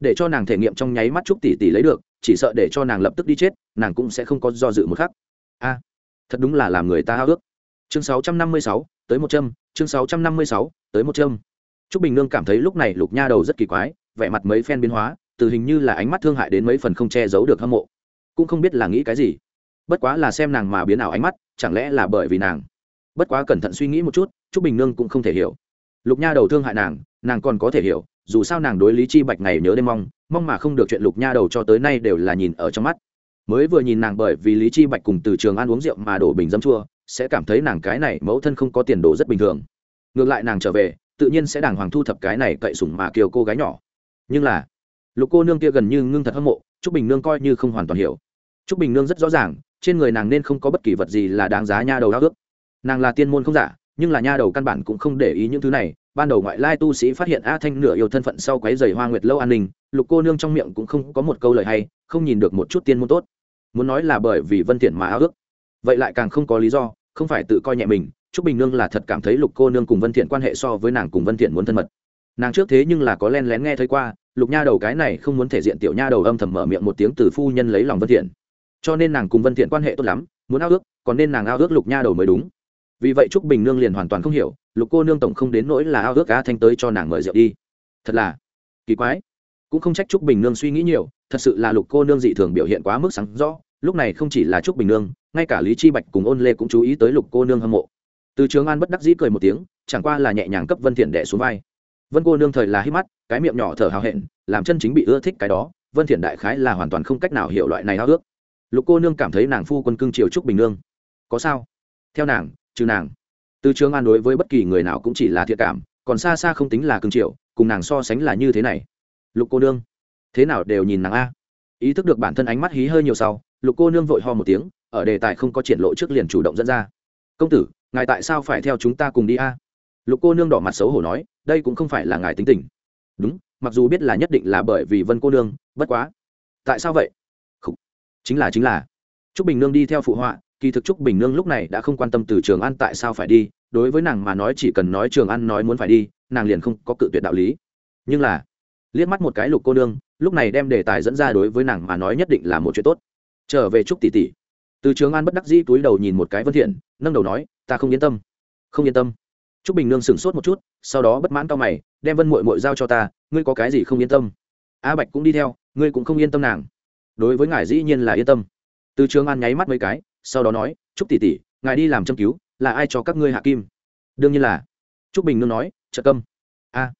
để cho nàng thể nghiệm trong nháy mắt trúc tỷ tỷ lấy được chỉ sợ để cho nàng lập tức đi chết nàng cũng sẽ không có do dự một khắc. A thật đúng là làm người ta hao ước. Chương 656, tới một châm. Chương 656, tới một châm. Trúc bình nương cảm thấy lúc này lục nha đầu rất kỳ quái vẻ mặt mấy phen biến hóa từ hình như là ánh mắt thương hại đến mấy phần không che giấu được hâm mộ. Cũng không biết là nghĩ cái gì. Bất quá là xem nàng mà biến ảo ánh mắt, chẳng lẽ là bởi vì nàng? Bất quá cẩn thận suy nghĩ một chút, trúc bình nương cũng không thể hiểu. Lục nha đầu thương hại nàng nàng còn có thể hiểu, dù sao nàng đối lý chi bạch ngày nhớ đêm mong mong mà không được chuyện lục nha đầu cho tới nay đều là nhìn ở trong mắt. Mới vừa nhìn nàng bởi vì lý chi bạch cùng từ trường ăn uống rượu mà đổ bình dâm chua, sẽ cảm thấy nàng cái này mẫu thân không có tiền đồ rất bình thường. Ngược lại nàng trở về, tự nhiên sẽ đàng hoàng thu thập cái này cậy sủng mà kiều cô gái nhỏ. Nhưng là lục cô nương kia gần như ngưng thật hâm mộ, trúc bình nương coi như không hoàn toàn hiểu. Trúc bình nương rất rõ ràng, trên người nàng nên không có bất kỳ vật gì là đáng giá nha đầu ao ước. Nàng là tiên môn không giả, nhưng là nha đầu căn bản cũng không để ý những thứ này. Ban đầu ngoại lai tu sĩ phát hiện a thanh nửa yêu thân phận sau quấy giày hoa nguyệt lâu an ninh, lục cô nương trong miệng cũng không có một câu lời hay, không nhìn được một chút tiên môn tốt. Muốn nói là bởi vì vân thiện mà ao ước. Vậy lại càng không có lý do, không phải tự coi nhẹ mình, trúc bình nương là thật cảm thấy lục cô nương cùng vân thiện quan hệ so với nàng cùng vân thiện muốn thân mật. Nàng trước thế nhưng là có len lén nghe thấy qua lục nha đầu cái này không muốn thể diện tiểu nha đầu âm thầm mở miệng một tiếng từ phu nhân lấy lòng vân thiện. Cho nên nàng cùng vân thiện quan hệ tốt lắm, muốn ao ước, còn nên nàng ao ước lục nha đầu mới đúng. Vì vậy trúc bình nương liền hoàn toàn không hiểu, lục cô nương tổng không đến nỗi là ao ước cá thanh tới cho nàng mời rượu đi. Thật là kỳ quái. Cũng không trách trúc bình nương suy nghĩ nhiều, thật sự là lục cô nương dị thường biểu hiện quá mức sáng rõ, lúc này không chỉ là trúc bình nương, ngay cả lý chi bạch cùng ôn lê cũng chú ý tới lục cô nương hâm mộ. Từ trường an bất đắc dĩ cười một tiếng, chẳng qua là nhẹ nhàng cấp vân thiện đẻ xuống vai vân cô nương thời là hít mắt, cái miệng nhỏ thở hào hẹn, làm chân chính bị ưa thích cái đó. Vân thiện đại khái là hoàn toàn không cách nào hiểu loại này háo ước. Lục cô nương cảm thấy nàng phu quân cưng chiều trúc bình nương. Có sao? Theo nàng, trừ nàng. Từ trường an đối với bất kỳ người nào cũng chỉ là thiện cảm, còn xa xa không tính là cưng chiều, cùng nàng so sánh là như thế này. Lục cô nương, thế nào đều nhìn nàng a. Ý thức được bản thân ánh mắt hí hơi nhiều sau, lục cô nương vội ho một tiếng, ở đề tài không có triển lộ trước liền chủ động dẫn ra. Công tử, ngài tại sao phải theo chúng ta cùng đi a? Lục cô nương đỏ mặt xấu hổ nói, đây cũng không phải là ngài tính tình. Đúng, mặc dù biết là nhất định là bởi vì vân cô nương, bất quá. Tại sao vậy? Không. chính là chính là. Trúc bình nương đi theo phụ họa, kỳ thực trúc bình nương lúc này đã không quan tâm từ trường an tại sao phải đi, đối với nàng mà nói chỉ cần nói trường an nói muốn phải đi, nàng liền không có cự tuyệt đạo lý. Nhưng là, liếc mắt một cái lục cô nương, lúc này đem đề tài dẫn ra đối với nàng mà nói nhất định là một chuyện tốt. Trở về trúc tỷ tỷ. Từ trường an bất đắc dĩ túi đầu nhìn một cái vân thiện, nâng đầu nói, ta không yên tâm, không yên tâm trúc bình nương sửng sốt một chút, sau đó bất mãn tao mày, đem vân muội muội giao cho ta, ngươi có cái gì không yên tâm? A bạch cũng đi theo, ngươi cũng không yên tâm nàng. Đối với ngài dĩ nhiên là yên tâm. Từ trường an nháy mắt mấy cái, sau đó nói, trúc tỷ tỷ, ngài đi làm châm cứu, là ai cho các ngươi hạ kim? Đương nhiên là. Trúc bình nương nói, trợ câm. A,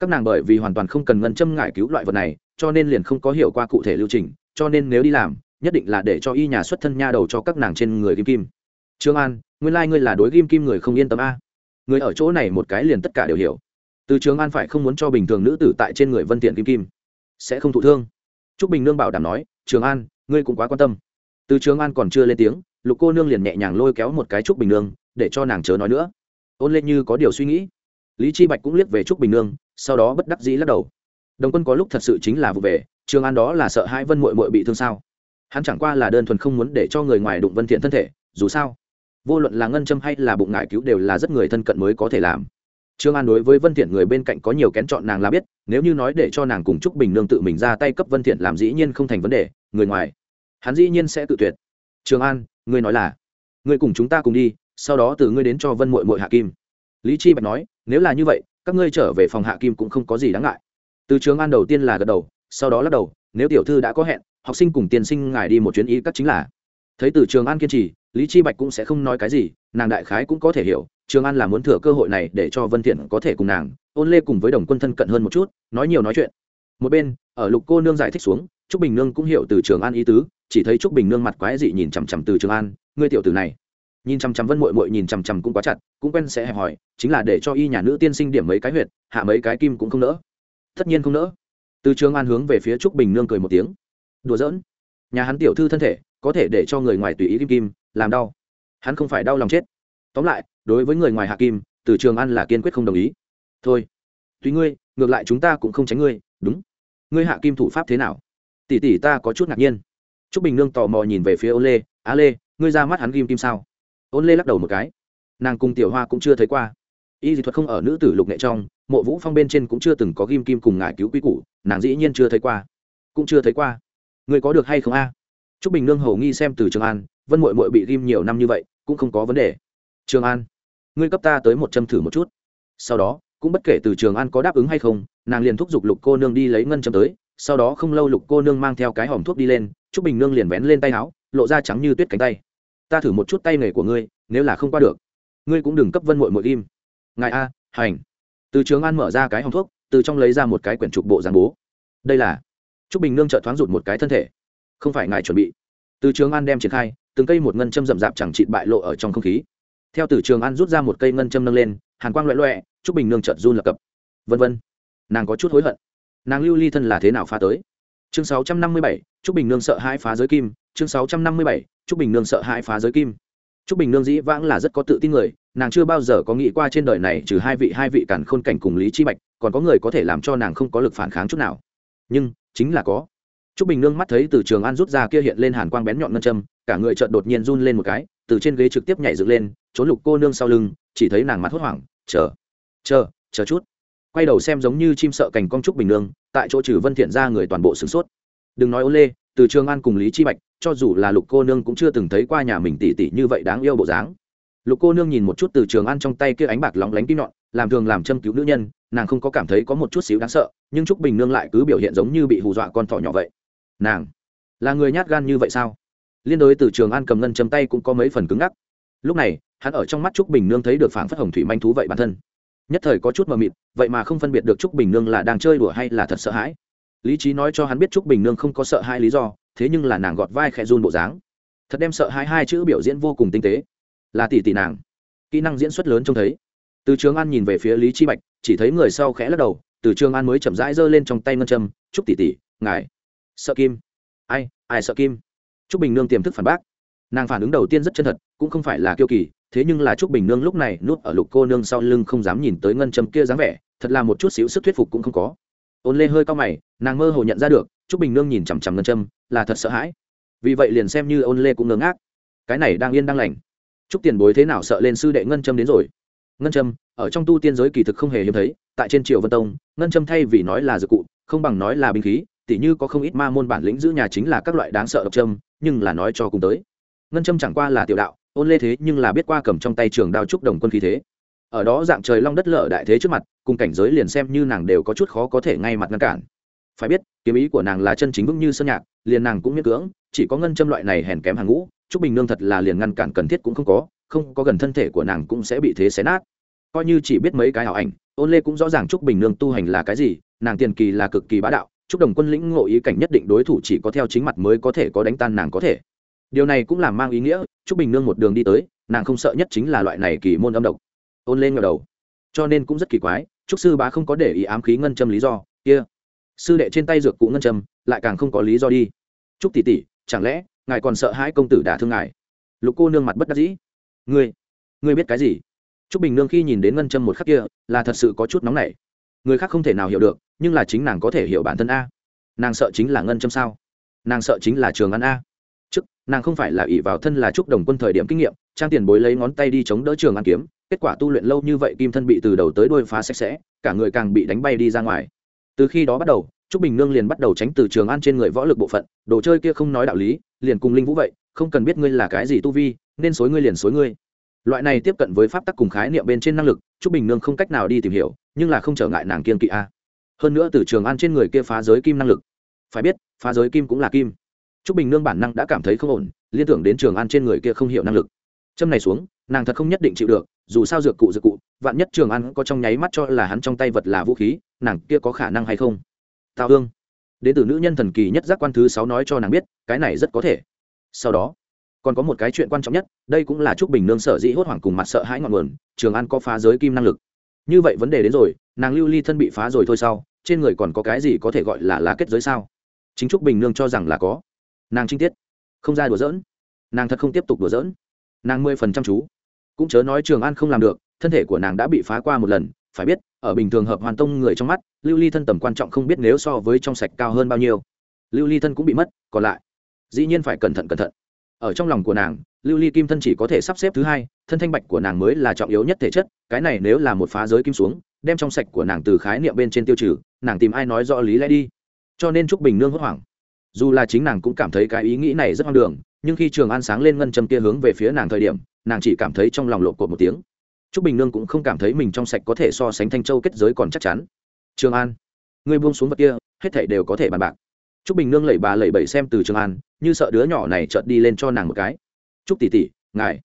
các nàng bởi vì hoàn toàn không cần ngân châm ngại cứu loại vật này, cho nên liền không có hiểu qua cụ thể lưu trình, cho nên nếu đi làm, nhất định là để cho y nhà xuất thân nha đầu cho các nàng trên người kim kim. Trương an, nguyên lai、like、ngươi là đối kim kim người không yên tâm a người ở chỗ này một cái liền tất cả đều hiểu. Từ trường an phải không muốn cho bình thường nữ tử tại trên người vân Tiện kim kim, sẽ không thụ thương. Trúc bình nương bảo đảm nói, trường an, ngươi cũng quá quan tâm. Từ trường an còn chưa lên tiếng, lục cô nương liền nhẹ nhàng lôi kéo một cái trúc bình nương, để cho nàng chớ nói nữa. Ôn lên như có điều suy nghĩ. Lý chi bạch cũng liếc về trúc bình nương, sau đó bất đắc dĩ lắc đầu. Đồng quân có lúc thật sự chính là vụ về, trường an đó là sợ hai vân muội muội bị thương sao? Hắn chẳng qua là đơn thuần không muốn để cho người ngoài đụng vân thiện thân thể, dù sao vô luận là ngân châm hay là bụng ngải cứu đều là rất người thân cận mới có thể làm. Trương an đối với vân thiện người bên cạnh có nhiều kén chọn nàng là biết, nếu như nói để cho nàng cùng trúc bình nương tự mình ra tay cấp vân thiện làm dĩ nhiên không thành vấn đề, người ngoài, hắn dĩ nhiên sẽ tự tuyệt. Trường an, ngươi nói là, ngươi cùng chúng ta cùng đi, sau đó từ ngươi đến cho vân muội muội hạ kim. Lý chi bạch nói, nếu là như vậy, các ngươi trở về phòng hạ kim cũng không có gì đáng ngại. Từ trường an đầu tiên là gật đầu, sau đó lắc đầu, nếu tiểu thư đã có hẹn, học sinh cùng tiên sinh ngài đi một chuyến ý các chính là. Thấy từ trường an kiên trì lý chi bạch cũng sẽ không nói cái gì, nàng đại khái cũng có thể hiểu, trường an là muốn thừa cơ hội này để cho vân thiện có thể cùng nàng, ôn lê cùng với đồng quân thân cận hơn một chút, nói nhiều nói chuyện. Một bên, ở lục cô nương giải thích xuống, trúc bình nương cũng hiểu từ trường an ý tứ, chỉ thấy trúc bình nương mặt quái dị nhìn chằm chằm từ trường an, ngươi tiểu tử này. Nhìn chằm chằm vân muội muội nhìn chằm chằm cũng quá chặt, cũng quen sẽ hẹp hỏi, chính là để cho y nhà nữ tiên sinh điểm mấy cái huyệt, hạ mấy cái kim cũng không nỡ. Tất nhiên không nỡ. Từ trường an hướng về phía trúc bình nương cười một tiếng. Đùa giỡn. Nhà hắn tiểu thư thân thể, có thể để cho người ngoài tùy ý kim kim làm đau. Hắn không phải đau lòng chết. Tóm lại, đối với người ngoài hạ kim, từ trường an là kiên quyết không đồng ý. Thôi, tùy ngươi, ngược lại chúng ta cũng không tránh ngươi, đúng. Ngươi hạ kim thủ pháp thế nào? Tỷ tỷ ta có chút ngạc nhiên. T r ú c bình nương tò mò nhìn về phía ôn lê, á lê, ngươi ra mắt hắn kim kim sao? Ôn lê lắc đầu một cái. Nàng cùng tiểu hoa cũng chưa thấy qua. Y dị thuật không ở nữ tử lục nghệ trong, mộ vũ phong bên trên cũng chưa từng có kim kim cùng ngài cứu quy củ, nàng dĩ nhiên chưa thấy qua. Cũng chưa thấy qua. Ngươi có được hay không a? À? t r ú c bình nương hầu nghi xem từ trường an vân mội mội bị ghim nhiều năm như vậy, cũng không có vấn đề. Trường an, ngươi cấp ta tới một châm thử một chút. Sau đó, cũng bất kể từ trường an có đáp ứng hay không, nàng liền thúc giục lục cô nương đi lấy ngân châm tới. Sau đó không lâu lục cô nương mang theo cái hòm thuốc đi lên t r ú c bình nương liền vén lên tay áo, lộ ra trắng như tuyết cánh tay. Ta thử một chút tay nghề của ngươi, nếu là không qua được. Ngươi cũng đừng cấp vân mội mội ghim. Ngài a, hành. Từ trường an mở ra cái hòm thuốc, từ trong lấy ra một cái quyển trục bộ giàn bố. Đây là. T r ú c bình nương trợ thoáng rụt một cái thân thể. Không phải ngài chuẩn bị. Từ trường an đem triển khai từng cây một ngân châm rậm rạp chẳng chịt bại lộ ở trong không khí. Theo từ trường an rút ra một cây ngân châm nâng lên hàn quang loẹ loẹ chúc bình nương trợt run lập cập. Vân vân nàng có chút hối hận. Nàng lưu ly thân là thế nào phá tới? Chương sáu trăm năm mươi bảy chúc bình nương sợ hai phá giới kim. Chương sáu trăm năm mươi bảy chúc bình nương sợ hai phá giới kim. Chúc bình nương dĩ vãng là rất có tự tin người nàng chưa bao giờ có nghĩ qua trên đời này trừ hai vị hai vị cản khôn cảnh cùng lý chi bạch còn có người có thể làm cho nàng không có lực phản kháng chút nào. Nhưng chính là có. Trúc Bình Nương mắt thấy từ Trường An rút ra kia hiện lên hàn quang bén nhọn ngân châm, cả người chợt đột nhiên run lên một cái, từ trên ghế trực tiếp nhảy dựng lên, trốn Lục cô nương sau lưng, chỉ thấy nàng mặt hốt hoảng, "Chờ, chờ, chờ chút." Quay đầu xem giống như chim sợ cảnh con Trúc Bình Nương, tại chỗ trừ Vân Thiện ra người toàn bộ sửng sốt. Đừng nói Ô Lê, từ Trường An cùng Lý Chi Bạch, cho dù là Lục cô nương cũng chưa từng thấy qua nhà mình tỷ tỷ như vậy đáng yêu bộ dáng. Lục cô nương nhìn một chút từ Trường An trong tay kia ánh bạc lóng lánh kim nhọn, làm thường làm châm cứu nữ nhân, nàng không có cảm thấy có một chút xíu đáng sợ, nhưng Trúc Bình Nương lại cứ biểu hiện giống như bị hù dọa con thỏ nhỏ vậy. Nàng là người nhát gan như vậy sao liên đối từ trường an cầm ngân chấm tay cũng có mấy phần cứng ngắc. Lúc này, hắn ở trong mắt trúc bình nương thấy được phảng phất hồng thủy manh thú vậy bản thân. Nhất thời có chút mờ mịt, vậy mà không phân biệt được trúc bình nương là đang chơi đùa hay là thật sợ hãi. Lý trí nói cho hắn biết trúc bình nương không có sợ hai lý do, thế nhưng là nàng gọt vai khẽ run bộ dáng. Thật đem sợ hai hai chữ biểu diễn vô cùng tinh tế. Là tỷ tỷ nàng. Kỹ năng diễn xuất lớn trông thấy. Từ trường an nhìn về phía lý chi bạch, chỉ thấy người sau khẽ lắc đầu, từ trường an mới chậm rãi giơ lên trong tay ngân châm, trúc tỷ tỷ, ngài, sợ kim. Ai ai sợ kim? Trúc bình nương tiềm thức phản bác. Nàng phản ứng đầu tiên rất chân thật, cũng không phải là kiêu kỳ, thế nhưng là trúc bình nương lúc này núp ở lục cô nương sau lưng không dám nhìn tới ngân châm kia dáng vẻ, thật là một chút xíu sức thuyết phục cũng không có. Ôn lê hơi cao mày, nàng mơ hồ nhận ra được, trúc bình nương nhìn chằm chằm ngân châm, là thật sợ hãi. Vì vậy liền xem như ôn lê cũng ngớ ngác. Cái này đang yên đang lành. Trúc tiền bối thế nào sợ lên sư đệ ngân châm đến rồi? Ngân châm, ở trong tu tiên giới kỳ thực không hề hiếm thấy, tại trên triều vân tông, ngân châm thay vì nói là dược cụ, không bằng nói là binh khí, tỉ như có không ít ma môn bản lĩnh giữ nhà chính là các loại đáng sợ độc châm nhưng là nói cho cùng tới. Ngân châm chẳng qua là tiểu đạo, ôn lê thế nhưng là biết qua cầm trong tay trường đao trúc đồng quân khí thế. Ở đó dạng trời long đất lở đại thế trước mặt, cùng cảnh giới liền xem như nàng đều có chút khó có thể ngay mặt ngăn cản. Phải biết, kiếm ý của nàng là chân chính vững như sơn nhạc, liền nàng cũng miễn cưỡng, chỉ có ngân châm loại này hèn kém hàng ngũ, trúc bình nương thật là liền ngăn cản cần thiết cũng không có không có gần thân thể của nàng cũng sẽ bị thế xé nát. Coi như chỉ biết mấy cái ảo ảnh, ôn lê cũng rõ ràng trúc bình nương tu hành là cái gì, nàng tiền kỳ là cực kỳ bá đạo chúc đồng quân lĩnh ngộ ý cảnh nhất định đối thủ chỉ có theo chính mặt mới có thể có đánh tan nàng có thể. Điều này cũng làm mang ý nghĩa chúc bình nương một đường đi tới, nàng không sợ nhất chính là loại này kỳ môn âm độc. Ôn lên ngờ đầu. Cho nên cũng rất kỳ quái, trúc sư bá không có để ý ám khí ngân châm lý do, kia. Sư đệ trên tay dược cụ ngân châm, lại càng không có lý do đi. Trúc tỷ tỷ, chẳng lẽ ngài còn sợ hãi công tử đả thương ngài? Lục cô nương mặt bất đắc dĩ. Ngươi ngươi biết cái gì? Trúc bình nương khi nhìn đến ngân châm một khắc kia, là thật sự có chút nóng nảy người khác không thể nào hiểu được, nhưng là chính nàng có thể hiểu bản thân a. Nàng sợ chính là ngân châm sao? Nàng sợ chính là trường ăn a. Trước, nàng không phải là ỷ vào thân là trúc đồng quân thời điểm kinh nghiệm, trang tiền bối lấy ngón tay đi chống đỡ trường ăn kiếm, kết quả tu luyện lâu như vậy kim thân bị từ đầu tới đuôi phá sạch sẽ, cả người càng bị đánh bay đi ra ngoài. Từ khi đó bắt đầu, trúc bình nương liền bắt đầu tránh từ trường an trên người võ lực bộ phận, đồ chơi kia không nói đạo lý, liền cùng linh vũ vậy, không cần biết ngươi là cái gì tu vi, nên xối ngươi liền xối ngươi. Loại này tiếp cận với pháp tắc cùng khái niệm bên trên năng lực, trúc bình nương không cách nào đi tìm hiểu nhưng là không trở ngại nàng kiên kỵ a. Hơn nữa từ trường an trên người kia phá giới kim năng lực. Phải biết, phá giới kim cũng là kim. Trúc bình nương bản năng đã cảm thấy không ổn, liên tưởng đến trường an trên người kia không hiểu năng lực. Châm này xuống, nàng thật không nhất định chịu được, dù sao dược cụ dược cụ, vạn nhất trường an có trong nháy mắt cho là hắn trong tay vật là vũ khí, nàng kia có khả năng hay không? Tào hương. Đến từ nữ nhân thần kỳ nhất giác quan thứ sáu nói cho nàng biết, cái này rất có thể. Sau đó, còn có một cái chuyện quan trọng nhất, đây cũng là chúc bình nương sở dĩ hốt hoảng cùng mặt sợ hãi ngọn nguồn, trường an có phá giới kim năng lực như vậy vấn đề đến rồi, nàng lưu ly thân bị phá rồi thôi sau trên người còn có cái gì có thể gọi là lá kết giới sao? Chính trúc bình nương cho rằng là có. Nàng trinh tiết. Không ra đùa giỡn. Nàng thật không tiếp tục đùa giỡn. Nàng mười phần trăm chú. Cũng chớ nói trường an không làm được, thân thể của nàng đã bị phá qua một lần. Phải biết, ở bình thường hợp hoàn tông người trong mắt, lưu ly thân tầm quan trọng không biết nếu so với trong sạch cao hơn bao nhiêu. Lưu ly thân cũng bị mất, còn lại, dĩ nhiên phải cẩn thận cẩn thận. Ở trong lòng của nàng, lưu ly kim thân chỉ có thể sắp xếp thứ hai thân thanh bạch của nàng mới là trọng yếu nhất thể chất, cái này nếu là một phá giới kim xuống, đem trong sạch của nàng từ khái niệm bên trên tiêu trừ, nàng tìm ai nói rõ lý lẽ đi. Cho nên trúc bình nương hốt hoảng. Dù là chính nàng cũng cảm thấy cái ý nghĩ này rất hoang đường, nhưng khi trường an sáng lên ngân châm kia hướng về phía nàng thời điểm, nàng chỉ cảm thấy trong lòng lộ cột một tiếng. Trúc bình nương cũng không cảm thấy mình trong sạch có thể so sánh thanh châu kết giới còn chắc chắn. Trường an người buông xuống vật kia, hết thảy đều có thể bàn bạc. Trúc bình nương lẩy bà lẩy bẩy xem từ trường an, như sợ đứa nhỏ này chợt đi lên cho nàng một cái. Trúc tỷ tỷ, ngài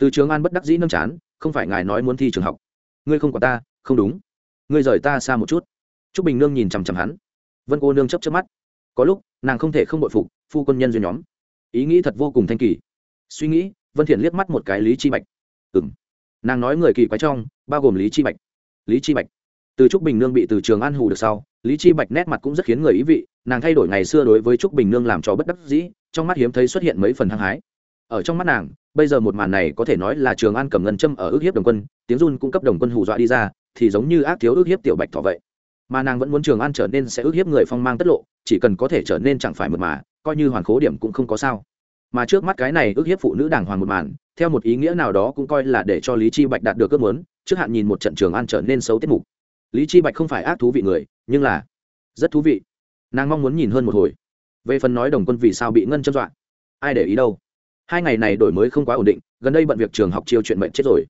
từ trường an bất đắc dĩ nâng chán, không phải ngài nói muốn thi trường học. Ngươi không có ta, không đúng. Ngươi rời ta xa một chút. Trúc bình nương nhìn chằm chằm hắn. Vân cô nương chấp chấp mắt. Có lúc, nàng không thể không bội phục, phu quân nhân duyên nhóm. Ý nghĩ thật vô cùng thanh kỳ. Suy nghĩ, vân thiện liếc mắt một cái lý chi bạch. Ừm. Nàng nói người kỳ quái trong, bao gồm lý chi bạch. Lý chi bạch. Từ trúc bình nương bị từ trường an hù được sau, lý chi bạch nét mặt cũng rất khiến người ý vị, nàng thay đổi ngày xưa đối với trúc bình nương làm cho bất đắc dĩ, trong mắt hiếm thấy xuất hiện mấy phần hăng hái. Ở trong mắt nàng bây giờ một màn này có thể nói là trường an cầm ngân châm ở ước hiếp đồng quân, tiếng run cung cấp đồng quân hù dọa đi ra, thì giống như ác thiếu ước hiếp tiểu bạch thọ vậy. Mà nàng vẫn muốn trường an trở nên sẽ ước hiếp người phong mang tất lộ, chỉ cần có thể trở nên chẳng phải mượt mà, coi như hoàn khố điểm cũng không có sao. Mà trước mắt cái này ước hiếp phụ nữ đàng hoàng một màn, theo một ý nghĩa nào đó cũng coi là để cho lý chi bạch đạt được ước muốn, trước hạn nhìn một trận trường an trở nên xấu tiết mục. Lý chi bạch không phải ác thú vị người, nhưng là rất thú vị. Nàng mong muốn nhìn hơn một hồi. Về phần nói đồng quân vì sao bị ngân châm dọa, ai để ý đâu? Hai ngày này đổi mới không quá ổn định gần đây bận việc trường học chiêu chuyện mệnh chết rồi.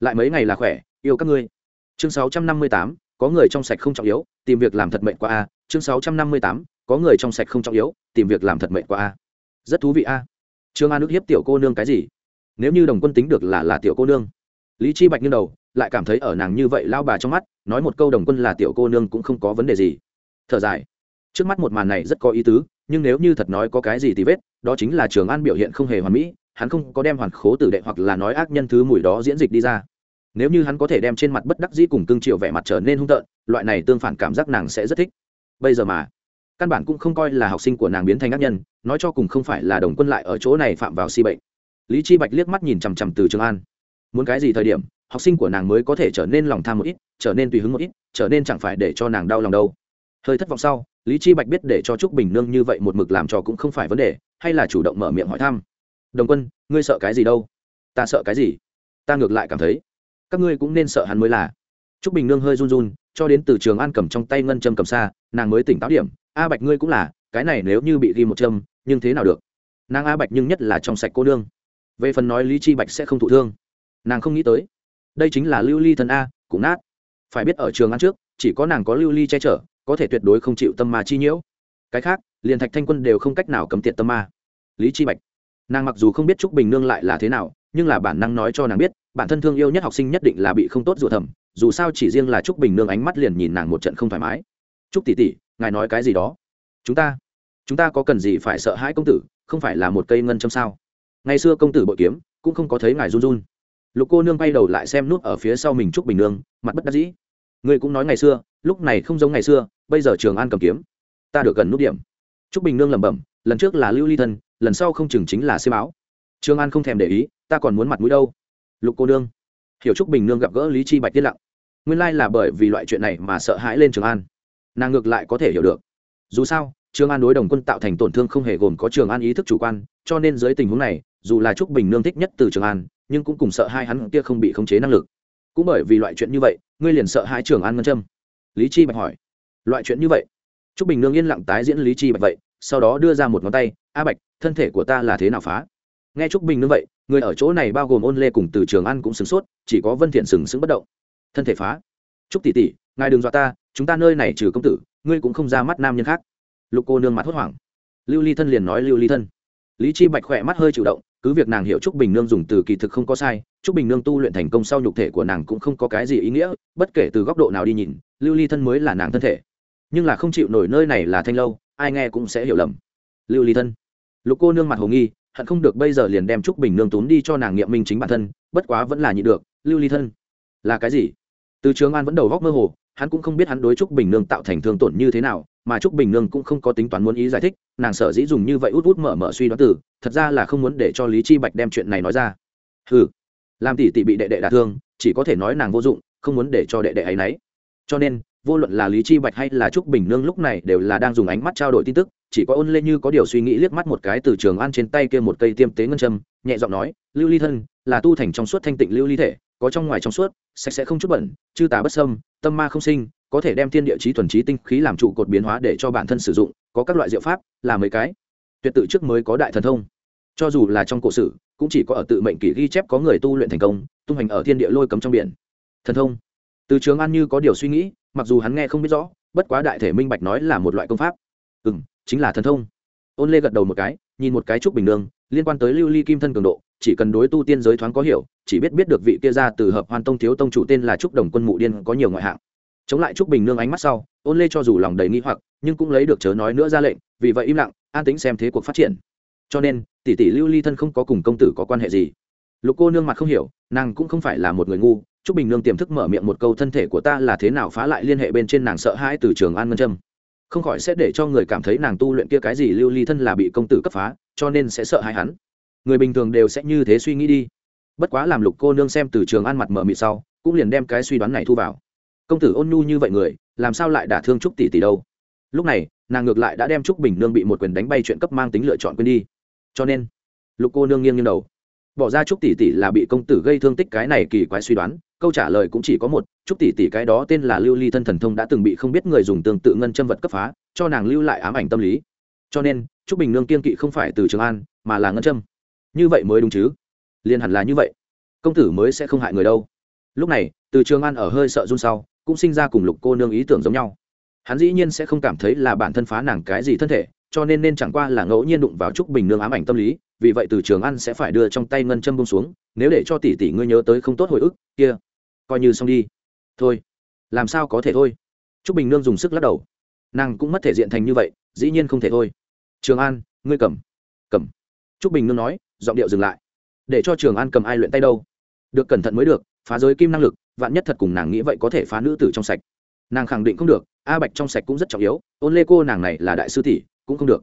Lại mấy ngày là khỏe yêu các ngươi. Chương 658, có người trong sạch không trọng yếu tìm việc làm thật mệnh qua a. Chương 658, có người trong sạch không trọng yếu tìm việc làm thật mệnh qua a. Rất thú vị a. Trương an nước hiếp tiểu cô nương cái gì? Nếu như đồng quân tính được là là tiểu cô nương. Lý chi bạch như đầu lại cảm thấy ở nàng như vậy lao bà trong mắt nói một câu đồng quân là tiểu cô nương cũng không có vấn đề gì. Thở dài. Trước mắt một màn này rất có ý tứ nhưng nếu như thật nói có cái gì thì vết, đó chính là trường an biểu hiện không hề hoàn mỹ, hắn không có đem hoàn khố tử đệ hoặc là nói ác nhân thứ mùi đó diễn dịch đi ra. Nếu như hắn có thể đem trên mặt bất đắc dĩ cùng cương triệu vẻ mặt trở nên hung tợn, loại này tương phản cảm giác nàng sẽ rất thích. Bây giờ mà, căn bản cũng không coi là học sinh của nàng biến thành ác nhân, nói cho cùng không phải là đồng quân lại ở chỗ này phạm vào si bệnh. Lý chi bạch liếc mắt nhìn chằm chằm từ trường an. Muốn cái gì thời điểm, học sinh của nàng mới có thể trở nên lòng tham một ít, trở nên tùy hứng một ít, trở nên chẳng phải để cho nàng đau lòng đâu hơi thất vọng sau, lý chi bạch biết để cho trúc bình nương như vậy một mực làm cho cũng không phải vấn đề, hay là chủ động mở miệng hỏi thăm. Đồng quân, ngươi sợ cái gì đâu? Ta sợ cái gì? Ta ngược lại cảm thấy, các ngươi cũng nên sợ hắn mới là. Trúc bình nương hơi run run, cho đến từ trường an cầm trong tay ngân châm cầm xa, nàng mới tỉnh táo điểm, a bạch ngươi cũng là, cái này nếu như bị ghi một châm, nhưng thế nào được? Nàng a bạch nhưng nhất là trong sạch cô nương. Về phần nói lý chi bạch sẽ không thụ thương, nàng không nghĩ tới. Đây chính là lưu ly thần a, cũng nát. Phải biết ở trường ăn trước, chỉ có nàng có lưu ly che chở có thể tuyệt đối không chịu tâm ma chi nhiễu. Cái khác, liền thạch thanh quân đều không cách nào cấm tiệt tâm ma. Lý chi bạch, nàng mặc dù không biết trúc bình nương lại là thế nào, nhưng là bản năng nói cho nàng biết, bản thân thương yêu nhất học sinh nhất định là bị không tốt rủa thầm, dù sao chỉ riêng là trúc bình nương ánh mắt liền nhìn nàng một trận không thoải mái. Trúc tỷ tỷ, ngài nói cái gì đó? Chúng ta chúng ta có cần gì phải sợ hãi công tử, không phải là một cây ngân châm sao? Ngày xưa công tử bội kiếm, cũng không có thấy ngài run run. Lục cô nương bay đầu lại xem nút ở phía sau mình trúc bình nương, mặt bất đắc dĩ. Ngươi cũng nói ngày xưa, lúc này không giống ngày xưa bây giờ trường an cầm kiếm. Ta được gần nút điểm. Trúc bình nương lẩm bẩm, lần trước là lưu ly thân, lần sau không chừng chính là xiêm áo. Trường an không thèm để ý, ta còn muốn mặt mũi đâu. Lục cô nương. Hiểu trúc bình nương gặp gỡ lý chi bạch tiết lặng. Nguyên lai là bởi vì loại chuyện này mà sợ hãi lên trường an. Nàng ngược lại có thể hiểu được. Dù sao, trường an đối đồng quân tạo thành tổn thương không hề gồm có trường an ý thức chủ quan, cho nên dưới tình huống này, dù là trúc bình nương thích nhất từ trường an, nhưng cũng cùng sợ hai hắn kia không bị khống chế năng lực. Cũng bởi vì loại chuyện như vậy, ngươi liền sợ hai trường an ngân châm. Lý chi bạch hỏi loại chuyện như vậy. Trúc bình nương yên lặng tái diễn lý chi bạch vậy, sau đó đưa ra một ngón tay, a bạch, thân thể của ta là thế nào phá? Nghe trúc bình nương vậy, người ở chỗ này bao gồm ôn lê cùng từ trường an cũng sửng sốt, chỉ có vân thiện sừng sững bất động. Thân thể phá? Trúc tỷ tỷ, ngài đừng dọa ta, chúng ta nơi này trừ công tử, ngươi cũng không ra mắt nam nhân khác. Lục cô nương mặt hốt hoảng. Lưu ly thân liền nói lưu ly thân. Lý chi bạch khỏe mắt hơi chịu động, cứ việc nàng hiểu trúc bình nương dùng từ kỳ thực không có sai, trúc bình nương tu luyện thành công sau nhục thể của nàng cũng không có cái gì ý nghĩa, bất kể từ góc độ nào đi nhìn, lưu ly thân mới là nàng thân thể nhưng là không chịu nổi nơi này là thanh lâu, ai nghe cũng sẽ hiểu lầm. Lưu ly thân. Lục cô nương mặt hồ nghi, hận không được bây giờ liền đem trúc bình nương tốn đi cho nàng nghiệm minh chính bản thân, bất quá vẫn là nhị được. Lưu ly thân. Là cái gì? Từ trường an vẫn đầu góc mơ hồ, hắn cũng không biết hắn đối trúc bình nương tạo thành thương tổn như thế nào, mà trúc bình nương cũng không có tính toán muốn ý giải thích, nàng sở dĩ dùng như vậy út út mở mở suy đoán từ, thật ra là không muốn để cho lý chi bạch đem chuyện này nói ra. Hừ. Làm tỷ tỷ bị đệ đệ đả thương, chỉ có thể nói nàng vô dụng, không muốn để cho đệ đệ ấy nấy. Cho nên vô luận là lý chi bạch hay là trúc bình nương lúc này đều là đang dùng ánh mắt trao đổi tin tức, chỉ có ôn lê như có điều suy nghĩ liếc mắt một cái từ trường an trên tay kia một cây tiêm tế ngân châm, nhẹ giọng nói, lưu ly thân, là tu thành trong suốt thanh tịnh lưu ly thể, có trong ngoài trong suốt, sạch sẽ không chút bẩn, chư tà bất sâm tâm ma không sinh, có thể đem thiên địa trí thuần trí tinh khí làm trụ cột biến hóa để cho bản thân sử dụng, có các loại diệu pháp, là mấy cái. Tuyệt tự trước mới có đại thần thông. Cho dù là trong cổ sử, cũng chỉ có ở tự mệnh kỷ ghi chép có người tu luyện thành công, tung hành ở thiên địa lôi cấm trong biển. Thần thông từ trường an như có điều suy nghĩ, mặc dù hắn nghe không biết rõ, bất quá đại thể minh bạch nói là một loại công pháp. Ừ m chính là thần thông. Ôn lê gật đầu một cái, nhìn một cái trúc bình nương liên quan tới lưu ly kim thân cường độ, chỉ cần đối tu tiên giới thoáng có hiểu, chỉ biết biết được vị kia ra từ hợp hoàn tông thiếu tông chủ tên là trúc đồng quân mụ điên có nhiều ngoại hạng. Chống lại trúc bình nương ánh mắt sau, ôn lê cho dù lòng đầy nghi hoặc, nhưng cũng lấy được chớ nói nữa ra lệnh, vì vậy im lặng, an tính xem thế cuộc phát triển. Cho nên, tỷ tỷ lưu ly thân không có cùng công tử có quan hệ gì lục cô nương mặt không hiểu, nàng cũng không phải là một người ngu, trúc bình nương tiềm thức mở miệng một câu thân thể của ta là thế nào phá lại liên hệ bên trên nàng sợ hãi từ trường an ngân trâm. Không khỏi sẽ để cho người cảm thấy nàng tu luyện kia cái gì lưu ly thân là bị công tử cấp phá, cho nên sẽ sợ hãi hắn. Người bình thường đều sẽ như thế suy nghĩ đi. Bất quá làm lục cô nương xem từ trường an mặt mở mịt sau, cũng liền đem cái suy đoán này thu vào. Công tử ôn nhu như vậy người, làm sao lại đả thương trúc tỷ tỷ đâu? Lúc này, nàng ngược lại đã đem trúc bình nương bị một quyền đánh bay chuyện cấp mang tính lựa chọn quên đi. Cho nên, lục cô nương nghiêng nghiêng đầu bỏ ra trúc tỷ tỷ là bị công tử gây thương tích cái này kỳ quái suy đoán, câu trả lời cũng chỉ có một, trúc tỷ tỷ cái đó tên là lưu ly thân thần thông đã từng bị không biết người dùng tương tự ngân châm vật cấp phá, cho nàng lưu lại ám ảnh tâm lý. Cho nên, trúc bình nương kiên kỵ không phải từ trường an, mà là ngân châm. Như vậy mới đúng chứ? Liền hẳn là như vậy. Công tử mới sẽ không hại người đâu. Lúc này, từ trường an ở hơi sợ run sau, cũng sinh ra cùng lục cô nương ý tưởng giống nhau. Hắn dĩ nhiên sẽ không cảm thấy là bản thân phá nàng cái gì thân thể cho nên nên chẳng qua là ngẫu nhiên đụng vào trúc bình nương ám ảnh tâm lý, vì vậy từ trường ăn sẽ phải đưa trong tay ngân châm bông xuống, nếu để cho tỷ tỷ ngươi nhớ tới không tốt hồi ức, kia, coi như xong đi. Thôi, làm sao có thể thôi? Trúc bình nương dùng sức lắc đầu. Nàng cũng mất thể diện thành như vậy, dĩ nhiên không thể thôi. Trường an, ngươi cầm cầm. Trúc bình nương nói, giọng điệu dừng lại. Để cho trường an cầm ai luyện tay đâu? Được cẩn thận mới được, phá giới kim năng lực, vạn nhất thật cùng nàng nghĩ vậy có thể phá nữ tử trong sạch. Nàng khẳng định không được, a bạch trong sạch cũng rất trọng yếu ôn lê cô nàng này là đại sư tỷ cũng không được.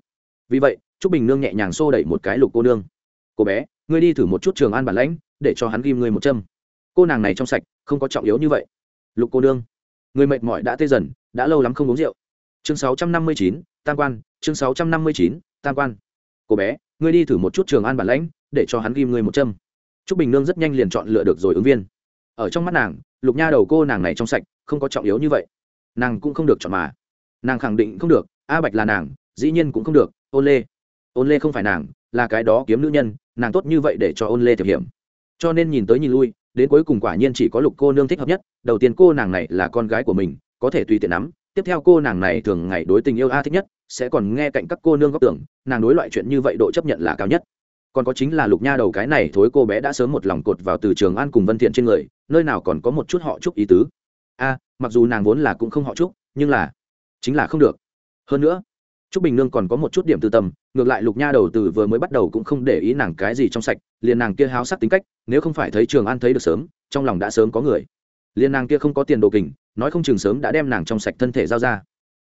Vì vậy, trúc bình nương nhẹ nhàng xô đẩy một cái lục cô nương. Cô bé, ngươi đi thử một chút trường an bản lãnh, để cho hắn ghim ngươi một châm. Cô nàng này trong sạch, không có trọng yếu như vậy. Lục cô nương người mệt mỏi đã tê dần, đã lâu lắm không uống rượu. Chương sáu trăm năm mươi chín, tam quan, chương sáu trăm năm mươi chín, tam quan. Cô bé, ngươi đi thử một chút trường an bản lãnh, để cho hắn ghim ngươi một châm. Trúc bình nương rất nhanh liền chọn lựa được rồi ứng viên. Ở trong mắt nàng, lục nha đầu cô nàng này trong sạch, không có trọng yếu như vậy. Nàng cũng không được chọn mà. Nàng khẳng định không được, a bạch là nàng dĩ nhiên cũng không được ôn lê. Ôn lê không phải nàng là cái đó kiếm nữ nhân nàng tốt như vậy để cho ôn lê thực hiểm. Cho nên nhìn tới nhìn lui đến cuối cùng quả nhiên chỉ có lục cô nương thích hợp nhất đầu tiên cô nàng này là con gái của mình có thể tùy tiện lắm, tiếp theo cô nàng này thường ngày đối tình yêu a thích nhất sẽ còn nghe cạnh các cô nương góp tưởng nàng đối loại chuyện như vậy độ chấp nhận là cao nhất. Còn có chính là lục nha đầu cái này thối cô bé đã sớm một lòng cột vào từ trường an cùng vân thiện trên người nơi nào còn có một chút họ chúc ý tứ. A mặc dù nàng vốn là cũng không họ chúc nhưng là chính là không được. Hơn nữa trúc bình nương còn có một chút điểm tư tâm, ngược lại lục nha đầu từ vừa mới bắt đầu cũng không để ý nàng cái gì trong sạch, liền nàng kia háo sắc tính cách, nếu không phải thấy trường an thấy được sớm, trong lòng đã sớm có người. Liên nàng kia không có tiền đồ kình, nói không chừng sớm đã đem nàng trong sạch thân thể giao ra.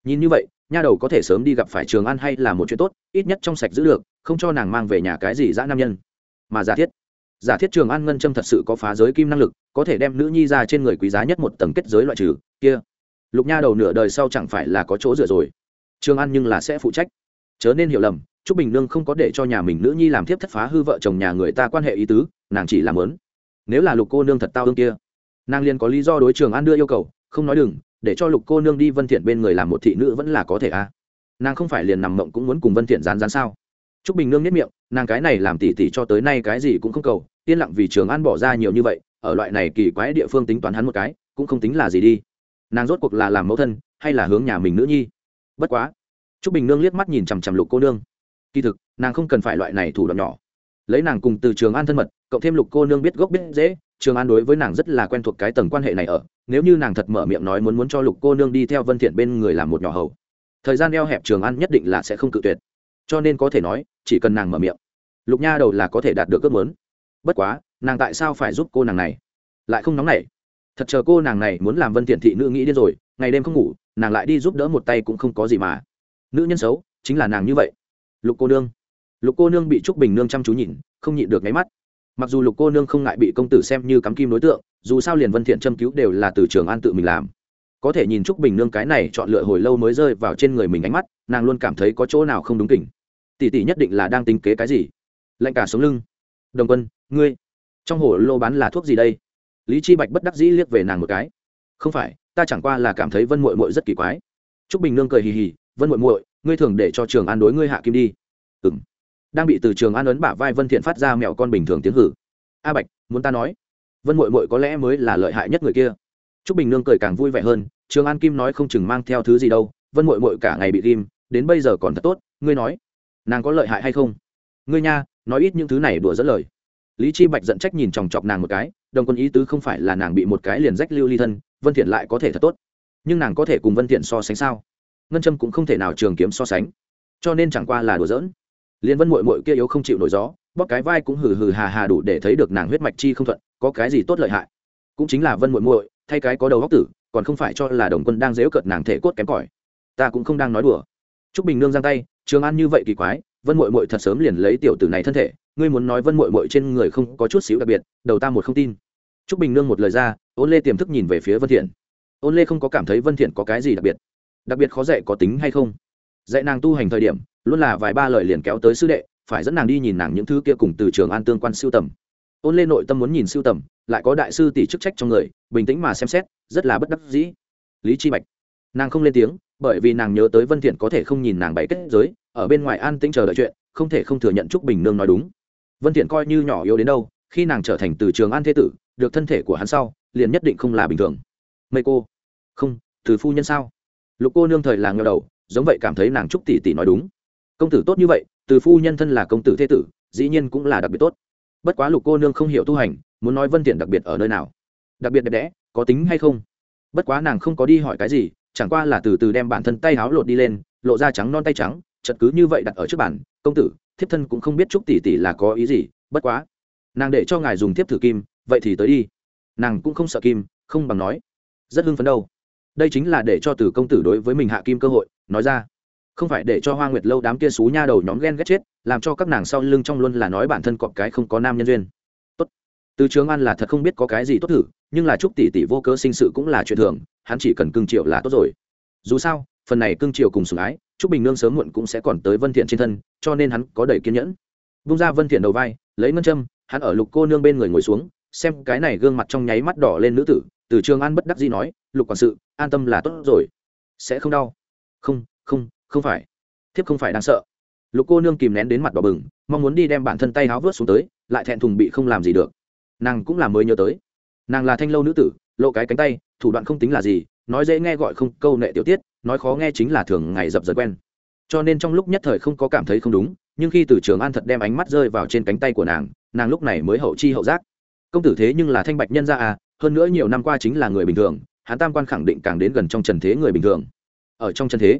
Nhìn như vậy, nha đầu có thể sớm đi gặp phải trường an hay là một chuyện tốt, ít nhất trong sạch giữ được, không cho nàng mang về nhà cái gì dã nam nhân. Mà giả thiết giả thiết trường an ngân châm thật sự có phá giới kim năng lực, có thể đem nữ nhi ra trên người quý giá nhất một tầng kết giới loại trừ, kia. Lục nha đầu nửa đời sau chẳng phải là có chỗ dựa rồi trường an nhưng là sẽ phụ trách. Chớ nên hiểu lầm, trúc bình nương không có để cho nhà mình nữ nhi làm thiếp thất phá hư vợ chồng nhà người ta quan hệ ý tứ, nàng chỉ làm lớn nếu là lục cô nương thật tao ương kia, nàng liền có lý do đối trường an đưa yêu cầu, không nói đừng, để cho lục cô nương đi vân thiện bên người làm một thị nữ vẫn là có thể a à. nàng không phải liền nằm mộng cũng muốn cùng vân thiện rán rán sao? Trúc bình nương nhất miệng, nàng cái này làm tỉ tỉ cho tới nay cái gì cũng không cầu, yên lặng vì trường an bỏ ra nhiều như vậy, ở loại này kỳ quái địa phương tính toán hắn một cái, cũng không tính là gì đi. Nàng rốt cuộc là làm mẫu thân, hay là hướng nhà mình nữ nhi? Bất quá. Trúc bình nương liếc mắt nhìn chằm chằm lục cô nương. Kỳ thực, nàng không cần phải loại này thủ đoạn nhỏ. Lấy nàng cùng từ trường an thân mật, cộng thêm lục cô nương biết gốc biết dễ trường an đối với nàng rất là quen thuộc cái tầng quan hệ này ở. Nếu như nàng thật mở miệng nói muốn muốn cho lục cô nương đi theo vân thiện bên người làm một nhỏ hầu, thời gian eo hẹp trường an nhất định là sẽ không cự tuyệt. Cho nên có thể nói, chỉ cần nàng mở miệng, lục nha đầu là có thể đạt được ước muốn. Bất quá, nàng tại sao phải giúp cô nàng này? Lại không nóng nảy. Thật chờ cô nàng này muốn làm vân thiện thị nữ nghĩ điên rồi, ngày đêm không ngủ nàng lại đi giúp đỡ một tay cũng không có gì mà. Nữ nhân xấu, chính là nàng như vậy. Lục cô nương. Lục cô nương bị trúc bình nương chăm chú nhìn, không nhịn được nháy mắt. Mặc dù lục cô nương không ngại bị công tử xem như cắm kim đối tượng, dù sao liền vân thiện châm cứu đều là từ trường an tự mình làm. Có thể nhìn trúc bình nương cái này chọn lựa hồi lâu mới rơi vào trên người mình ánh mắt, nàng luôn cảm thấy có chỗ nào không đúng kỉnh. Tỷ tỷ nhất định là đang tính kế cái gì? Lạnh cả sống lưng. Đồng quân, ngươi, trong hồ lô bán là thuốc gì đây? Lý chi bạch bất đắc dĩ liếc về nàng một cái. Không phải ta chẳng qua là cảm thấy vân muội muội rất kỳ quái. Trúc bình nương cười hì hì, vân muội muội, ngươi thường để cho trường an đối ngươi hạ kim đi. Ừm. Đang bị từ trường an ấn bả vai vân thiện phát ra mẹo con bình thường tiếng hử. A bạch, muốn ta nói, vân muội muội có lẽ mới là lợi hại nhất người kia. Trúc bình nương cười càng vui vẻ hơn, trường an kim nói không chừng mang theo thứ gì đâu, vân muội muội cả ngày bị ghim, đến bây giờ còn thật tốt, ngươi nói, nàng có lợi hại hay không? Ngươi nha, nói ít những thứ này đùa dẫn lời. Lý chi bạch giận trách nhìn chòng chọc nàng một cái, đồng quân ý tứ không phải là nàng bị một cái liền rách lưu ly thân vân thiện lại có thể thật tốt. Nhưng nàng có thể cùng vân thiện so sánh sao? Ngân châm cũng không thể nào trường kiếm so sánh. Cho nên chẳng qua là đùa giỡn. Liên vân muội muội kia yếu không chịu nổi gió, bóp cái vai cũng hừ hừ hà hà đủ để thấy được nàng huyết mạch chi không thuận, có cái gì tốt lợi hại? Cũng chính là vân muội muội, thay cái có đầu góc tử, còn không phải cho là đồng quân đang dếu cợt nàng thể cốt kém cỏi. Ta cũng không đang nói đùa. Trúc bình nương giang tay, trường an như vậy kỳ quái, vân muội muội thật sớm liền lấy tiểu tử này thân thể, ngươi muốn nói vân muội muội trên người không có chút xíu đặc biệt, đầu ta một không tin. Trúc bình nương một lời ra ôn lê tiềm thức nhìn về phía vân thiện. Ôn lê không có cảm thấy vân thiện có cái gì đặc biệt. Đặc biệt khó dạy có tính hay không? Dạy nàng tu hành thời điểm, luôn là vài ba lời liền kéo tới sư đệ, phải dẫn nàng đi nhìn nàng những thứ kia cùng từ trường an tương quan siêu tầm. Ôn lê nội tâm muốn nhìn siêu tầm, lại có đại sư tỷ chức trách trong người, bình tĩnh mà xem xét, rất là bất đắc dĩ. Lý chi bạch. Nàng không lên tiếng, bởi vì nàng nhớ tới vân thiện có thể không nhìn nàng bày kết giới, ở bên ngoài an tĩnh chờ đợi chuyện, không thể không thừa nhận trúc bình nương nói đúng. Vân thiện coi như nhỏ yếu đến đâu, khi nàng trở thành từ trường an thế tử, được thân thể của hắn sau liền nhất định không là bình thường. Mây cô, không, từ phu nhân sao? Lục cô nương thời là ngờ đầu, giống vậy cảm thấy nàng trúc tỷ tỷ nói đúng. Công tử tốt như vậy, từ phu nhân thân là công tử thế tử, dĩ nhiên cũng là đặc biệt tốt. Bất quá lục cô nương không hiểu tu hành, muốn nói vân tiện đặc biệt ở nơi nào? Đặc biệt đẹp đẽ, có tính hay không? Bất quá nàng không có đi hỏi cái gì, chẳng qua là từ từ đem bản thân tay háo lột đi lên, lộ ra trắng non tay trắng chật cứ như vậy đặt ở trước bàn. Công tử, thiếp thân cũng không biết trúc tỷ tỷ là có ý gì, bất quá, nàng để cho ngài dùng thiếp thử kim, vậy thì tới đi nàng cũng không sợ kim, không bằng nói, rất hưng phấn đâu. Đây chính là để cho từ công tử đối với mình hạ kim cơ hội, nói ra. Không phải để cho hoa nguyệt lâu đám kia xú nha đầu nhóm ghen ghét chết, làm cho các nàng sau lưng trong luôn là nói bản thân cọp cái không có nam nhân duyên. Tốt. Từ trường an là thật không biết có cái gì tốt thử, nhưng là chúc tỷ tỷ vô cớ sinh sự cũng là chuyện thường, hắn chỉ cần cưng triệu là tốt rồi. Dù sao, phần này cưng triệu cùng sủng ái chúc bình nương sớm muộn cũng sẽ còn tới vân thiện trên thân, cho nên hắn có đầy kiên nhẫn. Vung ra vân thiện đầu vai, lấy ngân châm, hắn ở lục cô nương bên người ngồi xuống xem cái này gương mặt trong nháy mắt đỏ lên nữ tử, từ trường an bất đắc dĩ nói, lục quản sự, an tâm là tốt rồi. Sẽ không đau. Không không không phải. Thiếp không phải đang sợ. Lục cô nương kìm nén đến mặt đỏ bừng, mong muốn đi đem bản thân tay háo vớt xuống tới, lại thẹn thùng bị không làm gì được. Nàng cũng là mới nhớ tới. Nàng là thanh lâu nữ tử, lộ cái cánh tay, thủ đoạn không tính là gì, nói dễ nghe gọi không, câu nệ tiểu tiết, nói khó nghe chính là thường ngày dập dần quen. Cho nên trong lúc nhất thời không có cảm thấy không đúng, nhưng khi từ trường an thật đem ánh mắt rơi vào trên cánh tay của nàng nàng lúc này mới hậu chi hậu giác công tử thế nhưng là thanh bạch nhân gia à hơn nữa nhiều năm qua chính là người bình thường, hắn tam quan khẳng định càng đến gần trong trần thế người bình thường. Ở trong trần thế,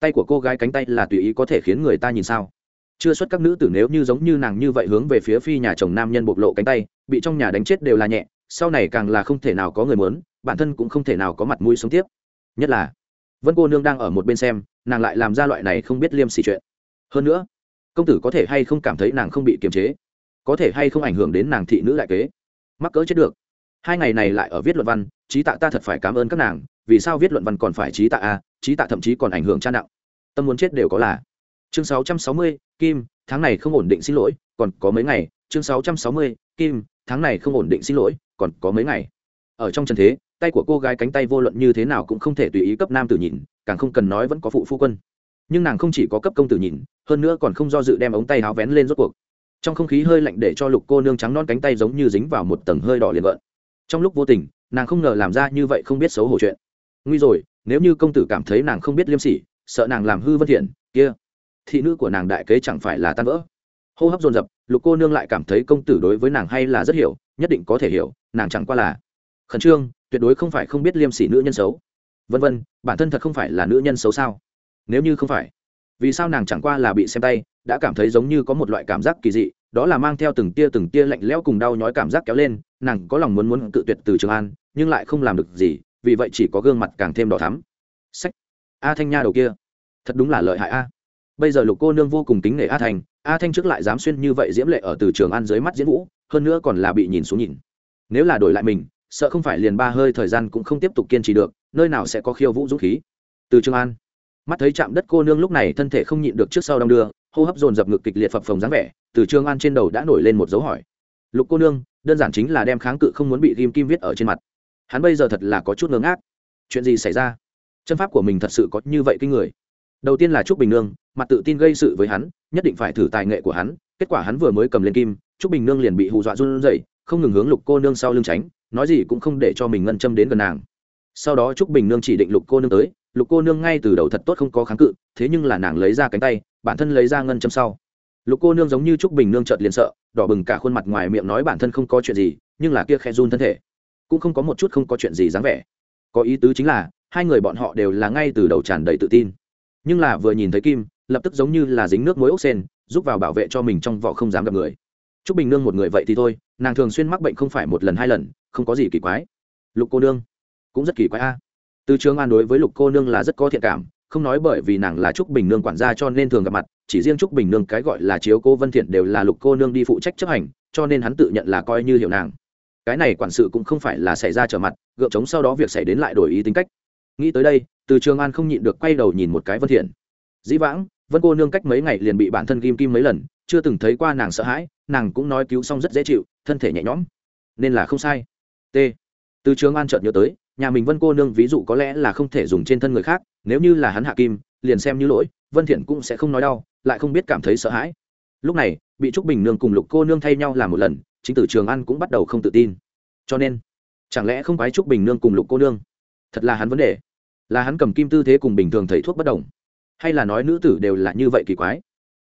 tay của cô gái cánh tay là tùy ý có thể khiến người ta nhìn sao? Chưa xuất các nữ tử nếu như giống như nàng như vậy hướng về phía phi nhà chồng nam nhân bộc lộ cánh tay, bị trong nhà đánh chết đều là nhẹ, sau này càng là không thể nào có người muốn, bản thân cũng không thể nào có mặt mũi sống tiếp. Nhất là, vân cô nương đang ở một bên xem, nàng lại làm ra loại này không biết liêm sỉ chuyện. Hơn nữa, công tử có thể hay không cảm thấy nàng không bị kiềm chế? Có thể hay không ảnh hưởng đến nàng thị nữ đại kế? Mắc cỡ chết được. Hai ngày này lại ở viết luận văn trí tạ ta thật phải cảm ơn các nàng vì sao viết luận văn còn phải trí tạ a trí tạ thậm chí còn ảnh hưởng cha nặng. Tâm muốn chết đều có là. Chương 660, kim tháng này không ổn định xin lỗi còn có mấy ngày. Chương 660, kim tháng này không ổn định xin lỗi còn có mấy ngày. Ở trong trần thế tay của cô gái cánh tay vô luận như thế nào cũng không thể tùy ý cấp nam tử nhìn càng không cần nói vẫn có phụ phu quân. Nhưng nàng không chỉ có cấp công tử nhìn hơn nữa còn không do dự đem ống tay áo vén lên rốt cuộc trong không khí hơi lạnh để cho lục cô nương trắng non cánh tay giống như dính vào một tầng hơi đỏ liền vợn trong lúc vô tình, nàng không ngờ làm ra như vậy không biết xấu hổ chuyện. Nguy rồi, nếu như công tử cảm thấy nàng không biết liêm sỉ, sợ nàng làm hư vân thiện, kia, thị nữ của nàng đại kế chẳng phải là tan vỡ. Hô hấp dồn dập, lục cô nương lại cảm thấy công tử đối với nàng hay là rất hiểu, nhất định có thể hiểu, nàng chẳng qua là khẩn trương, tuyệt đối không phải không biết liêm sỉ nữ nhân xấu. Vân vân, bản thân thật không phải là nữ nhân xấu sao? Nếu như không phải vì sao nàng chẳng qua là bị xem tay, đã cảm thấy giống như có một loại cảm giác kỳ dị, đó là mang theo từng tia từng tia lạnh lẽo cùng đau nhói cảm giác kéo lên, nàng có lòng muốn muốn cự tuyệt từ trường an, nhưng lại không làm được gì, vì vậy chỉ có gương mặt càng thêm đỏ thắm. Sách. A thanh nha đầu kia. Thật đúng là lợi hại a. Bây giờ lục cô nương vô cùng kính nể a thanh a thanh trước lại dám xuyên như vậy diễm lệ ở từ trường an dưới mắt diễn vũ, hơn nữa còn là bị nhìn xuống nhìn. Nếu là đổi lại mình, sợ không phải liền ba hơi thời gian cũng không tiếp tục kiên trì được, nơi nào sẽ có khiêu vũ dũng khí. Từ trường an mắt thấy chạm đất cô nương lúc này thân thể không nhịn được trước sau đong đưa, hô hấp dồn dập ngực kịch liệt phập phồng dáng vẻ, từ trương an trên đầu đã nổi lên một dấu hỏi. Lục cô nương, đơn giản chính là đem kháng cự không muốn bị ghim kim viết ở trên mặt. Hắn bây giờ thật là có chút ngớ ngác. Chuyện gì xảy ra? Chân pháp của mình thật sự có như vậy kinh người. Đầu tiên là trúc bình nương, mặt tự tin gây sự với hắn, nhất định phải thử tài nghệ của hắn, kết quả hắn vừa mới cầm lên kim, trúc bình nương liền bị hù dọa run rẩy, không ngừng hướng lục cô nương sau lưng tránh, nói gì cũng không để cho mình ngân châm đến gần nàng. Sau đó trúc bình nương chỉ định lục cô nương tới lục cô nương ngay từ đầu thật tốt không có kháng cự, thế nhưng là nàng lấy ra cánh tay, bản thân lấy ra ngân châm sau. Lục cô nương giống như trúc bình nương chợt liền sợ, đỏ bừng cả khuôn mặt ngoài miệng nói bản thân không có chuyện gì, nhưng là kia khe run thân thể. Cũng không có một chút không có chuyện gì dáng vẻ. Có ý tứ chính là, hai người bọn họ đều là ngay từ đầu tràn đầy tự tin. Nhưng là vừa nhìn thấy kim, lập tức giống như là dính nước muối ốc sen, giúp vào bảo vệ cho mình trong vỏ không dám gặp người. Trúc bình nương một người vậy thì thôi, nàng thường xuyên mắc bệnh không phải một lần hai lần, không có gì kỳ quái. Lục cô nương, cũng rất kỳ quái a từ trường an đối với lục cô nương là rất có thiện cảm, không nói bởi vì nàng là trúc bình nương quản gia cho nên thường gặp mặt, chỉ riêng trúc bình nương cái gọi là chiếu cô vân thiện đều là lục cô nương đi phụ trách chấp hành, cho nên hắn tự nhận là coi như hiểu nàng. Cái này quản sự cũng không phải là xảy ra trở mặt, gượng chống sau đó việc xảy đến lại đổi ý tính cách. Nghĩ tới đây, từ trường an không nhịn được quay đầu nhìn một cái vân thiện. Dĩ vãng, vân cô nương cách mấy ngày liền bị bản thân kim kim mấy lần, chưa từng thấy qua nàng sợ hãi, nàng cũng nói cứu xong rất dễ chịu, thân thể nhẹ nhõm. Nên là không sai. T. Từ trường an chợt nhớ tới nhà mình vân cô nương ví dụ có lẽ là không thể dùng trên thân người khác, nếu như là hắn hạ kim, liền xem như lỗi, vân thiện cũng sẽ không nói đau, lại không biết cảm thấy sợ hãi. Lúc này, bị trúc bình nương cùng lục cô nương thay nhau làm một lần, chính tử trường an cũng bắt đầu không tự tin. Cho nên, chẳng lẽ không quái trúc bình nương cùng lục cô nương? Thật là hắn vấn đề. Là hắn cầm kim tư thế cùng bình thường thầy thuốc bất đồng. Hay là nói nữ tử đều là như vậy kỳ quái?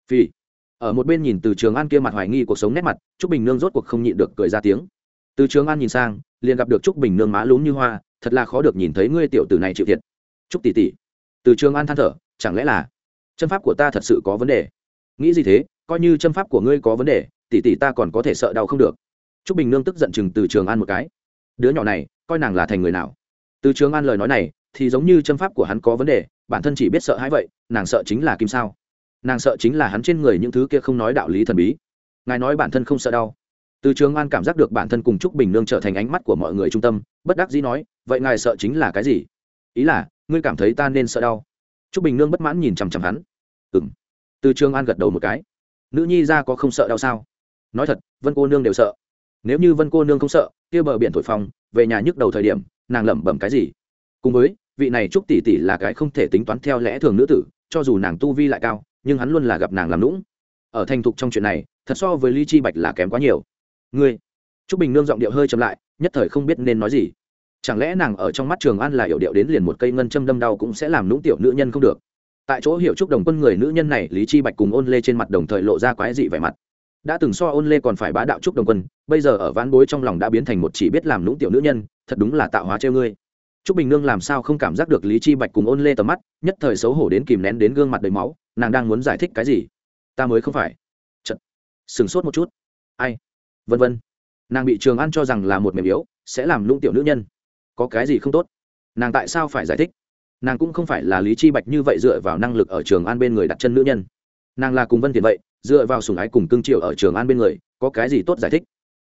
Vì ở một bên nhìn từ trường an kia mặt hoài nghi cuộc sống nét mặt, trúc bình nương rốt cuộc không nhịn được cười ra tiếng. Từ trường an nhìn sang, liền gặp được trúc bình nương má lún như hoa thật là khó được nhìn thấy ngươi tiểu tử này chịu thiệt. Chúc tỷ tỷ. Từ trường an than thở, chẳng lẽ là chân pháp của ta thật sự có vấn đề? Nghĩ gì thế? Coi như chân pháp của ngươi có vấn đề, tỷ tỷ ta còn có thể sợ đau không được. Chúc bình nương tức giận chừng từ trường an một cái. Đứa nhỏ này, coi nàng là thành người nào? Từ trường an lời nói này, thì giống như chân pháp của hắn có vấn đề, bản thân chỉ biết sợ hãi vậy, nàng sợ chính là kim sao? Nàng sợ chính là hắn trên người những thứ kia không nói đạo lý thần bí. Ngài nói bản thân không sợ đau từ trường an cảm giác được bản thân cùng t r ú c bình nương trở thành ánh mắt của mọi người trung tâm, bất đắc dĩ nói, vậy ngài sợ chính là cái gì? Ý là, ngươi cảm thấy ta nên sợ đau. T r ú c bình nương bất mãn nhìn chằm chằm hắn. Ừng từ trường an gật đầu một cái. Nữ nhi ra có không sợ đau sao? Nói thật, vân cô nương đều sợ. Nếu như vân cô nương không sợ, kia bờ biển thổi phòng về nhà nhức đầu thời điểm, nàng lẩm bẩm cái gì? Cùng với, vị này trúc tỷ tỷ là cái không thể tính toán theo lẽ thường nữ tử, cho dù nàng tu vi lại cao, nhưng hắn luôn là gặp nàng làm lũng ở thành thục trong chuyện này, thật so với ly chi bạch là kém quá nhiều ngươi. Trúc bình nương giọng điệu hơi chậm lại, nhất thời không biết nên nói gì. Chẳng lẽ nàng ở trong mắt trường an là hiểu điệu đến liền một cây ngân châm đâm đau cũng sẽ làm lũng tiểu nữ nhân không được? Tại chỗ hiểu trúc đồng quân người nữ nhân này, lý chi bạch cùng ôn lê trên mặt đồng thời lộ ra quái dị vẻ mặt. Đã từng so ôn lê còn phải bá đạo trúc đồng quân, bây giờ ở ván bối trong lòng đã biến thành một chỉ biết làm lũng tiểu nữ nhân, thật đúng là tạo hóa treo ngươi. Trúc bình nương làm sao không cảm giác được lý chi bạch cùng ôn lê tầm mắt, nhất thời xấu hổ đến kìm nén đến gương mặt đầy máu, nàng đang muốn giải thích cái gì? Ta mới không phải. Chật. sừng sốt một chút. Ai? Vân vân. Nàng bị trường an cho rằng là một mềm yếu sẽ làm lũng tiểu nữ nhân. Có cái gì không tốt? Nàng tại sao phải giải thích? Nàng cũng không phải là lý chi bạch như vậy dựa vào năng lực ở trường an bên người đặt chân nữ nhân. Nàng là cùng vân thiện vậy dựa vào sủng ái cùng cương triệu ở trường an bên người có cái gì tốt giải thích?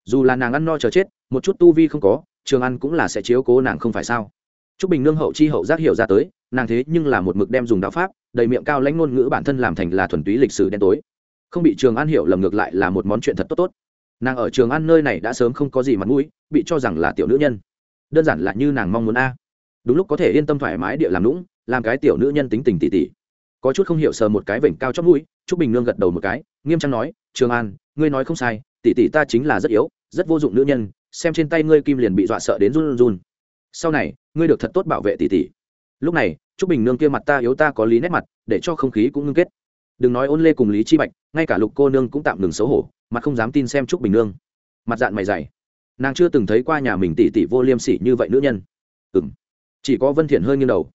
Dù là nàng ăn no chờ chết một chút tu vi không có trường an cũng là sẽ chiếu cố nàng không phải sao? Trúc Bình Nương hậu chi hậu giác hiểu ra tới, nàng thế nhưng là một mực đem dùng đạo pháp, đầy miệng cao lãnh ngôn ngữ bản thân làm thành là thuần túy lịch sử đen tối. Không bị Trường An hiểu lầm ngược lại là một món chuyện thật tốt tốt. Nàng ở Trường An nơi này đã sớm không có gì mặt mũi, bị cho rằng là tiểu nữ nhân. Đơn giản là như nàng mong muốn a. Đúng lúc có thể yên tâm thoải mái địa làm lũng, làm cái tiểu nữ nhân tính tình tỉ tỉ. Có chút không hiểu sờ một cái vểnh cao chót mũi, Trúc Bình Nương gật đầu một cái, nghiêm trang nói, "Trường An, ngươi nói không sai, tỉ tỉ ta chính là rất yếu, rất vô dụng nữ nhân, xem trên tay ngươi kim liền bị dọa sợ đến run run. Sau này, ngươi được thật tốt bảo vệ tỉ tỉ. Lúc này, Trúc Bình Nương kia mặt ta yếu ta có lý nét mặt, để cho không khí cũng ngưng kết. Đừng nói Ôn Lê cùng Lý Chi Bạch, ngay cả Lục cô nương cũng tạm ngừng xấu hổ, mặt không dám tin xem Trúc Bình Nương. Mặt dạng mày dày. Nàng chưa từng thấy qua nhà mình tỷ tỷ vô liêm sỉ như vậy nữ nhân. Ừm. Chỉ có Vân Thiện hơi nghiêng đầu.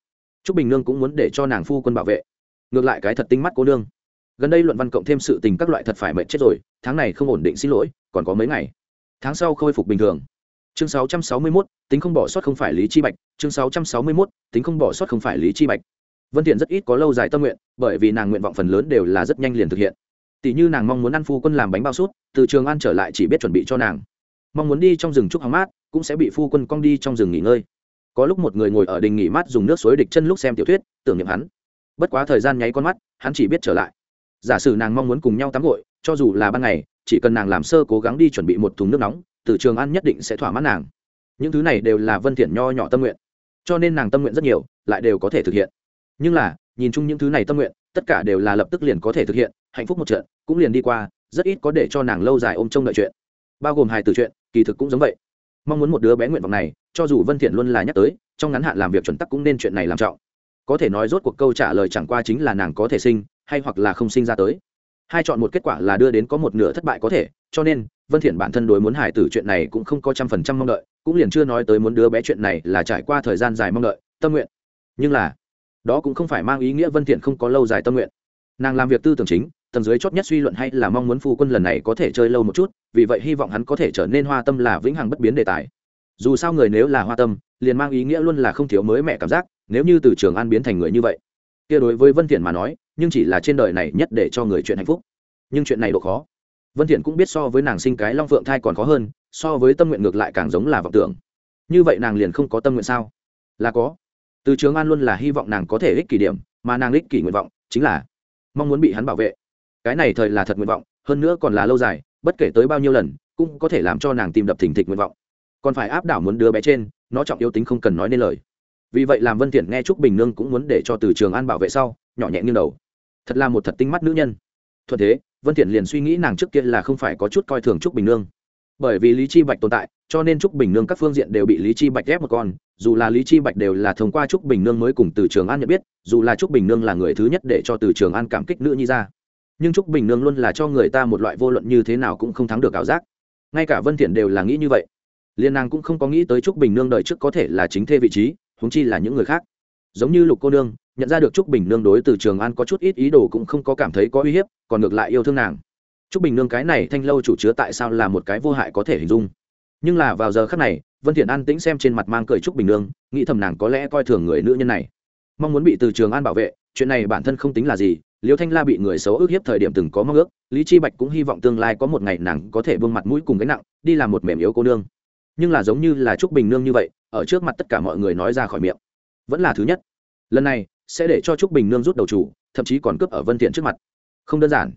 Trúc Bình Nương cũng muốn để cho nàng phu quân bảo vệ. Ngược lại cái thật tinh mắt cô nương gần đây luận văn cộng thêm sự tình các loại thật phải mệt chết rồi tháng này không ổn định xin lỗi còn có mấy ngày tháng sau khôi phục bình thường chương 661, tính không bỏ sót không phải lý chi bạch chương 661, tính không bỏ sót không phải lý chi bạch vân thiện rất ít có lâu dài tâm nguyện, bởi vì nàng nguyện vọng phần lớn đều là rất nhanh liền thực hiện. Tỷ như nàng mong muốn ăn phu quân làm bánh bao sút, từ trường ăn trở lại chỉ biết chuẩn bị cho nàng. Mong muốn đi trong rừng trúc hóng mát, cũng sẽ bị phu quân cong đi trong rừng nghỉ ngơi. Có lúc một người ngồi ở đình nghỉ mát dùng nước suối địch chân lúc xem tiểu thuyết, tưởng niệm hắn. Bất quá thời gian nháy con mắt, hắn chỉ biết trở lại. Giả sử nàng mong muốn cùng nhau tắm gội, cho dù là ban ngày, chỉ cần nàng làm sơ cố gắng đi chuẩn bị một thùng nước nóng, từ trường ăn nhất định sẽ thỏa mãn nàng. Những thứ này đều là vân thiện nho nhỏ tâm nguyện. Cho nên nàng tâm nguyện rất nhiều, lại đều có thể thực hiện nhưng là, nhìn chung những thứ này tâm nguyện, tất cả đều là lập tức liền có thể thực hiện, hạnh phúc một trận, cũng liền đi qua, rất ít có để cho nàng lâu dài ôm trông đợi chuyện. Bao gồm hài từ chuyện, kỳ thực cũng giống vậy. Mong muốn một đứa bé nguyện vọng này, cho dù vân thiện luôn là nhắc tới, trong ngắn hạn làm việc chuẩn tắc cũng nên chuyện này làm trọng. Có thể nói rốt cuộc câu trả lời chẳng qua chính là nàng có thể sinh, hay hoặc là không sinh ra tới. Hai chọn một kết quả là đưa đến có một nửa thất bại có thể, cho nên, vân thiện bản thân đối muốn hài tử chuyện này cũng không có trăm phần trăm mong đợi, cũng liền chưa nói tới muốn đứa bé chuyện này là trải qua thời gian dài mong đợi, tâm nguyện. Nhưng là đó cũng không phải mang ý nghĩa vân thiện không có lâu dài tâm nguyện. Nàng làm việc tư tưởng chính, tầng dưới chót nhất suy luận hay là mong muốn phu quân lần này có thể chơi lâu một chút, vì vậy hy vọng hắn có thể trở nên hoa tâm là vĩnh hằng bất biến đề tài. Dù sao người nếu là hoa tâm, liền mang ý nghĩa luôn là không thiếu mới mẹ cảm giác, nếu như từ trường an biến thành người như vậy. Kia đối với vân thiện mà nói, nhưng chỉ là trên đời này nhất để cho người chuyện hạnh phúc. Nhưng chuyện này độ khó. Vân thiện cũng biết so với nàng sinh cái long phượng thai còn khó hơn, so với tâm nguyện ngược lại càng giống là vọng tưởng. Như vậy nàng liền không có tâm nguyện sao? Là có từ trường an luôn là hy vọng nàng có thể ích kỷ điểm, mà nàng ích kỷ nguyện vọng chính là mong muốn bị hắn bảo vệ. Cái này thời là thật nguyện vọng, hơn nữa còn là lâu dài, bất kể tới bao nhiêu lần, cũng có thể làm cho nàng tìm đập thình thịch nguyện vọng. Còn phải áp đảo muốn đứa bé trên, nó trọng yếu tính không cần nói nên lời. Vì vậy làm vân thiện nghe trúc bình nương cũng muốn để cho từ trường an bảo vệ sau, nhỏ nhẹ nghiêng đầu. Thật là một thật tinh mắt nữ nhân. Thuận thế, vân thiện liền suy nghĩ nàng trước kia là không phải có chút coi thường trúc bình nương bởi vì lý chi bạch tồn tại, cho nên trúc bình nương các phương diện đều bị lý chi bạch ép một con. Dù là lý chi bạch đều là thông qua trúc bình nương mới cùng từ trường an nhận biết, dù là trúc bình nương là người thứ nhất để cho từ trường an cảm kích nữ nhi ra. Nhưng trúc bình nương luôn là cho người ta một loại vô luận như thế nào cũng không thắng được ảo giác. Ngay cả vân thiện đều là nghĩ như vậy. Liên nàng cũng không có nghĩ tới trúc bình nương đợi trước có thể là chính thê vị trí, huống chi là những người khác. Giống như lục cô nương, nhận ra được trúc bình nương đối từ trường an có chút ít ý đồ cũng không có cảm thấy có uy hiếp, còn ngược lại yêu thương nàng trúc bình nương cái này thanh lâu chủ chứa tại sao là một cái vô hại có thể hình dung? Nhưng là vào giờ khắc này, vân thiện an tĩnh xem trên mặt mang cười trúc bình nương, nghĩ thầm nàng có lẽ coi thường người nữ nhân này. Mong muốn bị từ trường an bảo vệ, chuyện này bản thân không tính là gì, liêu thanh la bị người xấu ức hiếp thời điểm từng có mong ước, lý chi bạch cũng hy vọng tương lai có một ngày nàng có thể vương mặt mũi cùng gánh nặng, đi làm một mềm yếu cô nương. Nhưng là giống như là trúc bình nương như vậy, ở trước mặt tất cả mọi người nói ra khỏi miệng. Vẫn là thứ nhất. Lần này, sẽ để cho trúc bình nương rút đầu chủ, thậm chí còn cướp ở vân thiện trước mặt. Không đơn giản.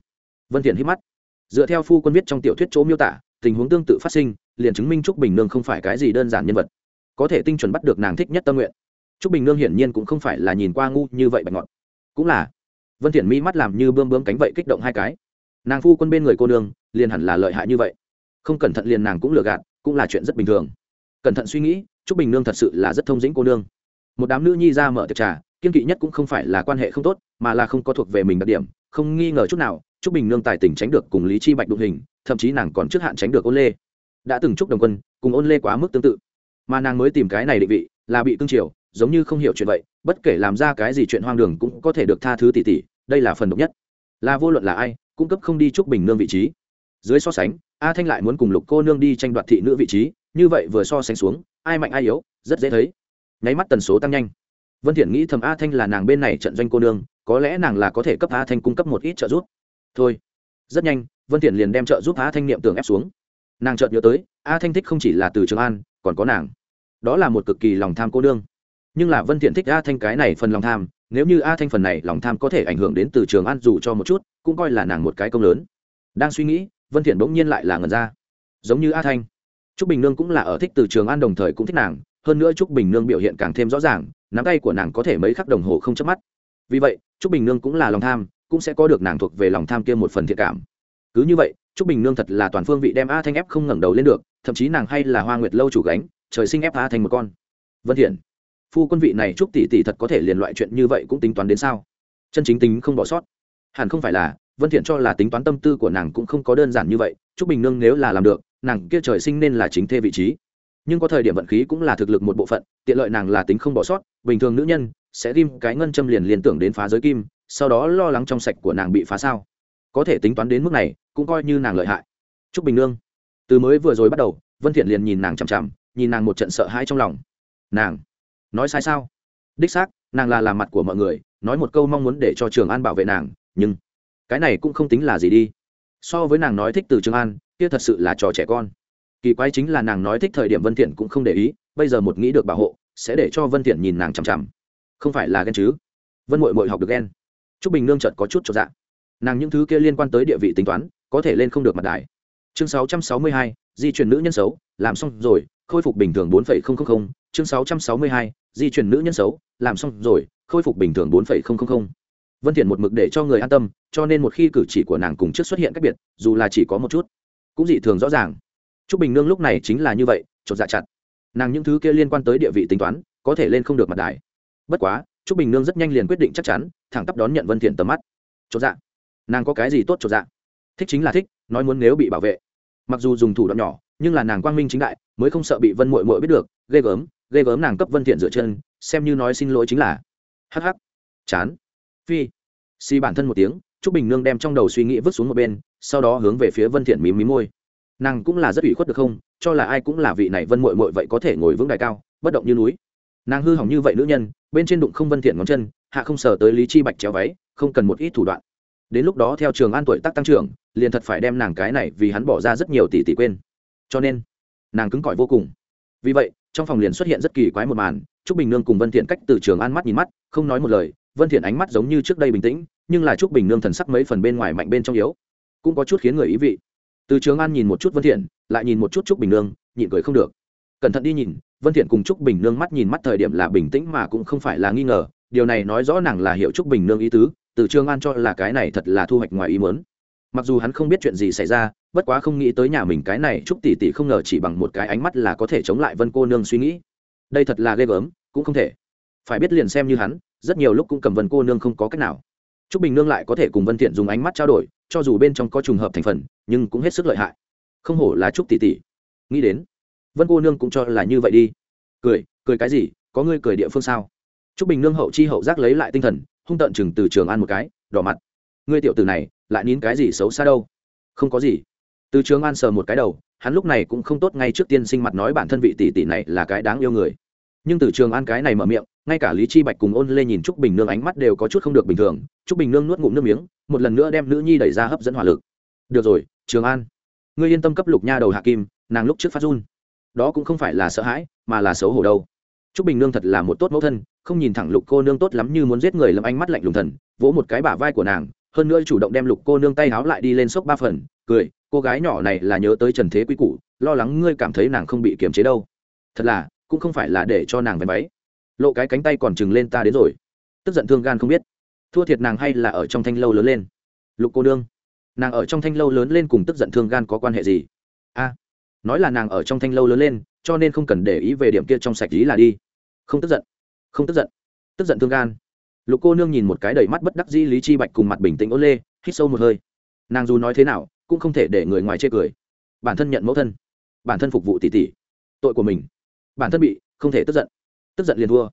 Vân thiện hít mắt dựa theo phu quân viết trong tiểu thuyết chỗ miêu tả, tình huống tương tự phát sinh, liền chứng minh trúc bình nương không phải cái gì đơn giản nhân vật. Có thể tinh chuẩn bắt được nàng thích nhất tâm nguyện. Trúc bình nương hiển nhiên cũng không phải là nhìn qua ngu như vậy bạch ngọt cũng là, vân thiện mi mắt làm như bươm bướm cánh vậy kích động hai cái. Nàng phu quân bên người cô nương, liền hẳn là lợi hại như vậy. Không cẩn thận liền nàng cũng lừa gạt, cũng là chuyện rất bình thường. Cẩn thận suy nghĩ, trúc bình nương thật sự là rất thông dĩnh cô nương. Một đám nữ nhi ra mở tiệc trà, kiên kỵ nhất cũng không phải là quan hệ không tốt, mà là không có thuộc về mình đặc điểm, không nghi ngờ chút nào trúc bình nương tài tình tránh được cùng lý chi bạch đụng hình, thậm chí nàng còn trước hạn tránh được ôn lê. Đã từng chúc đồng quân, cùng ôn lê quá mức tương tự. Mà nàng mới tìm cái này định vị, là bị tương triều giống như không hiểu chuyện vậy, bất kể làm ra cái gì chuyện hoang đường cũng có thể được tha thứ tỷ tỷ đây là phần độc nhất. Là vô luận là ai cung cấp không đi chúc bình nương vị trí. Dưới so sánh, a thanh lại muốn cùng lục cô nương đi tranh đoạt thị nữ vị trí, như vậy vừa so sánh xuống, ai mạnh ai yếu, rất dễ thấy. Nháy mắt tần số tăng nhanh. Vân thiện nghĩ thầm a thanh là nàng bên này trận doanh cô nương, có lẽ nàng là có thể cấp a thanh cung cấp một ít trợ giúp thôi. Rất nhanh, vân thiện liền đem trợ giúp a thanh niệm tưởng ép xuống. Nàng chợt nhớ tới a thanh thích không chỉ là từ trường an, còn có nàng. Đó là một cực kỳ lòng tham cô đương nhưng là vân thiện thích a thanh cái này phần lòng tham, nếu như a thanh phần này lòng tham có thể ảnh hưởng đến từ trường an dù cho một chút, cũng coi là nàng một cái công lớn. Đang suy nghĩ, vân thiện bỗng nhiên lại là ngần ra. Giống như a thanh, trúc bình nương cũng là ở thích từ trường an đồng thời cũng thích nàng, hơn nữa trúc bình nương biểu hiện càng thêm rõ ràng, nắm tay của nàng có thể mấy khắc đồng hồ không chớp mắt. Vì vậy, trúc bình nương cũng là lòng tham cũng sẽ có được nàng thuộc về lòng tham kia một phần thiện cảm. Cứ như vậy, trúc bình nương thật là toàn phương vị đem a thanh ép không ngẩng đầu lên được, thậm chí nàng hay là hoa nguyệt lâu chủ gánh, trời sinh ép a thanh một con. Vân thiện, phu quân vị này trúc tỷ tỷ thật có thể liền loại chuyện như vậy cũng tính toán đến sao? Chân chính tính không bỏ sót. Hẳn không phải là, vân thiện cho là tính toán tâm tư của nàng cũng không có đơn giản như vậy, trúc bình nương nếu là làm được, nàng kia trời sinh nên là chính thê vị trí. Nhưng có thời điểm vận khí cũng là thực lực một bộ phận, tiện lợi nàng là tính không bỏ sót, bình thường nữ nhân sẽ ghim cái ngân châm liền liên tưởng đến phá giới kim, sau đó lo lắng trong sạch của nàng bị phá sao. Có thể tính toán đến mức này, cũng coi như nàng lợi hại. Trúc bình nương. Từ mới vừa rồi bắt đầu, vân thiện liền nhìn nàng chằm chằm, nhìn nàng một trận sợ hãi trong lòng. Nàng, nói sai sao? Đích xác, nàng là làm mặt của mọi người, nói một câu mong muốn để cho trường an bảo vệ nàng, nhưng cái này cũng không tính là gì đi. So với nàng nói thích từ trường an, kia thật sự là trò trẻ con. Kỳ quái chính là nàng nói thích thời điểm vân thiện cũng không để ý, bây giờ một nghĩ được bảo hộ, sẽ để cho vân thiện nhìn nàng chằm chằm không phải là ghen chứ? Vân mội mội học được ghen. Trúc bình nương chợt có chút cho dạ. Nàng những thứ kia liên quan tới địa vị tính toán có thể lên không được mặt đài. Chương 662, di chuyển nữ nhân xấu làm xong rồi khôi phục bình thường 4.000 chương 662, di chuyển nữ nhân xấu làm xong rồi khôi phục bình thường 4.000 vân thiện một mực để cho người an tâm cho nên một khi cử chỉ của nàng cùng trước xuất hiện cách biệt dù là chỉ có một chút cũng dị thường rõ ràng. Trúc bình nương lúc này chính là như vậy chột dạ chặt. Nàng những thứ kia liên quan tới địa vị tính toán có thể lên không được mặt đài bất quá, trúc bình nương rất nhanh liền quyết định chắc chắn, thẳng tắp đón nhận vân thiện tầm mắt. Chột dạ. Nàng có cái gì tốt chột dạ? Thích chính là thích, nói muốn nếu bị bảo vệ. Mặc dù dùng thủ đoạn nhỏ, nhưng là nàng quang minh chính đại, mới không sợ bị vân muội muội biết được, ghê gớm ghê gớm nàng cấp vân thiện dựa chân, xem như nói xin lỗi chính là. Hắc hắc. Chán. Phi. Si bản thân một tiếng, trúc bình nương đem trong đầu suy nghĩ vứt xuống một bên, sau đó hướng về phía vân thiện mím mím môi. Nàng cũng là rất ủy khuất được không, cho là ai cũng là vị này vân muội muội vậy có thể ngồi vững đại cao, bất động như núi. Nàng hư hỏng như vậy nữ nhân bên trên đụng không vân thiện ngón chân, hạ không sờ tới lý chi bạch chéo váy, không cần một ít thủ đoạn. Đến lúc đó theo trường an tuổi tác tăng trưởng, liền thật phải đem nàng cái này vì hắn bỏ ra rất nhiều tỷ tỷ quên. Cho nên, nàng cứng cỏi vô cùng. Vì vậy, trong phòng liền xuất hiện rất kỳ quái một màn, trúc bình nương cùng vân thiện cách từ trường an mắt nhìn mắt, không nói một lời, vân thiện ánh mắt giống như trước đây bình tĩnh, nhưng là trúc bình nương thần sắc mấy phần bên ngoài mạnh bên trong yếu. Cũng có chút khiến người ý vị. Từ trường an nhìn một chút vân thiện, lại nhìn một chút trúc bình nương, nhịn cười không được. Cẩn thận đi nhìn vân thiện cùng trúc bình nương mắt nhìn mắt thời điểm là bình tĩnh mà cũng không phải là nghi ngờ, điều này nói rõ nàng là hiểu trúc bình nương ý tứ, từ Trương an cho là cái này thật là thu hoạch ngoài ý muốn. Mặc dù hắn không biết chuyện gì xảy ra, bất quá không nghĩ tới nhà mình cái này trúc tỷ tỷ không ngờ chỉ bằng một cái ánh mắt là có thể chống lại vân cô nương suy nghĩ. Đây thật là ghê gớm, cũng không thể. Phải biết liền xem như hắn, rất nhiều lúc cũng cầm vân cô nương không có cách nào. Trúc bình nương lại có thể cùng vân thiện dùng ánh mắt trao đổi, cho dù bên trong có trùng hợp thành phần, nhưng cũng hết sức lợi hại. Không hổ là trúc tỷ tỷ. Nghĩ đến vân cô nương cũng cho là như vậy đi. Cười cười cái gì? Có ngươi cười địa phương sao? Trúc bình nương hậu chi hậu giác lấy lại tinh thần, hung tợn chừng từ trường an một cái, đỏ mặt. Ngươi tiểu tử này, lại nín cái gì xấu xa đâu? Không có gì. Từ trường an sờ một cái đầu, hắn lúc này cũng không tốt ngay trước tiên sinh mặt nói bản thân vị tỷ tỷ này là cái đáng yêu người. Nhưng từ trường an cái này mở miệng, ngay cả lý chi bạch cùng ôn lê nhìn trúc bình nương ánh mắt đều có chút không được bình thường. Trúc bình nương nuốt ngụm nước miếng, một lần nữa đem nữ nhi đẩy ra hấp dẫn hỏa lực. Được rồi, trường an. Ngươi yên tâm cấp lục nha đầu hạ kim, nàng lúc trước phát run đó cũng không phải là sợ hãi, mà là xấu hổ đâu. Trúc bình nương thật là một tốt mẫu thân, không nhìn thẳng lục cô nương tốt lắm như muốn giết người lâm ánh mắt lạnh lùng thần, vỗ một cái bả vai của nàng, hơn nữa chủ động đem lục cô nương tay háo lại đi lên sốc ba phần, cười, cô gái nhỏ này là nhớ tới trần thế quý cũ lo lắng ngươi cảm thấy nàng không bị kiềm chế đâu. Thật là, cũng không phải là để cho nàng vén váy. Lộ cái cánh tay còn chừng lên ta đến rồi. Tức giận thương gan không biết. Thua thiệt nàng hay là ở trong thanh lâu lớn lên. Lục cô nương, nàng ở trong thanh lâu lớn lên cùng tức giận thương gan có quan hệ gì? A nói là nàng ở trong thanh lâu lớn lên, cho nên không cần để ý về điểm kia trong sạch lý là đi. Không tức giận. Không tức giận. Tức giận thương gan. Lục cô nương nhìn một cái đầy mắt bất đắc dĩ lý chi bạch cùng mặt bình tĩnh ôn lê, hít sâu một hơi. Nàng dù nói thế nào, cũng không thể để người ngoài chê cười. Bản thân nhận mẫu thân. Bản thân phục vụ tỷ tỷ. Tội của mình. Bản thân bị, không thể tức giận. Tức giận liền thua.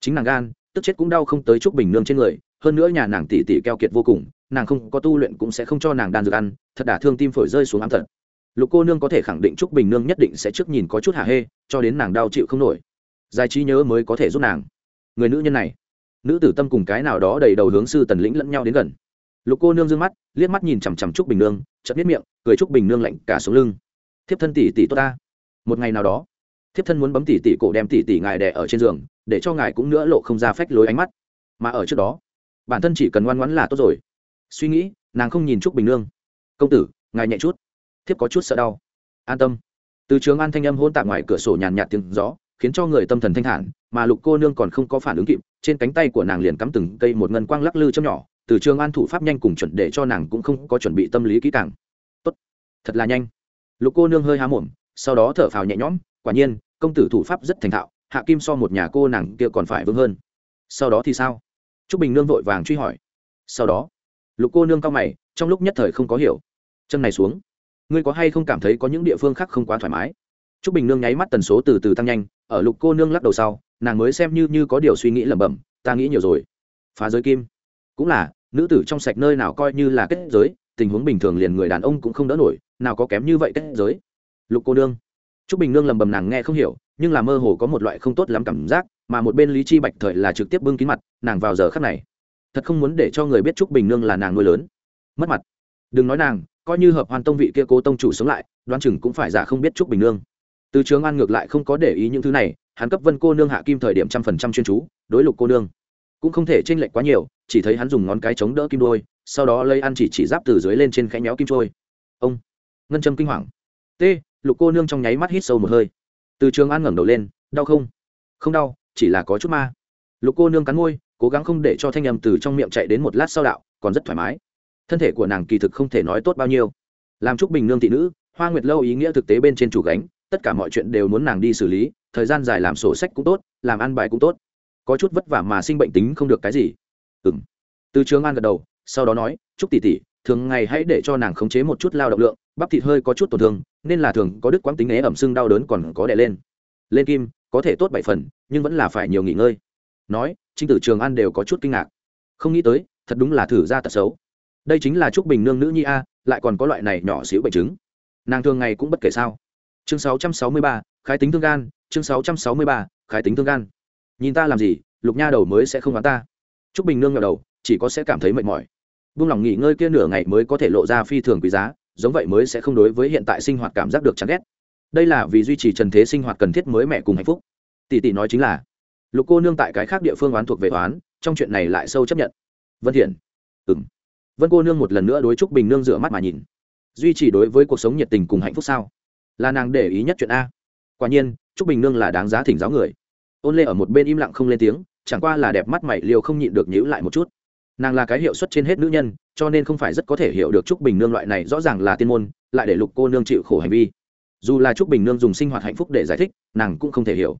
Chính nàng gan, tức chết cũng đau không tới chúc bình nương trên người. Hơn nữa nhà nàng tỷ tỷ keo kiệt vô cùng, nàng không có tu luyện cũng sẽ không cho nàng đan dược ăn, thật đả thương tim phổi rơi xuống ám thật lục cô nương có thể khẳng định trúc bình nương nhất định sẽ trước nhìn có chút hạ hê, cho đến nàng đau chịu không nổi. Giải trí nhớ mới có thể giúp nàng. Người nữ nhân này. Nữ tử tâm cùng cái nào đó đầy đầu hướng sư tần lĩnh lẫn nhau đến gần. Lục cô nương d ư ơ n g mắt, liếc mắt nhìn chằm chằm trúc bình nương chậm biết miệng, cười trúc bình nương lạnh cả xuống lưng. Thiếp thân tỷ tỷ tốt ta. Một ngày nào đó, thiếp thân muốn bấm tỷ tỷ cổ đem tỷ tỷ ngài đẻ ở trên giường, để cho ngài cũng nữa lộ không ra phách lối ánh mắt. Mà ở trước đó, bản thân chỉ cần ngoan ngoãn là tốt rồi. Suy nghĩ, nàng không nhìn trúc bình nương. Công tử, ngài nhẹ chút thiếp có chút sợ đau. An tâm. Từ trường an thanh âm hôn tạm ngoài cửa sổ nhàn nhạt tiếng gió, khiến cho người tâm thần thanh thản, mà lục cô nương còn không có phản ứng kịp, trên cánh tay của nàng liền cắm từng cây một ngân quang lắc lư châm nhỏ, từ trường an thủ pháp nhanh cùng chuẩn để cho nàng cũng không có chuẩn bị tâm lý kỹ càng. Tốt. Thật là nhanh. Lục cô nương hơi há mồm, sau đó thở phào nhẹ nhõm, quả nhiên, công tử thủ pháp rất thành thạo, hạ kim so một nhà cô nàng kia còn phải vững hơn. Sau đó thì sao? T r ú c bình nương vội vàng truy hỏi. Sau đó, lục cô nương cao mày, trong lúc nhất thời không có hiểu. Chân này xuống ngươi có hay không cảm thấy có những địa phương khác không quá thoải mái? T r ú c bình nương nháy mắt tần số từ từ tăng nhanh, ở lục cô nương lắc đầu sau, nàng mới xem như như có điều suy nghĩ lẩm bẩm, ta nghĩ nhiều rồi. Phá giới kim. Cũng là, nữ tử trong sạch nơi nào coi như là kết giới, tình huống bình thường liền người đàn ông cũng không đỡ nổi, nào có kém như vậy kết giới. Lục cô nương. T r ú c bình nương lẩm bẩm nàng nghe không hiểu, nhưng là mơ hồ có một loại không tốt lắm cảm giác, mà một bên lý chi bạch thời là trực tiếp bưng kín mặt, nàng vào giờ khắc này. Thật không muốn để cho người biết Trúc bình nương là nàng nuôi lớn. Mất mặt. Đừng nói nàng coi như hợp hoàn tông vị kia cố tông chủ sống lại, đoán chừng cũng phải giả không biết t bình nương. Từ trường an ngược lại không có để ý những thứ này, hắn cấp vân cô nương hạ kim thời điểm trăm phần trăm chuyên chú, đối lục cô nương. Cũng không thể chênh lệch quá nhiều, chỉ thấy hắn dùng ngón cái chống đỡ kim đôi, sau đó lấy ăn chỉ chỉ giáp từ dưới lên trên khẽ nhéo kim trôi. Ông, ngân châm kinh hoàng. T, lục cô nương trong nháy mắt hít sâu một hơi. Từ trường an ngẩng đầu lên, đau không? Không đau, chỉ là có chút ma. Lục cô nương cắn môi, cố gắng không để cho thanh âm m từ trong miệng chạy đến một lát sau đạo, còn rất thoải mái thân thể của nàng kỳ thực không thể nói tốt bao nhiêu. Làm chúc bình nương thị nữ, hoa nguyệt lâu ý nghĩa thực tế bên trên chủ gánh, tất cả mọi chuyện đều muốn nàng đi xử lý, thời gian dài làm sổ sách cũng tốt, làm ăn bài cũng tốt. Có chút vất vả mà sinh bệnh tính không được cái gì. Ừ m từ trường an gật đầu, sau đó nói chúc tỷ tỷ, thường ngày hãy để cho nàng khống chế một chút lao động lượng, bắp thịt hơi có chút tổn thương, nên là thường có đức quãng tính né ẩm sưng đau đớn còn có đè lên. Lên kim, có thể tốt bảy phần, nhưng vẫn là phải nhiều nghỉ ngơi. Nói, trinh tử trường an đều có chút kinh ngạc. Không nghĩ tới, thật đúng là thử ra tật xấu đây chính là trúc bình nương nữ nhi a lại còn có loại này nhỏ xíu bệnh chứng. Nàng thường ngày cũng bất kể sao. Chương 663, khái tính thương gan chương 663, khái tính thương gan. Nhìn ta làm gì lục nha đầu mới sẽ không đoán ta. Trúc bình nương ngờ đầu chỉ có sẽ cảm thấy mệt mỏi. Buông lòng nghỉ ngơi kia nửa ngày mới có thể lộ ra phi thường quý giá giống vậy mới sẽ không đối với hiện tại sinh hoạt cảm giác được chán ghét. Đây là vì duy trì trần thế sinh hoạt cần thiết mới mẹ cùng hạnh phúc. Tỷ tỷ nói chính là lục cô nương tại cái khác địa phương oán thuộc về oán trong chuyện này lại sâu chấp nhận. Vân thiện ừm vân cô nương một lần nữa đối trúc bình nương rửa mắt mà nhìn. Duy trì đối với cuộc sống nhiệt tình cùng hạnh phúc sao? Là nàng để ý nhất chuyện a. Quả nhiên, trúc bình nương là đáng giá thỉnh giáo người. Ôn lê ở một bên im lặng không lên tiếng, chẳng qua là đẹp mắt mày liều không nhịn được nhíu lại một chút. Nàng là cái hiệu suất trên hết nữ nhân, cho nên không phải rất có thể hiểu được trúc bình nương loại này rõ ràng là tiên môn, lại để lục cô nương chịu khổ hành vi. Dù là trúc bình nương dùng sinh hoạt hạnh phúc để giải thích, nàng cũng không thể hiểu.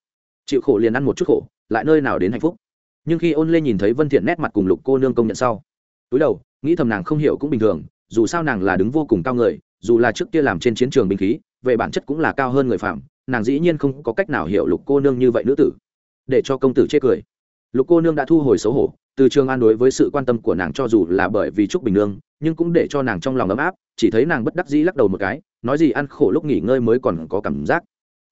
Chịu khổ liền ăn một chút khổ, lại nơi nào đến hạnh phúc. Nhưng khi ôn lê nhìn thấy vân thiện nét mặt cùng lục cô nương công nhận sau túi đầu, nghĩ thầm nàng không hiểu cũng bình thường, dù sao nàng là đứng vô cùng cao người, dù là trước kia làm trên chiến trường binh khí, về bản chất cũng là cao hơn người phạm, nàng dĩ nhiên không có cách nào hiểu lục cô nương như vậy nữ tử. Để cho công tử chê cười. Lục cô nương đã thu hồi xấu hổ, từ trường an đối với sự quan tâm của nàng cho dù là bởi vì trúc bình nương, nhưng cũng để cho nàng trong lòng ấm áp, chỉ thấy nàng bất đắc dĩ lắc đầu một cái, nói gì ăn khổ lúc nghỉ ngơi mới còn có cảm giác.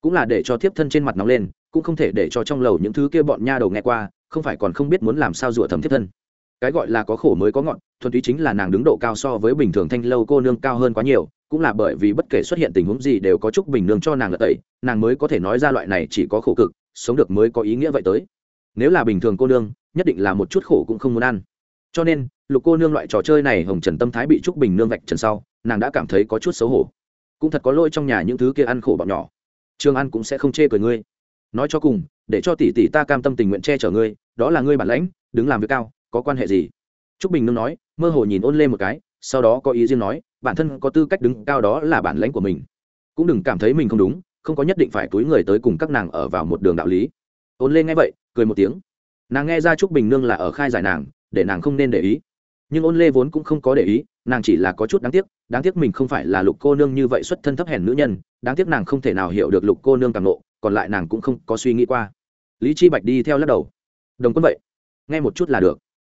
Cũng là để cho thiếp thân trên mặt nóng lên, cũng không thể để cho trong lầu những thứ kia bọn nha đầu nghe qua, không phải còn không biết muốn làm sao rủa thầm thiếp thân cái gọi là có khổ mới có ngọn, thuần túy chính là nàng đứng độ cao so với bình thường thanh lâu cô nương cao hơn quá nhiều, cũng là bởi vì bất kể xuất hiện tình huống gì đều có chúc bình nương cho nàng lật tẩy, nàng mới có thể nói ra loại này chỉ có khổ cực, sống được mới có ý nghĩa vậy tới. Nếu là bình thường cô nương, nhất định là một chút khổ cũng không muốn ăn. Cho nên, lục cô nương loại trò chơi này hồng trần tâm thái bị trúc bình nương vạch trần sau, nàng đã cảm thấy có chút xấu hổ. Cũng thật có lỗi trong nhà những thứ kia ăn khổ bọn nhỏ. Trường ăn cũng sẽ không chê cười ngươi. Nói cho cùng, để cho tỷ tỷ ta cam tâm tình nguyện che chở ngươi, đó là ngươi bản lãnh, đứng làm việc cao có quan hệ gì? Trúc bình nương nói, mơ hồ nhìn ôn Lê một cái, sau đó có ý riêng nói, bản thân có tư cách đứng cao đó là bản lãnh của mình. Cũng đừng cảm thấy mình không đúng, không có nhất định phải túi người tới cùng các nàng ở vào một đường đạo lý. Ôn Lê nghe vậy, cười một tiếng. Nàng nghe ra trúc bình nương là ở khai giải nàng, để nàng không nên để ý. Nhưng ôn lê vốn cũng không có để ý, nàng chỉ là có chút đáng tiếc đáng tiếc mình không phải là lục cô nương như vậy xuất thân thấp hèn nữ nhân, đáng tiếc nàng không thể nào hiểu được lục cô nương càng nộ còn lại nàng cũng không có suy nghĩ qua. Lý chi bạch đi theo lắc đầu. Đồng quân vậy, nghe một chút là được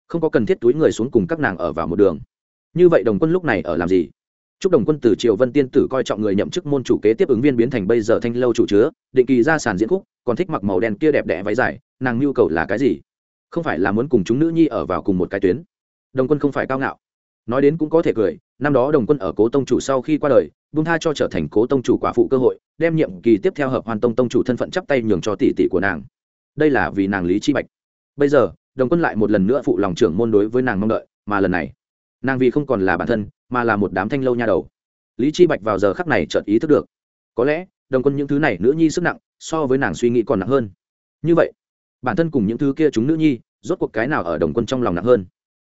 không có cần thiết túi người xuống cùng các nàng ở vào một đường. Như vậy đồng quân lúc này ở làm gì? Chúc đồng quân từ triều vân tiên tử coi trọng người nhậm chức môn chủ kế tiếp ứng viên biến thành bây giờ thanh lâu chủ chứa, định kỳ ra sàn diễn khúc, còn thích mặc màu đen kia đẹp đẽ váy dài, nàng nhu cầu là cái gì? Không phải là muốn cùng chúng nữ nhi ở vào cùng một cái tuyến. Đồng quân không phải cao ngạo. Nói đến cũng có thể cười, năm đó đồng quân ở cố tông chủ sau khi qua đời bung tha cho trở thành cố tông chủ quả phụ cơ hội, đem nhiệm kỳ tiếp theo hợp hoàn tông tông chủ thân phận chắp tay nhường cho tỷ tỷ của nàng. Đây là vì nàng lý chi bạch. Bây giờ đồng quân lại một lần nữa phụ lòng trưởng môn đối với nàng mong đợi, mà lần này, nàng vì không còn là bản thân, mà là một đám thanh lâu nha đầu. Lý chi bạch vào giờ khắc này chợt ý thức được, có lẽ, đồng quân những thứ này nữ nhi sức nặng, so với nàng suy nghĩ còn nặng hơn. Như vậy, bản thân cùng những thứ kia chúng nữ nhi, rốt cuộc cái nào ở đồng quân trong lòng nặng hơn?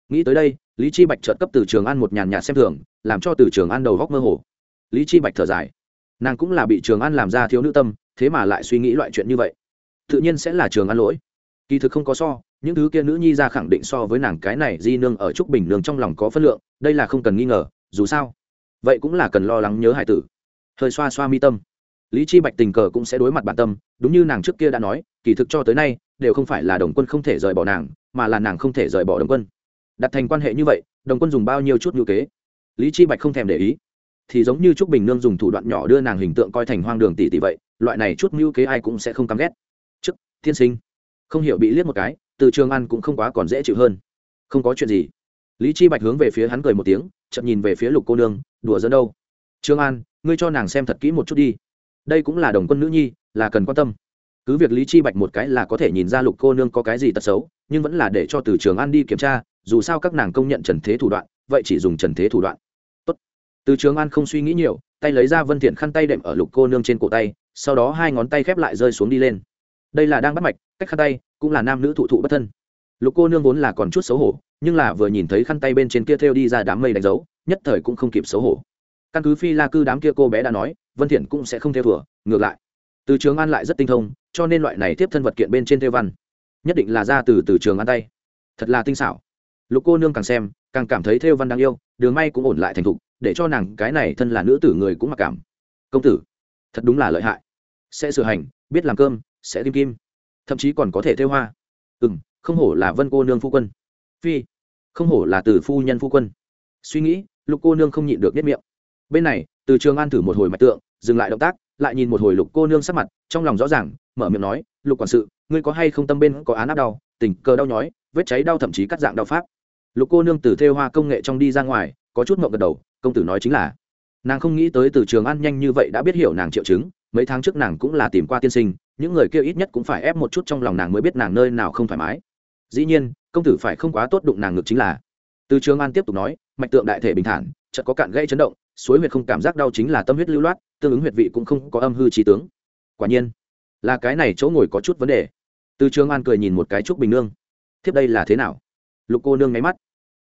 Nghĩ tới đây, lý chi bạch chợt cấp từ trường an một nhàn nhạt xem thường, làm cho từ trường an đầu góc mơ hồ. Lý chi bạch thở dài. Nàng cũng là bị trường an làm ra thiếu nữ tâm, thế mà lại suy nghĩ loại chuyện như vậy. Tự nhiên sẽ là trường an lỗi. Kỳ thực không có so những thứ kia nữ nhi ra khẳng định so với nàng cái này di nương ở trúc bình nương trong lòng có phân lượng, đây là không cần nghi ngờ, dù sao, vậy cũng là cần lo lắng nhớ hải tử. Hơi xoa xoa mi tâm. Lý chi bạch tình cờ cũng sẽ đối mặt bản tâm, đúng như nàng trước kia đã nói, kỳ thực cho tới nay, đều không phải là đồng quân không thể rời bỏ nàng, mà là nàng không thể rời bỏ đồng quân. Đặt thành quan hệ như vậy, đồng quân dùng bao nhiêu chút ngữ kế? Lý chi bạch không thèm để ý. Thì giống như trúc bình nương dùng thủ đoạn nhỏ đưa nàng hình tượng coi thành hoang đường tỷ tỷ vậy, loại này chút mưu kế ai cũng sẽ không căm ghét. Trước thiên sinh. Không hiểu bị liếc một cái từ trường ăn cũng không quá còn dễ chịu hơn. Không có chuyện gì. Lý chi bạch hướng về phía hắn cười một tiếng, chậm nhìn về phía lục cô nương, đùa dẫn đâu? Trương an, ngươi cho nàng xem thật kỹ một chút đi. Đây cũng là đồng quân nữ nhi, là cần quan tâm. Cứ việc lý chi bạch một cái là có thể nhìn ra lục cô nương có cái gì tật xấu, nhưng vẫn là để cho từ trường an đi kiểm tra, dù sao các nàng công nhận trần thế thủ đoạn, vậy chỉ dùng trần thế thủ đoạn. Tốt. từ trường an không suy nghĩ nhiều, tay lấy ra vân thiện khăn tay đệm ở lục cô nương trên cổ tay, sau đó hai ngón tay khép lại rơi xuống đi lên. Đây là đang bắt mạch, cách khăn tay cũng là nam nữ thụ thụ bất thân. Lục cô nương vốn là còn chút xấu hổ, nhưng là vừa nhìn thấy khăn tay bên trên kia theo đi ra đám mây đánh dấu, nhất thời cũng không kịp xấu hổ. Căn cứ phi la cư đám kia cô bé đã nói, vân thiện cũng sẽ không theo thừa, ngược lại. Từ trường an lại rất tinh thông, cho nên loại này tiếp thân vật kiện bên trên theo văn, nhất định là ra từ từ trường an tay. Thật là tinh xảo. Lục cô nương càng xem, càng cảm thấy theo văn đáng yêu, đường may cũng ổn lại thành thục, để cho nàng cái này thân là nữ tử người cũng mặc cảm. Công tử, thật đúng là lợi hại. Sẽ sửa hành, biết làm cơm, sẽ kim kim thậm chí còn có thể theo hoa. Ừ m không hổ là vân cô nương phu quân. Phi, không hổ là từ phu nhân phu quân. Suy nghĩ, lục cô nương không nhịn được nhất miệng. Bên này, từ trường an thử một hồi mạch tượng, dừng lại động tác, lại nhìn một hồi lục cô nương sắc mặt, trong lòng rõ ràng, mở miệng nói, lục quản sự, ngươi có hay không tâm bên có án áp đau, tình cờ đau nhói, vết cháy đau thậm chí cắt dạng đau pháp. Lục cô nương từ thêu hoa công nghệ trong đi ra ngoài, có chút mộng gật đầu, công tử nói chính là, nàng không nghĩ tới từ trường an nhanh như vậy đã biết hiểu nàng triệu chứng, mấy tháng trước nàng cũng là tìm qua tiên sinh những người kia ít nhất cũng phải ép một chút trong lòng nàng mới biết nàng nơi nào không thoải mái. Dĩ nhiên, công tử phải không quá tốt đụng nàng ngược chính là. Từ trường an tiếp tục nói, mạch tượng đại thể bình thản, chợt có cạn gây chấn động, suối huyệt không cảm giác đau chính là tâm huyết lưu loát, tương ứng huyệt vị cũng không có âm hư trí tướng. Quả nhiên, là cái này chỗ ngồi có chút vấn đề. Từ trường an cười nhìn một cái trúc bình nương. Thiếp đây là thế nào? Lục cô nương máy mắt.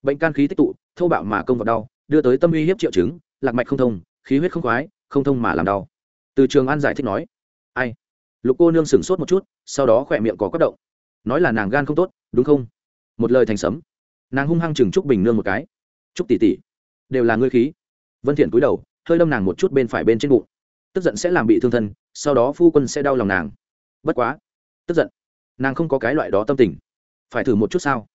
Bệnh can khí tích tụ thâu bạo mà công vào đau, đưa tới tâm uy hiếp triệu chứng, lạc mạch không thông, khí huyết không khoái, không thông mà làm đau. Từ trường an giải thích nói, ai? Lục cô nương sửng sốt một chút, sau đó khỏe miệng có quất động. Nói là nàng gan không tốt, đúng không? Một lời thành sấm. Nàng hung hăng chừng trúc bình nương một cái. Trúc tỷ tỷ, đều là ngươi khí. Vân thiện cúi đầu, hơi đâm nàng một chút bên phải bên trên bụng. Tức giận sẽ làm bị thương thân, sau đó phu quân sẽ đau lòng nàng. Bất quá, tức giận. Nàng không có cái loại đó tâm tình. Phải thử một chút sao?